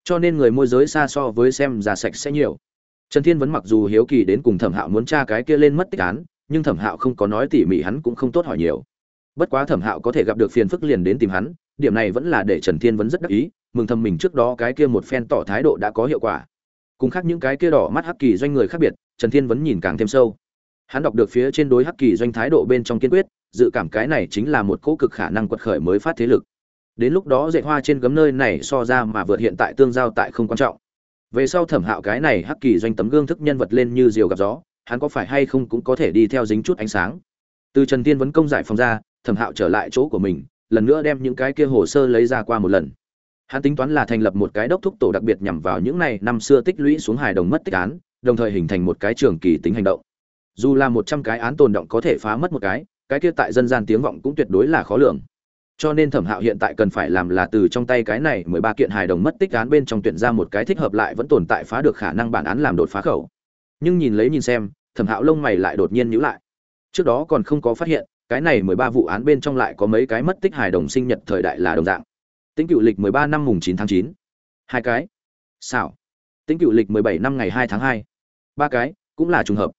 Cho nên người môi giới xa so với xem giả sạch sẽ nhiều. Trần thiên vẫn mặc dù hiếu kỳ đến cùng thẩm hạo muốn tra cái kia lên mất tích án, nhưng thẩm hạo không có nói tỉ mỉ hắn cũng không tốt hỏi nhiều bất quá thẩm hạo có thể gặp được phiền phức liền đến tìm hắn, điểm này vẫn là để trần thiên vẫn rất đắc ý, mừng thầm mình trước đó cái kia một phen tỏ thái độ đã có hiệu quả. Cùng khác những cái kia đỏ mắt hắc kỳ doanh người khác biệt, trần thiên vẫn nhìn càng thêm sâu. Hắn đọc được phía trên đối hắc kỳ doanh thái độ bên trong kiên quyết, dự cảm cái này chính là một cỗ cực khả năng quật khởi mới phát thế lực. Đến lúc đó dạy hoa trên gấm nơi này so ra mà vượt hiện tại tương giao tại không quan trọng. Về sau thẩm hạo cái này hắc kỳ doanh tấm gương thức nhân vật lên như diều gặp gió, hắn có phải hay không cũng có thể đi theo dính chút ánh sáng từ trần tiên vấn công giải phóng ra, thẩm hạo trở lại chỗ của mình, lần nữa đem những cái kia hồ sơ lấy ra qua một lần. Hắn tính toán là thành lập một cái đốc thúc tổ đặc biệt nhằm vào những này năm xưa tích lũy xuống hài đồng mất tích án, đồng thời hình thành một cái trường kỳ tính hành động. Dù là một trăm cái án tồn động có thể phá mất một cái cái kia tại dân gian tiếng vọng cũng tuyệt đối là khó lường. Cho nên thẩm hạo hiện tại cần phải làm là từ trong tay cái này mười ba kiện hài đồng mất tích án bên trong tuyển ra một cái thích hợp lại vẫn tồn tại phá được khả năng bản án làm đột phá khẩu. Nhưng nhìn lấy nhìn xem, thẩm hạo lông mày lại đột nhiên nhíu lại trước đó còn không có phát hiện, cái này mười ba vụ án bên trong lại có mấy cái mất tích hài đồng sinh nhật thời đại là đồng dạng. Tính cựu lịch mười ba năm mùng chín tháng chín. Hai cái. Xảo. Tính cựu lịch mười bảy năm ngày hai tháng hai. Ba cái, cũng là trùng hợp.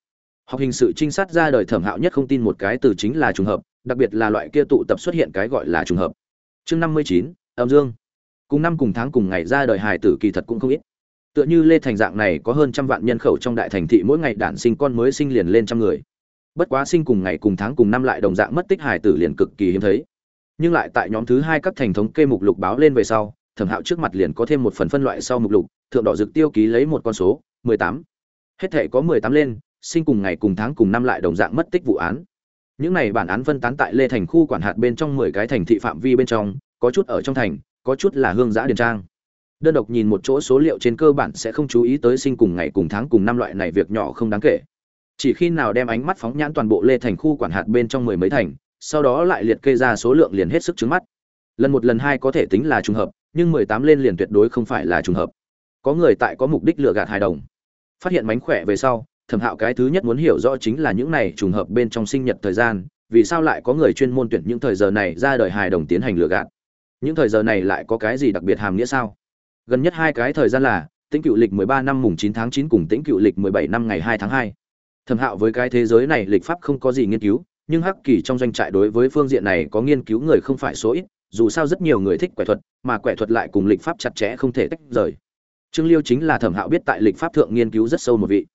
Học hình sự trinh sát ra đời thẩm hạo nhất không tin một cái từ chính là trùng hợp, đặc biệt là loại kia tụ tập xuất hiện cái gọi là trùng hợp. Chương năm mươi chín, âm dương. Cùng năm cùng tháng cùng ngày ra đời hài tử kỳ thật cũng không ít. Tựa như lê thành dạng này có hơn trăm vạn nhân khẩu trong đại thành thị mỗi ngày đản sinh con mới sinh liền lên trăm người bất quá sinh cùng ngày cùng tháng cùng năm lại đồng dạng mất tích hài tử liền cực kỳ hiếm thấy. Nhưng lại tại nhóm thứ hai các thành thống kê mục lục báo lên về sau, thẩm hạo trước mặt liền có thêm một phần phân loại sau mục lục, thượng đỏ dực tiêu ký lấy một con số, mười tám. Hết thể có mười tám lên, sinh cùng ngày cùng tháng cùng năm lại đồng dạng mất tích vụ án. Những này bản án phân tán tại lê thành khu quản hạt bên trong mười cái thành thị phạm vi bên trong, có chút ở trong thành, có chút là hương giã điền trang. Đơn độc nhìn một chỗ số liệu trên cơ bản sẽ không chú ý tới sinh cùng ngày cùng tháng cùng năm loại này việc nhỏ không đáng kể chỉ khi nào đem ánh mắt phóng nhãn toàn bộ lê thành khu quản hạt bên trong mười mấy thành, sau đó lại liệt kê ra số lượng liền hết sức trứng mắt. Lần một lần hai có thể tính là trùng hợp, nhưng mười tám lên liền tuyệt đối không phải là trùng hợp. Có người tại có mục đích lừa gạt hài đồng. Phát hiện mánh khỏe về sau, thẩm hạo cái thứ nhất muốn hiểu rõ chính là những này trùng hợp bên trong sinh nhật thời gian, vì sao lại có người chuyên môn tuyển những thời giờ này ra đời hài đồng tiến hành lừa gạt. Những thời giờ này lại có cái gì đặc biệt hàm nghĩa sao? Gần nhất hai cái thời gian là, tĩnh cựu lịch 13 năm mùng 9 tháng 9 cùng tĩnh cựu lịch 17 năm ngày 2 tháng 2. Thẩm Hạo với cái thế giới này lịch pháp không có gì nghiên cứu, nhưng Hắc Kỳ trong doanh trại đối với phương diện này có nghiên cứu người không phải số ít, dù sao rất nhiều người thích quẻ thuật, mà quẻ thuật lại cùng lịch pháp chặt chẽ không thể tách rời. Trương Liêu chính là Thẩm Hạo biết tại lịch pháp thượng nghiên cứu rất sâu một vị.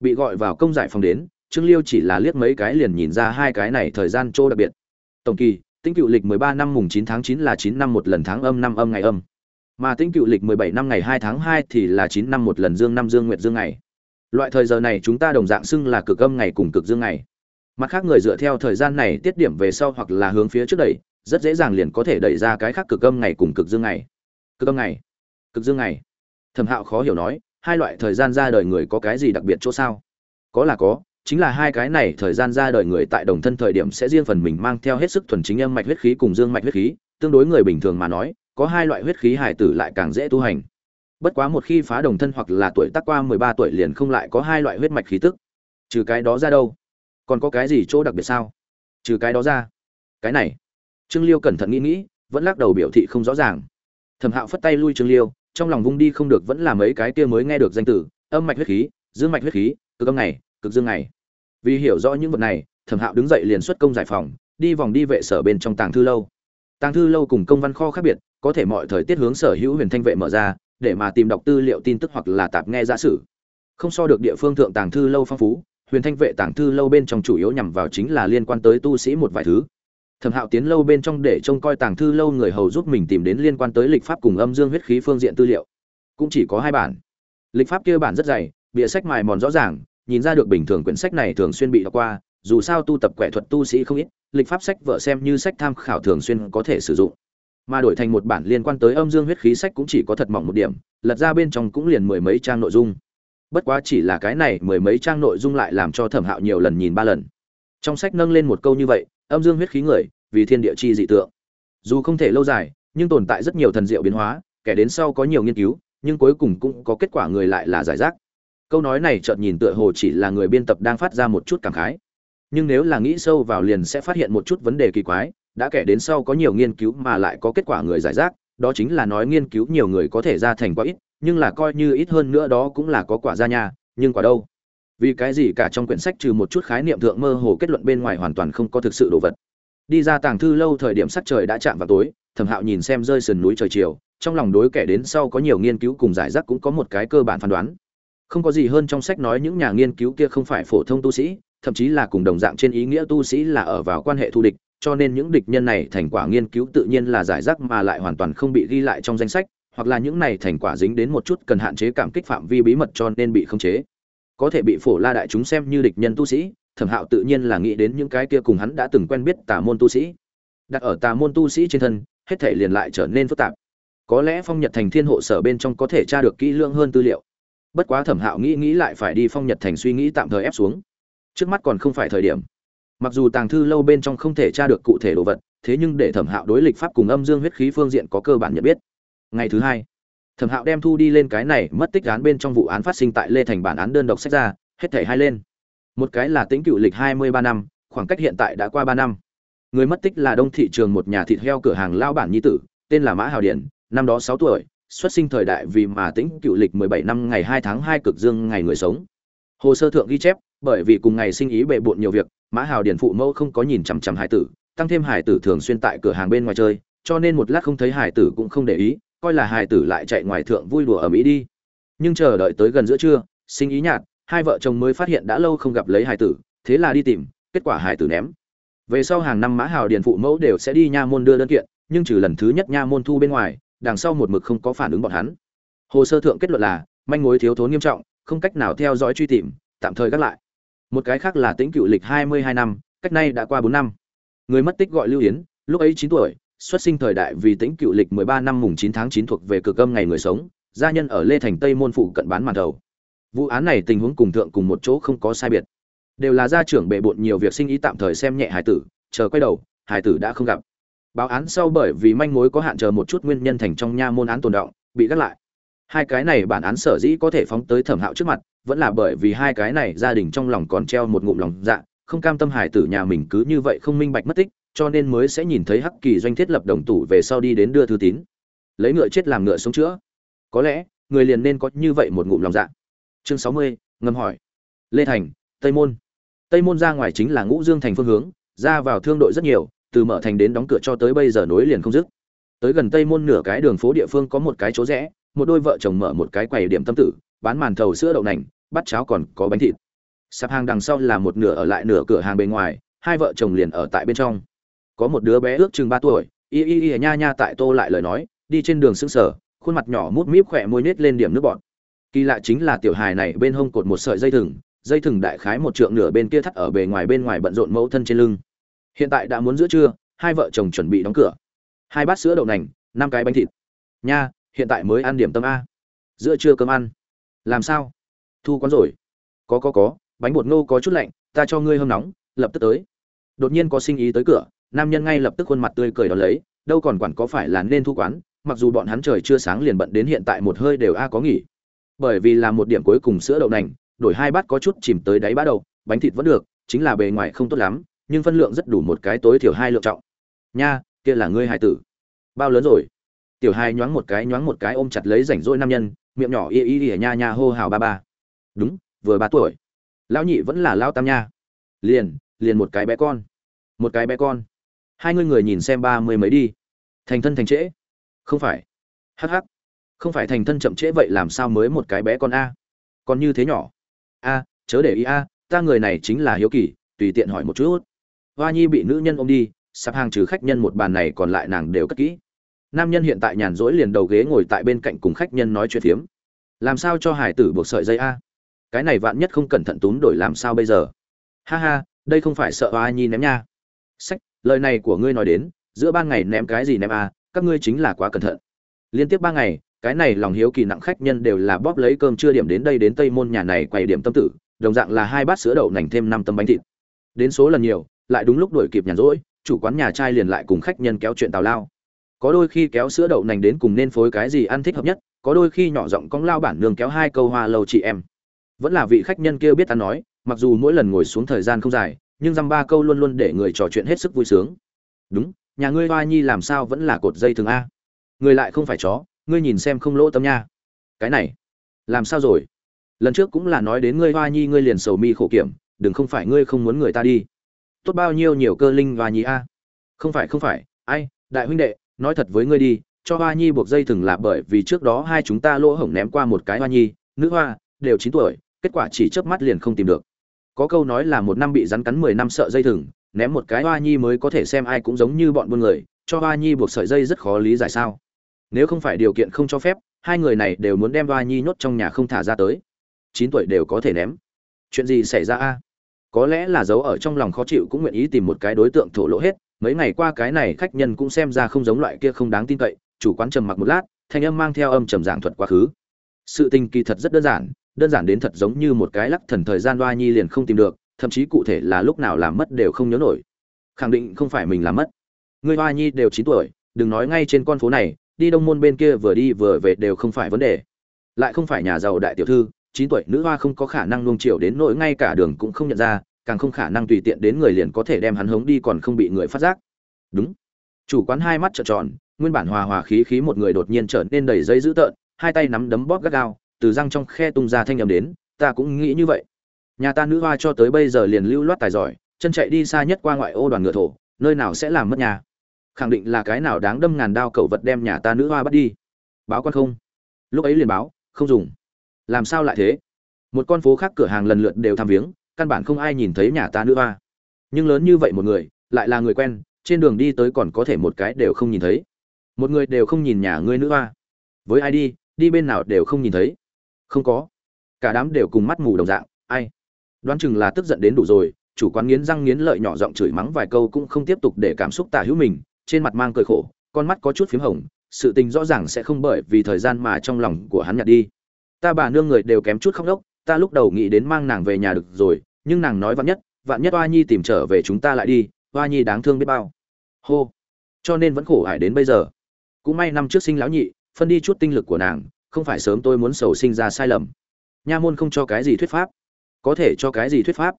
Bị gọi vào công giải phòng đến, Trương Liêu chỉ là liếc mấy cái liền nhìn ra hai cái này thời gian trô đặc biệt. Tổng kỳ, tính cựu lịch 13 năm mùng 9 tháng 9 là 9 năm một lần tháng âm năm âm ngày âm. Mà tính cựu lịch 17 năm ngày 2 tháng 2 thì là 9 năm một lần dương năm dương nguyệt dương ngày. Loại thời giờ này chúng ta đồng dạng xưng là cực âm ngày cùng cực dương ngày. Mặt khác người dựa theo thời gian này tiết điểm về sau hoặc là hướng phía trước đẩy, rất dễ dàng liền có thể đẩy ra cái khác cực âm ngày cùng cực dương ngày. Cực âm ngày, cực dương ngày. Thẩm Hạo khó hiểu nói, hai loại thời gian ra đời người có cái gì đặc biệt chỗ sao? Có là có, chính là hai cái này thời gian ra đời người tại đồng thân thời điểm sẽ riêng phần mình mang theo hết sức thuần chính âm mạch huyết khí cùng dương mạch huyết khí, tương đối người bình thường mà nói, có hai loại huyết khí hải tử lại càng dễ tu hành. Bất quá một khi phá đồng thân hoặc là tuổi tác qua 13 tuổi liền không lại có hai loại huyết mạch khí tức. Trừ cái đó ra đâu? Còn có cái gì chỗ đặc biệt sao? Trừ cái đó ra, cái này trương liêu cẩn thận nghĩ nghĩ vẫn lắc đầu biểu thị không rõ ràng thẩm hạo phất tay lui trương liêu trong lòng vung đi không được vẫn là mấy cái kia mới nghe được danh từ âm mạch huyết khí dương mạch huyết khí cực âm này cực dương này vì hiểu rõ những vật này thẩm hạo đứng dậy liền xuất công giải phòng đi vòng đi vệ sở bên trong tàng thư lâu tàng thư lâu cùng công văn kho khác biệt có thể mọi thời tiết hướng sở hữu huyền thanh vệ mở ra để mà tìm đọc tư liệu tin tức hoặc là tạp nghe giả sử. Không so được địa phương thượng tàng thư lâu phong phú, huyền thanh vệ tàng thư lâu bên trong chủ yếu nhằm vào chính là liên quan tới tu sĩ một vài thứ. Thẩm hạo tiến lâu bên trong để trông coi tàng thư lâu người hầu giúp mình tìm đến liên quan tới lịch pháp cùng âm dương huyết khí phương diện tư liệu. Cũng chỉ có hai bản. Lịch pháp kia bản rất dày, bìa sách mài mòn rõ ràng, nhìn ra được bình thường quyển sách này thường xuyên bị đọc qua, dù sao tu tập quẻ thuật tu sĩ không ít, lịch pháp sách vợ xem như sách tham khảo thường xuyên có thể sử dụng mà đổi thành một bản liên quan tới âm dương huyết khí sách cũng chỉ có thật mỏng một điểm, lật ra bên trong cũng liền mười mấy trang nội dung. Bất quá chỉ là cái này mười mấy trang nội dung lại làm cho thẩm hạo nhiều lần nhìn ba lần. Trong sách nâng lên một câu như vậy, âm dương huyết khí người, vì thiên địa chi dị tượng. Dù không thể lâu dài, nhưng tồn tại rất nhiều thần diệu biến hóa, kẻ đến sau có nhiều nghiên cứu, nhưng cuối cùng cũng có kết quả người lại là giải rác. Câu nói này chợt nhìn tựa hồ chỉ là người biên tập đang phát ra một chút cảm khái. Nhưng nếu là nghĩ sâu vào liền sẽ phát hiện một chút vấn đề kỳ quái đã kể đến sau có nhiều nghiên cứu mà lại có kết quả người giải rác đó chính là nói nghiên cứu nhiều người có thể ra thành quá ít nhưng là coi như ít hơn nữa đó cũng là có quả ra nhà, nhưng quả đâu? Vì cái gì cả trong quyển sách trừ một chút khái niệm thượng mơ hồ kết luận bên ngoài hoàn toàn không có thực sự đồ vật. Đi ra tàng thư lâu thời điểm sắc trời đã chạm vào tối thẩm hạo nhìn xem rơi sườn núi trời chiều trong lòng đối kẻ đến sau có nhiều nghiên cứu cùng giải rác cũng có một cái cơ bản phán đoán. Không có gì hơn trong sách nói những nhà nghiên cứu kia không phải phổ thông tu sĩ thậm chí là cùng đồng dạng trên ý nghĩa tu sĩ là ở vào quan hệ thù địch cho nên những địch nhân này thành quả nghiên cứu tự nhiên là giải rác mà lại hoàn toàn không bị ghi lại trong danh sách, hoặc là những này thành quả dính đến một chút cần hạn chế cảm kích phạm vi bí mật cho nên bị khống chế. Có thể bị phổ la đại chúng xem như địch nhân tu sĩ, thẩm hạo tự nhiên là nghĩ đến những cái kia cùng hắn đã từng quen biết tà môn tu sĩ. Đặt ở tà môn tu sĩ trên thân, hết thể liền lại trở nên phức tạp. Có lẽ phong nhật thành thiên hộ sở bên trong có thể tra được kỹ lưỡng hơn tư liệu. Bất quá thẩm hạo nghĩ nghĩ lại phải đi phong nhật thành suy nghĩ tạm thời ép xuống. Trước mắt còn không phải thời điểm mặc dù tàng thư lâu bên trong không thể tra được cụ thể đồ vật, thế nhưng để thẩm hạo đối lịch pháp cùng âm dương huyết khí phương diện có cơ bản nhận biết. Ngày thứ hai, thẩm hạo đem thu đi lên cái này mất tích án bên trong vụ án phát sinh tại lê thành bản án đơn độc sách ra, hết thể hai lên. Một cái là tính cựu lịch hai mươi ba năm, khoảng cách hiện tại đã qua ba năm. Người mất tích là đông thị trường một nhà thịt heo cửa hàng lao bản nhi tử, tên là mã hào điển, năm đó sáu tuổi, xuất sinh thời đại vì mà tính cựu lịch mười bảy năm ngày hai tháng hai cực dương ngày người sống. Hồ sơ thượng ghi chép bởi vì cùng ngày sinh ý bệ bộn nhiều việc, mã hào điền phụ mẫu không có nhìn chằm chằm hải tử, tăng thêm hải tử thường xuyên tại cửa hàng bên ngoài chơi, cho nên một lát không thấy hải tử cũng không để ý, coi là hải tử lại chạy ngoài thượng vui đùa ở mỹ đi. Nhưng chờ đợi tới gần giữa trưa, sinh ý nhạt, hai vợ chồng mới phát hiện đã lâu không gặp lấy hải tử, thế là đi tìm, kết quả hải tử ném. Về sau hàng năm mã hào điền phụ mẫu đều sẽ đi nha môn đưa đơn kiện, nhưng trừ lần thứ nhất nha môn thu bên ngoài, đằng sau một mực không có phản ứng bọn hắn. Hồ sơ thượng kết luận là, manh mối thiếu thốn nghiêm trọng, không cách nào theo dõi truy tìm, tạm thời gác lại một cái khác là tính cựu lịch hai mươi hai năm, cách nay đã qua bốn năm. Người mất tích gọi lưu yến, lúc ấy chín tuổi, xuất sinh thời đại vì tính cựu lịch mười ba năm mùng chín tháng chín thuộc về cực âm ngày người sống, gia nhân ở lê thành tây môn phụ cận bán màn đầu vụ án này tình huống cùng thượng cùng một chỗ không có sai biệt. Đều là gia trưởng bệ bộn nhiều việc sinh ý tạm thời xem nhẹ hải tử, chờ quay đầu, hải tử đã không gặp. Báo án sau bởi vì manh mối có hạn chờ một chút nguyên nhân thành trong nha môn án tồn động, bị gác lại. Hai cái này bản án sở dĩ có thể phóng tới thẩm hạo trước mặt vẫn là bởi vì hai cái này gia đình trong lòng còn treo một ngụm lòng dạ không cam tâm hải tử nhà mình cứ như vậy không minh bạch mất tích, cho nên mới sẽ nhìn thấy hắc kỳ doanh thiết lập đồng tủ về sau đi đến đưa thư tín. Lấy ngựa chết làm ngựa sống chữa. Có lẽ, người liền nên có như vậy một ngụm lòng dạ. Chương sáu mươi, ngâm hỏi. Lê thành, tây môn. Tây môn ra ngoài chính là ngũ dương thành phương hướng, ra vào thương đội rất nhiều, từ mở thành đến đóng cửa cho tới bây giờ nối liền không dứt. Tới gần tây môn nửa cái đường phố địa phương có một cái chỗ rẽ, một đôi vợ chồng mở một cái quầy điểm tâm tử bán màn thầu sữa đậu nành, bắt cháo còn có bánh thịt. Sạp hàng đằng sau là một nửa ở lại nửa cửa hàng bên ngoài, hai vợ chồng liền ở tại bên trong. Có một đứa bé ước chừng ba tuổi, y y y nha nha tại tô lại lời nói, đi trên đường sững sờ, khuôn mặt nhỏ mút míp khỏe môi nết lên điểm nước bọt. Kỳ lạ chính là tiểu hài này bên hông cột một sợi dây thừng dây thừng đại khái một trượng nửa bên kia thắt ở bề ngoài bên ngoài bận rộn mẫu thân trên lưng. Hiện tại đã muốn giữa trưa, hai vợ chồng chuẩn bị đóng cửa. Hai bát sữa đậu nành, năm cái bánh thịt. Nha, hiện tại mới ăn điểm tâm a. Giữa trưa cơm ăn làm sao? Thu quán rồi. Có có có, bánh bột ngô có chút lạnh, ta cho ngươi hâm nóng, lập tức tới. Đột nhiên có sinh ý tới cửa, nam nhân ngay lập tức khuôn mặt tươi cười đón lấy, đâu còn quản có phải là nên thu quán, mặc dù bọn hắn trời chưa sáng liền bận đến hiện tại một hơi đều a có nghỉ. Bởi vì là một điểm cuối cùng sữa đậu nành, đổi hai bát có chút chìm tới đáy bát đầu bánh thịt vẫn được, chính là bề ngoài không tốt lắm, nhưng phân lượng rất đủ một cái tối thiểu hai lượng trọng. Nha, kia là ngươi hài tử. Bao lớn rồi? Tiểu hai nhoáng một cái nhoáng một cái ôm chặt lấy rảnh rỗi nam nhân, miệng nhỏ y y y nha nha hô hào ba ba. Đúng, vừa ba tuổi. Lão nhị vẫn là lão tam nha. Liền liền một cái bé con. Một cái bé con. Hai ngươi người nhìn xem ba mươi mấy đi. Thành thân thành trễ. Không phải. Hắc hắc. Không phải thành thân chậm trễ vậy làm sao mới một cái bé con a? Còn như thế nhỏ. A, chớ để ý a, ta người này chính là hiếu kỳ, tùy tiện hỏi một chút. Hoa nhi bị nữ nhân ôm đi sạp hàng trừ khách nhân một bàn này còn lại nàng đều cất kỹ nam nhân hiện tại nhàn rỗi liền đầu ghế ngồi tại bên cạnh cùng khách nhân nói chuyện phiếm. Làm sao cho hải tử buộc sợi dây a? Cái này vạn nhất không cẩn thận túm đổi làm sao bây giờ? Ha ha, đây không phải sợ hoa nhi ném nha. Sách, lời này của ngươi nói đến, giữa ban ngày ném cái gì ném a, các ngươi chính là quá cẩn thận. Liên tiếp ba ngày, cái này lòng hiếu kỳ nặng khách nhân đều là bóp lấy cơm chưa điểm đến đây đến tây môn nhà này quay điểm tâm tử, đồng dạng là hai bát sữa đậu nành thêm năm tấm bánh thịt. Đến số lần nhiều, lại đúng lúc đuổi kịp nhàn rỗi, chủ quán nhà trai liền lại cùng khách nhân kéo chuyện tào lao có đôi khi kéo sữa đậu nành đến cùng nên phối cái gì ăn thích hợp nhất, có đôi khi nhỏ giọng cong lao bản nương kéo hai câu hoa lâu chị em. Vẫn là vị khách nhân kia biết ăn nói, mặc dù mỗi lần ngồi xuống thời gian không dài, nhưng dăm ba câu luôn luôn để người trò chuyện hết sức vui sướng. Đúng, nhà ngươi hoa nhi làm sao vẫn là cột dây thường a? Người lại không phải chó, ngươi nhìn xem không lỗ tâm nha. Cái này, làm sao rồi? Lần trước cũng là nói đến ngươi hoa nhi ngươi liền sầu mi khổ kiểm, đừng không phải ngươi không muốn người ta đi. Tốt bao nhiêu nhiều cơ linh hoa nhi a? Không phải không phải, ai, đại huynh đệ nói thật với ngươi đi, cho hoa nhi buộc dây thừng là bởi vì trước đó hai chúng ta lỗ hổng ném qua một cái hoa nhi, nữ hoa, đều chín tuổi, kết quả chỉ chớp mắt liền không tìm được. Có câu nói là một năm bị rắn cắn mười năm sợ dây thừng, ném một cái hoa nhi mới có thể xem ai cũng giống như bọn buôn người, cho hoa nhi buộc sợi dây rất khó lý giải sao. Nếu không phải điều kiện không cho phép, hai người này đều muốn đem hoa nhi nhốt trong nhà không thả ra tới. Chín tuổi đều có thể ném. Chuyện gì xảy ra a? Có lẽ là giấu ở trong lòng khó chịu cũng nguyện ý tìm một cái đối tượng thổ lộ hết mấy ngày qua cái này khách nhân cũng xem ra không giống loại kia không đáng tin cậy, chủ quán trầm mặc một lát, thanh âm mang theo âm trầm giảng thuật quá khứ. Sự tình kỳ thật rất đơn giản đơn giản đến thật giống như một cái lắc thần thời gian đoa nhi liền không tìm được, thậm chí cụ thể là lúc nào làm mất đều không nhớ nổi. Khẳng định không phải mình làm mất. Người hoa nhi đều chín tuổi, đừng nói ngay trên con phố này, đi đông môn bên kia vừa đi vừa về đều không phải vấn đề. Lại không phải nhà giàu đại tiểu thư, chín tuổi nữ hoa không có khả năng nuông chiều đến nỗi ngay cả đường cũng không nhận ra càng không khả năng tùy tiện đến người liền có thể đem hắn hống đi còn không bị người phát giác. Đúng. Chủ quán hai mắt trợn tròn, nguyên bản hòa hòa khí khí một người đột nhiên trở nên đầy dây dữ tợn, hai tay nắm đấm bóp gắt gao, từ răng trong khe tung ra thanh âm đến, ta cũng nghĩ như vậy. Nhà ta nữ hoa cho tới bây giờ liền lưu loát tài giỏi, chân chạy đi xa nhất qua ngoại ô đoàn ngựa thổ, nơi nào sẽ làm mất nhà? Khẳng định là cái nào đáng đâm ngàn đao cẩu vật đem nhà ta nữ hoa bắt đi. Báo quan không? Lúc ấy liền báo, không dùng. Làm sao lại thế? Một con phố khác cửa hàng lần lượt đều tham viếng căn bản không ai nhìn thấy nhà ta nữ hoa. Nhưng lớn như vậy một người, lại là người quen, trên đường đi tới còn có thể một cái đều không nhìn thấy. Một người đều không nhìn nhà ngươi nữ hoa. Với ai đi đi bên nào đều không nhìn thấy. Không có. Cả đám đều cùng mắt mù đồng dạng, ai? Đoán chừng là tức giận đến đủ rồi, chủ quán nghiến răng nghiến lợi nhỏ giọng chửi mắng vài câu cũng không tiếp tục để cảm xúc tả hữu mình, trên mặt mang cười khổ, con mắt có chút phím hồng, sự tình rõ ràng sẽ không bởi vì thời gian mà trong lòng của hắn nhạt đi. Ta bà nương người đều kém chút khóc lóc ta lúc đầu nghĩ đến mang nàng về nhà được rồi, nhưng nàng nói vạn nhất vạn nhất oa nhi tìm trở về chúng ta lại đi oa nhi đáng thương biết bao. Hô. Cho nên vẫn khổ hải đến bây giờ. Cũng may năm trước sinh lão nhị, phân đi chút tinh lực của nàng, không phải sớm tôi muốn sầu sinh ra sai lầm. Nha môn không cho cái gì thuyết pháp. Có thể cho cái gì thuyết pháp?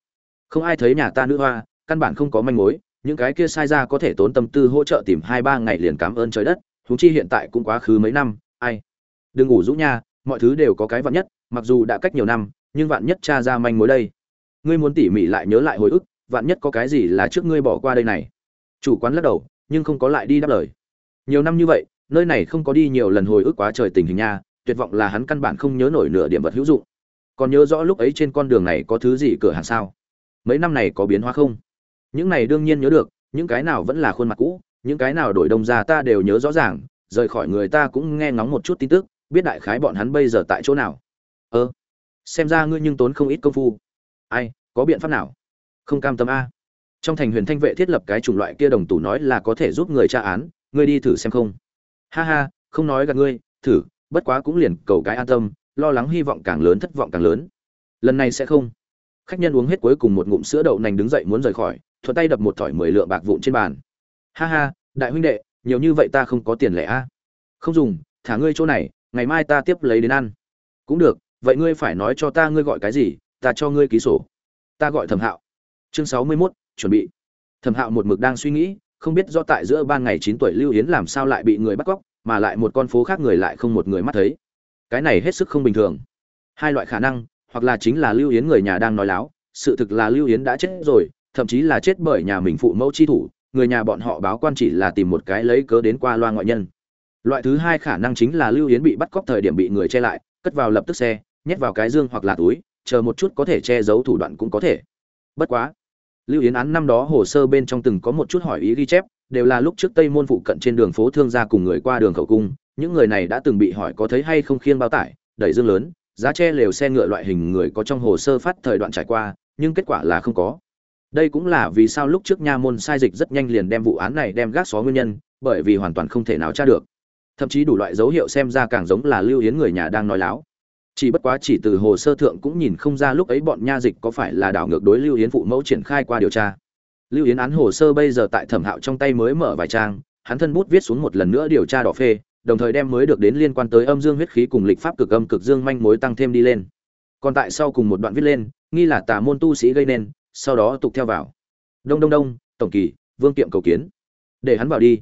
Không ai thấy nhà ta nữ hoa, căn bản không có manh mối, những cái kia sai ra có thể tốn tâm tư hỗ trợ tìm hai ba ngày liền cảm ơn trời đất, huống chi hiện tại cũng quá khứ mấy năm, ai? Đừng ngủ rũ nha, mọi thứ đều có cái vạn nhất mặc dù đã cách nhiều năm, nhưng vạn nhất cha ra manh mối đây. Ngươi muốn tỉ mỉ lại nhớ lại hồi ức, vạn nhất có cái gì là trước ngươi bỏ qua đây này. Chủ quán lắc đầu, nhưng không có lại đi đáp lời. Nhiều năm như vậy, nơi này không có đi nhiều lần hồi ức quá trời tình hình nha, tuyệt vọng là hắn căn bản không nhớ nổi nửa điểm vật hữu dụng. Còn nhớ rõ lúc ấy trên con đường này có thứ gì cửa hàng sao? Mấy năm này có biến hóa không? Những này đương nhiên nhớ được, những cái nào vẫn là khuôn mặt cũ, những cái nào đổi đông ra ta đều nhớ rõ ràng, rời khỏi người ta cũng nghe ngóng một chút tin tức, biết đại khái bọn hắn bây giờ tại chỗ nào ơ, xem ra ngươi nhưng tốn không ít công phu. Ai, có biện pháp nào? Không cam tâm a. Trong thành huyền thanh vệ thiết lập cái chủng loại kia đồng tủ nói là có thể giúp người tra án, ngươi đi thử xem không. Ha ha, không nói gặp ngươi, thử, bất quá cũng liền cầu cái an tâm, lo lắng hy vọng càng lớn, thất vọng càng lớn. Lần này sẽ không. Khách nhân uống hết cuối cùng một ngụm sữa đậu nành đứng dậy muốn rời khỏi, thuận tay đập một thỏi mười lượng bạc vụn trên bàn. Ha ha, đại huynh đệ, nhiều như vậy ta không có tiền lẻ a. Không dùng, thả ngươi chỗ này, ngày mai ta tiếp lấy đến ăn. Cũng được vậy ngươi phải nói cho ta ngươi gọi cái gì, ta cho ngươi ký sổ. Ta gọi thẩm hạo. Chương sáu mươi mốt, chuẩn bị. Thẩm hạo một mực đang suy nghĩ, không biết do tại giữa ban ngày chín tuổi lưu yến làm sao lại bị người bắt cóc, mà lại một con phố khác người lại không một người mắt thấy. Cái này hết sức không bình thường. Hai loại khả năng, hoặc là chính là lưu yến người nhà đang nói láo, sự thực là lưu yến đã chết rồi, thậm chí là chết bởi nhà mình phụ mẫu chi thủ, người nhà bọn họ báo quan chỉ là tìm một cái lấy cớ đến qua loa ngoại nhân. Loại thứ hai khả năng chính là lưu yến bị bắt cóc thời điểm bị người che lại cất vào lập tức xe, nhét vào cái dương hoặc là túi, chờ một chút có thể che giấu thủ đoạn cũng có thể. Bất quá, lưu yến án năm đó hồ sơ bên trong từng có một chút hỏi ý ghi chép, đều là lúc trước tây môn phụ cận trên đường phố thương gia cùng người qua đường khẩu cung, những người này đã từng bị hỏi có thấy hay không khiêng bao tải, đẩy dương lớn, giá che lều xe ngựa loại hình người có trong hồ sơ phát thời đoạn trải qua, nhưng kết quả là không có. Đây cũng là vì sao lúc trước nha môn sai dịch rất nhanh liền đem vụ án này đem gác xó nguyên nhân, bởi vì hoàn toàn không thể nào tra được thậm chí đủ loại dấu hiệu xem ra càng giống là lưu yến người nhà đang nói láo. Chỉ bất quá chỉ từ hồ sơ thượng cũng nhìn không ra lúc ấy bọn nha dịch có phải là đảo ngược đối lưu yến phụ mẫu triển khai qua điều tra. Lưu yến án hồ sơ bây giờ tại thẩm hạo trong tay mới mở vài trang, hắn thân bút viết xuống một lần nữa điều tra đỏ phê, đồng thời đem mới được đến liên quan tới âm dương huyết khí cùng lịch pháp cực âm cực dương manh mối tăng thêm đi lên. Còn tại sau cùng một đoạn viết lên, nghi là tà môn tu sĩ gây nên, sau đó tục theo vào. Đông đông đông, tổng kỳ, vương kiệm cầu kiến. Để hắn vào đi.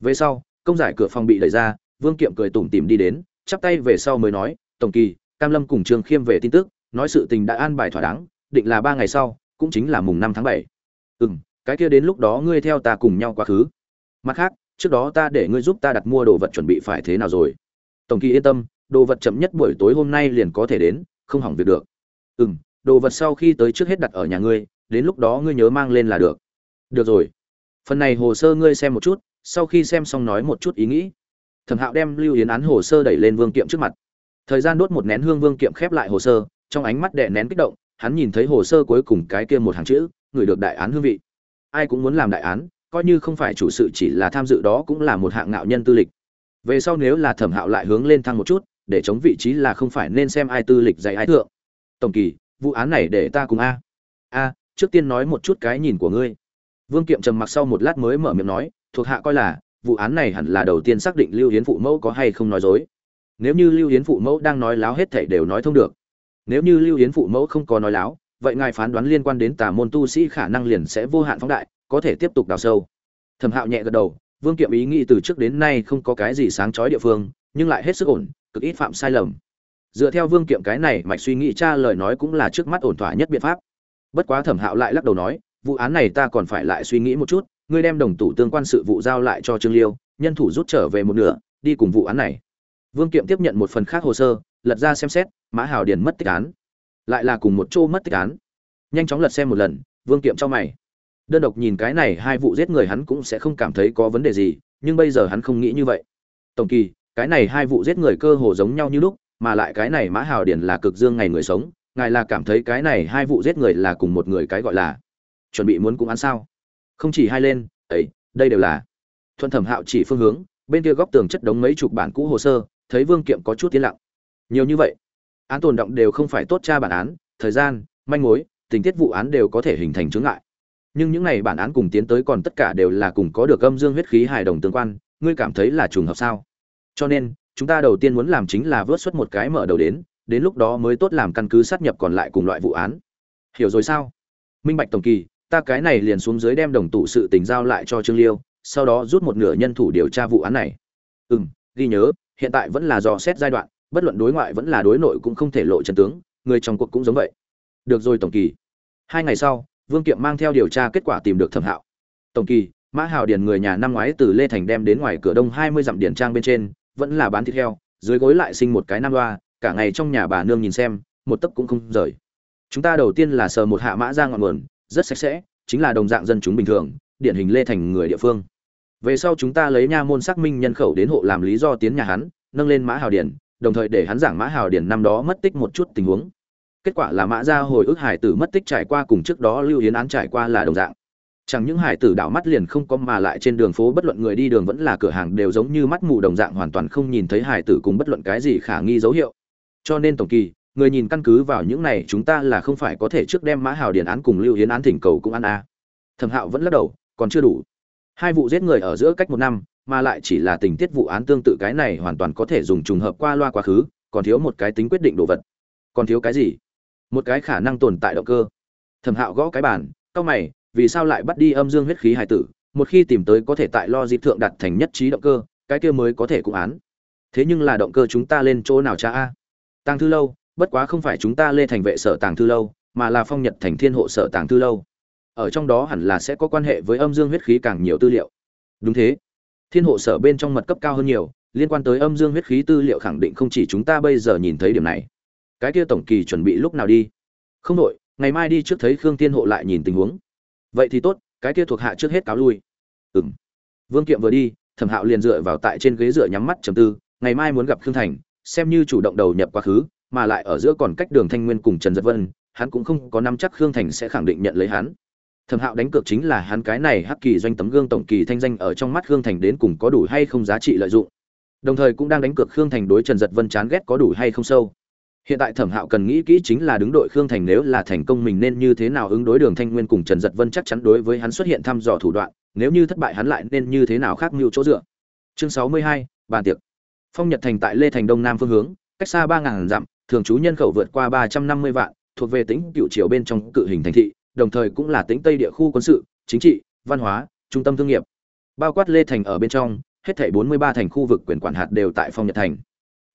Về sau công giải cửa phòng bị đẩy ra, vương kiệm cười tủm tỉm đi đến, chắp tay về sau mới nói, tổng kỳ, cam lâm cùng trương khiêm về tin tức, nói sự tình đã an bài thỏa đáng, định là ba ngày sau, cũng chính là mùng năm tháng bảy. Ừ m cái kia đến lúc đó ngươi theo ta cùng nhau quá khứ. Mặt khác, trước đó ta để ngươi giúp ta đặt mua đồ vật chuẩn bị phải thế nào rồi? Tổng kỳ yên tâm, đồ vật chậm nhất buổi tối hôm nay liền có thể đến, không hỏng việc được. Ừ m đồ vật sau khi tới trước hết đặt ở nhà ngươi, đến lúc đó ngươi nhớ mang lên là được. Được rồi. Phần này hồ sơ ngươi xem một chút sau khi xem xong nói một chút ý nghĩ, thẩm hạo đem lưu yến án hồ sơ đẩy lên vương kiệm trước mặt. Thời gian đốt một nén hương vương kiệm khép lại hồ sơ, trong ánh mắt đệ nén kích động, hắn nhìn thấy hồ sơ cuối cùng cái kia một hàng chữ, người được đại án hương vị. Ai cũng muốn làm đại án, coi như không phải chủ sự chỉ là tham dự đó cũng là một hạng ngạo nhân tư lịch. Về sau nếu là thẩm hạo lại hướng lên thăng một chút, để chống vị trí là không phải nên xem ai tư lịch dạy ai thượng. Tổng kỳ, vụ án này để ta cùng a. A, trước tiên nói một chút cái nhìn của ngươi. Vương kiệm trầm mặc sau một lát mới mở miệng nói thuộc hạ coi là, vụ án này hẳn là đầu tiên xác định lưu hiến phụ mẫu có hay không nói dối. Nếu như lưu hiến phụ mẫu đang nói láo hết thảy đều nói thông được. Nếu như lưu hiến phụ mẫu không có nói láo, vậy ngài phán đoán liên quan đến tà môn tu sĩ khả năng liền sẽ vô hạn phóng đại, có thể tiếp tục đào sâu. Thẩm hạo nhẹ gật đầu, vương kiệm ý nghĩ từ trước đến nay không có cái gì sáng chói địa phương, nhưng lại hết sức ổn, cực ít phạm sai lầm. Dựa theo vương kiệm cái này mạch suy nghĩ cha lời nói cũng là trước mắt ổn thỏa nhất biện pháp. Bất quá thẩm hạo lại lắc đầu nói, vụ án này ta còn phải lại suy nghĩ một chút ngươi đem đồng tủ tương quan sự vụ giao lại cho trương liêu, nhân thủ rút trở về một nửa, đi cùng vụ án này. Vương kiệm tiếp nhận một phần khác hồ sơ, lật ra xem xét, mã hào điền mất tích án. Lại là cùng một chỗ mất tích án. Nhanh chóng lật xem một lần, vương kiệm cho mày. Đơn độc nhìn cái này hai vụ giết người hắn cũng sẽ không cảm thấy có vấn đề gì, nhưng bây giờ hắn không nghĩ như vậy. Tổng kỳ, cái này hai vụ giết người cơ hồ giống nhau như lúc, mà lại cái này mã hào điền là cực dương ngày người sống, ngài là cảm thấy cái này hai vụ giết người là cùng một người cái gọi là. Chuẩn bị muốn cũng ăn sao? Không chỉ hai lên, ấy, đây đều là thuận thẩm hạo chỉ phương hướng, bên kia góc tường chất đống mấy chục bản cũ hồ sơ, thấy vương kiệm có chút tiến lặng. Nhiều như vậy, án tồn động đều không phải tốt tra bản án, thời gian, manh mối, tình tiết vụ án đều có thể hình thành chướng ngại. Nhưng những này bản án cùng tiến tới còn tất cả đều là cùng có được âm dương huyết khí hài đồng tương quan, ngươi cảm thấy là trùng hợp sao? Cho nên, chúng ta đầu tiên muốn làm chính là vớt xuất một cái mở đầu đến đến lúc đó mới tốt làm căn cứ sát nhập còn lại cùng loại vụ án. Hiểu rồi sao? Minh bạch tổng kỳ ta cái này liền xuống dưới đem đồng tụ sự tình giao lại cho trương liêu, sau đó rút một nửa nhân thủ điều tra vụ án này. Ừ m ghi nhớ, hiện tại vẫn là dò xét giai đoạn, bất luận đối ngoại vẫn là đối nội cũng không thể lộ chân tướng, người trong cuộc cũng giống vậy. Được rồi tổng kỳ. Hai ngày sau, vương kiệm mang theo điều tra kết quả tìm được thẩm hạo. Tổng kỳ, mã hào điền người nhà năm ngoái từ lê thành đem đến ngoài cửa đông hai mươi dặm điển trang bên trên, vẫn là bán thịt heo, dưới gối lại sinh một cái nam loa, cả ngày trong nhà bà nương nhìn xem, một tấc cũng không rời. Chúng ta đầu tiên là sờ một hạ mã ra ngọn nguồn rất sạch sẽ, chính là đồng dạng dân chúng bình thường, điển hình lê thành người địa phương. Về sau chúng ta lấy nha môn xác minh nhân khẩu đến hộ làm lý do tiến nhà hắn, nâng lên mã hào điển, đồng thời để hắn giảng mã hào điển năm đó mất tích một chút tình huống. Kết quả là mã gia hồi ức hải tử mất tích trải qua cùng trước đó lưu hiến án trải qua là đồng dạng. Chẳng những hải tử đảo mắt liền không có mà lại trên đường phố bất luận người đi đường vẫn là cửa hàng đều giống như mắt mù đồng dạng hoàn toàn không nhìn thấy hải tử cùng bất luận cái gì khả nghi dấu hiệu. Cho nên tổng kỳ người nhìn căn cứ vào những này, chúng ta là không phải có thể trước đem mã hào điển án cùng lưu hiến án thỉnh cầu cũng ăn a thẩm hạo vẫn lắc đầu, còn chưa đủ. Hai vụ giết người ở giữa cách một năm, mà lại chỉ là tình tiết vụ án tương tự cái này hoàn toàn có thể dùng trùng hợp qua loa quá khứ, còn thiếu một cái tính quyết định đồ vật. Còn thiếu cái gì? Một cái khả năng tồn tại động cơ. Thẩm hạo gõ cái bàn, cau mày, vì sao lại bắt đi âm dương huyết khí hải tử, một khi tìm tới có thể tại lo dịp thượng đặt thành nhất trí động cơ, cái kia mới có thể cũng án. Thế nhưng là động cơ chúng ta lên chỗ nào cha a? Tăng thư lâu bất quá không phải chúng ta lê thành vệ sở tàng thư lâu, mà là phong nhật thành thiên hộ sở tàng thư lâu. Ở trong đó hẳn là sẽ có quan hệ với âm dương huyết khí càng nhiều tư liệu. Đúng thế. Thiên hộ sở bên trong mật cấp cao hơn nhiều, liên quan tới âm dương huyết khí tư liệu khẳng định không chỉ chúng ta bây giờ nhìn thấy điểm này. Cái kia tổng kỳ chuẩn bị lúc nào đi? Không đội ngày mai đi trước thấy khương thiên hộ lại nhìn tình huống. Vậy thì tốt, cái kia thuộc hạ trước hết cáo lui. Ừ m vương kiệm vừa đi, thẩm hạo liền dựa vào tại trên ghế dựa nhắm mắt chầm tư, ngày mai muốn gặp khương thành, xem như chủ động đầu nhập quá khứ mà lại ở giữa còn cách đường thanh nguyên cùng trần giật vân, hắn cũng không có nắm chắc khương thành sẽ khẳng định nhận lấy hắn. Thẩm hạo đánh cược chính là hắn cái này hắc kỳ doanh tấm gương tổng kỳ thanh danh ở trong mắt khương thành đến cùng có đủ hay không giá trị lợi dụng. Đồng thời cũng đang đánh cược khương thành đối trần giật vân chán ghét có đủ hay không sâu. Hiện tại thẩm hạo cần nghĩ kỹ chính là đứng đội khương thành nếu là thành công mình nên như thế nào ứng đối đường thanh nguyên cùng trần giật vân chắc chắn đối với hắn xuất hiện thăm dò thủ đoạn, nếu như thất bại hắn lại nên như thế nào khác mưu chỗ dựa. Chương sáu mươi hai, bàn tiệc. Phong nhật thành tại lê thành đông nam phương hướng, cách xa ba ngàn dặm thường trú nhân khẩu vượt qua ba trăm năm mươi vạn, thuộc về tính cựu triều bên trong cự hình thành thị, đồng thời cũng là tính tây địa khu quân sự, chính trị, văn hóa, trung tâm thương nghiệp. Bao quát lê thành ở bên trong, hết thảy bốn mươi ba thành khu vực quyền quản hạt đều tại phong nhật thành.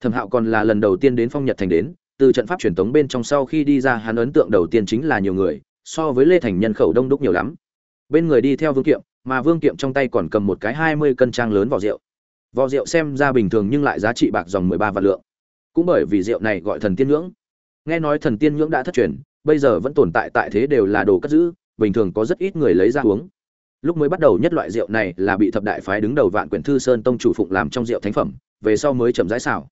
Thẩm hạo còn là lần đầu tiên đến phong nhật thành đến, từ trận pháp truyền thống bên trong sau khi đi ra, hắn ấn tượng đầu tiên chính là nhiều người, so với lê thành nhân khẩu đông đúc nhiều lắm. Bên người đi theo vương kiệm, mà vương kiệm trong tay còn cầm một cái hai mươi cân trang lớn vỏ rượu. Vỏ rượu xem ra bình thường nhưng lại giá trị bạc dòng mười ba vạn lượng cũng bởi vì rượu này gọi thần tiên ngưỡng nghe nói thần tiên ngưỡng đã thất truyền, bây giờ vẫn tồn tại tại thế đều là đồ cất giữ, bình thường có rất ít người lấy ra uống. Lúc mới bắt đầu nhất loại rượu này là bị thập đại phái đứng đầu vạn quyển thư sơn tông chủ phụng làm trong rượu thánh phẩm, về sau mới chậm rãi xảo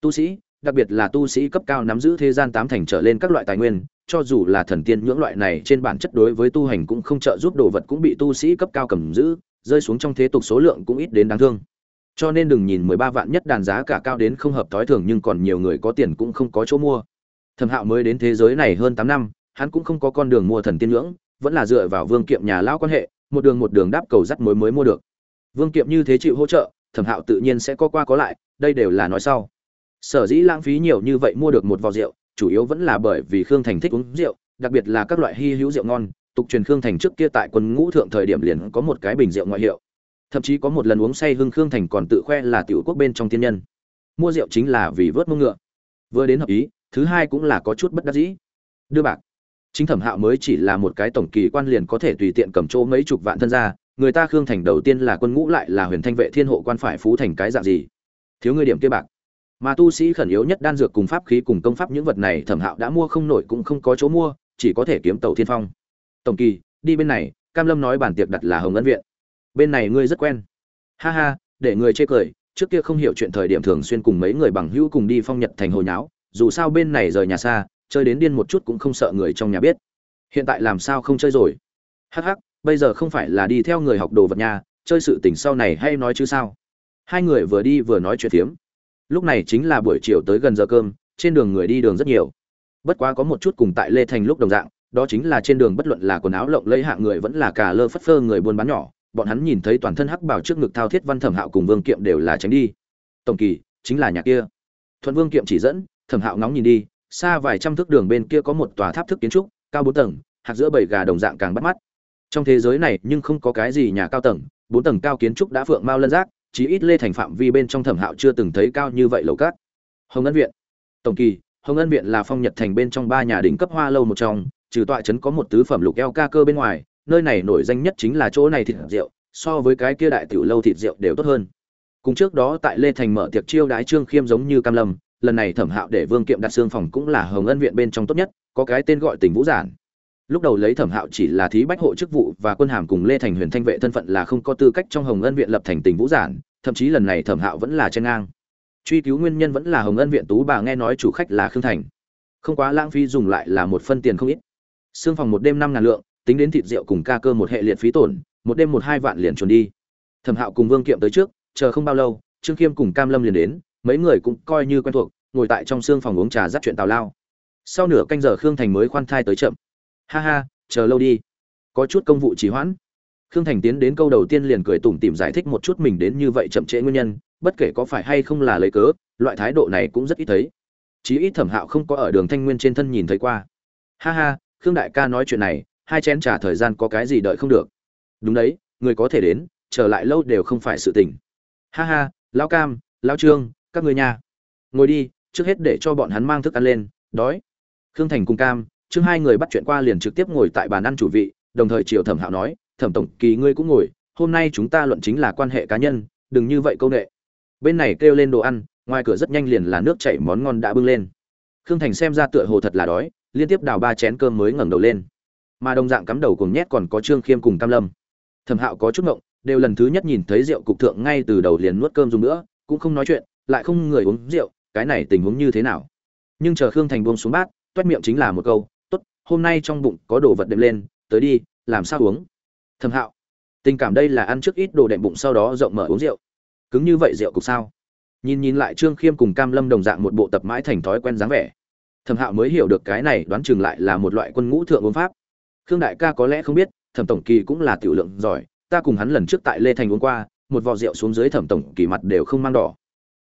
tu sĩ, đặc biệt là tu sĩ cấp cao nắm giữ thế gian tám thành trở lên các loại tài nguyên, cho dù là thần tiên những loại này trên bản chất đối với tu hành cũng không trợ giúp đồ vật cũng bị tu sĩ cấp cao cầm giữ, rơi xuống trong thế tục số lượng cũng ít đến đáng thương cho nên đừng nhìn mười ba vạn nhất đàn giá cả cao đến không hợp thói thường nhưng còn nhiều người có tiền cũng không có chỗ mua. Thẩm hạo mới đến thế giới này hơn tám năm hắn cũng không có con đường mua thần tiên ngưỡng, vẫn là dựa vào vương kiệm nhà lao quan hệ một đường một đường đáp cầu rắt mối mới mua được. Vương kiệm như thế chịu hỗ trợ thẩm hạo tự nhiên sẽ có qua có lại đây đều là nói sau. Sở dĩ lãng phí nhiều như vậy mua được một vò rượu chủ yếu vẫn là bởi vì khương thành thích uống rượu đặc biệt là các loại hy hữu rượu ngon. Tục truyền khương thành trước kia tại quân ngũ thượng thời điểm liền có một cái bình rượu ngoại hiệu thậm chí có một lần uống say hưng khương thành còn tự khoe là tiểu quốc bên trong tiên nhân. Mua rượu chính là vì vớt mông ngựa. Vừa đến hợp ý, thứ hai cũng là có chút bất đắc dĩ. Đưa bạc. Chính thẩm hạo mới chỉ là một cái tổng kỳ quan liền có thể tùy tiện cầm chỗ mấy chục vạn thân ra, người ta khương thành đầu tiên là quân ngũ lại là huyền thanh vệ thiên hộ quan phải phú thành cái dạng gì? Thiếu người điểm kia bạc. Mà tu sĩ khẩn yếu nhất đan dược cùng pháp khí cùng công pháp những vật này thẩm hạo đã mua không nổi cũng không có chỗ mua, chỉ có thể kiếm tàu thiên phong. Tổng kỳ, đi bên này, cam lâm nói bản tiệc đặt là hồng ân viện bên này ngươi rất quen. Ha ha, để người chê cười, trước kia không hiểu chuyện thời điểm thường xuyên cùng mấy người bằng hữu cùng đi phong nhật thành hồi nháo, dù sao bên này rời nhà xa, chơi đến điên một chút cũng không sợ người trong nhà biết. Hiện tại làm sao không chơi rồi? Hắc hắc, bây giờ không phải là đi theo người học đồ vật nhà, chơi sự tình sau này hay nói chứ sao? Hai người vừa đi vừa nói chuyện phiếm. Lúc này chính là buổi chiều tới gần giờ cơm, trên đường người đi đường rất nhiều. Bất quá có một chút cùng tại lê thành lúc đồng dạng, đó chính là trên đường bất luận là quần áo lộng lẫy hạng người vẫn là cả lơ phất phơ người buôn bán nhỏ bọn hắn nhìn thấy toàn thân hắc bảo trước ngực thao thiết văn thẩm hạo cùng vương kiệm đều là tránh đi. Tổng kỳ, chính là nhà kia. Thuận vương kiệm chỉ dẫn, thẩm hạo ngóng nhìn đi, xa vài trăm thước đường bên kia có một tòa tháp thức kiến trúc, cao bốn tầng, hạt giữa bảy gà đồng dạng càng bắt mắt. Trong thế giới này nhưng không có cái gì nhà cao tầng, bốn tầng cao kiến trúc đã phượng mao lân giác, chí ít lê thành phạm vi bên trong thẩm hạo chưa từng thấy cao như vậy lầu cát. Hồng ân viện. Tổng kỳ, hồng ân viện là phong nhật thành bên trong ba nhà đỉnh cấp hoa lâu một trong, trừ tọa trấn có một tứ phẩm lục eo ca cơ bên ngoài nơi này nổi danh nhất chính là chỗ này thịt rượu, so với cái kia đại tiểu lâu thịt rượu đều tốt hơn. Cùng trước đó tại lê thành mở tiệc chiêu đái trương khiêm giống như cam lâm, lần này thẩm hạo để vương kiệm đặt xương phòng cũng là hồng ân viện bên trong tốt nhất, có cái tên gọi tình vũ giản. Lúc đầu lấy thẩm hạo chỉ là thí bách hộ chức vụ và quân hàm cùng lê thành huyền thanh vệ thân phận là không có tư cách trong hồng ân viện lập thành tình vũ giản, thậm chí lần này thẩm hạo vẫn là trên ngang. Truy cứu nguyên nhân vẫn là hồng ân viện tú bà nghe nói chủ khách là khương thành. Không quá lãng phí dùng lại là một phân tiền không ít. Xương phòng một đêm năm ngàn lượng tính đến thịt rượu cùng ca cơ một hệ liệt phí tổn, một đêm một hai vạn liền chuẩn đi. Thẩm hạo cùng vương kiệm tới trước, chờ không bao lâu, trương khiêm cùng cam lâm liền đến, mấy người cũng coi như quen thuộc, ngồi tại trong xương phòng uống trà dắt chuyện tào lao. Sau nửa canh giờ khương thành mới khoan thai tới chậm. Ha ha, chờ lâu đi. Có chút công vụ trì hoãn. Khương thành tiến đến câu đầu tiên liền cười tủm tìm giải thích một chút mình đến như vậy chậm trễ nguyên nhân, bất kể có phải hay không là lấy cớ, loại thái độ này cũng rất ít thấy. Chí ít thẩm hạo không có ở đường thanh nguyên trên thân nhìn thấy qua. Ha ha, khương đại ca nói chuyện này hai chén trà thời gian có cái gì đợi không được. Đúng đấy, người có thể đến trở lại lâu đều không phải sự tình. Ha ha, lão cam, lão trương, các người nhà. Ngồi đi, trước hết để cho bọn hắn mang thức ăn lên, đói. Khương thành cùng cam trương hai người bắt chuyện qua liền trực tiếp ngồi tại bàn ăn chủ vị, đồng thời triều thẩm hạo nói, thẩm tổng, kỳ ngươi cũng ngồi, hôm nay chúng ta luận chính là quan hệ cá nhân, đừng như vậy câu nệ. Bên này kêu lên đồ ăn, ngoài cửa rất nhanh liền là nước chảy món ngon đã bưng lên. Khương thành xem ra tựa hồ thật là đói, liên tiếp đào ba chén cơm mới ngẩng đầu lên mà đồng dạng cắm đầu cùng nhét còn có trương khiêm cùng tam lâm. Thẩm hạo có chút ngộng, đều lần thứ nhất nhìn thấy rượu cục thượng ngay từ đầu liền nuốt cơm dùng nữa, cũng không nói chuyện, lại không người uống rượu, cái này tình huống như thế nào? Nhưng chờ khương thành buông xuống bát, toét miệng chính là một câu, tốt, hôm nay trong bụng có đồ vật đệm lên, tới đi, làm sao uống? Thẩm hạo, tình cảm đây là ăn trước ít đồ đệm bụng sau đó rộng mở uống rượu. Cứng như vậy rượu cục sao? Nhìn nhìn lại trương khiêm cùng cam lâm đồng dạng một bộ tập mãi thành thói quen dáng vẻ. Thẩm hạo mới hiểu được cái này, đoán chừng lại là một loại quân ngũ thượng uống pháp khương đại ca có lẽ không biết, thẩm tổng kỳ cũng là tiểu lượng giỏi, ta cùng hắn lần trước tại lê thành uống qua, một vò rượu xuống dưới thẩm tổng kỳ mặt đều không mang đỏ.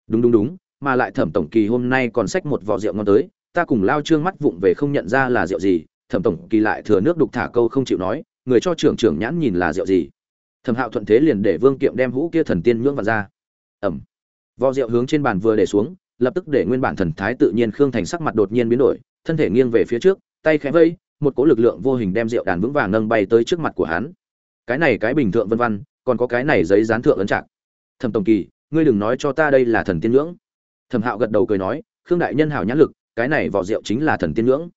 Đúng đúng đúng, mà lại thẩm tổng kỳ hôm nay còn xách một vò rượu ngon tới, ta cùng lao trương mắt vụng về không nhận ra là rượu gì, thẩm tổng kỳ lại thừa nước đục thả câu không chịu nói, người cho trưởng trưởng nhãn nhìn là rượu gì. Thẩm hạo thuận thế liền để vương kiệm đem hũ kia thần tiên nhưỡng vào ra. Ẩm. Vò rượu hướng trên bàn vừa để xuống, lập tức để nguyên bản thần thái tự nhiên khương thành sắc mặt đột nhiên biến đổi, thân thể nghiêng về phía trước, tay khẽ vây một cỗ lực lượng vô hình đem rượu đàn vững vàng nâng bay tới trước mặt của hắn. Cái này cái bình thượng vân văn, còn có cái này giấy dán thượng ấn trạng. Thẩm tổng kỳ, ngươi đừng nói cho ta đây là thần tiên nhưỡng thẩm hạo gật đầu cười nói, khương đại nhân hảo nhãn lực, cái này vỏ rượu chính là thần tiên nhưỡng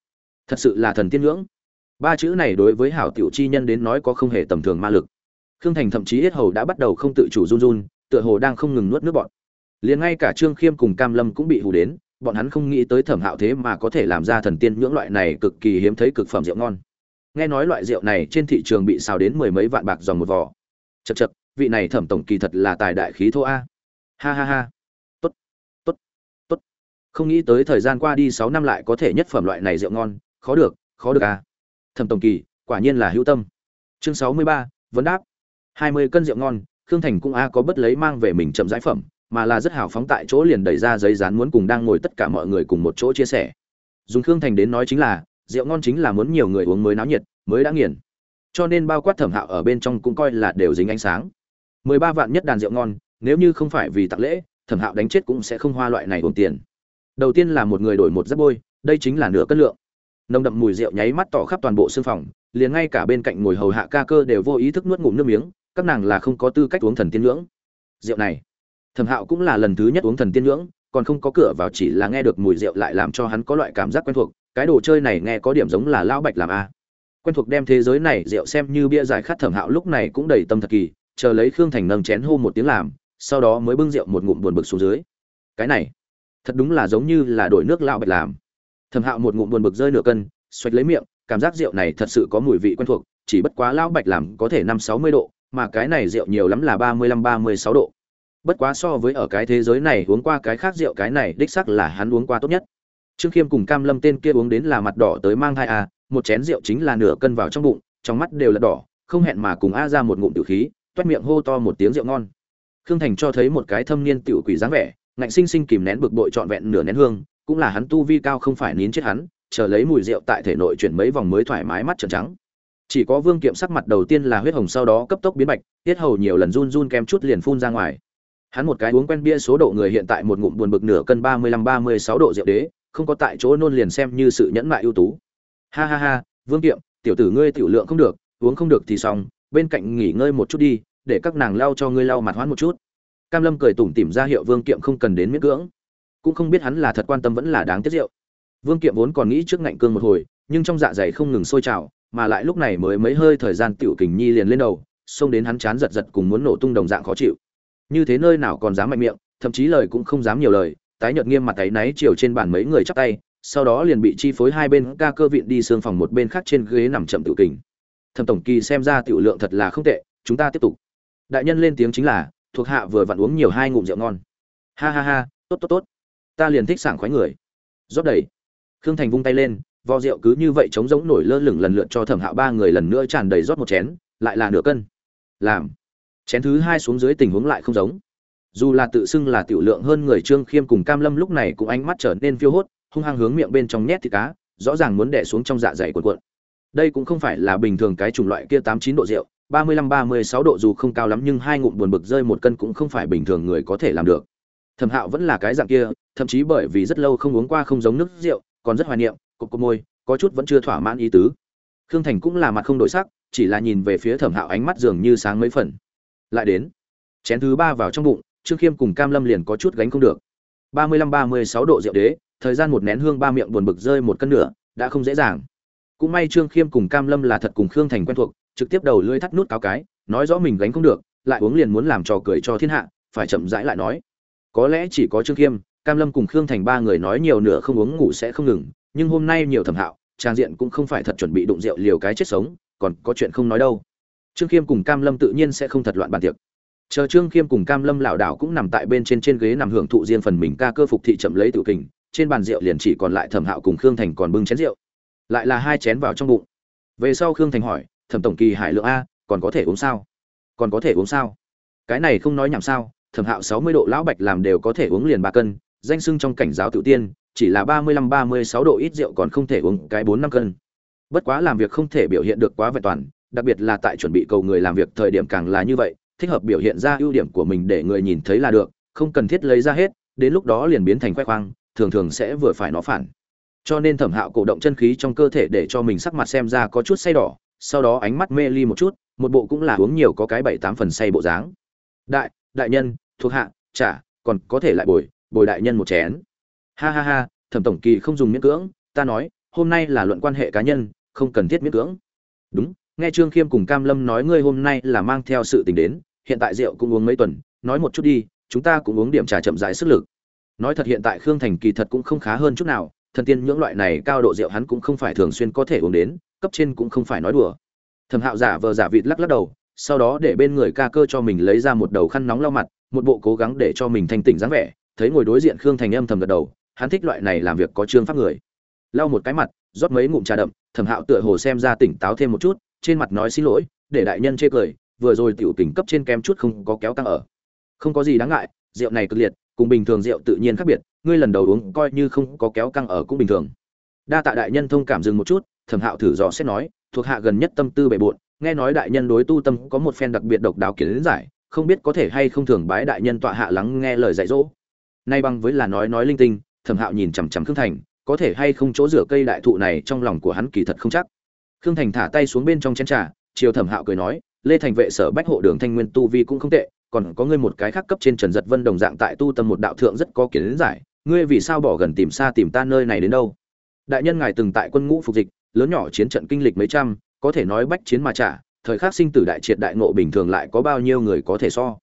thật sự là thần tiên nhưỡng ba chữ này đối với hảo tiểu chi nhân đến nói có không hề tầm thường ma lực. Khương thành thậm chí hết hầu đã bắt đầu không tự chủ run run, tựa hồ đang không ngừng nuốt nước bọt. liền ngay cả trương khiêm cùng cam lâm cũng bị hù đến bọn hắn không nghĩ tới thẩm hạo thế mà có thể làm ra thần tiên nhưỡng loại này cực kỳ hiếm thấy cực phẩm rượu ngon. Nghe nói loại rượu này trên thị trường bị xào đến mười mấy vạn bạc dòng một vỏ chật chật vị này thẩm tổng kỳ thật là tài đại khí thô a. Ha ha ha. Tốt tốt tốt. Không nghĩ tới thời gian qua đi sáu năm lại có thể nhất phẩm loại này rượu ngon. Khó được khó được a. Thẩm tổng kỳ, quả nhiên là hữu tâm. Chương sáu mươi ba, vấn đáp. Hai mươi cân rượu ngon, khương thành cũng a có bất lấy mang về mình chậm giải phẩm mà là rất hào phóng tại chỗ liền đẩy ra giấy dán muốn cùng đang ngồi tất cả mọi người cùng một chỗ chia sẻ. Dùng khương thành đến nói chính là, rượu ngon chính là muốn nhiều người uống mới náo nhiệt, mới đã nghiền. Cho nên bao quát thẩm hạo ở bên trong cũng coi là đều dính ánh sáng. Mười ba vạn nhất đàn rượu ngon, nếu như không phải vì tặng lễ, thẩm hạo đánh chết cũng sẽ không hoa loại này uống tiền. Đầu tiên là một người đổi một giáp bôi, đây chính là nửa cân lượng. Nồng đậm mùi rượu nháy mắt tỏ khắp toàn bộ sương phòng, liền ngay cả bên cạnh ngồi hầu hạ ca cơ đều vô ý thức nuốt ngụm nước miếng, các nàng là không có tư cách uống thần tiên ngưỡng. Rượu này thẩm hạo cũng là lần thứ nhất uống thần tiên ngưỡng, còn không có cửa vào chỉ là nghe được mùi rượu lại làm cho hắn có loại cảm giác quen thuộc, cái đồ chơi này nghe có điểm giống là lão bạch làm a. Quen thuộc đem thế giới này rượu xem như bia giải khát thẩm hạo lúc này cũng đầy tâm thật kỳ, chờ lấy khương thành nâng chén hô một tiếng làm, sau đó mới bưng rượu một ngụm buồn bực xuống dưới. Cái này, thật đúng là giống như là đổi nước lão bạch làm. Thẩm hạo một ngụm buồn bực rơi nửa cân, xoạch lấy miệng, cảm giác rượu này thật sự có mùi vị quen thuộc, chỉ bất quá lão bạch làm có thể năm sáu mươi độ, mà cái này rượu nhiều lắm là ba mươi lăm ba mươi sáu độ bất quá so với ở cái thế giới này uống qua cái khác rượu cái này, đích sắc là hắn uống qua tốt nhất. Trương khiêm cùng cam lâm tên kia uống đến là mặt đỏ tới mang thai à một chén rượu chính là nửa cân vào trong bụng, trong mắt đều là đỏ, không hẹn mà cùng a ra một ngụm tiểu khí, toét miệng hô to một tiếng rượu ngon. Khương thành cho thấy một cái thâm niên tiểu quỷ dáng vẻ, ngạnh sinh sinh kìm nén bực bội trọn vẹn nửa nén hương, cũng là hắn tu vi cao không phải nín chết hắn, chờ lấy mùi rượu tại thể nội chuyển mấy vòng mới thoải mái mắt trần trắng. Chỉ có vương kiệm sắc mặt đầu tiên là huyết hồng sau đó cấp tốc biến bạch, tiết hầu nhiều lần run run kem chút liền phun ra ngoài hắn một cái uống quen bia số độ người hiện tại một ngụm buồn bực nửa cân ba mươi lăm, ba mươi sáu độ rượu đế, không có tại chỗ nôn liền xem như sự nhẫn nại ưu tú. Ha ha ha, vương kiệm, tiểu tử ngươi tiểu lượng không được, uống không được thì xong, bên cạnh nghỉ ngơi một chút đi, để các nàng lau cho ngươi lau mặt hoãn một chút. Cam lâm cười tủm tỉm ra hiệu vương kiệm không cần đến miễn cưỡng. Cũng không biết hắn là thật quan tâm vẫn là đáng tiếc rượu. Vương kiệm vốn còn nghĩ trước ngạnh cương một hồi, nhưng trong dạ dày không ngừng sôi trào, mà lại lúc này mới mấy hơi thời gian tiểu kình nhi liền lên đầu, xông đến hắn chán giật giật cùng muốn nổ tung đồng dạng khó chịu như thế nơi nào còn dám mạnh miệng, thậm chí lời cũng không dám nhiều lời, tái nhợt nghiêm mặt tay náy chiều trên bàn mấy người chắp tay, sau đó liền bị chi phối hai bên ca cơ viện đi xương phòng một bên khác trên ghế nằm chậm tự kình. Thẩm tổng kỳ xem ra tiểu lượng thật là không tệ, chúng ta tiếp tục. Đại nhân lên tiếng chính là, thuộc hạ vừa vặn uống nhiều hai ngụm rượu ngon. Ha ha ha, tốt tốt tốt. Ta liền thích sảng khoái người. Rót đầy. Khương thành vung tay lên vò rượu cứ như vậy trống rỗng nổi lơ lửng lần lượt cho thẩm hạo ba người lần nữa tràn đầy rót một chén, lại là nửa cân. Làm chén thứ hai xuống dưới tình huống lại không giống. Dù là tự xưng là tiểu lượng hơn người trương khiêm cùng cam lâm lúc này cũng ánh mắt trở nên phiêu hốt, hung hăng hướng miệng bên trong nhét thịt cá, rõ ràng muốn đẻ xuống trong dạ dày cuộn cuộn. Đây cũng không phải là bình thường cái chủng loại kia tám chín độ rượu, ba mươi lăm, ba mươi sáu độ dù không cao lắm nhưng hai ngụm buồn bực rơi một cân cũng không phải bình thường người có thể làm được. Thẩm hạo vẫn là cái dạng kia, thậm chí bởi vì rất lâu không uống qua không giống nước rượu, còn rất hoài niệm, cục cục môi, có chút vẫn chưa thỏa mãn ý tứ. Khương thành cũng là mặt không đổi sắc, chỉ là nhìn về phía thẩm hạo ánh mắt dường như sáng mấy phần lại đến. Chén thứ ba vào trong bụng, trương khiêm cùng cam lâm liền có chút gánh không được. Ba mươi lăm, ba mươi sáu độ rượu đế, thời gian một nén hương ba miệng buồn bực rơi một cân nửa, đã không dễ dàng. Cũng may trương khiêm cùng cam lâm là thật cùng khương thành quen thuộc, trực tiếp đầu lưỡi thắt nút cáo cái, nói rõ mình gánh không được, lại uống liền muốn làm trò cười cho thiên hạ, phải chậm rãi lại nói. Có lẽ chỉ có trương khiêm, cam lâm cùng khương thành ba người nói nhiều nửa không uống ngủ sẽ không ngừng, nhưng hôm nay nhiều thẩm hạo, trang diện cũng không phải thật chuẩn bị đụng rượu liều cái chết sống, còn có chuyện không nói đâu trương khiêm cùng cam lâm tự nhiên sẽ không thật loạn bàn tiệc. Chờ trương khiêm cùng cam lâm lảo đảo cũng nằm tại bên trên trên ghế nằm hưởng thụ riêng phần mình ca cơ phục thị chậm lấy tự kình, trên bàn rượu liền chỉ còn lại thẩm hạo cùng khương thành còn bưng chén rượu. Lại là hai chén vào trong bụng. Về sau khương thành hỏi, thẩm tổng kỳ hải lượng a, còn có thể uống sao? Còn có thể uống sao? Cái này không nói nhảm sao, thẩm hạo sáu mươi độ lão bạch làm đều có thể uống liền ba cân, danh sưng trong cảnh giáo tự tiên, chỉ là ba mươi lăm ba mươi sáu độ ít rượu còn không thể uống cái bốn năm cân. Bất quá làm việc không thể biểu hiện được quá vẹn toàn đặc biệt là tại chuẩn bị cầu người làm việc thời điểm càng là như vậy, thích hợp biểu hiện ra ưu điểm của mình để người nhìn thấy là được, không cần thiết lấy ra hết, đến lúc đó liền biến thành khoe khoang, thường thường sẽ vừa phải nó phản. Cho nên thẩm hạo cổ động chân khí trong cơ thể để cho mình sắc mặt xem ra có chút say đỏ, sau đó ánh mắt mê ly một chút, một bộ cũng là uống nhiều có cái bảy tám phần say bộ dáng. Đại đại nhân, thuộc hạ trả còn có thể lại bồi bồi đại nhân một chén. Ha ha ha, thẩm tổng kỳ không dùng miễn cưỡng, ta nói, hôm nay là luận quan hệ cá nhân, không cần thiết miễn cưỡng. Đúng nghe trương khiêm cùng cam lâm nói ngươi hôm nay là mang theo sự tình đến, hiện tại rượu cũng uống mấy tuần, nói một chút đi, chúng ta cũng uống điểm trà chậm rãi sức lực. Nói thật hiện tại khương thành kỳ thật cũng không khá hơn chút nào, thần tiên những loại này cao độ rượu hắn cũng không phải thường xuyên có thể uống đến, cấp trên cũng không phải nói đùa. Thẩm hạo giả vờ giả vịt lắc lắc đầu, sau đó để bên người ca cơ cho mình lấy ra một đầu khăn nóng lau mặt, một bộ cố gắng để cho mình thanh tỉnh dáng vẻ, thấy ngồi đối diện khương thành âm thầm gật đầu, hắn thích loại này làm việc có trương pháp người. Lau một cái mặt, rót mấy ngụm trà đậm, thẩm hạo tựa hồ xem ra tỉnh táo thêm một chút trên mặt nói xin lỗi, để đại nhân chê cười, vừa rồi tiểu tỉnh cấp trên kém chút không có kéo căng ở. Không có gì đáng ngại, rượu này cực liệt, cùng bình thường rượu tự nhiên khác biệt, ngươi lần đầu uống coi như không có kéo căng ở cũng bình thường. Đa tạ đại nhân thông cảm dừng một chút, thẩm hạo thử dò xét nói, thuộc hạ gần nhất tâm tư bề bộn, nghe nói đại nhân đối tu tâm có một phen đặc biệt độc đáo kiến giải, không biết có thể hay không thường bái đại nhân tọa hạ lắng nghe lời dạy dỗ. Nay bằng với là nói nói linh tinh, thẩm hạo nhìn chằm chằm khương thành, có thể hay không chỗ rửa cây đại thụ này trong lòng của hắn kỳ thật không chắc khương thành thả tay xuống bên trong chén trà chiều thẩm hạo cười nói, lê thành vệ sở bách hộ đường thanh nguyên tu vi cũng không tệ, còn có ngươi một cái khác cấp trên trần giật vân đồng dạng tại tu tâm một đạo thượng rất có kiến giải, ngươi vì sao bỏ gần tìm xa tìm ta nơi này đến đâu? Đại nhân ngài từng tại quân ngũ phục dịch, lớn nhỏ chiến trận kinh lịch mấy trăm, có thể nói bách chiến mà trả, thời khắc sinh tử đại triệt đại ngộ bình thường lại có bao nhiêu người có thể so?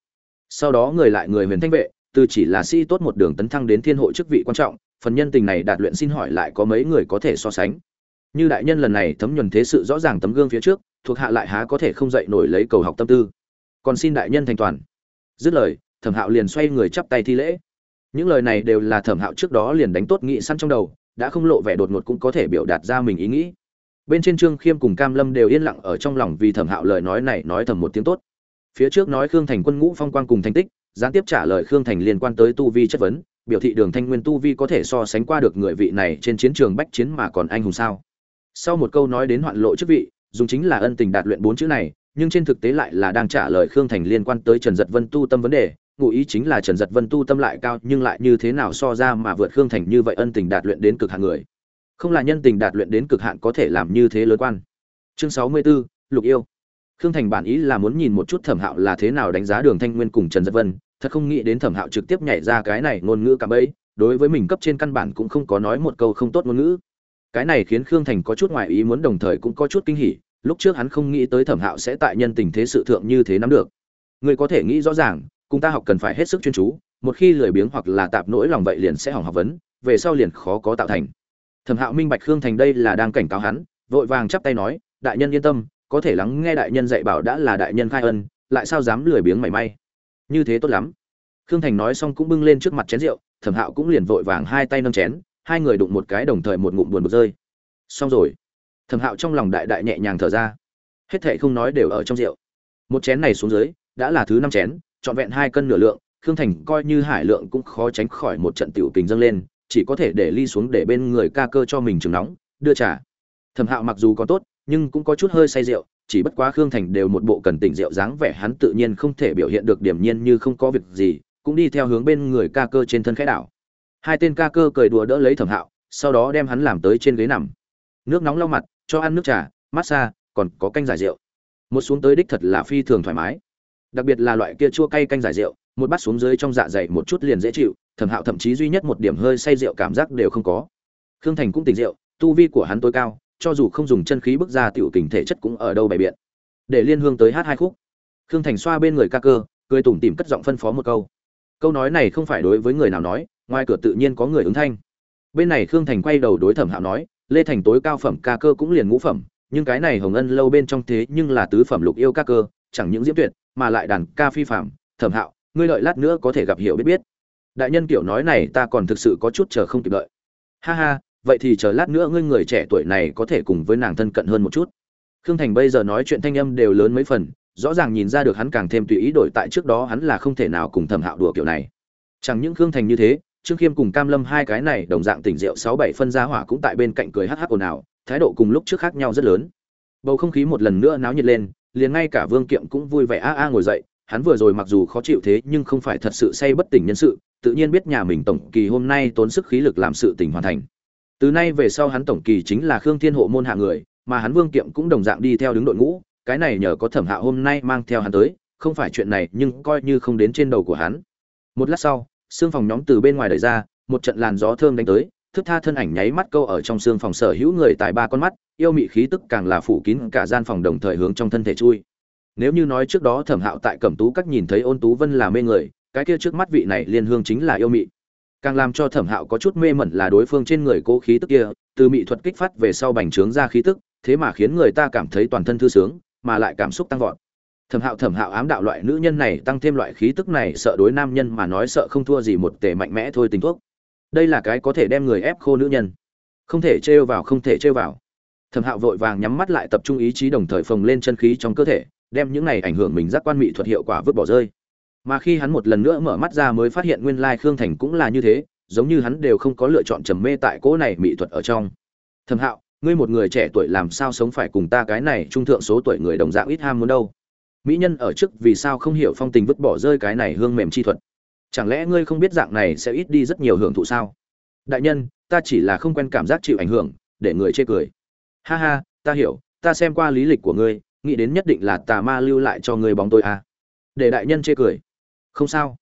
Sau đó người lại người huyền thanh vệ, từ chỉ là sĩ tốt một đường tấn thăng đến thiên hội chức vị quan trọng, phần nhân tình này đạt luyện xin hỏi lại có mấy người có thể so sánh? Như đại nhân lần này thấm nhuần thế sự rõ ràng tấm gương phía trước, thuộc hạ lại há có thể không dậy nổi lấy cầu học tâm tư. Còn xin đại nhân thành toàn. Dứt lời, thẩm hạo liền xoay người chắp tay thi lễ. Những lời này đều là thẩm hạo trước đó liền đánh tốt nghị săn trong đầu, đã không lộ vẻ đột ngột cũng có thể biểu đạt ra mình ý nghĩ. Bên trên trương khiêm cùng cam lâm đều yên lặng ở trong lòng vì thẩm hạo lời nói này nói thầm một tiếng tốt. Phía trước nói khương thành quân ngũ phong quang cùng thành tích, gián tiếp trả lời khương thành liên quan tới tu vi chất vấn, biểu thị đường thanh nguyên tu vi có thể so sánh qua được người vị này trên chiến trường bách chiến mà còn anh hùng sao sau một câu nói đến hoạn lộ chức vị dùng chính là ân tình đạt luyện bốn chữ này nhưng trên thực tế lại là đang trả lời khương thành liên quan tới trần giật vân tu tâm vấn đề ngụ ý chính là trần giật vân tu tâm lại cao nhưng lại như thế nào so ra mà vượt khương thành như vậy ân tình đạt luyện đến cực hạn người. Không là nhân tình đạt luyện đến cực hạn có thể làm như thế lớn quan. Chương sáu mươi 64, lục yêu. Khương thành bản ý là muốn nhìn một chút thẩm hạo là thế nào đánh giá đường thanh nguyên cùng trần giật vân thật không nghĩ đến thẩm hạo trực tiếp nhảy ra cái này ngôn ngữ cả bấy đối với mình cấp trên căn bản cũng không có nói một câu không tốt ngôn ngữ cái này khiến khương thành có chút ngoại ý muốn, đồng thời cũng có chút kinh hỉ, lúc trước hắn không nghĩ tới thẩm hạo sẽ tại nhân tình thế sự thượng như thế nắm được. Người có thể nghĩ rõ ràng, cùng ta học cần phải hết sức chuyên chú, một khi lười biếng hoặc là tạp nỗi lòng vậy liền sẽ hỏng học vấn, về sau liền khó có tạo thành. Thẩm hạo minh bạch khương thành đây là đang cảnh cáo hắn, vội vàng chắp tay nói, đại nhân yên tâm, có thể lắng nghe đại nhân dạy bảo đã là đại nhân khai ân, lại sao dám lười biếng mảy may? Như thế tốt lắm. Khương thành nói xong cũng bưng lên trước mặt chén rượu, thẩm hạo cũng liền vội vàng hai tay nâng chén hai người đụng một cái đồng thời một ngụm buồn bực rơi. Xong rồi. Thẩm hạo trong lòng đại đại nhẹ nhàng thở ra. Hết thệ không nói đều ở trong rượu. Một chén này xuống dưới, đã là thứ năm chén, trọn vẹn hai cân nửa lượng, khương thành coi như hải lượng cũng khó tránh khỏi một trận tiểu tình dâng lên, chỉ có thể để ly xuống để bên người ca cơ cho mình chừng nóng, đưa trà. Thẩm hạo mặc dù có tốt, nhưng cũng có chút hơi say rượu, chỉ bất quá khương thành đều một bộ cần tỉnh rượu dáng vẻ hắn tự nhiên không thể biểu hiện được điểm nhiên như không có việc gì, cũng đi theo hướng bên người ca cơ trên thân khẽ đảo hai tên ca cơ cười đùa đỡ lấy thẩm hạo, sau đó đem hắn làm tới trên ghế nằm. Nước nóng lau mặt, cho ăn nước trà, massage, còn có canh giải rượu. Một xuống tới đích thật là phi thường thoải mái. Đặc biệt là loại kia chua cay canh giải rượu, một bát xuống dưới trong dạ dày một chút liền dễ chịu, thẩm hạo thậm chí duy nhất một điểm hơi say rượu cảm giác đều không có. Khương thành cũng tỉnh rượu, tu vi của hắn tối cao, cho dù không dùng chân khí bước ra tiểu tình thể chất cũng ở đâu bày biện. Để liên hương tới hát hai khúc. Khương thành xoa bên người ca cơ, cười tủm tìm cất giọng phân phó một câu. Câu nói này không phải đối với người nào nói ngoài cửa tự nhiên có người ứng thanh. Bên này khương thành quay đầu đối thẩm hạo nói, lê thành tối cao phẩm ca cơ cũng liền ngũ phẩm, nhưng cái này hồng ân lâu bên trong thế nhưng là tứ phẩm lục yêu ca cơ, chẳng những diễm tuyệt, mà lại đàn ca phi phạm, thẩm hạo, ngươi lợi lát nữa có thể gặp hiểu biết biết. Đại nhân kiểu nói này ta còn thực sự có chút chờ không kịp đợi. Ha ha, vậy thì chờ lát nữa ngươi người trẻ tuổi này có thể cùng với nàng thân cận hơn một chút. Khương thành bây giờ nói chuyện thanh âm đều lớn mấy phần, rõ ràng nhìn ra được hắn càng thêm tùy ý đổi tại trước đó hắn là không thể nào cùng thẩm hạo đùa kiểu này. Chẳng những khương thành như thế trương khiêm cùng cam lâm hai cái này đồng dạng tỉnh rượu sáu bảy phân gia hỏa cũng tại bên cạnh cười hắc hắc ồn ào, thái độ cùng lúc trước khác nhau rất lớn. Bầu không khí một lần nữa náo nhiệt lên, liền ngay cả vương kiệm cũng vui vẻ a a ngồi dậy, hắn vừa rồi mặc dù khó chịu thế nhưng không phải thật sự say bất tỉnh nhân sự, tự nhiên biết nhà mình tổng kỳ hôm nay tốn sức khí lực làm sự tình hoàn thành. Từ nay về sau hắn tổng kỳ chính là khương thiên hộ môn hạ người, mà hắn vương kiệm cũng đồng dạng đi theo đứng đội ngũ, cái này nhờ có thẩm hạ hôm nay mang theo hắn tới, không phải chuyện này nhưng coi như không đến trên đầu của hắn. Một lát sau xương phòng nhóm từ bên ngoài đẩy ra, một trận làn gió thơm đánh tới, thức tha thân ảnh nháy mắt câu ở trong xương phòng sở hữu người tại ba con mắt, yêu mị khí tức càng là phủ kín cả gian phòng đồng thời hướng trong thân thể chui. Nếu như nói trước đó thẩm hạo tại cẩm tú các nhìn thấy ôn tú vân là mê người, cái kia trước mắt vị này liên hương chính là yêu mị. Càng làm cho thẩm hạo có chút mê mẩn là đối phương trên người cố khí tức kia, từ mị thuật kích phát về sau bành trướng ra khí tức, thế mà khiến người ta cảm thấy toàn thân thư sướng, mà lại cảm xúc tăng vọt thẩm hạo thẩm hạo ám đạo loại nữ nhân này tăng thêm loại khí tức này sợ đối nam nhân mà nói sợ không thua gì một tề mạnh mẽ thôi tình thuốc. Đây là cái có thể đem người ép khô nữ nhân. Không thể trêu vào, không thể trêu vào. Thẩm hạo vội vàng nhắm mắt lại tập trung ý chí đồng thời phồng lên chân khí trong cơ thể, đem những này ảnh hưởng mình giác quan mỹ thuật hiệu quả vứt bỏ rơi. Mà khi hắn một lần nữa mở mắt ra mới phát hiện nguyên lai khương thành cũng là như thế, giống như hắn đều không có lựa chọn trầm mê tại cỗ này mỹ thuật ở trong. Thẩm hạo, ngươi một người trẻ tuổi làm sao sống phải cùng ta cái này trung thượng số tuổi người đồng dạng ít ham muốn đâu? Mỹ nhân ở trước vì sao không hiểu phong tình vứt bỏ rơi cái này hương mềm chi thuật? Chẳng lẽ ngươi không biết dạng này sẽ ít đi rất nhiều hưởng thụ sao? Đại nhân, ta chỉ là không quen cảm giác chịu ảnh hưởng, để người chê cười. Ha ha, ta hiểu, ta xem qua lý lịch của ngươi, nghĩ đến nhất định là tà ma lưu lại cho ngươi bóng tôi à. để đại nhân chê cười. Không sao.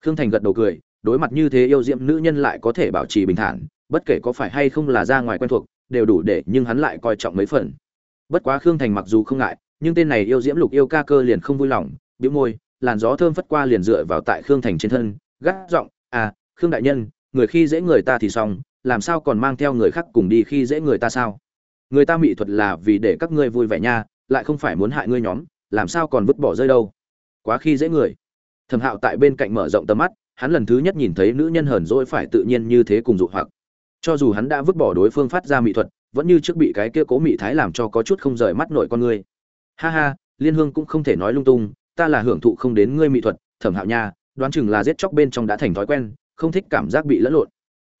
Khương thành gật đầu cười, đối mặt như thế yêu diệm nữ nhân lại có thể bảo trì bình thản, bất kể có phải hay không là ra ngoài quen thuộc, đều đủ để nhưng hắn lại coi trọng mấy phần. Bất quá khương thành mặc dù không ngại nhưng tên này yêu diễm lục yêu ca cơ liền không vui lòng, bĩu môi, làn gió thơm phất qua liền dựa vào tại khương thành trên thân, gắt giọng à khương đại nhân, người khi dễ người ta thì xong, làm sao còn mang theo người khác cùng đi khi dễ người ta sao? Người ta mỹ thuật là vì để các ngươi vui vẻ nha, lại không phải muốn hại ngươi nhóm, làm sao còn vứt bỏ rơi đâu? Quá khi dễ người. Thẩm hạo tại bên cạnh mở rộng tầm mắt, hắn lần thứ nhất nhìn thấy nữ nhân hờn dỗi phải tự nhiên như thế cùng dụ hoặc. Cho dù hắn đã vứt bỏ đối phương phát ra mỹ thuật, vẫn như trước bị cái kia cố mỹ thái làm cho có chút không rời mắt nội con ngươi ha ha, liên hương cũng không thể nói lung tung, ta là hưởng thụ không đến ngươi mỹ thuật, thẩm hạo nha, đoán chừng là giết chóc bên trong đã thành thói quen, không thích cảm giác bị lẫn lộn.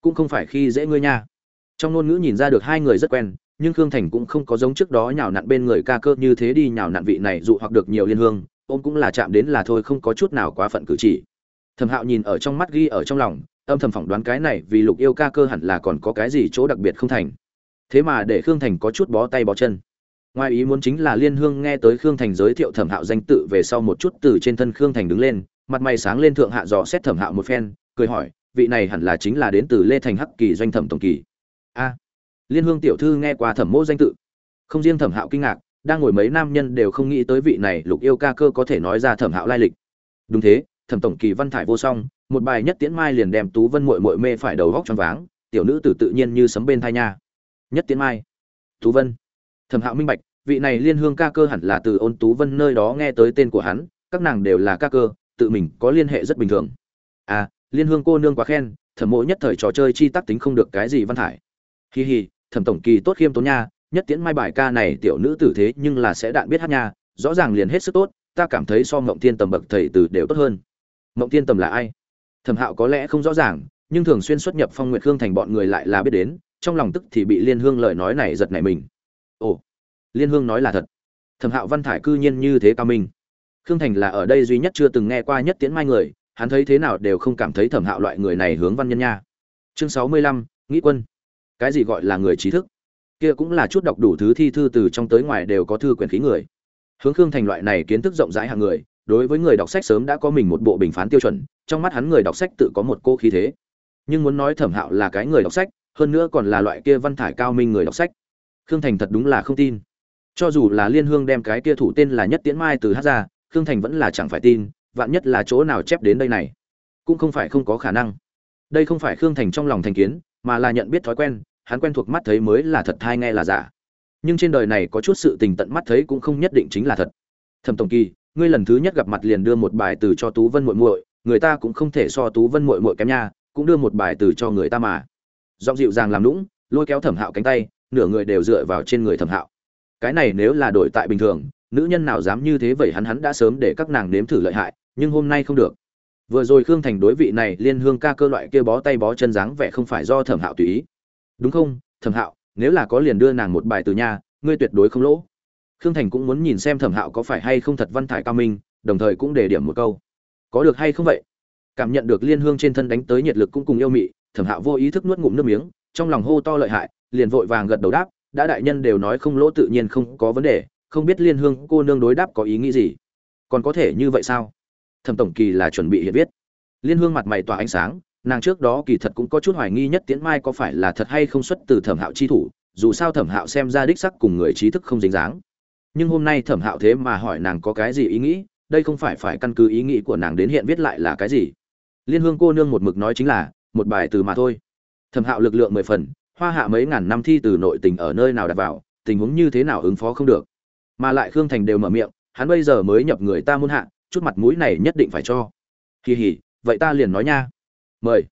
Cũng không phải khi dễ ngươi nha. Trong ngôn ngữ nhìn ra được hai người rất quen, nhưng khương thành cũng không có giống trước đó nhào nặn bên người ca cơ như thế đi nhào nặn vị này dụ hoặc được nhiều liên hương, ôm cũng là chạm đến là thôi, không có chút nào quá phận cử chỉ. Thẩm hạo nhìn ở trong mắt ghi ở trong lòng, âm thầm phỏng đoán cái này vì lục yêu ca cơ hẳn là còn có cái gì chỗ đặc biệt không thành. Thế mà để khương thành có chút bó tay bó chân ngoài ý muốn chính là liên hương nghe tới khương thành giới thiệu thẩm hạo danh tự về sau một chút từ trên thân khương thành đứng lên, mặt mày sáng lên thượng hạ dò xét thẩm hạo một phen, cười hỏi, vị này hẳn là chính là đến từ lê thành hắc kỳ doanh thẩm tổng kỳ. A. Liên hương tiểu thư nghe qua thẩm mô danh tự. Không riêng thẩm hạo kinh ngạc, đang ngồi mấy nam nhân đều không nghĩ tới vị này lục yêu ca cơ có thể nói ra thẩm hạo lai lịch. Đúng thế, thẩm tổng kỳ văn thải vô song, một bài nhất tiễn mai liền đem tú vân mội mội mê phải đầu góc choáng váng, tiểu nữ tử tự nhiên như sấm bên thai nha. Nhất tiễn mai. Tú vân. Thẩm hạo minh bạch vị này liên hương ca cơ hẳn là từ ôn tú vân nơi đó nghe tới tên của hắn các nàng đều là ca cơ tự mình có liên hệ rất bình thường. À liên hương cô nương quá khen thẩm mộ nhất thời trò chơi chi tắc tính không được cái gì văn thải. Hì hì, thẩm tổng kỳ tốt khiêm tốn nha nhất tiễn mai bài ca này tiểu nữ tử thế nhưng là sẽ đạn biết hát nha rõ ràng liền hết sức tốt ta cảm thấy so mộng Thiên tầm bậc thầy từ đều tốt hơn. Mộng Thiên tầm là ai? Thẩm hạo có lẽ không rõ ràng nhưng thường xuyên xuất nhập phong nguyệt hương thành bọn người lại là biết đến trong lòng tức thì bị liên hương lời nói này giật nảy mình. Ồ liên hương nói là thật. Thẩm hạo văn thải cư nhiên như thế cao minh. Khương thành là ở đây duy nhất chưa từng nghe qua nhất tiễn mai người, hắn thấy thế nào đều không cảm thấy thẩm hạo loại người này hướng văn nhân nha. Chương sáu mươi lăm nghĩ quân. Cái gì gọi là người trí thức? Kia cũng là chút đọc đủ thứ thi thư từ trong tới ngoài đều có thư quyển khí người. Hướng khương thành loại này kiến thức rộng rãi hàng người, đối với người đọc sách sớm đã có mình một bộ bình phán tiêu chuẩn, trong mắt hắn người đọc sách tự có một cô khí thế. Nhưng muốn nói thẩm hạo là cái người đọc sách, hơn nữa còn là loại kia văn thải cao minh người đọc sách. Khương thành thật đúng là không tin cho dù là liên hương đem cái kia thủ tên là nhất tiễn mai từ hát ra, khương thành vẫn là chẳng phải tin, vạn nhất là chỗ nào chép đến đây này. Cũng không phải không có khả năng. Đây không phải khương thành trong lòng thành kiến, mà là nhận biết thói quen, hắn quen thuộc mắt thấy mới là thật hay nghe là giả. Nhưng trên đời này có chút sự tình tận mắt thấy cũng không nhất định chính là thật. Thẩm tổng kỳ, ngươi lần thứ nhất gặp mặt liền đưa một bài từ cho tú vân muội muội, người ta cũng không thể so tú vân muội muội kém nha, cũng đưa một bài từ cho người ta mà. Giọng dịu dàng làm lũng lôi kéo thẩm hạo cánh tay, nửa người đều dựa vào trên người thẩm hạo cái này nếu là đổi tại bình thường, nữ nhân nào dám như thế vậy hắn hắn đã sớm để các nàng nếm thử lợi hại, nhưng hôm nay không được. Vừa rồi khương thành đối vị này liên hương ca cơ loại kia bó tay bó chân dáng vẻ không phải do thẩm hạo tùy ý. Đúng không, thẩm hạo, nếu là có liền đưa nàng một bài từ nhà ngươi tuyệt đối không lỗ. Khương thành cũng muốn nhìn xem thẩm hạo có phải hay không thật văn thải cao minh, đồng thời cũng để điểm một câu. Có được hay không vậy? Cảm nhận được liên hương trên thân đánh tới nhiệt lực cũng cùng yêu mị, thẩm hạo vô ý thức nuốt ngụm nước miếng, trong lòng hô to lợi hại, liền vội vàng gật đầu đáp đã đại nhân đều nói không lỗ tự nhiên không có vấn đề, không biết liên hương cô nương đối đáp có ý nghĩ gì. Còn có thể như vậy sao? Thẩm tổng kỳ là chuẩn bị hiện viết. Liên hương mặt mày tỏa ánh sáng, nàng trước đó kỳ thật cũng có chút hoài nghi nhất tiễn mai có phải là thật hay không xuất từ thẩm hạo chi thủ, dù sao thẩm hạo xem ra đích sắc cùng người trí thức không dính dáng. Nhưng hôm nay thẩm hạo thế mà hỏi nàng có cái gì ý nghĩ, đây không phải phải căn cứ ý nghĩ của nàng đến hiện viết lại là cái gì? Liên hương cô nương một mực nói chính là, một bài từ mà thôi. Thẩm hạo lực lượng mười phần hoa hạ mấy ngàn năm thi từ nội tình ở nơi nào đặt vào, tình huống như thế nào ứng phó không được. Mà lại khương thành đều mở miệng, hắn bây giờ mới nhập người ta muôn hạ, chút mặt mũi này nhất định phải cho. Kỳ hỉ, vậy ta liền nói nha. Mời.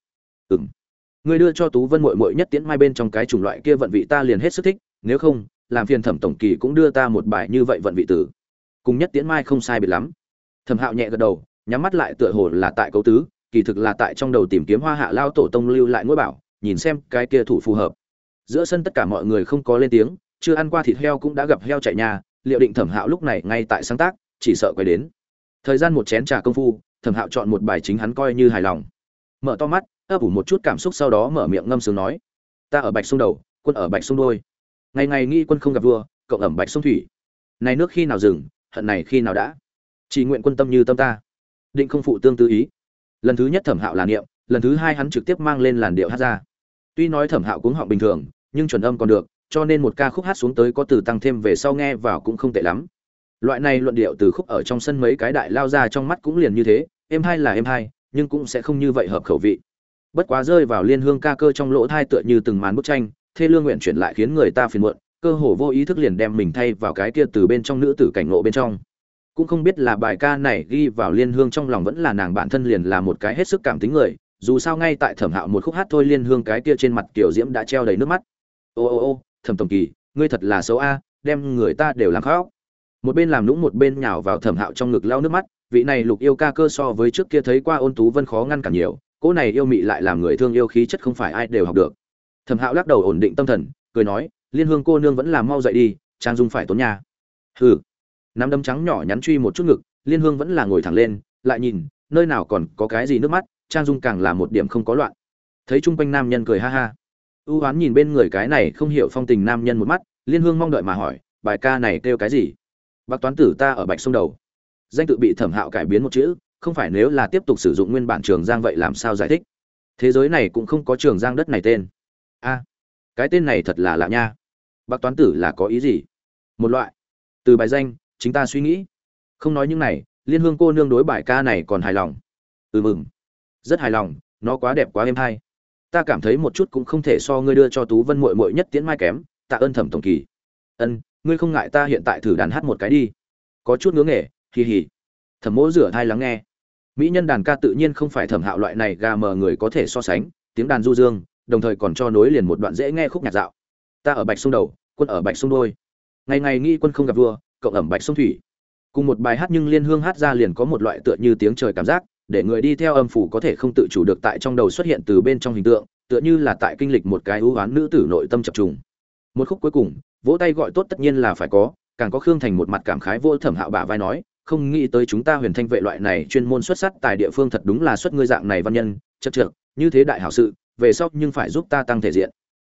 Ừng người đưa cho tú vân mội mội nhất tiễn mai bên trong cái chủng loại kia vận vị ta liền hết sức thích, nếu không, làm phiền thẩm tổng kỳ cũng đưa ta một bài như vậy vận vị tử cùng nhất tiễn mai không sai biệt lắm. Thẩm hạo nhẹ gật đầu, nhắm mắt lại tựa hồ là tại cấu tứ, kỳ thực là tại trong đầu tìm kiếm hoa hạ lao tổ tông lưu lại ngôi bảo nhìn xem cái kia thủ phù hợp. Giữa sân tất cả mọi người không có lên tiếng, chưa ăn qua thịt heo cũng đã gặp heo chạy nhà liệu định thẩm hạo lúc này ngay tại sáng tác, chỉ sợ quay đến. Thời gian một chén trà công phu, thẩm hạo chọn một bài chính hắn coi như hài lòng. Mở to mắt, ấp ủ một chút cảm xúc sau đó mở miệng ngâm sướng nói, ta ở bạch sông đầu, quân ở bạch sông đôi. Ngày ngày nghi quân không gặp vua cộng ẩm bạch sông thủy. Này nước khi nào dừng, hận này khi nào đã? Chỉ nguyện quân tâm như tâm ta. Định không phụ tương tư ý. Lần thứ nhất thẩm hạo là niệm lần thứ hai hắn trực tiếp mang lên làn điệu hát ra. Tuy nói thẩm hạo cuống họng bình thường, nhưng chuẩn âm còn được, cho nên một ca khúc hát xuống tới có từ tăng thêm về sau nghe vào cũng không tệ lắm. Loại này luận điệu từ khúc ở trong sân mấy cái đại lao ra trong mắt cũng liền như thế, em hai là em hai, nhưng cũng sẽ không như vậy hợp khẩu vị. Bất quá rơi vào liên hương ca cơ trong lỗ thai tựa như từng màn bức tranh, thê lương nguyện chuyển lại khiến người ta phiền muộn, cơ hồ vô ý thức liền đem mình thay vào cái kia từ bên trong nữ tử cảnh ngộ bên trong. Cũng không biết là bài ca này ghi vào liên hương trong lòng vẫn là nàng bản thân liền là một cái hết sức cảm tính người dù sao ngay tại thẩm hạo một khúc hát thôi liên hương cái kia trên mặt kiểu diễm đã treo đầy nước mắt. Ô ô ô, thẩm tổng kỳ, ngươi thật là xấu a, đem người ta đều làm khóc. Một bên làm lũng một bên nhào vào thẩm hạo trong ngực lau nước mắt, vị này lục yêu ca cơ so với trước kia thấy qua ôn tú vân khó ngăn cản nhiều, cỗ này yêu mị lại làm người thương yêu khí chất không phải ai đều học được. Thẩm hạo lắc đầu ổn định tâm thần, cười nói, liên hương cô nương vẫn làm mau dậy đi, trang dung phải tốn nhà. Hừ. Nắm đấm trắng nhỏ nhắn truy một chút ngực, liên hương vẫn là ngồi thẳng lên, lại nhìn, nơi nào còn có cái gì nước mắt trang dung càng là một điểm không có loạn. Thấy chung quanh nam nhân cười ha ha. Ưu oán nhìn bên người cái này không hiểu phong tình nam nhân một mắt, liên hương mong đợi mà hỏi, bài ca này kêu cái gì? Bác toán tử ta ở bạch sông đầu. Danh tự bị thẩm hạo cải biến một chữ, không phải nếu là tiếp tục sử dụng nguyên bản trường giang vậy làm sao giải thích? Thế giới này cũng không có trường giang đất này tên. A, cái tên này thật là lạ nha. Bác toán tử là có ý gì? Một loại. Từ bài danh, chính ta suy nghĩ. Không nói những này, liên hương cô nương đối bài ca này còn hài lòng. Ừ mừng rất hài lòng, nó quá đẹp quá êm hay. Ta cảm thấy một chút cũng không thể so ngươi đưa cho tú vân mội mội nhất tiễn mai kém, tạ ơn thẩm tổng kỳ. Ân, ngươi không ngại ta hiện tại thử đàn hát một cái đi. Có chút ngứa nghề, hì hì. Thẩm mỗ rửa thai lắng nghe. Mỹ nhân đàn ca tự nhiên không phải thẩm hạo loại này gà mờ người có thể so sánh, tiếng đàn du dương, đồng thời còn cho nối liền một đoạn dễ nghe khúc nhạc dạo. Ta ở bạch sông đầu, quân ở bạch sông đôi. Ngày ngày nghĩ quân không gặp vua cộng ẩm bạch sông thủy. Cùng một bài hát nhưng liên hương hát ra liền có một loại tựa như tiếng trời cảm giác để người đi theo âm phủ có thể không tự chủ được tại trong đầu xuất hiện từ bên trong hình tượng, tựa như là tại kinh lịch một cái ưu oán nữ tử nội tâm chập trùng. Một khúc cuối cùng, vỗ tay gọi tốt tất nhiên là phải có, càng có khương thành một mặt cảm khái vô thẩm hạo bả vai nói, không nghĩ tới chúng ta huyền thanh vệ loại này chuyên môn xuất sắc tại địa phương thật đúng là xuất ngươi dạng này văn nhân chất trượt như thế đại hảo sự, về sau nhưng phải giúp ta tăng thể diện.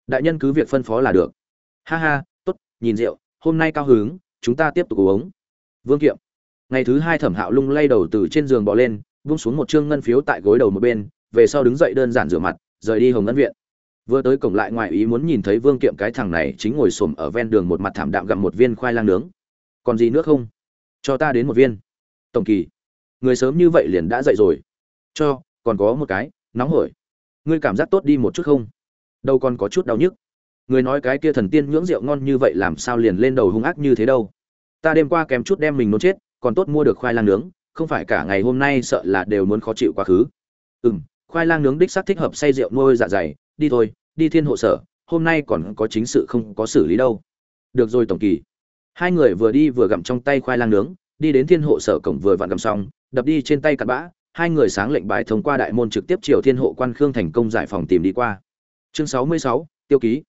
Đại nhân cứ việc phân phó là được. Ha ha, tốt, nhìn rượu, hôm nay cao hứng, chúng ta tiếp tục uống. Vương kiệm. Ngày thứ hai thẩm hạo lung lay đầu từ trên giường bỏ lên vung xuống một trương ngân phiếu tại gối đầu một bên, về sau đứng dậy đơn giản rửa mặt, rời đi hồng ngân viện. Vừa tới cổng lại ngoài ý muốn nhìn thấy vương kiệm cái thằng này chính ngồi xổm ở ven đường một mặt thảm đạm gặm một viên khoai lang nướng. Còn gì nữa không? Cho ta đến một viên. Tổng kỳ, người sớm như vậy liền đã dậy rồi. Cho, còn có một cái, nóng hổi. Ngươi cảm giác tốt đi một chút không? Đâu còn có chút đau nhức. Người nói cái kia thần tiên nhưỡng rượu ngon như vậy làm sao liền lên đầu hung ác như thế đâu? Ta đêm qua kém chút đem mình nôn chết, còn tốt mua được khoai lang nướng không phải cả ngày hôm nay sợ là đều muốn khó chịu quá khứ. Ừ m khoai lang nướng đích xác thích hợp say rượu nuôi dạ dày, đi thôi, đi thiên hộ sở, hôm nay còn có chính sự không có xử lý đâu. Được rồi tổng kỳ. Hai người vừa đi vừa gặm trong tay khoai lang nướng, đi đến thiên hộ sở cổng vừa vặn gặm xong, đập đi trên tay cặn bã, hai người sáng lệnh bài thông qua đại môn trực tiếp triều thiên hộ quan khương thành công giải phòng tìm đi qua. Chương sáu mươi sáu, tiêu ký.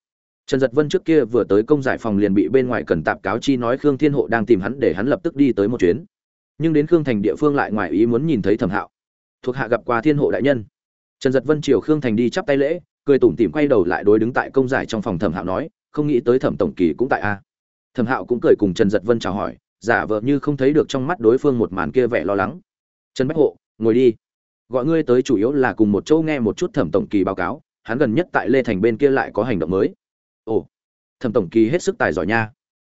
Trần giật vân trước kia vừa tới công giải phòng liền bị bên ngoài cần tạp cáo chi nói khương thiên hộ đang tìm hắn để hắn lập tức đi tới một chuyến nhưng đến khương thành địa phương lại ngoài ý muốn nhìn thấy thẩm hạo. Thuộc hạ gặp qua thiên hộ đại nhân. Trần giật vân triều khương thành đi chắp tay lễ, cười tủm tỉm quay đầu lại đối đứng tại công giải trong phòng thẩm hạo nói, không nghĩ tới thẩm tổng kỳ cũng tại a. Thẩm hạo cũng cười cùng trần giật vân chào hỏi, giả vờ như không thấy được trong mắt đối phương một màn kia vẻ lo lắng. Trần bách hộ, ngồi đi. Gọi ngươi tới chủ yếu là cùng một chỗ nghe một chút thẩm tổng kỳ báo cáo, hắn gần nhất tại lê thành bên kia lại có hành động mới. Ồ, thẩm tổng kỳ hết sức tài giỏi nha.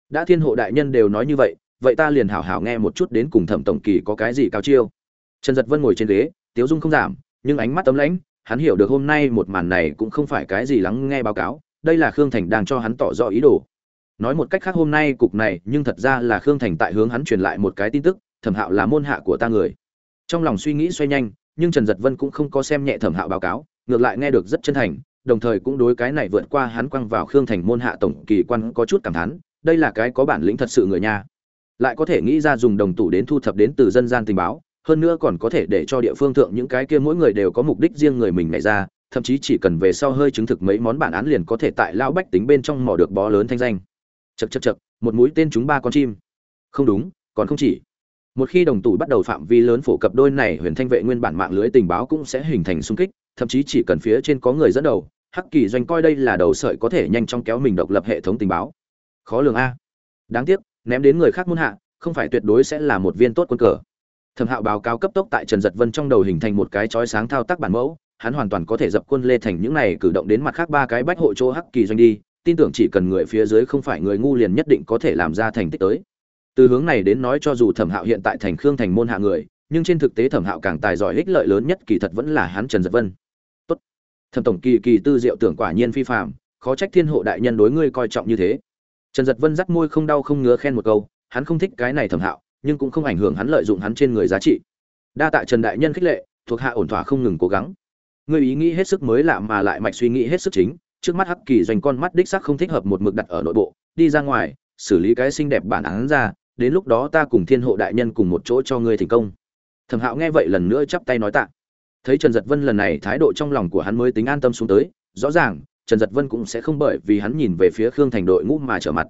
Đã thiên hộ đại nhân đều nói như vậy vậy ta liền hảo hảo nghe một chút đến cùng thẩm tổng kỳ có cái gì cao chiêu. Trần giật vân ngồi trên ghế, tiếu dung không giảm, nhưng ánh mắt tấm lãnh, hắn hiểu được hôm nay một màn này cũng không phải cái gì lắng nghe báo cáo, đây là khương thành đang cho hắn tỏ rõ ý đồ. Nói một cách khác hôm nay cục này, nhưng thật ra là khương thành tại hướng hắn truyền lại một cái tin tức, thẩm hạo là môn hạ của ta người. Trong lòng suy nghĩ xoay nhanh, nhưng trần giật vân cũng không có xem nhẹ thẩm hạo báo cáo, ngược lại nghe được rất chân thành, đồng thời cũng đối cái này vượt qua hắn quăng vào khương thành môn hạ tổng kỳ quan có chút cảm thán, đây là cái có bản lĩnh thật sự người nha lại có thể nghĩ ra dùng đồng tủ đến thu thập đến từ dân gian tình báo, hơn nữa còn có thể để cho địa phương thượng những cái kia mỗi người đều có mục đích riêng người mình nảy ra, thậm chí chỉ cần về sau hơi chứng thực mấy món bản án liền có thể tại lão bách tính bên trong mỏ được bó lớn thanh danh. Chật chật chật một mũi tên chúng ba con chim. Không đúng, còn không chỉ. Một khi đồng tủ bắt đầu phạm vi lớn phổ cập đôi này, huyền thanh vệ nguyên bản mạng lưới tình báo cũng sẽ hình thành xung kích, thậm chí chỉ cần phía trên có người dẫn đầu, hắc kỳ doanh coi đây là đầu sợi có thể nhanh chóng kéo mình độc lập hệ thống tình báo. Khó lường a. Đáng tiếc ném đến người khác môn hạ, không phải tuyệt đối sẽ là một viên tốt quân cờ. Thẩm hạo báo cáo cấp tốc tại trần giật vân trong đầu hình thành một cái chói sáng thao tác bản mẫu, hắn hoàn toàn có thể dập quân lê thành những này cử động đến mặt khác ba cái bách hộ chỗ hắc kỳ doanh đi, tin tưởng chỉ cần người phía dưới không phải người ngu liền nhất định có thể làm ra thành tích tới. Từ hướng này đến nói cho dù thẩm hạo hiện tại thành khương thành môn hạ người, nhưng trên thực tế thẩm hạo càng tài giỏi ích lợi lớn nhất kỳ thật vẫn là hắn trần giật vân. Tốt. Thẩm tổng kỳ kỳ tư diệu tưởng quả nhiên phi phạm khó trách thiên hộ đại nhân đối ngươi coi trọng như thế trần giật vân dắt môi không đau không ngứa khen một câu, hắn không thích cái này thẩm hạo, nhưng cũng không ảnh hưởng hắn lợi dụng hắn trên người giá trị. Đa tạ trần đại nhân khích lệ, thuộc hạ ổn thỏa không ngừng cố gắng. Ngươi ý nghĩ hết sức mới lạ mà lại mạch suy nghĩ hết sức chính, trước mắt hắc kỳ doanh con mắt đích sắc không thích hợp một mực đặt ở nội bộ, đi ra ngoài, xử lý cái xinh đẹp bản án ra, đến lúc đó ta cùng thiên hộ đại nhân cùng một chỗ cho ngươi thành công. Thẩm hạo nghe vậy lần nữa chắp tay nói tạ. Thấy trần giật vân lần này thái độ trong lòng của hắn mới tính an tâm xuống tới, rõ ràng trần giật vân cũng sẽ không bởi vì hắn nhìn về phía khương thành đội ngũ mà trở mặt.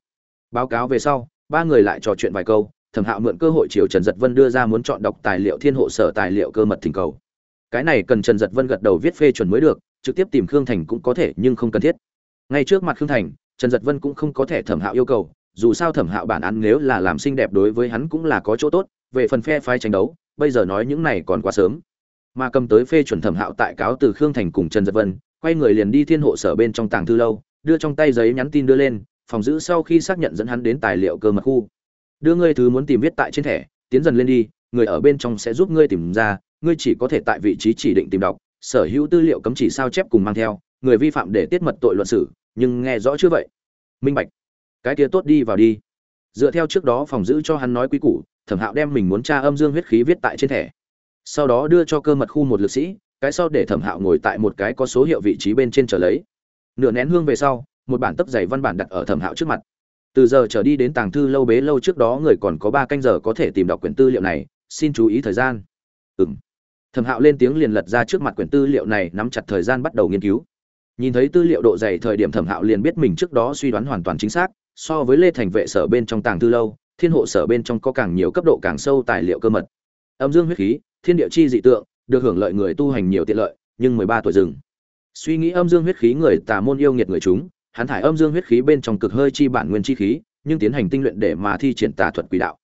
Báo cáo về sau, ba người lại trò chuyện vài câu, thẩm hạo mượn cơ hội chiều trần giật vân đưa ra muốn chọn đọc tài liệu thiên hộ sở tài liệu cơ mật thỉnh cầu. Cái này cần trần giật vân gật đầu viết phê chuẩn mới được, trực tiếp tìm khương thành cũng có thể, nhưng không cần thiết. Ngay trước mặt khương thành, trần giật vân cũng không có thể thẩm hạo yêu cầu, dù sao thẩm hạo bản án nếu là làm xinh đẹp đối với hắn cũng là có chỗ tốt, về phần phe phái tranh đấu, bây giờ nói những này còn quá sớm. Mà cầm tới phê chuẩn thẩm hạo tại cáo từ khương thành cùng trần giật vân quay người liền đi thiên hộ sở bên trong tàng thư lâu, đưa trong tay giấy nhắn tin đưa lên, phòng giữ sau khi xác nhận dẫn hắn đến tài liệu cơ mật khu. Đưa ngươi thứ muốn tìm viết tại trên thẻ, tiến dần lên đi, người ở bên trong sẽ giúp ngươi tìm ra, ngươi chỉ có thể tại vị trí chỉ định tìm đọc, sở hữu tư liệu cấm chỉ sao chép cùng mang theo, người vi phạm để tiết mật tội luận xử, nhưng nghe rõ chưa vậy? Minh bạch, cái kia tốt đi vào đi. Dựa theo trước đó phòng giữ cho hắn nói quý củ, thẩm hạo đem mình muốn tra âm dương huyết khí viết tại trên thẻ. Sau đó đưa cho cơ mật khu một lực sĩ cái sau để thẩm hạo ngồi tại một cái có số hiệu vị trí bên trên trở lấy. Nửa nén hương về sau, một bản tấp giày văn bản đặt ở thẩm hạo trước mặt. Từ giờ trở đi đến tàng thư lâu bế lâu trước đó người còn có ba canh giờ có thể tìm đọc quyển tư liệu này, xin chú ý thời gian. Ừ m thẩm hạo lên tiếng liền lật ra trước mặt quyển tư liệu này, nắm chặt thời gian bắt đầu nghiên cứu. Nhìn thấy tư liệu độ dày thời điểm thẩm hạo liền biết mình trước đó suy đoán hoàn toàn chính xác, so với lê thành vệ sở bên trong tàng thư lâu, thiên hộ sở bên trong có càng nhiều cấp độ càng sâu tài liệu cơ mật. Âm dương huyết khí, thiên địa chi dị tượng được hưởng lợi người tu hành nhiều tiện lợi, nhưng mười ba tuổi dừng. Suy nghĩ âm dương huyết khí người tà môn yêu nghiệt người chúng, hắn thải âm dương huyết khí bên trong cực hơi chi bản nguyên chi khí, nhưng tiến hành tinh luyện để mà thi triển tà thuật quỷ đạo.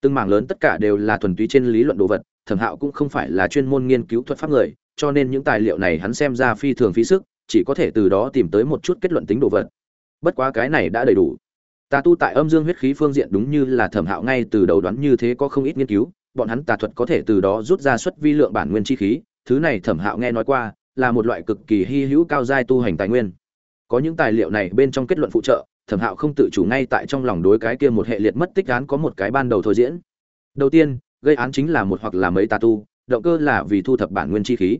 Từng mảng lớn tất cả đều là thuần túy trên lý luận đồ vật, thẩm hạo cũng không phải là chuyên môn nghiên cứu thuật pháp người, cho nên những tài liệu này hắn xem ra phi thường phí sức, chỉ có thể từ đó tìm tới một chút kết luận tính đồ vật. Bất quá cái này đã đầy đủ. Tà tu tại âm dương huyết khí phương diện đúng như là thẩm hạo ngay từ đầu đoán như thế có không ít nghiên cứu bọn hắn tà thuật có thể từ đó rút ra xuất vi lượng bản nguyên chi khí, thứ này thẩm hạo nghe nói qua, là một loại cực kỳ hy hữu cao giai tu hành tài nguyên. Có những tài liệu này bên trong kết luận phụ trợ, thẩm hạo không tự chủ ngay tại trong lòng đối cái kia một hệ liệt mất tích án có một cái ban đầu thôi diễn. Đầu tiên, gây án chính là một hoặc là mấy tà tu, động cơ là vì thu thập bản nguyên chi khí.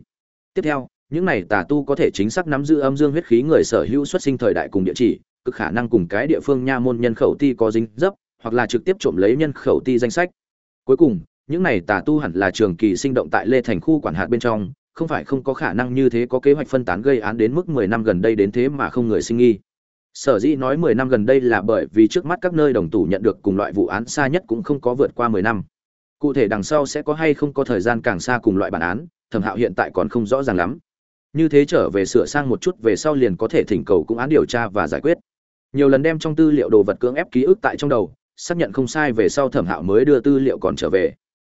Tiếp theo, những này tà tu có thể chính xác nắm giữ âm dương huyết khí người sở hữu xuất sinh thời đại cùng địa chỉ, cực khả năng cùng cái địa phương nha môn nhân khẩu ti có dính dấp, hoặc là trực tiếp trộm lấy nhân khẩu ti danh sách. Cuối cùng những này tà tu hẳn là trường kỳ sinh động tại lê thành khu quản hạt bên trong, không phải không có khả năng như thế có kế hoạch phân tán gây án đến mức mười năm gần đây đến thế mà không người sinh nghi. Sở dĩ nói mười năm gần đây là bởi vì trước mắt các nơi đồng tù nhận được cùng loại vụ án xa nhất cũng không có vượt qua mười năm. Cụ thể đằng sau sẽ có hay không có thời gian càng xa cùng loại bản án, thẩm hạo hiện tại còn không rõ ràng lắm. Như thế trở về sửa sang một chút về sau liền có thể thỉnh cầu cũng án điều tra và giải quyết. Nhiều lần đem trong tư liệu đồ vật cưỡng ép ký ức tại trong đầu, xác nhận không sai về sau thẩm hạo mới đưa tư liệu còn trở về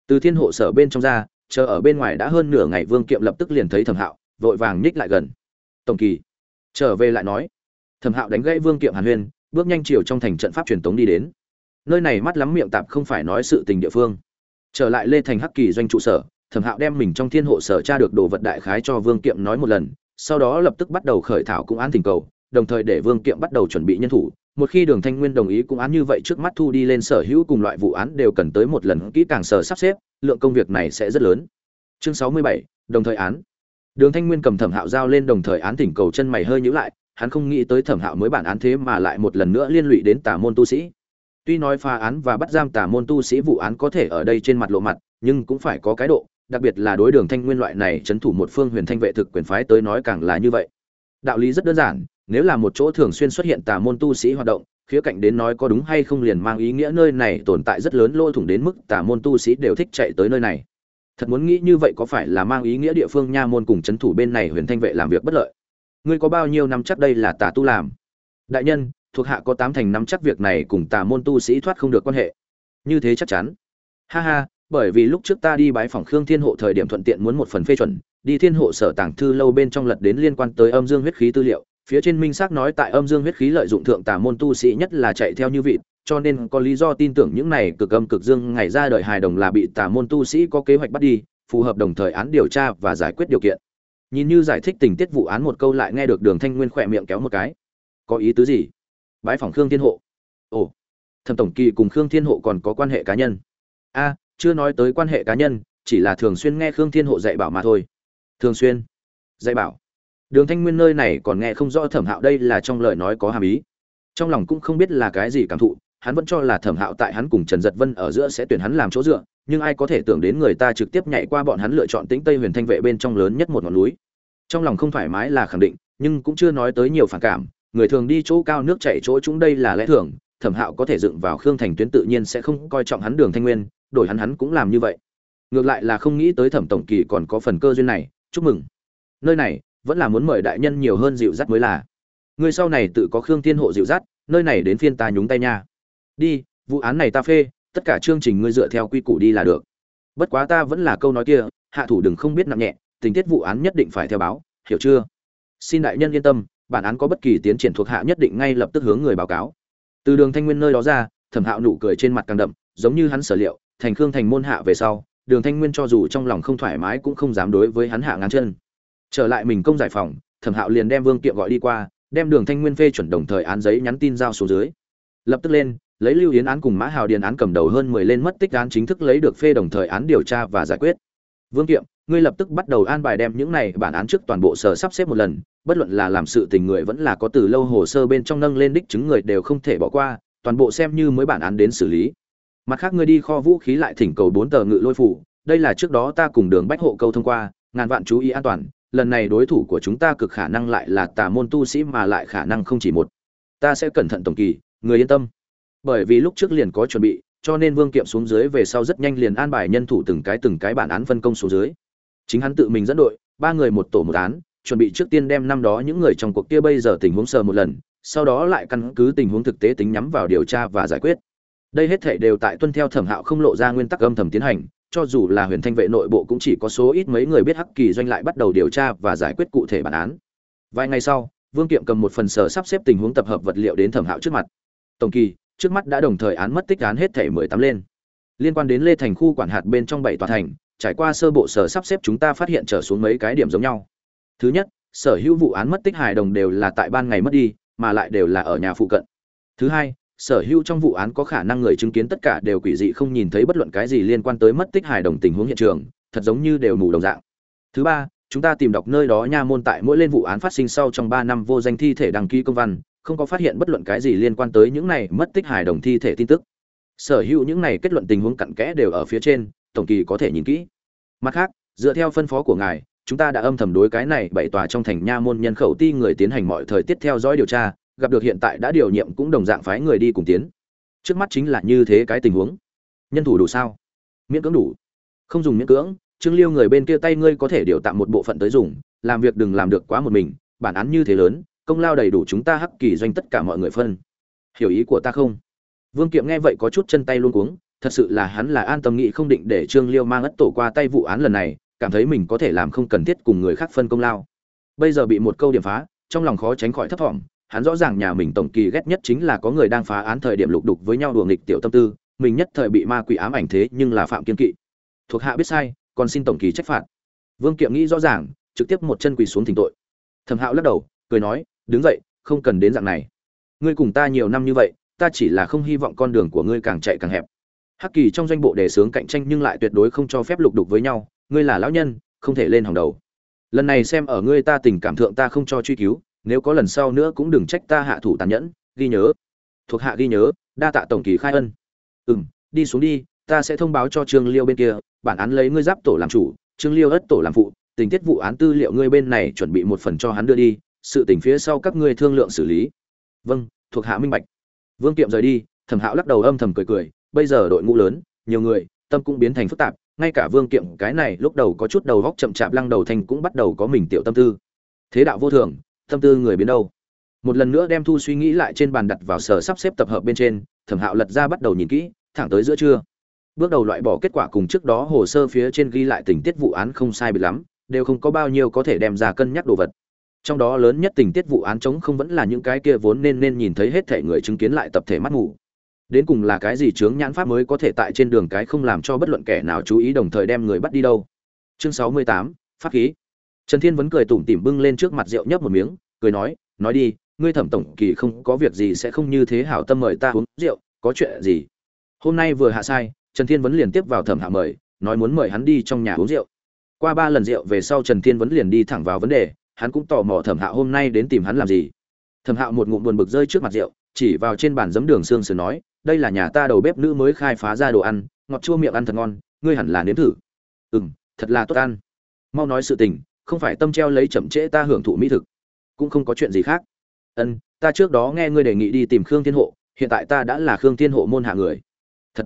từ thiên hộ sở bên trong ra, chờ ở bên ngoài đã hơn nửa ngày vương kiệm lập tức liền thấy thẩm hạo, vội vàng nhích lại gần. Tổng kỳ, trở về lại nói. Thẩm hạo đánh gãy vương kiệm hàn huyên, bước nhanh chiều trong thành trận pháp truyền tống đi đến. Nơi này mắt lắm miệng tạp không phải nói sự tình địa phương. Trở lại lê thành hắc kỳ doanh trụ sở, thẩm hạo đem mình trong thiên hộ sở tra được đồ vật đại khái cho vương kiệm nói một lần, sau đó lập tức bắt đầu khởi thảo cũng án tình cầu, đồng thời để vương kiệm bắt đầu chuẩn bị nhân thủ một khi đường thanh nguyên đồng ý cũng án như vậy trước mắt thu đi lên sở hữu cùng loại vụ án đều cần tới một lần kỹ càng sở sắp xếp, lượng công việc này sẽ rất lớn. Chương sáu mươi bảy, đồng thời án. Đường thanh nguyên cầm thẩm hạo giao lên đồng thời án thỉnh cầu chân mày hơi nhữ lại, hắn không nghĩ tới thẩm hạo mới bản án thế mà lại một lần nữa liên lụy đến tà môn tu sĩ. Tuy nói phá án và bắt giam tà môn tu sĩ vụ án có thể ở đây trên mặt lộ mặt, nhưng cũng phải có cái độ, đặc biệt là đối đường thanh nguyên loại này chấn thủ một phương huyền thanh vệ thực quyền phái tới nói càng là như vậy. Đạo lý rất đơn giản nếu là một chỗ thường xuyên xuất hiện tà môn tu sĩ hoạt động, khía cạnh đến nói có đúng hay không liền mang ý nghĩa nơi này tồn tại rất lớn lỗ thủng đến mức tà môn tu sĩ đều thích chạy tới nơi này. Thật muốn nghĩ như vậy có phải là mang ý nghĩa địa phương nha môn cùng c h ấ n thủ bên này huyền thanh vệ làm việc bất lợi? Ngươi có bao nhiêu năm chắc đây là tà tu làm? Đại nhân, thuộc hạ có tám thành năm chắc việc này cùng tà môn tu sĩ thoát không được quan hệ. Như thế chắc chắn. Ha ha, bởi vì lúc trước ta đi bái phòng khương thiên hộ thời điểm thuận tiện muốn một phần phê chuẩn, đi thiên hộ sở tàng thư lâu bên trong lật đến liên quan tới âm dương huyết khí tư liệu phía trên minh xác nói tại âm dương huyết khí lợi dụng thượng tà môn tu sĩ nhất là chạy theo như vịt cho nên có lý do tin tưởng những này cực âm cực dương ngày ra đời hài đồng là bị tà môn tu sĩ có kế hoạch bắt đi, phù hợp đồng thời án điều tra và giải quyết điều kiện. Nhìn như giải thích tình tiết vụ án một câu lại nghe được đường thanh nguyên khỏe miệng kéo một cái. Có ý tứ gì? Bái phòng khương thiên hộ. Ồ. Thẩm tổng kỳ cùng khương thiên hộ còn có quan hệ cá nhân? A, chưa nói tới quan hệ cá nhân, chỉ là thường xuyên nghe khương thiên hộ dạy bảo mà thôi. Thường xuyên. Dạy bảo đường thanh nguyên nơi này còn nghe không rõ thẩm hạo đây là trong lời nói có hàm ý. Trong lòng cũng không biết là cái gì cảm thụ, hắn vẫn cho là thẩm hạo tại hắn cùng trần giật vân ở giữa sẽ tuyển hắn làm chỗ dựa, nhưng ai có thể tưởng đến người ta trực tiếp nhảy qua bọn hắn lựa chọn tĩnh tây huyền thanh vệ bên trong lớn nhất một ngọn núi. Trong lòng không thoải mái là khẳng định, nhưng cũng chưa nói tới nhiều phản cảm, người thường đi chỗ cao nước chảy chỗ chúng đây là lẽ thường, thẩm hạo có thể dựng vào khương thành tuyến tự nhiên sẽ không coi trọng hắn đường thanh nguyên, đổi hắn hắn cũng làm như vậy. Ngược lại là không nghĩ tới thẩm tổng kỳ còn có phần cơ duyên này, chúc mừng. Nơi này vẫn là muốn mời đại nhân nhiều hơn dịu dắt mới là. Người sau này tự có khương tiên hộ dịu dắt, nơi này đến phiên ta nhúng tay nha. Đi, vụ án này ta phê, tất cả chương trình ngươi dựa theo quy củ đi là được. Bất quá ta vẫn là câu nói kia, hạ thủ đừng không biết nặng nhẹ, tình tiết vụ án nhất định phải theo báo, hiểu chưa? Xin đại nhân yên tâm, bản án có bất kỳ tiến triển thuộc hạ nhất định ngay lập tức hướng người báo cáo. Từ đường thanh nguyên nơi đó ra, thẩm hạo nụ cười trên mặt càng đậm, giống như hắn sở liệu, thành khương thành môn hạ về sau, đường thanh nguyên cho dù trong lòng không thoải mái cũng không dám đối với hắn hạ ngán chân trở lại mình công giải phòng, thẩm hạo liền đem vương kiệm gọi đi qua, đem đường thanh nguyên phê chuẩn đồng thời án giấy nhắn tin giao xuống dưới. Lập tức lên, lấy lưu yến án cùng mã hào điền án cầm đầu hơn mười lên mất tích án chính thức lấy được phê đồng thời án điều tra và giải quyết. Vương kiệm, ngươi lập tức bắt đầu an bài đem những này bản án trước toàn bộ sở sắp xếp một lần, bất luận là làm sự tình người vẫn là có từ lâu hồ sơ bên trong nâng lên đích chứng người đều không thể bỏ qua, toàn bộ xem như mới bản án đến xử lý. Mặt khác ngươi đi kho vũ khí lại thỉnh cầu bốn tờ ngự lôi phủ, đây là trước đó ta cùng đường bách hộ câu thông qua, ngàn vạn chú ý an toàn lần này đối thủ của chúng ta cực khả năng lại là tà môn tu sĩ mà lại khả năng không chỉ một. Ta sẽ cẩn thận tổng kỳ, người yên tâm. Bởi vì lúc trước liền có chuẩn bị, cho nên vương kiệm xuống dưới về sau rất nhanh liền an bài nhân thủ từng cái từng cái bản án phân công xuống dưới. Chính hắn tự mình dẫn đội, ba người một tổ một án, chuẩn bị trước tiên đem năm đó những người trong cuộc kia bây giờ tình huống sờ một lần, sau đó lại căn cứ tình huống thực tế tính nhắm vào điều tra và giải quyết. Đây hết thể đều tại tuân theo thẩm hạo không lộ ra nguyên tắc âm thầm tiến hành cho dù là huyền thanh vệ nội bộ cũng chỉ có số ít mấy người biết hắc kỳ doanh lại bắt đầu điều tra và giải quyết cụ thể bản án. Vài ngày sau, vương kiệm cầm một phần sở sắp xếp tình huống tập hợp vật liệu đến thẩm hạo trước mặt. Tổng kỳ, trước mắt đã đồng thời án mất tích án hết thể mười tám lên. Liên quan đến lê thành khu quản hạt bên trong bảy tòa thành, trải qua sơ bộ sở sắp xếp chúng ta phát hiện trở xuống mấy cái điểm giống nhau. Thứ nhất, sở hữu vụ án mất tích hài đồng đều là tại ban ngày mất đi, mà lại đều là ở nhà phụ cận. Thứ hai sở hữu trong vụ án có khả năng người chứng kiến tất cả đều quỷ dị không nhìn thấy bất luận cái gì liên quan tới mất tích hài đồng tình huống hiện trường, thật giống như đều mù đồng dạng. Thứ ba, chúng ta tìm đọc nơi đó nha môn tại mỗi lên vụ án phát sinh sau trong ba năm vô danh thi thể đăng ký công văn, không có phát hiện bất luận cái gì liên quan tới những này mất tích hài đồng thi thể tin tức. Sở hữu những này kết luận tình huống cặn kẽ đều ở phía trên, tổng kỳ có thể nhìn kỹ. Mặt khác, dựa theo phân phó của ngài, chúng ta đã âm thầm đối cái này bảy tòa trong thành nha môn nhân khẩu ti người tiến hành mọi thời tiết theo dõi điều tra gặp được hiện tại đã điều nhiệm cũng đồng dạng phái người đi cùng tiến. Trước mắt chính là như thế cái tình huống. Nhân thủ đủ sao? Miễn cưỡng đủ. Không dùng miễn cưỡng, trương liêu người bên kia tay ngươi có thể điều tạm một bộ phận tới dùng, làm việc đừng làm được quá một mình, bản án như thế lớn, công lao đầy đủ chúng ta hắc kỳ doanh tất cả mọi người phân. Hiểu ý của ta không? Vương kiệm nghe vậy có chút chân tay luôn cuống, thật sự là hắn là an tâm nghĩ không định để trương liêu mang ất tổ qua tay vụ án lần này, cảm thấy mình có thể làm không cần thiết cùng người khác phân công lao. Bây giờ bị một câu điểm phá, trong lòng khó tránh khỏi thấp thỏm hắn rõ ràng nhà mình tổng kỳ ghét nhất chính là có người đang phá án thời điểm lục đục với nhau đùa nghịch tiểu tâm tư, mình nhất thời bị ma quỷ ám ảnh thế nhưng là phạm kiên kỵ. Thuộc hạ biết sai, còn xin tổng kỳ trách phạt. Vương kiệm nghĩ rõ ràng, trực tiếp một chân quỳ xuống thỉnh tội. Thẩm hạo lắc đầu, cười nói, đứng dậy, không cần đến dạng này. Ngươi cùng ta nhiều năm như vậy, ta chỉ là không hy vọng con đường của ngươi càng chạy càng hẹp. Hắc kỳ trong doanh bộ đề xướng cạnh tranh nhưng lại tuyệt đối không cho phép lục đục với nhau, ngươi là lão nhân, không thể lên hàng đầu. Lần này xem ở ngươi ta tình cảm thượng ta không cho truy cứu nếu có lần sau nữa cũng đừng trách ta hạ thủ tàn nhẫn, ghi nhớ. Thuộc hạ ghi nhớ, đa tạ tổng kỳ khai ân. Ừ m đi xuống đi, ta sẽ thông báo cho trương liêu bên kia, bản án lấy ngươi giáp tổ làm chủ, trương liêu ất tổ làm phụ, tình tiết vụ án tư liệu ngươi bên này chuẩn bị một phần cho hắn đưa đi, sự tình phía sau các ngươi thương lượng xử lý. Vâng thuộc hạ minh bạch. Vương kiệm rời đi, thẩm hạo lắc đầu âm thầm cười cười, bây giờ đội ngũ lớn, nhiều người, tâm cũng biến thành phức tạp, ngay cả vương kiệm cái này lúc đầu có chút đầu góc chậm chạp lăng đầu thành cũng bắt đầu có mình tiểu tâm tư. Thế đạo vô thường tâm tư người biến đâu. Một lần nữa đem thu suy nghĩ lại trên bàn đặt vào sở sắp xếp tập hợp bên trên, thẩm hạo lật ra bắt đầu nhìn kỹ, thẳng tới giữa trưa. Bước đầu loại bỏ kết quả cùng trước đó hồ sơ phía trên ghi lại tình tiết vụ án không sai bị lắm, đều không có bao nhiêu có thể đem ra cân nhắc đồ vật. Trong đó lớn nhất tình tiết vụ án chống không vẫn là những cái kia vốn nên nên nhìn thấy hết thể người chứng kiến lại tập thể mắt ngủ. Đến cùng là cái gì chướng nhãn pháp mới có thể tại trên đường cái không làm cho bất luận kẻ nào chú ý đồng thời đem người bắt đi đâu. Chương sáu mươi tám, pháp khí trần thiên vẫn cười tủm tỉm bưng lên trước mặt rượu nhấp một miếng cười nói nói đi ngươi thẩm tổng kỳ không có việc gì sẽ không như thế hảo tâm mời ta uống rượu có chuyện gì? Hôm nay vừa hạ sai trần thiên vẫn liền tiếp vào thẩm hạ mời nói muốn mời hắn đi trong nhà uống rượu. Qua ba lần rượu về sau trần thiên vẫn liền đi thẳng vào vấn đề hắn cũng tò mò thẩm hạ hôm nay đến tìm hắn làm gì. Thẩm hạ một ngụm buồn bực rơi trước mặt rượu chỉ vào trên bàn giấm đường xương sườn nói đây là nhà ta đầu bếp nữ mới khai phá ra đồ ăn ngọt chua miệng ăn thật ngon ngươi hẳn là nếm thử. Ừm, thật là tốt ăn. Mau nói sự tình không phải tâm treo lấy chậm trễ ta hưởng thụ mỹ thực. Cũng không có chuyện gì khác. Ân, ta trước đó nghe ngươi đề nghị đi tìm khương thiên hộ, hiện tại ta đã là khương thiên hộ môn hạ người. Thật.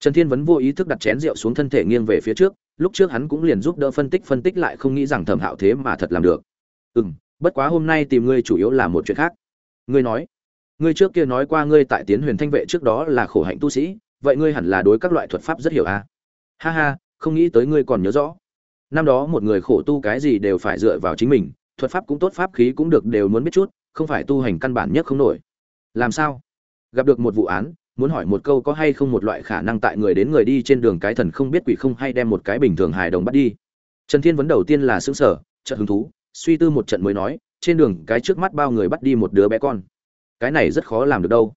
Trần thiên vấn vô ý thức đặt chén rượu xuống thân thể nghiêng về phía trước, lúc trước hắn cũng liền giúp đỡ phân tích phân tích lại không nghĩ rằng thẩm hạo thế mà thật làm được. Ừ m bất quá hôm nay tìm ngươi chủ yếu là một chuyện khác. Ngươi nói. Ngươi trước kia nói qua ngươi tại tiến huyền thanh vệ trước đó là khổ hạnh tu sĩ, vậy ngươi hẳn là đối các loại thuật pháp rất hiểu à? ha ha, không nghĩ tới ngươi còn nhớ rõ năm đó một người khổ tu cái gì đều phải dựa vào chính mình, thuật pháp cũng tốt, pháp khí cũng được đều muốn biết chút, không phải tu hành căn bản nhất không nổi. Làm sao? Gặp được một vụ án, muốn hỏi một câu có hay không một loại khả năng tại người đến người đi trên đường cái thần không biết quỷ không hay đem một cái bình thường hài đồng bắt đi. Trần thiên vấn đầu tiên là xứng sở trận hứng thú, suy tư một trận mới nói, trên đường cái trước mắt bao người bắt đi một đứa bé con. Cái này rất khó làm được đâu.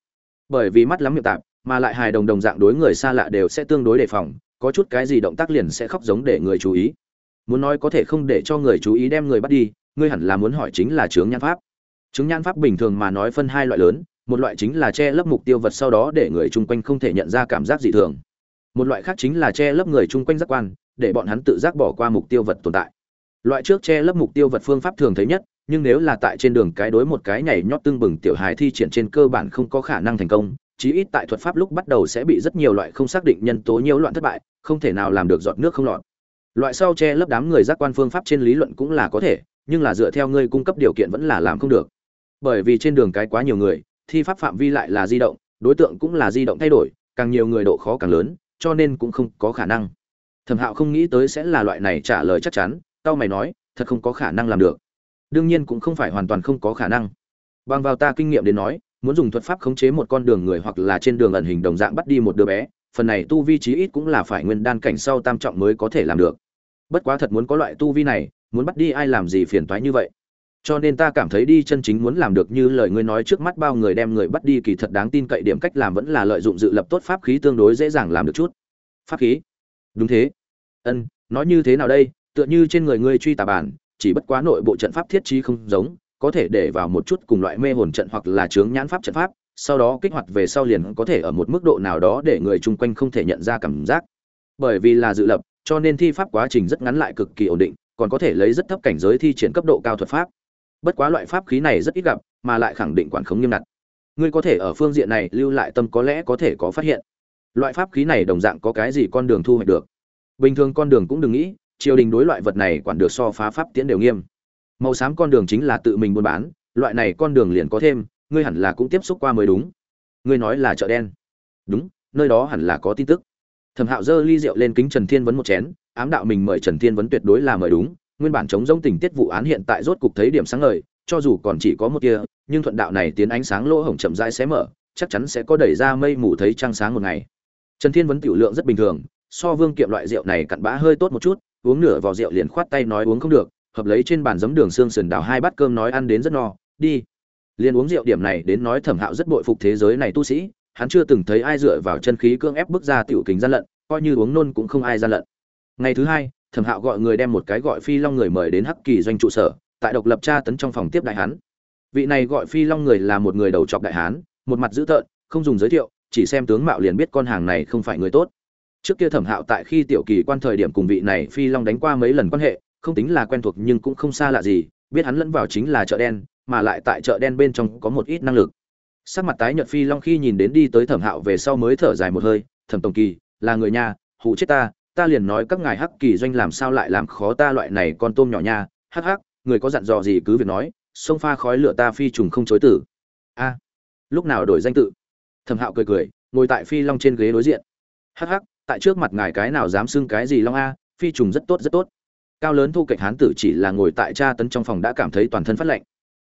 Bởi vì mắt lắm miệng tạp, mà lại hài đồng đồng dạng đối người xa lạ đều sẽ tương đối đề phòng, có chút cái gì động tác liền sẽ khóc giống để người chú ý muốn nói có thể không để cho người chú ý đem người bắt đi, ngươi hẳn là muốn hỏi chính là chướng nhãn pháp. Chướng nhãn pháp bình thường mà nói phân hai loại lớn, một loại chính là che lấp mục tiêu vật sau đó để người chung quanh không thể nhận ra cảm giác dị thường. Một loại khác chính là che lấp người chung quanh giác quan, để bọn hắn tự giác bỏ qua mục tiêu vật tồn tại. Loại trước che lấp mục tiêu vật phương pháp thường thấy nhất, nhưng nếu là tại trên đường cái đối một cái nhảy nhót tương bừng tiểu hài thi triển trên cơ bản không có khả năng thành công, chí ít tại thuật pháp lúc bắt đầu sẽ bị rất nhiều loại không xác định nhân tố nhiễu loạn thất bại, không thể nào làm được giọt nước không lọt loại sau che lấp đám người giác quan phương pháp trên lý luận cũng là có thể, nhưng là dựa theo ngươi cung cấp điều kiện vẫn là làm không được. Bởi vì trên đường cái quá nhiều người, thi pháp phạm vi lại là di động, đối tượng cũng là di động thay đổi, càng nhiều người độ khó càng lớn, cho nên cũng không có khả năng. Thẩm hạo không nghĩ tới sẽ là loại này trả lời chắc chắn, tao mày nói, thật không có khả năng làm được. Đương nhiên cũng không phải hoàn toàn không có khả năng. Bằng vào ta kinh nghiệm đến nói, muốn dùng thuật pháp khống chế một con đường người hoặc là trên đường ẩn hình đồng dạng bắt đi một đứa bé, phần này tu vi chí ít cũng là phải nguyên đan cảnh sau tam trọng mới có thể làm được bất quá thật muốn có loại tu vi này, muốn bắt đi ai làm gì phiền toái như vậy. Cho nên ta cảm thấy đi chân chính muốn làm được như lời ngươi nói trước mắt bao người đem người bắt đi kỳ thật đáng tin cậy điểm cách làm vẫn là lợi dụng dự lập tốt pháp khí tương đối dễ dàng làm được chút. Pháp khí? Đúng thế. Ân, nói như thế nào đây? Tựa như trên người ngươi truy tà bản, chỉ bất quá nội bộ trận pháp thiết trí không giống, có thể để vào một chút cùng loại mê hồn trận hoặc là chướng nhãn pháp trận pháp, sau đó kích hoạt về sau liền có thể ở một mức độ nào đó để người chung quanh không thể nhận ra cảm giác. Bởi vì là dự lập cho nên thi pháp quá trình rất ngắn lại cực kỳ ổn định, còn có thể lấy rất thấp cảnh giới thi triển cấp độ cao thuật pháp. Bất quá loại pháp khí này rất ít gặp, mà lại khẳng định quản khống nghiêm ngặt. Ngươi có thể ở phương diện này lưu lại tâm có lẽ có thể có phát hiện. Loại pháp khí này đồng dạng có cái gì con đường thu hoạch được? Bình thường con đường cũng đừng nghĩ, triều đình đối loại vật này quản được so phá pháp tiễn đều nghiêm. Màu xám con đường chính là tự mình buôn bán, loại này con đường liền có thêm, ngươi hẳn là cũng tiếp xúc qua mới đúng. Ngươi nói là chợ đen. Đúng, nơi đó hẳn là có tin tức thẩm hạo dơ ly rượu lên kính trần thiên vấn một chén, ám đạo mình mời trần thiên vấn tuyệt đối là mời đúng, nguyên bản chống giống tình tiết vụ án hiện tại rốt cục thấy điểm sáng ngời, cho dù còn chỉ có một kia nhưng thuận đạo này tiến ánh sáng lỗ hổng chậm rãi xé mở, chắc chắn sẽ có đẩy ra mây mù thấy trăng sáng một ngày. Trần thiên vấn tiểu lượng rất bình thường, so vương kiệm loại rượu này cặn bã hơi tốt một chút, uống nửa vào rượu liền khoát tay nói uống không được, hợp lấy trên bàn giấm đường xương sườn đào hai bát cơm nói ăn đến rất no, đi. Liền uống rượu điểm này đến nói thẩm hạo rất bội phục thế giới này tu sĩ hắn chưa từng thấy ai dựa vào chân khí cưỡng ép bước ra tiểu kính gian lận, coi như uống nôn cũng không ai gian lận. Ngày thứ hai, thẩm hạo gọi người đem một cái gọi phi long người mời đến hắc kỳ doanh trụ sở, tại độc lập tra tấn trong phòng tiếp đại hán. Vị này gọi phi long người là một người đầu trọc đại hán, một mặt dữ tợn, không dùng giới thiệu, chỉ xem tướng mạo liền biết con hàng này không phải người tốt. Trước kia thẩm hạo tại khi tiểu kỳ quan thời điểm cùng vị này phi long đánh qua mấy lần quan hệ, không tính là quen thuộc nhưng cũng không xa lạ gì, biết hắn lẫn vào chính là chợ đen, mà lại tại chợ đen bên trong có một ít năng lực sắc mặt tái nhợt phi long khi nhìn đến đi tới thẩm hạo về sau mới thở dài một hơi, thẩm tổng kỳ, là người nhà hụ chết ta ta liền nói các ngài hắc kỳ doanh làm sao lại làm khó ta loại này con tôm nhỏ nha, hắc hắc, người có dặn dò gì cứ việc nói, sông pha khói lửa ta phi trùng không chối tử. A, lúc nào đổi danh tự? Thẩm hạo cười cười, ngồi tại phi long trên ghế đối diện. Hắc hắc, tại trước mặt ngài cái nào dám xưng cái gì long a, phi trùng rất tốt rất tốt. Cao lớn thu kệch hán tử chỉ là ngồi tại tra tấn trong phòng đã cảm thấy toàn thân phát lạnh.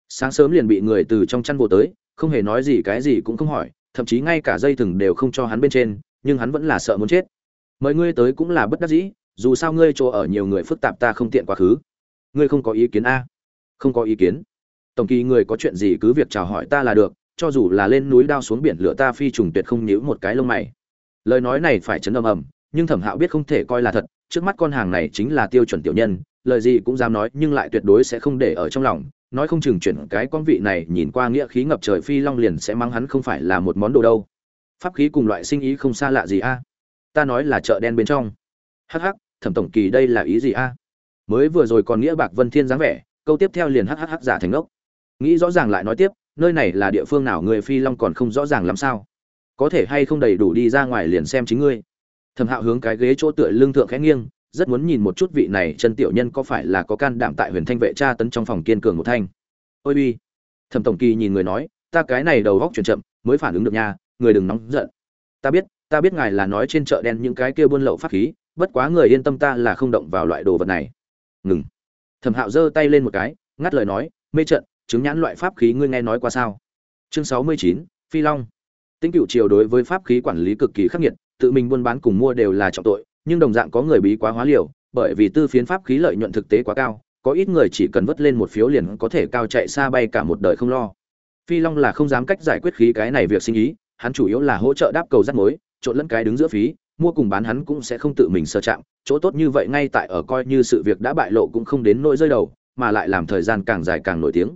Sáng sớm liền bị người từ trong chăn vô tới không hề nói gì cái gì cũng không hỏi, thậm chí ngay cả dây thừng đều không cho hắn bên trên, nhưng hắn vẫn là sợ muốn chết. Mời ngươi tới cũng là bất đắc dĩ, dù sao ngươi chỗ ở nhiều người phức tạp ta không tiện quá khứ. Ngươi không có ý kiến a. Không có ý kiến. Tổng kỳ người có chuyện gì cứ việc chào hỏi ta là được, cho dù là lên núi đao xuống biển lửa ta phi trùng tuyệt không nhíu một cái lông mày. Lời nói này phải chấn ầm ầm, nhưng thẩm hạo biết không thể coi là thật, trước mắt con hàng này chính là tiêu chuẩn tiểu nhân, lời gì cũng dám nói, nhưng lại tuyệt đối sẽ không để ở trong lòng nói không chừng chuyển cái quan vị này nhìn qua nghĩa khí ngập trời phi long liền sẽ mang hắn không phải là một món đồ đâu. Pháp khí cùng loại sinh ý không xa lạ gì a? Ta nói là chợ đen bên trong. Hắc hắc, thẩm tổng kỳ đây là ý gì a? Mới vừa rồi còn nghĩa bạc vân thiên dáng vẻ, câu tiếp theo liền hắc hắc hắc giả thành ốc nghĩ rõ ràng lại nói tiếp, nơi này là địa phương nào người phi long còn không rõ ràng làm sao? Có thể hay không đầy đủ đi ra ngoài liền xem chính ngươi. Thẩm hạo hướng cái ghế chỗ tựa lưng thượng khẽ nghiêng rất muốn nhìn một chút vị này chân tiểu nhân có phải là có can đảm tại huyền thanh vệ tra tấn trong phòng kiên cường một thanh. Ôi bi. Thẩm tổng kỳ nhìn người nói, ta cái này đầu góc chuyển chậm, mới phản ứng được nha, người đừng nóng giận. Ta biết ta biết ngài là nói trên chợ đen những cái kia buôn lậu pháp khí, bất quá người yên tâm ta là không động vào loại đồ vật này. Ngừng. Thẩm hạo giơ tay lên một cái, ngắt lời nói, mê trận, chứng nhãn loại pháp khí ngươi nghe nói qua sao? Chương sáu mươi chín, phi long. Tính cựu triều đối với pháp khí quản lý cực kỳ khắc nghiệt, tự mình buôn bán cùng mua đều là trọng tội nhưng đồng dạng có người bí quá hóa liều, bởi vì tư phiến pháp khí lợi nhuận thực tế quá cao, có ít người chỉ cần vất lên một phiếu liền có thể cao chạy xa bay cả một đời không lo. Phi long là không dám cách giải quyết khí cái này việc sinh ý, hắn chủ yếu là hỗ trợ đáp cầu rắt mối, trộn lẫn cái đứng giữa phí, mua cùng bán hắn cũng sẽ không tự mình sơ chạm chỗ tốt như vậy ngay tại ở coi như sự việc đã bại lộ cũng không đến nỗi rơi đầu, mà lại làm thời gian càng dài càng nổi tiếng.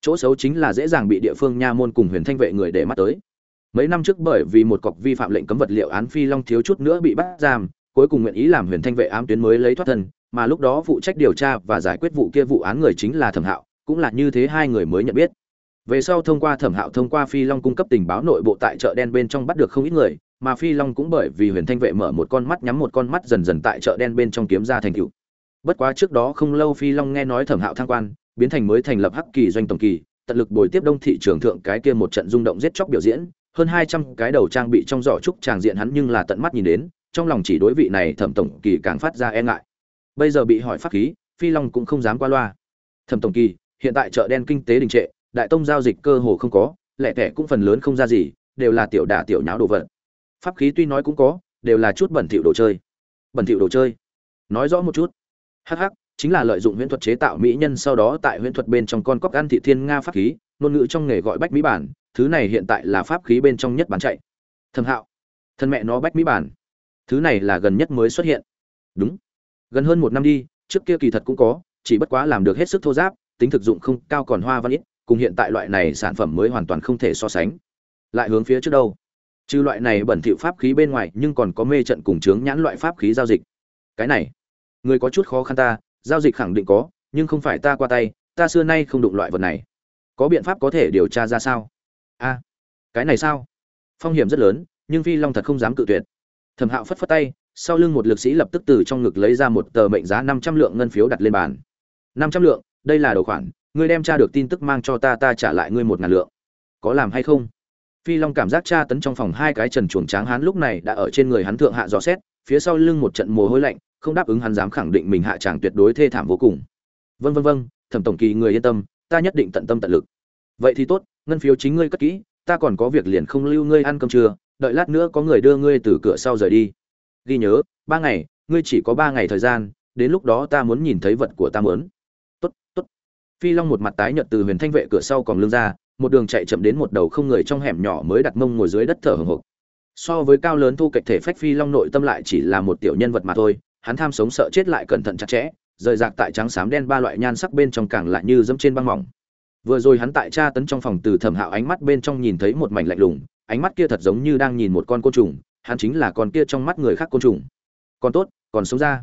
Chỗ xấu chính là dễ dàng bị địa phương nha môn cùng huyền thanh vệ người để mắt tới. Mấy năm trước bởi vì một cọc vi phạm lệnh cấm vật liệu án phi long thiếu chút nữa bị bắt giam cuối cùng nguyện ý làm huyền thanh vệ ám tuyến mới lấy thoát thân, mà lúc đó phụ trách điều tra và giải quyết vụ kia vụ án người chính là thẩm hạo, cũng là như thế hai người mới nhận biết. Về sau thông qua thẩm hạo thông qua phi long cung cấp tình báo nội bộ tại chợ đen bên trong bắt được không ít người, mà phi long cũng bởi vì huyền thanh vệ mở một con mắt nhắm một con mắt dần dần tại chợ đen bên trong kiếm ra thành cựu bất quá trước đó không lâu phi long nghe nói thẩm hạo thăng quan, biến thành mới thành lập hắc kỳ doanh tổng kỳ, tận lực bồi tiếp đông thị trường thượng cái kia một trận rung động giết chóc biểu diễn, hơn hai trăm cái đầu trang bị trong giỏ trúc tràng diện hắn nhưng là tận mắt nhìn đến trong lòng chỉ đối vị này thẩm tổng kỳ càng phát ra e ngại. Bây giờ bị hỏi pháp khí, phi long cũng không dám qua loa. Thẩm tổng kỳ, hiện tại chợ đen kinh tế đình trệ, đại tông giao dịch cơ hồ không có, lẻ tẻ cũng phần lớn không ra gì, đều là tiểu đả tiểu nháo đồ vật. Pháp khí tuy nói cũng có, đều là chút bẩn thỉu đồ chơi. Bẩn thỉu đồ chơi. Nói rõ một chút. Hh chính là lợi dụng huyễn thuật chế tạo mỹ nhân sau đó tại huyễn thuật bên trong con cóc ăn thị thiên nga pháp khí, ngôn ngữ trong nghề gọi bách mỹ bản, thứ này hiện tại là pháp khí bên trong nhất bán chạy. Thâm hạo, thân mẹ nó bách mỹ bản thứ này là gần nhất mới xuất hiện. Đúng. Gần hơn một năm đi, trước kia kỳ thật cũng có, chỉ bất quá làm được hết sức thô giáp, tính thực dụng không cao còn hoa văn ít, cùng hiện tại loại này sản phẩm mới hoàn toàn không thể so sánh. Lại hướng phía trước đâu? Trừ loại này bẩn thỉu pháp khí bên ngoài, nhưng còn có mê trận cùng chướng nhãn loại pháp khí giao dịch. Cái này, người có chút khó khăn ta, giao dịch khẳng định có, nhưng không phải ta qua tay, ta xưa nay không đụng loại vật này. Có biện pháp có thể điều tra ra sao? A, cái này sao? Phong hiểm rất lớn, nhưng phi long thật không dám cự tuyệt thẩm hạo phất phất tay, sau lưng một lực sĩ lập tức từ trong ngực lấy ra một tờ mệnh giá năm trăm lượng ngân phiếu đặt lên bàn. Năm trăm lượng, đây là đầu khoản, ngươi đem tra được tin tức mang cho ta ta trả lại ngươi một ngàn lượng. Có làm hay không? Phi long cảm giác tra tấn trong phòng hai cái trần chuồng tráng hắn lúc này đã ở trên người hắn thượng hạ dò xét, phía sau lưng một trận mồ hôi lạnh, không đáp ứng hắn dám khẳng định mình hạ tràng tuyệt đối thê thảm vô cùng. Vân vân vân thẩm tổng kỳ người yên tâm, ta nhất định tận tâm tận lực. Vậy thì tốt, ngân phiếu chính ngươi cất kỹ, ta còn có việc liền không lưu ngươi ăn cơm trưa đợi lát nữa có người đưa ngươi từ cửa sau rời đi. Ghi nhớ, ba ngày, ngươi chỉ có ba ngày thời gian, đến lúc đó ta muốn nhìn thấy vật của ta muốn. Tốt tốt. Phi long một mặt tái nhợt từ huyền thanh vệ cửa sau còn lưng ra, một đường chạy chậm đến một đầu không người trong hẻm nhỏ mới đặt mông ngồi dưới đất thở hổn hộc. So với cao lớn thu kịch thể phách, phi long nội tâm lại chỉ là một tiểu nhân vật mà thôi, hắn tham sống sợ chết lại cẩn thận chặt chẽ, rời rạc tại trắng xám đen ba loại nhan sắc bên trong càng lại như dẫm trên băng mỏng. Vừa rồi hắn tại tra tấn trong phòng từ thẩm hạo ánh mắt bên trong nhìn thấy một mảnh lạnh lùng ánh mắt kia thật giống như đang nhìn một con côn trùng hắn chính là con kia trong mắt người khác côn trùng. Còn tốt còn sống ra.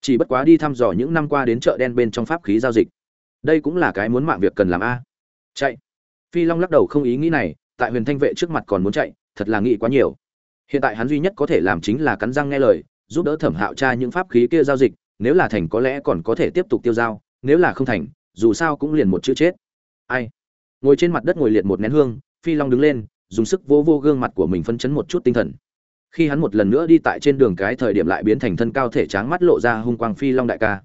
Chỉ bất quá đi thăm dò những năm qua đến chợ đen bên trong pháp khí giao dịch. Đây cũng là cái muốn mạng việc cần làm a. Chạy. Phi long lắc đầu không ý nghĩ này tại huyền thanh vệ trước mặt còn muốn chạy thật là nghĩ quá nhiều. Hiện tại hắn duy nhất có thể làm chính là cắn răng nghe lời giúp đỡ thẩm hạo tra những pháp khí kia giao dịch nếu là thành có lẽ còn có thể tiếp tục tiêu dao, nếu là không thành dù sao cũng liền một chữ chết. Ai? Ngồi trên mặt đất ngồi liệt một nén hương phi long đứng lên dùng sức vô vô gương mặt của mình phân chấn một chút tinh thần. Khi hắn một lần nữa đi tại trên đường cái thời điểm lại biến thành thân cao thể tráng mắt lộ ra hung quang phi long đại ca.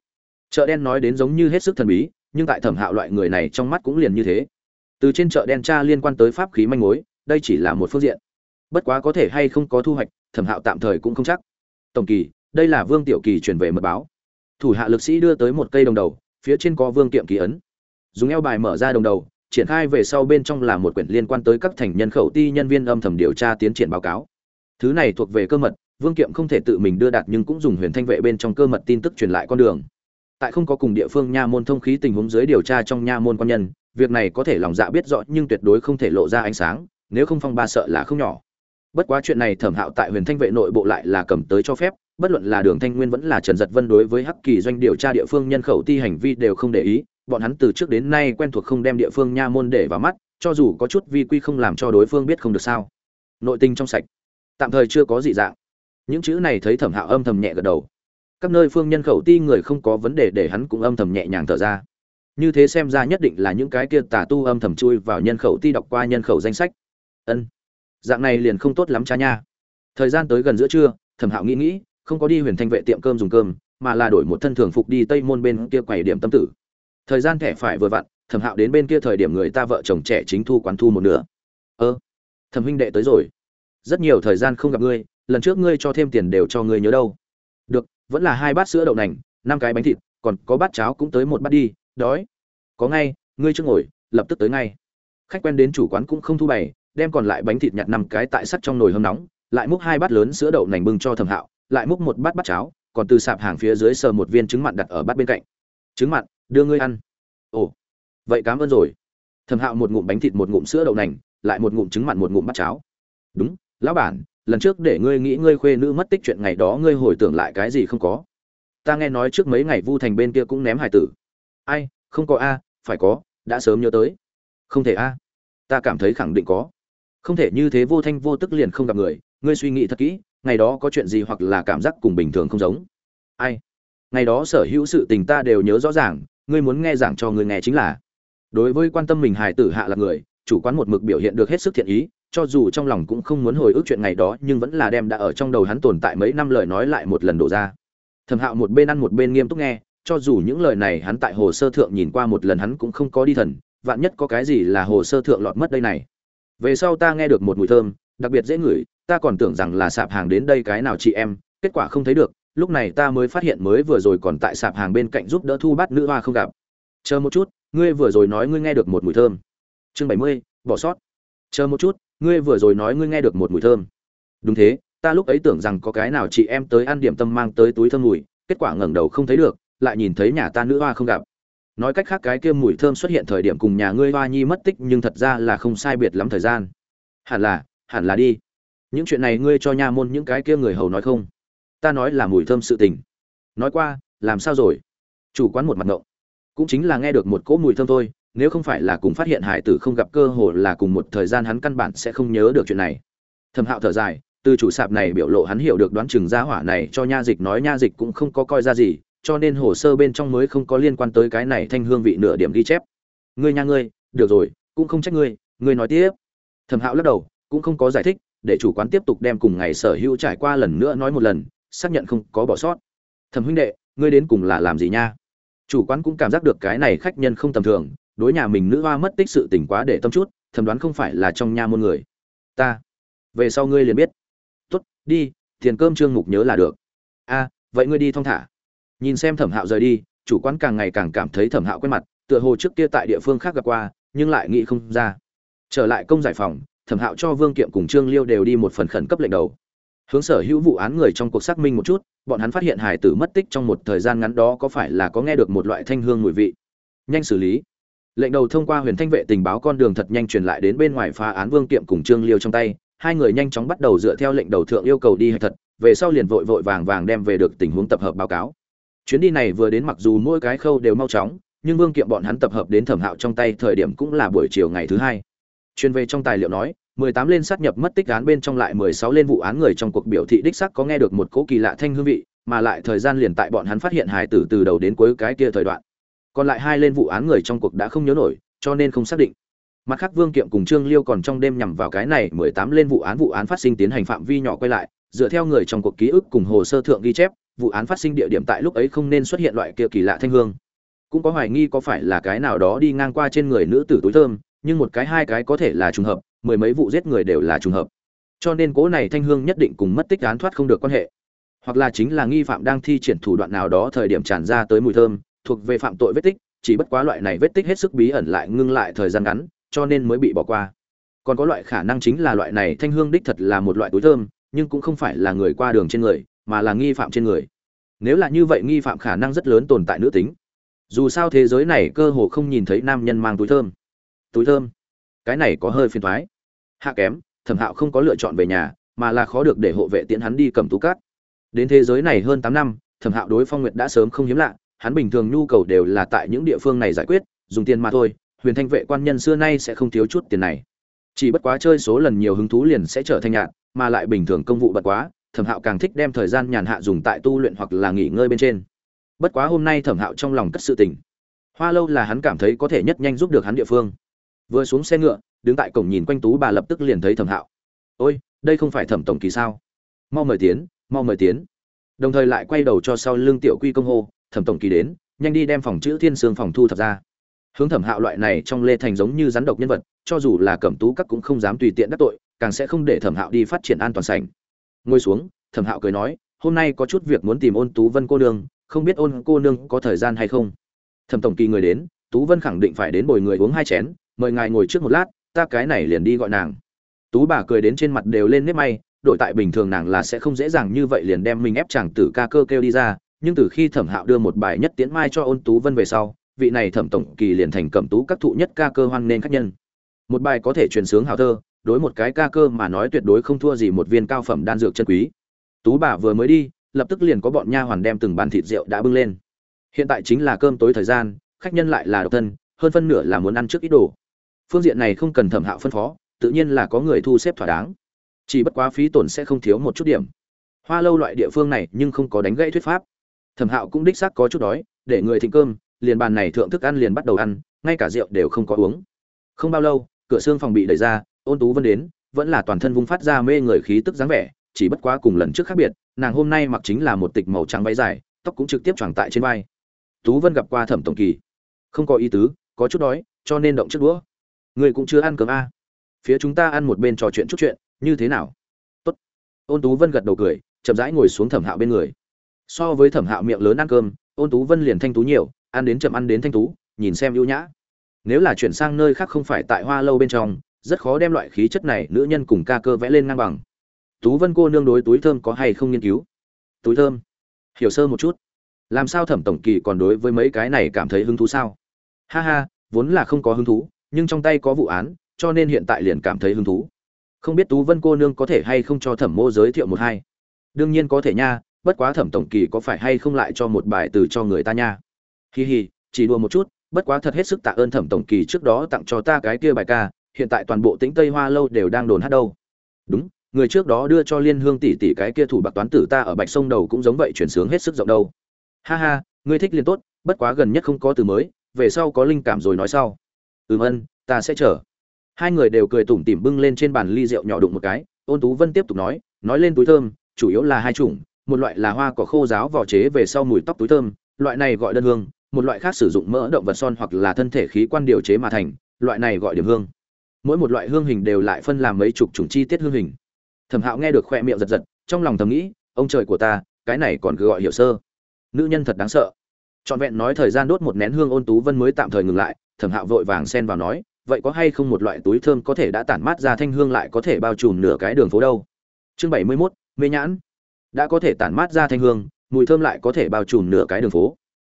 Chợ đen nói đến giống như hết sức thần bí, nhưng tại thẩm hạo loại người này trong mắt cũng liền như thế. Từ trên chợ đen tra liên quan tới pháp khí manh mối, đây chỉ là một phương diện. Bất quá có thể hay không có thu hoạch, thẩm hạo tạm thời cũng không chắc. Tổng kỳ, đây là vương tiểu kỳ truyền về mật báo. Thủ hạ lực sĩ đưa tới một cây đồng đầu, phía trên có vương kiệm ký ấn. Dùng eo bài mở ra đồng đầu triển khai về sau bên trong là một quyển liên quan tới các thành nhân khẩu ti nhân viên âm thầm điều tra tiến triển báo cáo. Thứ này thuộc về cơ mật, vương kiệm không thể tự mình đưa đạt nhưng cũng dùng huyền thanh vệ bên trong cơ mật tin tức truyền lại con đường. Tại không có cùng địa phương nha môn thông khí tình huống dưới điều tra trong nha môn quan nhân, việc này có thể lòng dạ biết rõ nhưng tuyệt đối không thể lộ ra ánh sáng, nếu không phong ba sợ là không nhỏ. Bất quá chuyện này thẩm hạo tại huyền thanh vệ nội bộ lại là cầm tới cho phép, bất luận là đường thanh nguyên vẫn là trần giật vân đối với hắc kỳ doanh điều tra địa phương nhân khẩu ti hành vi đều không để ý bọn hắn từ trước đến nay quen thuộc không đem địa phương nha môn để vào mắt, cho dù có chút vi quy không làm cho đối phương biết không được sao. Nội tinh trong sạch. Tạm thời chưa có dị dạng. Những chữ này thấy thẩm hạo âm thầm nhẹ gật đầu. Các nơi phương nhân khẩu ti người không có vấn đề để hắn cũng âm thầm nhẹ nhàng thở ra. Như thế xem ra nhất định là những cái kia tà tu âm thầm chui vào nhân khẩu ti đọc qua nhân khẩu danh sách. Ân, dạng này liền không tốt lắm cha nha. Thời gian tới gần giữa trưa, thẩm hạo nghĩ nghĩ, không có đi huyền thanh vệ tiệm cơm dùng cơm, mà là đổi một thân thường phục đi tây môn bên kia quầy điểm tâm tử thời gian thẻ phải vừa vặn, thẩm hạo đến bên kia thời điểm người ta vợ chồng trẻ chính thu quán thu một nửa. Ơ, thẩm huynh đệ tới rồi. Rất nhiều thời gian không gặp ngươi, lần trước ngươi cho thêm tiền đều cho ngươi nhớ đâu. Được, vẫn là hai bát sữa đậu nành, năm cái bánh thịt, còn có bát cháo cũng tới một bát đi, đói. Có ngay, ngươi chưa ngồi, lập tức tới ngay. Khách quen đến chủ quán cũng không thu bày, đem còn lại bánh thịt nhặt năm cái tại sắt trong nồi hâm nóng, lại múc hai bát lớn sữa đậu nành bưng cho thẩm hạo, lại múc một bát bát cháo, còn từ sạp hàng phía dưới sờ một viên trứng mặn đặt ở bát bên cạnh. Trứng mặn đưa ngươi ăn. Ồ, vậy cảm ơn rồi. Thẩm hạo một ngụm bánh thịt, một ngụm sữa đậu nành, lại một ngụm trứng mặn, một ngụm bát cháo. Đúng, lão bản, lần trước để ngươi nghĩ ngươi khuê nữ mất tích chuyện ngày đó ngươi hồi tưởng lại cái gì không có? Ta nghe nói trước mấy ngày vu thành bên kia cũng ném hải tử. Ai, không có a, phải có, đã sớm nhớ tới. Không thể a. Ta cảm thấy khẳng định có. Không thể như thế vô thanh vô tức liền không gặp người, ngươi suy nghĩ thật kỹ, ngày đó có chuyện gì hoặc là cảm giác cùng bình thường không giống. Ai, ngày đó sở hữu sự tình ta đều nhớ rõ ràng ngươi muốn nghe giảng cho ngươi nghe chính là. Đối với quan tâm mình hài tử hạ là người, chủ quán một mực biểu hiện được hết sức thiện ý, cho dù trong lòng cũng không muốn hồi ức chuyện ngày đó, nhưng vẫn là đem đã ở trong đầu hắn tồn tại mấy năm lời nói lại một lần đổ ra. Thẩm hạo một bên ăn một bên nghiêm túc nghe, cho dù những lời này hắn tại hồ sơ thượng nhìn qua một lần hắn cũng không có đi thần, vạn nhất có cái gì là hồ sơ thượng lọt mất đây này. Về sau ta nghe được một mùi thơm, đặc biệt dễ ngửi, ta còn tưởng rằng là sạp hàng đến đây cái nào chị em, kết quả không thấy được lúc này ta mới phát hiện mới vừa rồi còn tại sạp hàng bên cạnh giúp đỡ thu bắt nữ hoa không gặp. Chờ một chút, ngươi vừa rồi nói ngươi nghe được một mùi thơm. Chương bảy mươi, bỏ sót. Chờ một chút, ngươi vừa rồi nói ngươi nghe được một mùi thơm. Đúng thế, ta lúc ấy tưởng rằng có cái nào chị em tới ăn điểm tâm mang tới túi thơm mùi, kết quả ngẩng đầu không thấy được, lại nhìn thấy nhà ta nữ hoa không gặp. Nói cách khác cái kia mùi thơm xuất hiện thời điểm cùng nhà ngươi hoa nhi mất tích nhưng thật ra là không sai biệt lắm thời gian. Hẳn là hẳn là đi. Những chuyện này ngươi cho nha môn những cái kia người hầu nói không? Ta nói là mùi thơm sự tình. Nói qua, làm sao rồi? Chủ quán một mặt ngộng. Cũng chính là nghe được một cỗ mùi thơm thôi, nếu không phải là cùng phát hiện hải tử không gặp cơ hồ là cùng một thời gian hắn căn bản sẽ không nhớ được chuyện này. Thầm hạo thở dài, từ chủ sạp này biểu lộ hắn hiểu được đoán chừng gia hỏa này cho nha dịch nói nha dịch cũng không có coi ra gì, cho nên hồ sơ bên trong mới không có liên quan tới cái này thanh hương vị nửa điểm ghi chép. Ngươi nha ngươi, được rồi, cũng không trách ngươi ngươi nói tiếp. Thẩm hạo lắc đầu, cũng không có giải thích, để chủ quán tiếp tục đem cùng ngày sở hữu trải qua lần nữa nói một lần xác nhận không có bỏ sót. Thẩm huynh đệ, ngươi đến cùng là làm gì nha? Chủ quán cũng cảm giác được cái này khách nhân không tầm thường, đối nhà mình nữ hoa mất tích sự tình quá để tâm chút thẩm đoán không phải là trong nha môn người. Ta, về sau ngươi liền biết. Tốt, đi, tiền cơm trương mục nhớ là được. A, vậy ngươi đi thong thả. Nhìn xem thẩm hạo rời đi, chủ quán càng ngày càng cảm thấy thẩm hạo quen mặt, tựa hồ trước kia tại địa phương khác gặp qua, nhưng lại nghĩ không ra. Trở lại công giải phòng, thẩm hạo cho vương kiệm cùng trương liêu đều đi một phần khẩn cấp lệnh đầu hướng sở hữu vụ án người trong cuộc xác minh một chút, bọn hắn phát hiện hải tử mất tích trong một thời gian ngắn đó có phải là có nghe được một loại thanh hương mùi vị? Nhanh xử lý. Lệnh đầu thông qua huyền thanh vệ tình báo con đường thật nhanh truyền lại đến bên ngoài phá án vương kiệm cùng trương liêu trong tay, hai người nhanh chóng bắt đầu dựa theo lệnh đầu thượng yêu cầu đi hạch thật, về sau liền vội vội vàng vàng đem về được tình huống tập hợp báo cáo. Chuyến đi này vừa đến mặc dù mỗi cái khâu đều mau chóng, nhưng vương kiệm bọn hắn tập hợp đến thẩm hạo trong tay thời điểm cũng là buổi chiều ngày thứ hai. Chuyên về trong tài liệu nói mười tám lên sát nhập mất tích án bên trong lại mười sáu lên vụ án người trong cuộc biểu thị đích xác có nghe được một cỗ kỳ lạ thanh hương vị, mà lại thời gian liền tại bọn hắn phát hiện hài tử từ đầu đến cuối cái kia thời đoạn. Còn lại hai lên vụ án người trong cuộc đã không nhớ nổi, cho nên không xác định. Mặt khác vương kiệm cùng trương liêu còn trong đêm nhằm vào cái này mười tám lên vụ án vụ án phát sinh tiến hành phạm vi nhỏ quay lại, dựa theo người trong cuộc ký ức cùng hồ sơ thượng ghi chép, vụ án phát sinh địa điểm tại lúc ấy không nên xuất hiện loại kia kỳ lạ thanh hương. Cũng có hoài nghi có phải là cái nào đó đi ngang qua trên người nữ tử túi thơm, nhưng một cái hai cái có thể là trùng hợp mười mấy vụ giết người đều là trùng hợp. Cho nên cố này thanh hương nhất định cùng mất tích án thoát không được quan hệ. Hoặc là chính là nghi phạm đang thi triển thủ đoạn nào đó thời điểm tràn ra tới mùi thơm, thuộc về phạm tội vết tích, chỉ bất quá loại này vết tích hết sức bí ẩn lại ngưng lại thời gian ngắn, cho nên mới bị bỏ qua. Còn có loại khả năng chính là loại này thanh hương đích thật là một loại túi thơm, nhưng cũng không phải là người qua đường trên người, mà là nghi phạm trên người. Nếu là như vậy nghi phạm khả năng rất lớn tồn tại nữ tính. Dù sao thế giới này cơ hồ không nhìn thấy nam nhân mang túi thơm. Túi thơm cái này có hơi phiền thoái. Hạ kém, thẩm hạo không có lựa chọn về nhà, mà là khó được để hộ vệ tiễn hắn đi cầm tú cát. Đến thế giới này hơn tám năm, thẩm hạo đối phong nguyệt đã sớm không hiếm lạ, hắn bình thường nhu cầu đều là tại những địa phương này giải quyết, dùng tiền mà thôi, huyền thanh vệ quan nhân xưa nay sẽ không thiếu chút tiền này. Chỉ bất quá chơi số lần nhiều hứng thú liền sẽ trở thành nhạn, mà lại bình thường công vụ bật quá, thẩm hạo càng thích đem thời gian nhàn hạ dùng tại tu luyện hoặc là nghỉ ngơi bên trên. Bất quá hôm nay thẩm hạo trong lòng cất sự tình. Hoa lâu là hắn cảm thấy có thể nhất nhanh giúp được hắn địa phương vừa xuống xe ngựa, đứng tại cổng nhìn quanh tú bà lập tức liền thấy thẩm hạo. Ôi, đây không phải thẩm tổng kỳ sao? Mau mời tiến, mau mời tiến. Đồng thời lại quay đầu cho sau lưng tiểu quy công hô, thẩm tổng kỳ đến, nhanh đi đem phòng chữ thiên sương phòng thu thập ra. Hướng thẩm hạo loại này trong lê thành giống như rắn độc nhân vật, cho dù là cẩm tú các cũng không dám tùy tiện đắc tội, càng sẽ không để thẩm hạo đi phát triển an toàn sảnh. Ngồi xuống, thẩm hạo cười nói, hôm nay có chút việc muốn tìm ôn tú vân cô nương, không biết ôn cô nương có thời gian hay không? Thẩm tổng kỳ người đến, tú vân khẳng định phải đến bồi người uống hai chén mời ngài ngồi trước một lát, ta cái này liền đi gọi nàng. Tú bà cười đến trên mặt đều lên nếp may, đội tại bình thường nàng là sẽ không dễ dàng như vậy liền đem mình ép chàng tử ca cơ kêu đi ra, nhưng từ khi thẩm hạo đưa một bài nhất tiến mai cho ôn tú vân về sau, vị này thẩm tổng kỳ liền thành cẩm tú các thụ nhất ca cơ hoan nên khách nhân. Một bài có thể truyền sướng hào thơ, đối một cái ca cơ mà nói tuyệt đối không thua gì một viên cao phẩm đan dược chân quý. Tú bà vừa mới đi, lập tức liền có bọn nha hoàn đem từng bàn thịt rượu đã bưng lên. Hiện tại chính là cơm tối thời gian, khách nhân lại là độc thân, hơn phân nửa là muốn ăn trước ít đồ phương diện này không cần thẩm hạo phân phó, tự nhiên là có người thu xếp thỏa đáng. Chỉ bất quá phí tổn sẽ không thiếu một chút điểm. Hoa lâu loại địa phương này nhưng không có đánh gãy thuyết pháp. Thẩm hạo cũng đích xác có chút đói, để người thịnh cơm, liền bàn này thượng thức ăn liền bắt đầu ăn, ngay cả rượu đều không có uống. Không bao lâu, cửa xương phòng bị đẩy ra, ôn tú vân đến, vẫn là toàn thân vung phát ra mê người khí tức dáng vẻ, chỉ bất quá cùng lần trước khác biệt, nàng hôm nay mặc chính là một tịch màu trắng váy dài, tóc cũng trực tiếp choàng tại trên vai. Tú vân gặp qua thẩm tổng kỳ. Không có ý tứ, có chút đói, cho nên động trước đũa người cũng chưa ăn cơm a à. phía chúng ta ăn một bên trò chuyện chút chuyện, như thế nào? Tốt. Ôn tú vân gật đầu cười, chậm rãi ngồi xuống thẩm hạo bên người. So với thẩm hạo miệng lớn ăn cơm, ôn tú vân liền thanh tú nhiều, ăn đến chậm ăn đến thanh tú, nhìn xem ưu nhã. Nếu là chuyển sang nơi khác không phải tại hoa lâu bên trong, rất khó đem loại khí chất này nữ nhân cùng ca cơ vẽ lên ngang bằng. Tú vân cô nương đối túi thơm có hay không nghiên cứu? Túi thơm. Hiểu sơ một chút. Làm sao thẩm tổng kỳ còn đối với mấy cái này cảm thấy hứng thú sao? Ha ha, vốn là không có hứng thú nhưng trong tay có vụ án cho nên hiện tại liền cảm thấy hứng thú. Không biết tú vân cô nương có thể hay không cho thẩm mô giới thiệu một hai. Đương nhiên có thể nha bất quá thẩm tổng kỳ có phải hay không lại cho một bài từ cho người ta nha. Hì hì, chỉ đùa một chút bất quá thật hết sức tạ ơn thẩm tổng kỳ trước đó tặng cho ta cái kia bài ca hiện tại toàn bộ tĩnh tây hoa lâu đều đang đồn hát đâu. Đúng người trước đó đưa cho liên hương tỷ tỷ cái kia thủ bạc toán tử ta ở bạch sông đầu cũng giống vậy chuyển sướng hết sức rộng đâu. Ha ha ngươi thích liền tốt bất quá gần nhất không có từ mới về sau có linh cảm rồi nói sau ừm ân, ta sẽ chờ. Hai người đều cười tủm tỉm bưng lên trên bàn ly rượu nhỏ đụng một cái ôn tú vân tiếp tục nói nói lên túi thơm, chủ yếu là hai chủng, một loại là hoa cỏ khô giáo vỏ chế về sau mùi tóc túi thơm, loại này gọi đơn hương, một loại khác sử dụng mỡ động vật son hoặc là thân thể khí quan điều chế mà thành, loại này gọi điểm hương. Mỗi một loại hương hình đều lại phân làm mấy chục chủng chi tiết hương hình. Thẩm hạo nghe được khoe miệng giật giật, trong lòng thầm nghĩ, ông trời của ta, cái này còn cứ gọi hiểu sơ. Nữ nhân thật đáng sợ. Trọn vẹn nói thời gian đốt một nén hương ôn tú vân mới tạm thời ngừng lại thẩm hạo vội vàng xen vào nói, vậy có hay không một loại túi thơm có thể đã tản mát ra thanh hương lại có thể bao trùm nửa cái đường phố đâu? Chương bảy mươi mốt, mê nhãn. Đã có thể tản mát ra thanh hương, mùi thơm lại có thể bao trùm nửa cái đường phố.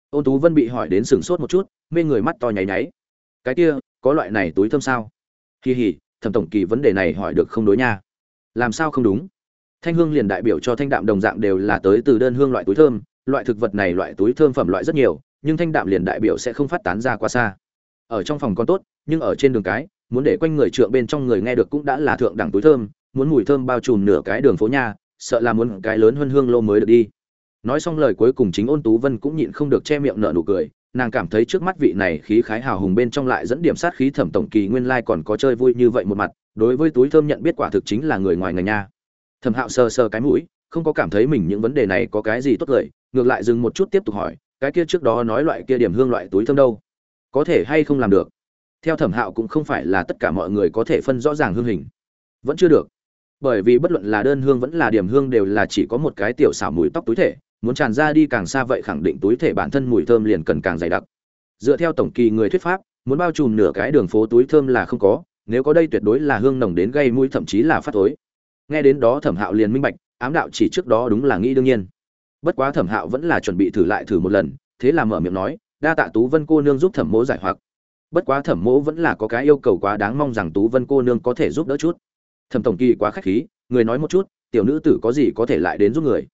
Ôn tú vân bị hỏi đến sừng sốt một chút, mê người mắt to nháy nháy. Cái kia, có loại này túi thơm sao? Kỳ hỉ thẩm tổng kỳ vấn đề này hỏi được không đối nha. Làm sao không đúng? Thanh hương liền đại biểu cho thanh đạm đồng dạng đều là tới từ đơn hương loại túi thơm, loại thực vật này loại túi thơm phẩm loại rất nhiều, nhưng thanh đạm liền đại biểu sẽ không phát tán ra quá xa ở trong phòng còn tốt, nhưng ở trên đường cái, muốn để quanh người trượng bên trong người nghe được cũng đã là thượng đẳng túi thơm, muốn mùi thơm bao trùm nửa cái đường phố nhà, sợ là muốn cái lớn hơn hương lô mới được đi. Nói xong lời cuối cùng chính ôn tú vân cũng nhịn không được che miệng nở nụ cười, nàng cảm thấy trước mắt vị này khí khái hào hùng bên trong lại dẫn điểm sát khí thẩm tổng kỳ nguyên lai còn có chơi vui như vậy một mặt, đối với túi thơm nhận biết quả thực chính là người ngoài ngành nha. Thẩm hạo sờ sờ cái mũi, không có cảm thấy mình những vấn đề này có cái gì tốt lợi ngược lại dừng một chút tiếp tục hỏi, cái kia trước đó nói loại kia điểm hương loại túi thơm đâu? Có thể hay không làm được. Theo thẩm hạo cũng không phải là tất cả mọi người có thể phân rõ ràng hương hình. Vẫn chưa được. Bởi vì bất luận là đơn hương vẫn là điểm hương đều là chỉ có một cái tiểu xảo mùi tóc túi thể, muốn tràn ra đi càng xa vậy khẳng định túi thể bản thân mùi thơm liền cần càng dày đặc. Dựa theo tổng kỳ người thuyết pháp, muốn bao trùm nửa cái đường phố túi thơm là không có, nếu có đây tuyệt đối là hương nồng đến gây mũi thậm chí là phát tối nghe đến đó thẩm hạo liền minh bạch, ám đạo chỉ trước đó đúng là nghĩ đương nhiên. Bất quá thẩm hạo vẫn là chuẩn bị thử lại thử một lần, thế là mở miệng nói đa tạ tú vân cô nương giúp thẩm mỗ giải hoặc. Bất quá thẩm mỗ vẫn là có cái yêu cầu quá đáng mong rằng tú vân cô nương có thể giúp đỡ chút. Thẩm tổng kỳ quá khách khí, người nói một chút, tiểu nữ tử có gì có thể lại đến giúp người?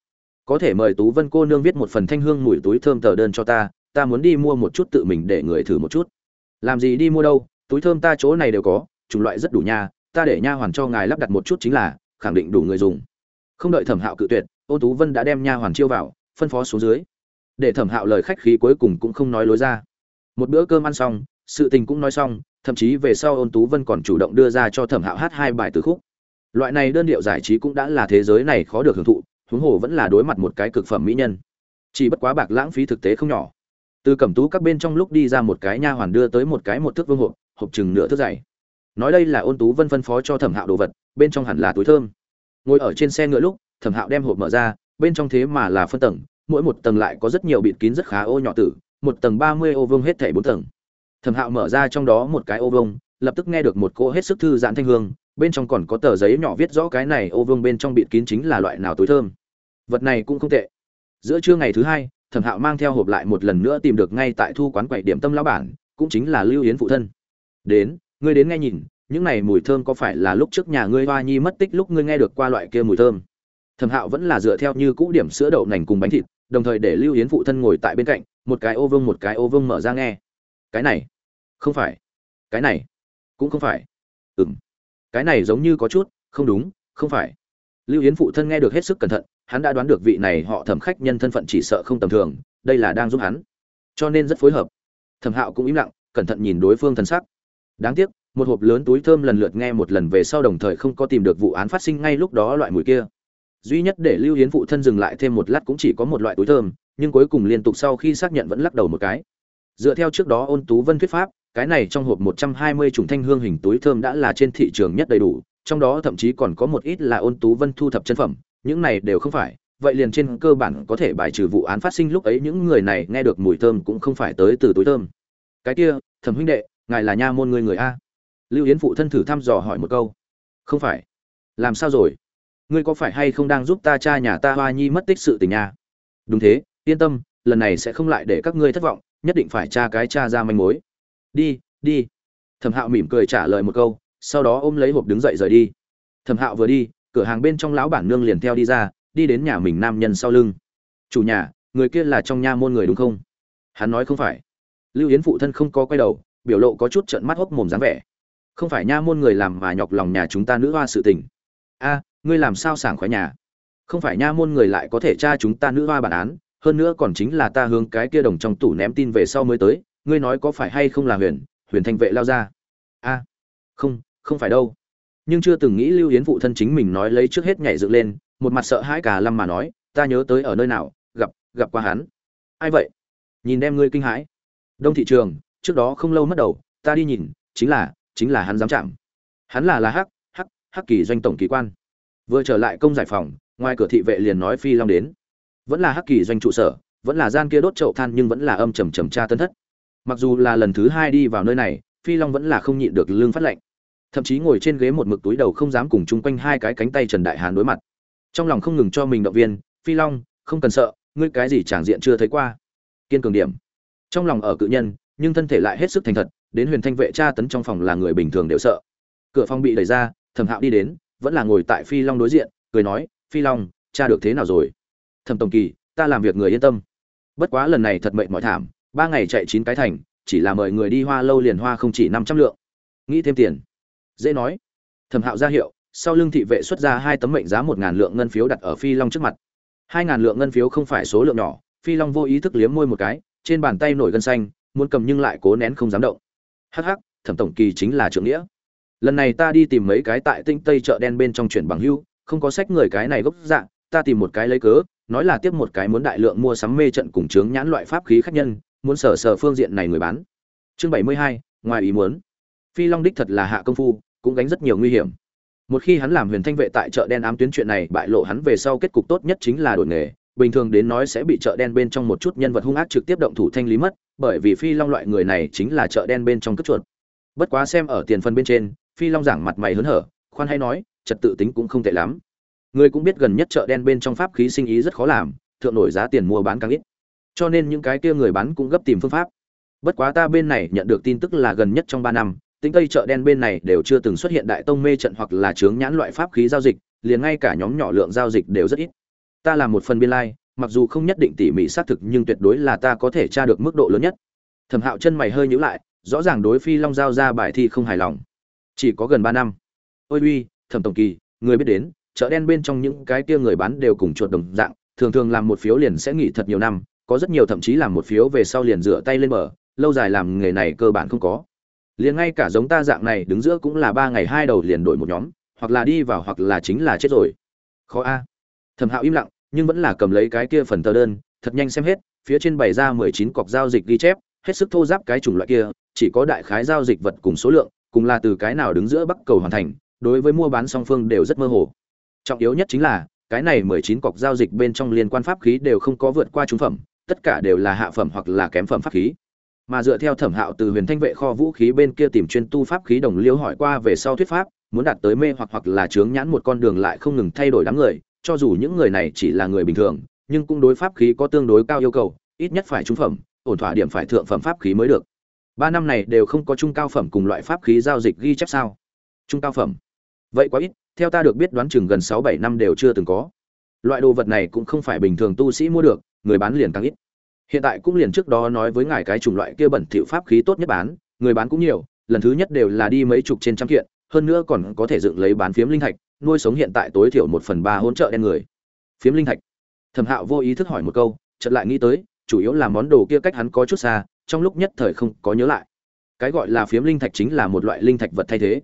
Có thể mời tú vân cô nương viết một phần thanh hương mùi túi thơm tờ đơn cho ta ta muốn đi mua một chút tự mình để người thử một chút. Làm gì đi mua đâu, túi thơm ta chỗ này đều có, chủng loại rất đủ nha, ta để nha hoàn cho ngài lắp đặt một chút chính là, khẳng định đủ người dùng. Không đợi thẩm hạo cự tuyệt, ô tú vân đã đem nha hoàn chiêu vào, phân phó xuống dưới để thẩm hạo lời khách khí cuối cùng cũng không nói lối ra. Một bữa cơm ăn xong, sự tình cũng nói xong, thậm chí về sau ôn tú vân còn chủ động đưa ra cho thẩm hạo hát hai bài từ khúc. Loại này đơn điệu giải trí cũng đã là thế giới này khó được hưởng thụ, huống hồ vẫn là đối mặt một cái cực phẩm mỹ nhân. Chỉ bất quá bạc lãng phí thực tế không nhỏ. Từ cẩm tú các bên trong lúc đi ra một cái nha hoàn đưa tới một cái một thước vương hộp hộp chừng nửa thước dày. Nói đây là ôn tú vân phân phó cho thẩm hạo đồ vật, bên trong hẳn là túi thơm. Ngồi ở trên xe ngựa lúc, thẩm hạo đem hộp mở ra, bên trong thế mà là phân tầng mỗi một tầng lại có rất nhiều bịt kín rất khá ô nhỏ tử, một tầng ba mươi ô vương hết thảy bốn tầng. Thẩm hạo mở ra trong đó một cái ô vương lập tức nghe được một cỗ hết sức thư giãn thanh hương, bên trong còn có tờ giấy nhỏ viết rõ cái này ô vương bên trong bịt kín chính là loại nào tối thơm. Vật này cũng không tệ. Giữa trưa ngày thứ hai, thẩm hạo mang theo hộp lại một lần nữa tìm được ngay tại thu quán quậy điểm tâm lão bản, cũng chính là lưu yến phụ thân. Đến, ngươi đến nghe nhìn, những này mùi thơm có phải là lúc trước nhà ngươi hoa nhi mất tích lúc ngươi nghe được qua loại kia mùi thơm? Thẩm hạo vẫn là dựa theo như cũ điểm sữa đậu nành cùng bánh thịt đồng thời để lưu yến phụ thân ngồi tại bên cạnh, một cái ô vương một cái ô vương mở ra nghe. Cái này, không phải. Cái này, cũng không phải. Ừm. Cái này giống như có chút, không đúng, không phải. Lưu yến phụ thân nghe được hết sức cẩn thận, hắn đã đoán được vị này họ thẩm khách nhân thân phận chỉ sợ không tầm thường, đây là đang giúp hắn. Cho nên rất phối hợp. Thẩm hạo cũng im lặng, cẩn thận nhìn đối phương thân sắc. Đáng tiếc, một hộp lớn túi thơm lần lượt nghe một lần về sau đồng thời không có tìm được vụ án phát sinh ngay lúc đó loại mùi kia duy nhất để lưu hiến phụ thân dừng lại thêm một lát cũng chỉ có một loại túi thơm, nhưng cuối cùng liên tục sau khi xác nhận vẫn lắc đầu một cái. Dựa theo trước đó ôn tú vân thuyết pháp, cái này trong hộp một trăm hai mươi chủng thanh hương hình túi thơm đã là trên thị trường nhất đầy đủ, trong đó thậm chí còn có một ít là ôn tú vân thu thập chân phẩm, những này đều không phải. Vậy liền trên cơ bản có thể bài trừ vụ án phát sinh lúc ấy những người này nghe được mùi thơm cũng không phải tới từ túi thơm. Cái kia, thẩm huynh đệ, ngài là nha môn người người a. Lưu yến phụ thân thử thăm dò hỏi một câu. Không phải. Làm sao rồi? Ngươi có phải hay không đang giúp ta cha nhà ta hoa nhi mất tích sự tình nha đúng thế, yên tâm, lần này sẽ không lại để các ngươi thất vọng, nhất định phải tra cái cha ra manh mối. Đi đi. Thẩm hạo mỉm cười trả lời một câu, sau đó ôm lấy hộp đứng dậy rời đi. Thẩm hạo vừa đi, cửa hàng bên trong lão bản nương liền theo đi ra, đi đến nhà mình nam nhân sau lưng. Chủ nhà, người kia là trong nha môn người đúng không? Hắn nói, không phải. Lưu yến phụ thân không có quay đầu, biểu lộ có chút trận mắt hốc mồm dáng vẻ. Không phải nha môn người làm mà nhọc lòng nhà chúng ta nữ hoa sự tình. A ngươi làm sao sảng khoái nhà? Không phải nha, môn người lại có thể tra chúng ta nữ hoa bản án, hơn nữa còn chính là ta hướng cái kia đồng trong tủ ném tin về sau mới tới, ngươi nói có phải hay không là huyền huyền thanh vệ lao ra? A, không không phải đâu. Nhưng chưa từng nghĩ lưu yến phụ thân chính mình nói lấy trước hết nhảy dựng lên, một mặt sợ hãi cả lâm mà nói, ta nhớ tới ở nơi nào, gặp gặp qua hắn. Ai vậy? Nhìn đem ngươi kinh hãi. Đông thị trường, trước đó không lâu mất đầu, ta đi nhìn, chính là chính là hắn dám chạm. Hắn là là hắc hắc hắc kỳ doanh tổng kỳ quan vừa trở lại công giải phòng, ngoài cửa thị vệ liền nói phi long đến. Vẫn là hắc kỳ doanh trụ sở, vẫn là gian kia đốt chậu than nhưng vẫn là âm trầm trầm tra tân thất. Mặc dù là lần thứ hai đi vào nơi này, phi long vẫn là không nhịn được lương phát lệnh thậm chí ngồi trên ghế một mực túi đầu không dám cùng chung quanh hai cái cánh tay trần đại hàn đối mặt. Trong lòng không ngừng cho mình động viên, phi long, không cần sợ, ngươi cái gì tràng diện chưa thấy qua. Kiên cường điểm. Trong lòng ở cự nhân, nhưng thân thể lại hết sức thành thật, đến huyền thanh vệ tra tấn trong phòng là người bình thường đều sợ. Cửa phòng bị đẩy ra, thẩm hạo đi đến vẫn là ngồi tại phi long đối diện, cười nói, phi long, cha được thế nào rồi? Thẩm tổng kỳ, ta làm việc người yên tâm. Bất quá lần này thật mệnh mọi thảm, ba ngày chạy chín cái thành, chỉ là mời người đi hoa lâu liền hoa không chỉ năm trăm lượng. Nghĩ thêm tiền. Dễ nói. Thẩm hạo ra hiệu, sau lưng thị vệ xuất ra hai tấm mệnh giá một ngàn lượng ngân phiếu đặt ở phi long trước mặt. Hai ngàn lượng ngân phiếu không phải số lượng nhỏ, phi long vô ý thức liếm môi một cái, trên bàn tay nổi gân xanh, muốn cầm nhưng lại cố nén không dám động. Hắc hắc, thẩm tổng kỳ chính là trưởng nghĩa lần này ta đi tìm mấy cái tại tinh tây chợ đen bên trong chuyển bằng hưu, không có sách người cái này gốc dạng ta tìm một cái lấy cớ, nói là tiếp một cái muốn đại lượng mua sắm mê trận cùng chướng nhãn loại pháp khí khách nhân, muốn sở sở phương diện này người bán. Chương bảy mươi hai, ngoài ý muốn. Phi long đích thật là hạ công phu, cũng gánh rất nhiều nguy hiểm. Một khi hắn làm huyền thanh vệ tại chợ đen ám tuyến chuyện này, bại lộ hắn về sau kết cục tốt nhất chính là đổi nghề. Bình thường đến nói sẽ bị chợ đen bên trong một chút nhân vật hung ác trực tiếp động thủ thanh lý mất, bởi vì phi long loại người này chính là chợ đen bên trong cất chuột. Bất quá xem ở tiền phần bên trên phi long giảng mặt mày hớn hở, khoan hay nói, trật tự tính cũng không tệ lắm. Người cũng biết gần nhất chợ đen bên trong pháp khí sinh ý rất khó làm, thượng nổi giá tiền mua bán càng ít. Cho nên những cái kia người bán cũng gấp tìm phương pháp. Bất quá ta bên này nhận được tin tức là gần nhất trong ba năm, tính tây chợ đen bên này đều chưa từng xuất hiện đại tông mê trận hoặc là chướng nhãn loại pháp khí giao dịch, liền ngay cả nhóm nhỏ lượng giao dịch đều rất ít. Ta là một phần biên lai, mặc dù không nhất định tỉ mỉ xác thực nhưng tuyệt đối là ta có thể tra được mức độ lớn nhất. Thẩm hạo chân mày hơi nhữ lại, rõ ràng đối phi long giao ra bài thi không hài lòng chỉ có gần ba năm. Ôi uy, thẩm tổng kỳ, người biết đến, chợ đen bên trong những cái kia người bán đều cùng chuột đồng dạng, thường thường làm một phiếu liền sẽ nghỉ thật nhiều năm, có rất nhiều thậm chí làm một phiếu về sau liền rửa tay lên mở lâu dài làm nghề này cơ bản không có. Liền ngay cả giống ta dạng này đứng giữa cũng là ba ngày hai đầu liền đổi một nhóm, hoặc là đi vào hoặc là chính là chết rồi. Khó a. Thẩm hạo im lặng, nhưng vẫn là cầm lấy cái kia phần tờ đơn, thật nhanh xem hết, phía trên bày ra mười chín cọc giao dịch ghi chép, hết sức thô giáp cái chủng loại kia, chỉ có đại khái giao dịch vật cùng số lượng cùng là từ cái nào đứng giữa bắc cầu hoàn thành, đối với mua bán song phương đều rất mơ hồ. Trọng yếu nhất chính là, cái này mười chín cọc giao dịch bên trong liên quan pháp khí đều không có vượt qua trung phẩm, tất cả đều là hạ phẩm hoặc là kém phẩm pháp khí. Mà dựa theo thẩm hạo từ huyền thanh vệ kho vũ khí bên kia tìm chuyên tu pháp khí đồng liêu hỏi qua về sau thuyết pháp, muốn đạt tới mê hoặc hoặc là chướng nhãn một con đường lại không ngừng thay đổi đám người, cho dù những người này chỉ là người bình thường, nhưng cũng đối pháp khí có tương đối cao yêu cầu, ít nhất phải trung phẩm, ổn thỏa điểm phải thượng phẩm pháp khí mới được ba năm này đều không có trung cao phẩm cùng loại pháp khí giao dịch ghi chép sao? Trung cao phẩm. Vậy quá ít, theo ta được biết đoán chừng gần sáu bảy năm đều chưa từng có. Loại đồ vật này cũng không phải bình thường tu sĩ mua được, người bán liền càng ít. Hiện tại cũng liền trước đó nói với ngài cái chủng loại kia bẩn thỉu pháp khí tốt nhất bán, người bán cũng nhiều, lần thứ nhất đều là đi mấy chục trên trăm kiện, hơn nữa còn có thể dựng lấy bán phiếm linh thạch, nuôi sống hiện tại tối thiểu một phần ba hỗn trợ đen người. Phiếm linh thạch. Thẩm hạo vô ý thức hỏi một câu, chợt lại nghĩ tới, chủ yếu là món đồ kia cách hắn có chút xa trong lúc nhất thời không có nhớ lại. Cái gọi là phiếm linh thạch chính là một loại linh thạch vật thay thế.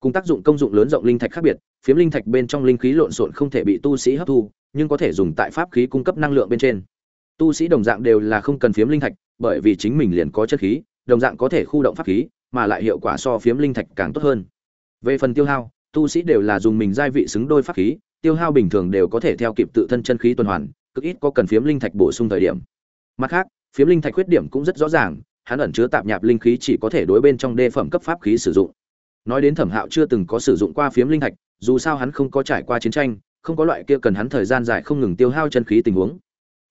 Cùng tác dụng công dụng lớn rộng linh thạch khác biệt, phiếm linh thạch bên trong linh khí lộn xộn không thể bị tu sĩ hấp thu, nhưng có thể dùng tại pháp khí cung cấp năng lượng bên trên. Tu sĩ đồng dạng đều là không cần phiếm linh thạch, bởi vì chính mình liền có chất khí, đồng dạng có thể khu động pháp khí, mà lại hiệu quả so phiếm linh thạch càng tốt hơn. Về phần tiêu hao, tu sĩ đều là dùng mình giai vị xứng đôi pháp khí, tiêu hao bình thường đều có thể theo kịp tự thân chân khí tuần hoàn, cực ít có cần phiếm linh thạch bổ sung thời điểm. Mặt khác phiếm linh thạch khuyết điểm cũng rất rõ ràng, hắn ẩn chứa tạp nhạp linh khí chỉ có thể đối bên trong đê phẩm cấp pháp khí sử dụng. Nói đến thẩm hạo chưa từng có sử dụng qua phiếm linh thạch, dù sao hắn không có trải qua chiến tranh, không có loại kia cần hắn thời gian dài không ngừng tiêu hao chân khí tình huống.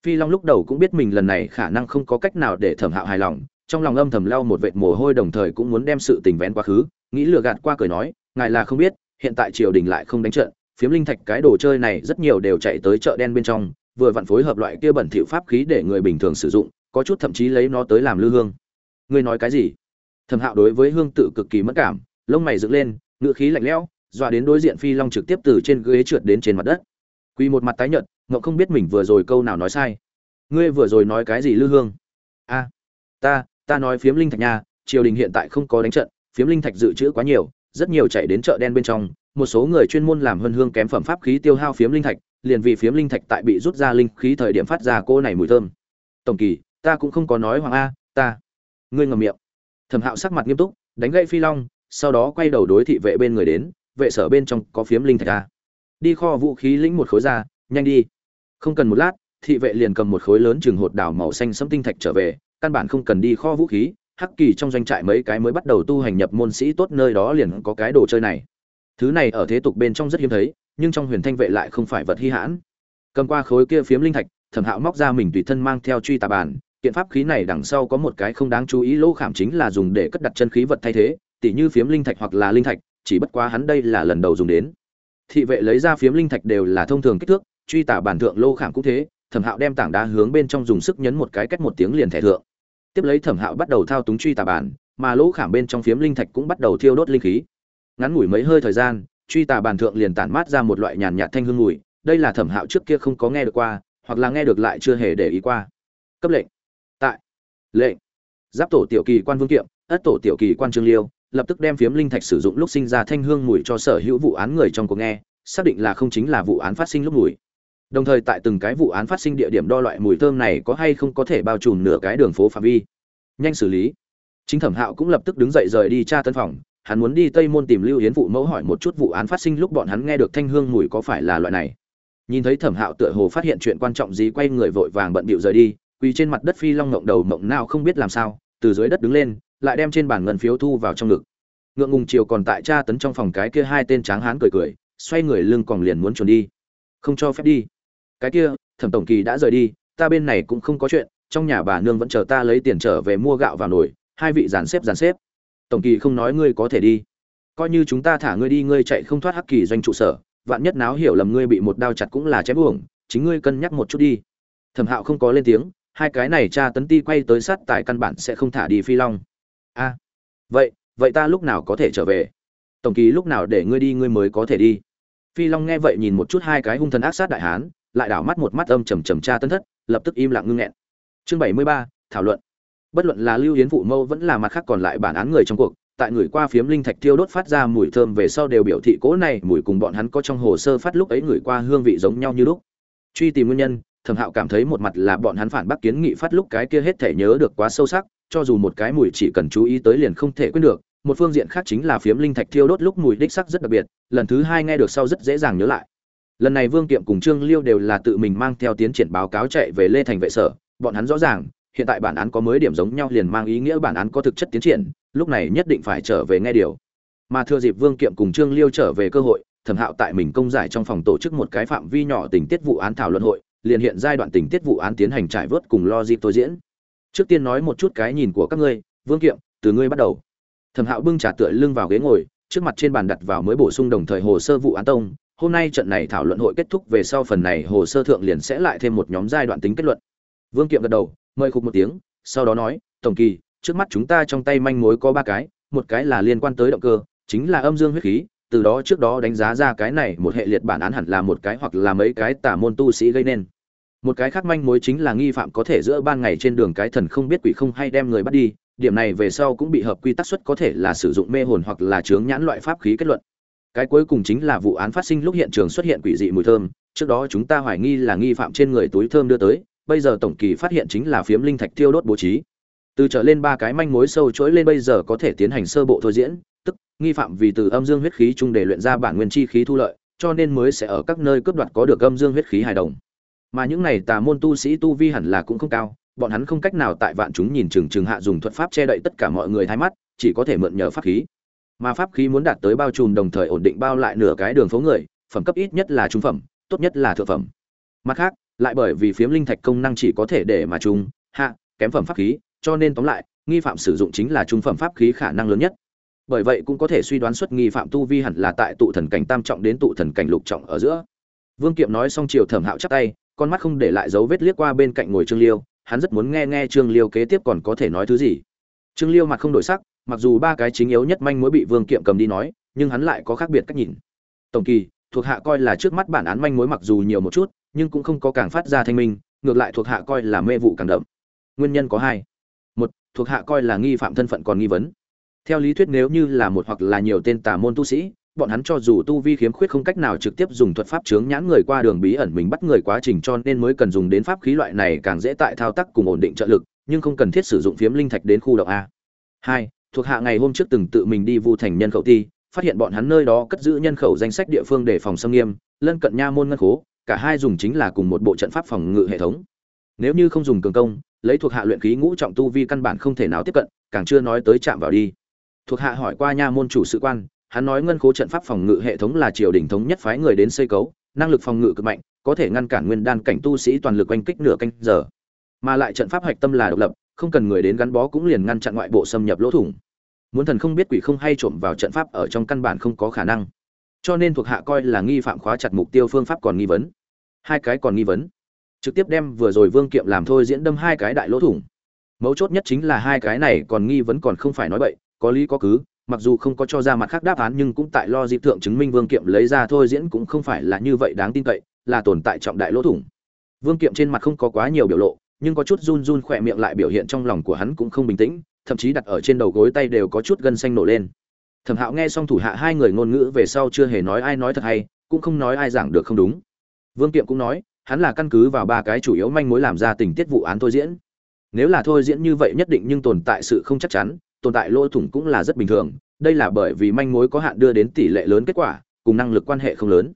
Phi long lúc đầu cũng biết mình lần này khả năng không có cách nào để thẩm hạo hài lòng, trong lòng âm thầm lau một vệt mồ hôi đồng thời cũng muốn đem sự tình vén quá khứ, nghĩ lừa gạt qua cười nói, ngài là không biết, hiện tại triều đình lại không đánh trận, phiếm linh thạch cái đồ chơi này rất nhiều đều chạy tới chợ đen bên trong, vừa vặn phối hợp loại kia bẩn thỉu pháp khí để người bình thường sử dụng có chút thậm chí lấy nó tới làm lư hương. Ngươi nói cái gì? Thẩm hạo đối với hương tự cực kỳ mất cảm, lông mày dựng lên ngựa khí lạnh lẽo, dọa đến đối diện phi long trực tiếp từ trên ghế trượt đến trên mặt đất. Quy một mặt tái nhợt ngậm không biết mình vừa rồi câu nào nói sai. Ngươi vừa rồi nói cái gì lư hương? A, ta ta nói phiếm linh thạch nha, triều đình hiện tại không có đánh trận, phiếm linh thạch dự trữ quá nhiều, rất nhiều chạy đến chợ đen bên trong, một số người chuyên môn làm hơn hương kém phẩm pháp khí tiêu hao phiếm linh thạch, liền vì phiếm linh thạch tại bị rút ra linh khí thời điểm phát ra cô này mùi thơm. Tổng kỳ ta cũng không có nói hoàng a, ta. Ngươi ngầm miệng. Thẩm hạo sắc mặt nghiêm túc, đánh gậy phi long, sau đó quay đầu đối thị vệ bên người đến, vệ sở bên trong có phiếm linh thạch a. Đi kho vũ khí lĩnh một khối ra, nhanh đi. Không cần một lát, thị vệ liền cầm một khối lớn chừng hột đào màu xanh sẫm tinh thạch trở về, căn bản không cần đi kho vũ khí, hắc kỳ trong doanh trại mấy cái mới bắt đầu tu hành nhập môn sĩ tốt nơi đó liền có cái đồ chơi này. Thứ này ở thế tục bên trong rất hiếm thấy, nhưng trong huyền thanh vệ lại không phải vật hy hãn. Cầm qua khối kia phiếm linh thạch, thẩm hạo móc ra mình tùy thân mang theo truy tà bản kiện pháp khí này đằng sau có một cái không đáng chú ý lỗ khảm chính là dùng để cất đặt chân khí vật thay thế, tỉ như phiếm linh thạch hoặc là linh thạch, chỉ bất quá hắn đây là lần đầu dùng đến. Thị vệ lấy ra phiếm linh thạch đều là thông thường kích thước, truy tả bản thượng lô khảm cũng thế, thẩm hạo đem tảng đá hướng bên trong dùng sức nhấn một cái cách một tiếng liền thẻ thượng. Tiếp lấy thẩm hạo bắt đầu thao túng truy tà bản, mà lỗ khảm bên trong phiếm linh thạch cũng bắt đầu thiêu đốt linh khí. Ngắn ngủi mấy hơi thời gian, truy tà bản thượng liền tản mát ra một loại nhàn nhạt thanh hương mùi, đây là thẩm hạo trước kia không có nghe được qua, hoặc là nghe được lại chưa hề để ý qua. Cấp lệnh lệnh giáp tổ tiểu kỳ quan vương kiệm, ất tổ tiểu kỳ quan trương liêu, lập tức đem phiếm linh thạch sử dụng lúc sinh ra thanh hương mùi cho sở hữu vụ án người trong cuộc nghe, xác định là không chính là vụ án phát sinh lúc mùi. Đồng thời tại từng cái vụ án phát sinh địa điểm đo loại mùi thơm này có hay không có thể bao trùm nửa cái đường phố phạm vi. Nhanh xử lý. Chính thẩm hạo cũng lập tức đứng dậy rời đi tra tân phòng, hắn muốn đi tây môn tìm lưu hiến vụ mẫu hỏi một chút vụ án phát sinh lúc bọn hắn nghe được thanh hương mùi có phải là loại này. Nhìn thấy thẩm hạo tựa hồ phát hiện chuyện quan trọng gì quay người vội vàng bận bịu rời đi quỳ trên mặt đất phi long ngộng đầu ngộng nào không biết làm sao, từ dưới đất đứng lên, lại đem trên bàn ngân phiếu thu vào trong ngực. Ngượng ngùng chiều còn tại tra tấn trong phòng cái kia hai tên tráng hán cười cười, xoay người lưng còn liền muốn chuồn đi. Không cho phép đi. Cái kia, thẩm tổng kỳ đã rời đi, ta bên này cũng không có chuyện, trong nhà bà nương vẫn chờ ta lấy tiền trở về mua gạo vào nồi, hai vị dàn xếp dàn xếp. Tổng kỳ không nói ngươi có thể đi. Coi như chúng ta thả ngươi đi, ngươi chạy không thoát hắc kỳ doanh trụ sở, vạn nhất náo hiểu lầm ngươi bị một đao chặt cũng là chém uổng, chính ngươi cân nhắc một chút đi. Thẩm hạo không có lên tiếng hai cái này cha tấn ti quay tới sát tại căn bản sẽ không thả đi phi long. A, vậy vậy ta lúc nào có thể trở về? Tổng kỳ lúc nào để ngươi đi ngươi mới có thể đi? Phi long nghe vậy nhìn một chút hai cái hung thần ác sát đại hán, lại đảo mắt một mắt âm trầm trầm tra tấn thất, lập tức im lặng ngưng nghẹn. Chương bảy mươi ba, thảo luận. Bất luận là lưu hiến phụ mâu vẫn là mặt khác còn lại bản án người trong cuộc, tại người qua phiếm linh thạch tiêu đốt phát ra mùi thơm về sau đều biểu thị cố này mùi cùng bọn hắn có trong hồ sơ phát lúc ấy người qua hương vị giống nhau như lúc. Truy tìm nguyên nhân thẩm hạo cảm thấy một mặt là bọn hắn phản bác kiến nghị phát lúc cái kia hết thể nhớ được quá sâu sắc, cho dù một cái mùi chỉ cần chú ý tới liền không thể quên được, một phương diện khác chính là phiếm linh thạch thiêu đốt lúc mùi đích sắc rất đặc biệt, lần thứ hai nghe được sau rất dễ dàng nhớ lại. Lần này vương kiệm cùng trương liêu đều là tự mình mang theo tiến triển báo cáo chạy về lê thành vệ sở, bọn hắn rõ ràng, hiện tại bản án có mới điểm giống nhau liền mang ý nghĩa bản án có thực chất tiến triển, lúc này nhất định phải trở về nghe điều. Mà thừa dịp vương kiệm cùng trương liêu trở về cơ hội, thẩm hạo tại mình công giải trong phòng tổ chức một cái phạm vi nhỏ tình tiết vụ án thảo luận hội liền hiện giai đoạn tình tiết vụ án tiến hành trải vớt cùng lo dịp tôi diễn. Trước tiên nói một chút cái nhìn của các ngươi, vương kiệm, từ ngươi bắt đầu. Thẩm hạo bưng trà tựa lưng vào ghế ngồi, trước mặt trên bàn đặt vào mới bổ sung đồng thời hồ sơ vụ án tông. Hôm nay trận này thảo luận hội kết thúc về sau phần này hồ sơ thượng liền sẽ lại thêm một nhóm giai đoạn tính kết luận. Vương kiệm gật đầu, mời khục một tiếng, sau đó nói, tổng kỳ, trước mắt chúng ta trong tay manh mối có ba cái, một cái là liên quan tới động cơ, chính là âm dương huyết khí từ đó trước đó đánh giá ra cái này một hệ liệt bản án hẳn là một cái hoặc là mấy cái tà môn tu sĩ gây nên. Một cái khác manh mối chính là nghi phạm có thể giữa ban ngày trên đường cái thần không biết quỷ không hay đem người bắt đi, điểm này về sau cũng bị hợp quy tắc xuất có thể là sử dụng mê hồn hoặc là chướng nhãn loại pháp khí kết luận. Cái cuối cùng chính là vụ án phát sinh lúc hiện trường xuất hiện quỷ dị mùi thơm, trước đó chúng ta hoài nghi là nghi phạm trên người túi thơm đưa tới, bây giờ tổng kỳ phát hiện chính là phiếm linh thạch tiêu đốt bố trí. Từ trở lên ba cái manh mối sâu chuỗi lên bây giờ có thể tiến hành sơ bộ thôi diễn nghi phạm vì từ âm dương huyết khí chung để luyện ra bản nguyên chi khí thu lợi, cho nên mới sẽ ở các nơi cướp đoạt có được âm dương huyết khí hài đồng. Mà những này tà môn tu sĩ tu vi hẳn là cũng không cao, bọn hắn không cách nào tại vạn chúng nhìn chừng chừng hạ dùng thuật pháp che đậy tất cả mọi người thay mắt, chỉ có thể mượn nhờ pháp khí. Mà pháp khí muốn đạt tới bao trùm đồng thời ổn định bao lại nửa cái đường phố người, phẩm cấp ít nhất là trung phẩm, tốt nhất là thượng phẩm. Mặt khác, lại bởi vì phiếm linh thạch công năng chỉ có thể để mà trung hạ, kém phẩm pháp khí, cho nên tóm lại, nghi phạm sử dụng chính là trung phẩm pháp khí khả năng lớn nhất bởi vậy cũng có thể suy đoán xuất nghi phạm tu vi hẳn là tại tụ thần cảnh tam trọng đến tụ thần cảnh lục trọng ở giữa. Vương kiệm nói xong chiều thẩm hạo chắp tay, con mắt không để lại dấu vết liếc qua bên cạnh ngồi trương liêu, hắn rất muốn nghe nghe trương liêu kế tiếp còn có thể nói thứ gì. Trương liêu mặt không đổi sắc, mặc dù ba cái chính yếu nhất manh mối bị vương kiệm cầm đi nói, nhưng hắn lại có khác biệt cách nhìn. Tổng kỳ, thuộc hạ coi là trước mắt bản án manh mối mặc dù nhiều một chút, nhưng cũng không có càng phát ra thanh minh, ngược lại thuộc hạ coi là mê vụ càng đậm. Nguyên nhân có hai. Một, thuộc hạ coi là nghi phạm thân phận còn nghi vấn theo lý thuyết nếu như là một hoặc là nhiều tên tà môn tu sĩ, bọn hắn cho dù tu vi khiếm khuyết không cách nào trực tiếp dùng thuật pháp chướng nhãn người qua đường bí ẩn mình bắt người quá trình cho nên mới cần dùng đến pháp khí loại này càng dễ tại thao tác cùng ổn định trợ lực, nhưng không cần thiết sử dụng phiếm linh thạch đến khu động a. Hai, thuộc hạ ngày hôm trước từng tự mình đi vu thành nhân khẩu ti, phát hiện bọn hắn nơi đó cất giữ nhân khẩu danh sách địa phương để phòng xâm nghiêm, lân cận nha môn ngân khố, cả hai dùng chính là cùng một bộ trận pháp phòng ngự hệ thống. Nếu như không dùng cường công, lấy thuộc hạ luyện khí ngũ trọng tu vi căn bản không thể nào tiếp cận, càng chưa nói tới chạm vào đi thuộc hạ hỏi qua nha môn chủ sự quan, hắn nói ngân khố trận pháp phòng ngự hệ thống là triều đình thống nhất phái người đến xây cấu, năng lực phòng ngự cực mạnh, có thể ngăn cản nguyên đan cảnh tu sĩ toàn lực oanh kích nửa canh giờ. Mà lại trận pháp hạch tâm là độc lập, không cần người đến gắn bó cũng liền ngăn chặn ngoại bộ xâm nhập lỗ thủng. Muốn thần không biết quỷ không hay trộm vào trận pháp ở trong căn bản không có khả năng. Cho nên thuộc hạ coi là nghi phạm khóa chặt mục tiêu phương pháp còn nghi vấn. Hai cái còn nghi vấn. Trực tiếp đem vừa rồi vương kiệm làm thôi diễn đâm hai cái đại lỗ thủng. Mấu chốt nhất chính là hai cái này còn nghi vấn còn không phải nói bậy có lý có cứ, mặc dù không có cho ra mặt khác đáp án nhưng cũng tại lo dịp thượng chứng minh vương kiệm lấy ra thôi diễn cũng không phải là như vậy đáng tin cậy, là tồn tại trọng đại lỗ thủng. Vương kiệm trên mặt không có quá nhiều biểu lộ, nhưng có chút run run khỏe miệng lại biểu hiện trong lòng của hắn cũng không bình tĩnh, thậm chí đặt ở trên đầu gối tay đều có chút gân xanh nổ lên. Thẩm hạo nghe xong thủ hạ hai người ngôn ngữ về sau chưa hề nói ai nói thật hay, cũng không nói ai giảng được không đúng. Vương kiệm cũng nói, hắn là căn cứ vào ba cái chủ yếu manh mối làm ra tình tiết vụ án thôi diễn. Nếu là thôi diễn như vậy nhất định nhưng tồn tại sự không chắc chắn tồn tại lỗ thủng cũng là rất bình thường, đây là bởi vì manh mối có hạn đưa đến tỷ lệ lớn kết quả, cùng năng lực quan hệ không lớn.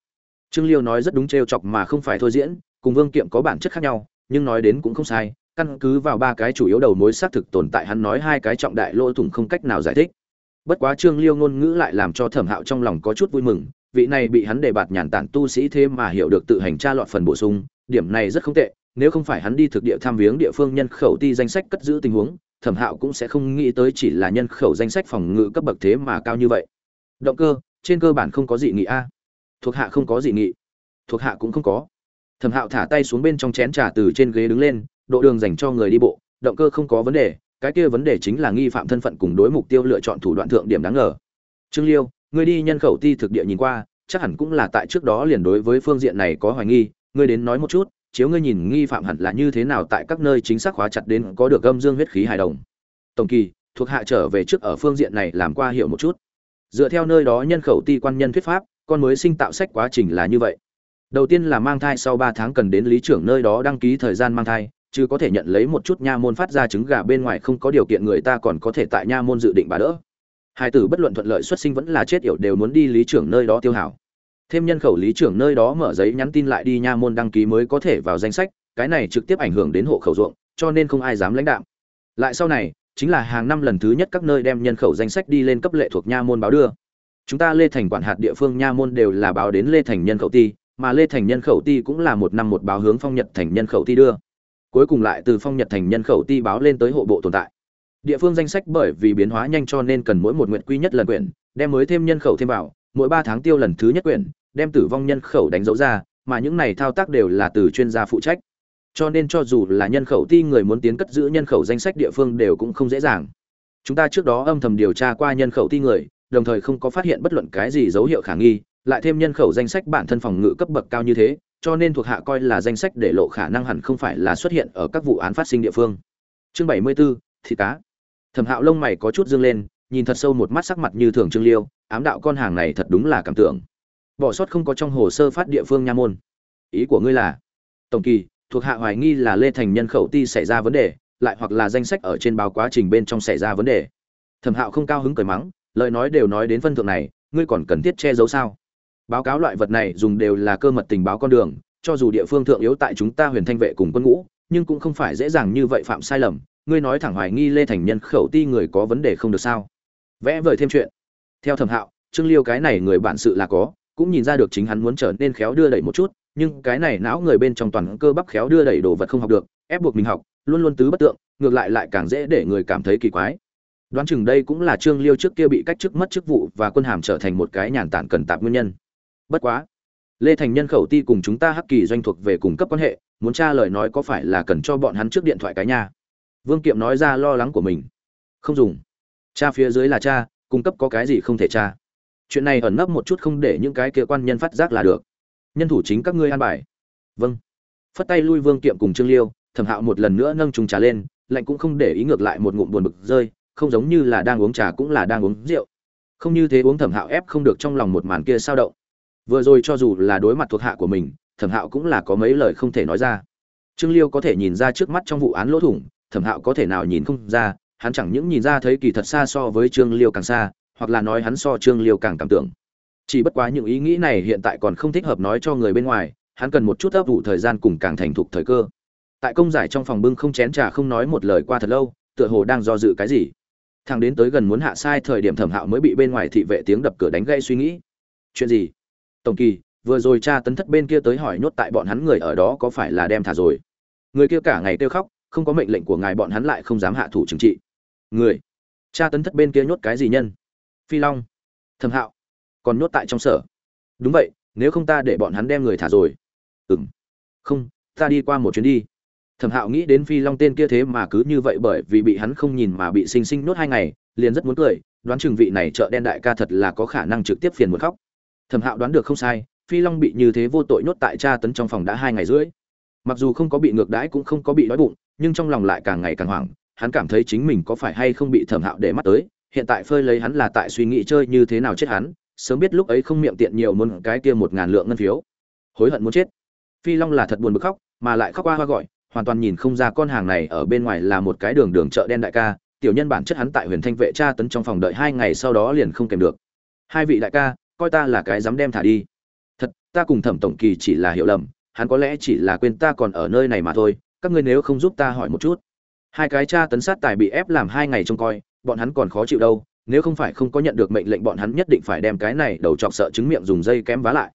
Trương liêu nói rất đúng t chọc mà không phải thôi diễn, cùng vương kiệm có bản chất khác nhau, nhưng nói đến cũng không sai, căn cứ vào ba cái chủ yếu đầu mối xác thực tồn tại hắn nói hai cái trọng đại lỗ thủng không cách nào giải thích. Bất quá trương liêu ngôn ngữ lại làm cho thẩm hạo trong lòng có chút vui mừng, vị này bị hắn đề bạt nhàn tản tu sĩ thế mà hiểu được tự hành tra lọt phần bổ sung, điểm này rất không tệ, nếu không phải hắn đi thực địa tham viếng địa phương nhân khẩu ti danh sách cất giữ tình huống thẩm hạo cũng sẽ không nghĩ tới chỉ là nhân khẩu danh sách phòng ngự cấp bậc thế mà cao như vậy. Động cơ, trên cơ bản không có dị nghị a. Thuộc hạ không có dị nghị. Thuộc hạ cũng không có. Thẩm hạo thả tay xuống bên trong chén trà từ trên ghế đứng lên, độ đường dành cho người đi bộ, động cơ không có vấn đề, cái kia vấn đề chính là nghi phạm thân phận cùng đối mục tiêu lựa chọn thủ đoạn thượng điểm đáng ngờ. Trương liêu ngươi đi nhân khẩu ti thực địa nhìn qua, chắc hẳn cũng là tại trước đó liền đối với phương diện này có hoài nghi ngươi đến nói một chút chiếu ngươi nhìn nghi phạm hẳn là như thế nào tại các nơi chính xác khóa chặt đến có được âm dương huyết khí hài đồng. Tổng kỳ, thuộc hạ trở về trước ở phương diện này làm qua hiểu một chút. Dựa theo nơi đó nhân khẩu ti quan nhân thuyết pháp, con mới sinh tạo sách quá trình là như vậy. Đầu tiên là mang thai sau ba tháng cần đến lý trưởng nơi đó đăng ký thời gian mang thai, chứ có thể nhận lấy một chút nha môn phát ra trứng gà bên ngoài không có điều kiện người ta còn có thể tại nha môn dự định bà đỡ. Hai tử bất luận thuận lợi xuất sinh vẫn là chết yểu đều muốn đi lý trưởng nơi đó tiêu hảo thêm nhân khẩu lý trưởng nơi đó mở giấy nhắn tin lại đi nha môn đăng ký mới có thể vào danh sách, cái này trực tiếp ảnh hưởng đến hộ khẩu ruộng, cho nên không ai dám lãnh đạo lại sau này, chính là hàng năm lần thứ nhất các nơi đem nhân khẩu danh sách đi lên cấp lệ thuộc nha môn báo đưa. Chúng ta lê thành quản hạt địa phương nha môn đều là báo đến lê thành nhân khẩu ti, mà lê thành nhân khẩu ti cũng là một năm một báo hướng phong nhật thành nhân khẩu ti đưa. Cuối cùng lại từ phong nhật thành nhân khẩu ti báo lên tới hộ bộ tồn tại. Địa phương danh sách bởi vì biến hóa nhanh cho nên cần mỗi một nguyện quy nhất lần quyển, đem mới thêm nhân khẩu thêm vào mỗi ba tháng tiêu lần thứ nhất quyển đem tử vong nhân khẩu đánh dấu ra mà những này thao tác đều là từ chuyên gia phụ trách. Cho nên cho dù là nhân khẩu ti người muốn tiến cất giữ nhân khẩu danh sách địa phương đều cũng không dễ dàng. Chúng ta trước đó âm thầm điều tra qua nhân khẩu ti người đồng thời không có phát hiện bất luận cái gì dấu hiệu khả nghi lại thêm nhân khẩu danh sách bản thân phòng ngự cấp bậc cao như thế cho nên thuộc hạ coi là danh sách để lộ khả năng hẳn không phải là xuất hiện ở các vụ án phát sinh địa phương. Chương bảy mươi 74, thịt cá. Thẩm hạo lông mày có chút dương lên nhìn thật sâu một mắt sắc mặt như thường trương liêu, ám đạo con hàng này thật đúng là cảm tưởng. Bỏ sót không có trong hồ sơ phát địa phương nha môn. Ý của ngươi là, tổng kỳ, thuộc hạ hoài nghi là lê thành nhân khẩu ti xảy ra vấn đề, lại hoặc là danh sách ở trên báo quá trình bên trong xảy ra vấn đề. Thẩm hạo không cao hứng cười mắng, lời nói đều nói đến phân thượng này, ngươi còn cần thiết che giấu sao? Báo cáo loại vật này dùng đều là cơ mật tình báo con đường, cho dù địa phương thượng yếu tại chúng ta huyền thanh vệ cùng quân ngũ, nhưng cũng không phải dễ dàng như vậy phạm sai lầm. Ngươi nói thẳng hoài nghi lê thành nhân khẩu ti người có vấn đề không được sao? Vẽ vời thêm chuyện. Theo thẩm hạo, trương liêu cái này người bản sự là có, cũng nhìn ra được chính hắn muốn trở nên khéo đưa đẩy một chút, nhưng cái này não người bên trong toàn cơ bắp khéo đưa đẩy đồ vật không học được, ép buộc mình học, luôn luôn tứ bất tượng, ngược lại lại càng dễ để người cảm thấy kỳ quái. Đoán chừng đây cũng là trương liêu trước kia bị cách chức mất chức vụ và quân hàm trở thành một cái nhàn tản cần tạp nguyên nhân. Bất quá, lê thành nhân khẩu ti cùng chúng ta hắc kỳ doanh thuộc về cung cấp quan hệ, muốn tra lời nói có phải là cần cho bọn hắn trước điện thoại cái nhà vương kiệm nói ra lo lắng của mình. Không dùng cha phía dưới là cha, cung cấp có cái gì không thể cha. chuyện này ẩn nấp một chút không để những cái kia quan nhân phát giác là được. Nhân thủ chính các ngươi an bài. Vâng. Phất tay lui vương kiệm cùng trương liêu, thẩm hạo một lần nữa nâng trùng trà lên, lạnh cũng không để ý ngược lại một ngụm buồn bực rơi, không giống như là đang uống trà cũng là đang uống rượu. Không như thế uống thẩm hạo ép không được trong lòng một màn kia sao động. Vừa rồi cho dù là đối mặt thuộc hạ của mình, thẩm hạo cũng là có mấy lời không thể nói ra. Trương liêu có thể nhìn ra trước mắt trong vụ án lỗ thủng, thẩm hạo có thể nào nhìn không ra hắn chẳng những nhìn ra thấy kỳ thật xa so với trương liêu càng xa, hoặc là nói hắn so trương liêu càng cảm tưởng. Chỉ bất quá những ý nghĩ này hiện tại còn không thích hợp nói cho người bên ngoài, hắn cần một chút ấp ủ thời gian cùng càng thành thục thời cơ. Tại công giải trong phòng bưng không chén trà không nói một lời qua thật lâu, tựa hồ đang do dự cái gì. Thằng đến tới gần muốn hạ sai thời điểm thẩm hạo mới bị bên ngoài thị vệ tiếng đập cửa đánh gây suy nghĩ. Chuyện gì? Tổng kỳ, vừa rồi cha tấn thất bên kia tới hỏi nhốt tại bọn hắn người ở đó có phải là đem thả rồi? Người kia cả ngày kêu khóc, không có mệnh lệnh của ngài, bọn hắn lại không dám hạ thủ trừng trị người. Cha tấn thất bên kia nhốt cái gì nhân? Phi long. Thẩm hạo. Còn nhốt tại trong sở. Đúng vậy, nếu không ta để bọn hắn đem người thả rồi. Ừ m không, ta đi qua một chuyến đi. Thẩm hạo nghĩ đến phi long tên kia thế mà cứ như vậy bởi vì bị hắn không nhìn mà bị xinh xinh nhốt hai ngày, liền rất muốn cười, đoán chừng vị này chợ đen đại ca thật là có khả năng trực tiếp phiền muốn khóc. Thẩm hạo đoán được không sai, phi long bị như thế vô tội nhốt tại tra tấn trong phòng đã hai ngày rưỡi. Mặc dù không có bị ngược đãi cũng không có bị đói bụng, nhưng trong lòng lại càng ngày càng hoảng hắn cảm thấy chính mình có phải hay không bị thẩm hạo để mắt tới, hiện tại phơi lấy hắn là tại suy nghĩ chơi như thế nào chết hắn, sớm biết lúc ấy không miệng tiện nhiều muốn cái kia một ngàn lượng ngân phiếu. Hối hận muốn chết. Phi long là thật buồn bực khóc, mà lại khóc qua hoa gọi, hoàn toàn nhìn không ra con hàng này ở bên ngoài là một cái đường đường chợ đen đại ca, tiểu nhân bản chất hắn tại huyền thanh vệ tra tấn trong phòng đợi hai ngày sau đó liền không kèm được. Hai vị đại ca, coi ta là cái dám đem thả đi. Thật, ta cùng thẩm tổng kỳ chỉ là hiểu lầm, hắn có lẽ chỉ là quên ta còn ở nơi này mà thôi, các ngươi nếu không giúp ta hỏi một chút hai cái cha tấn sát tài bị ép làm hai ngày trông coi, bọn hắn còn khó chịu đâu, nếu không phải không có nhận được mệnh lệnh, bọn hắn nhất định phải đem cái này đầu chọc sợ chứng miệng dùng dây kém vá lại.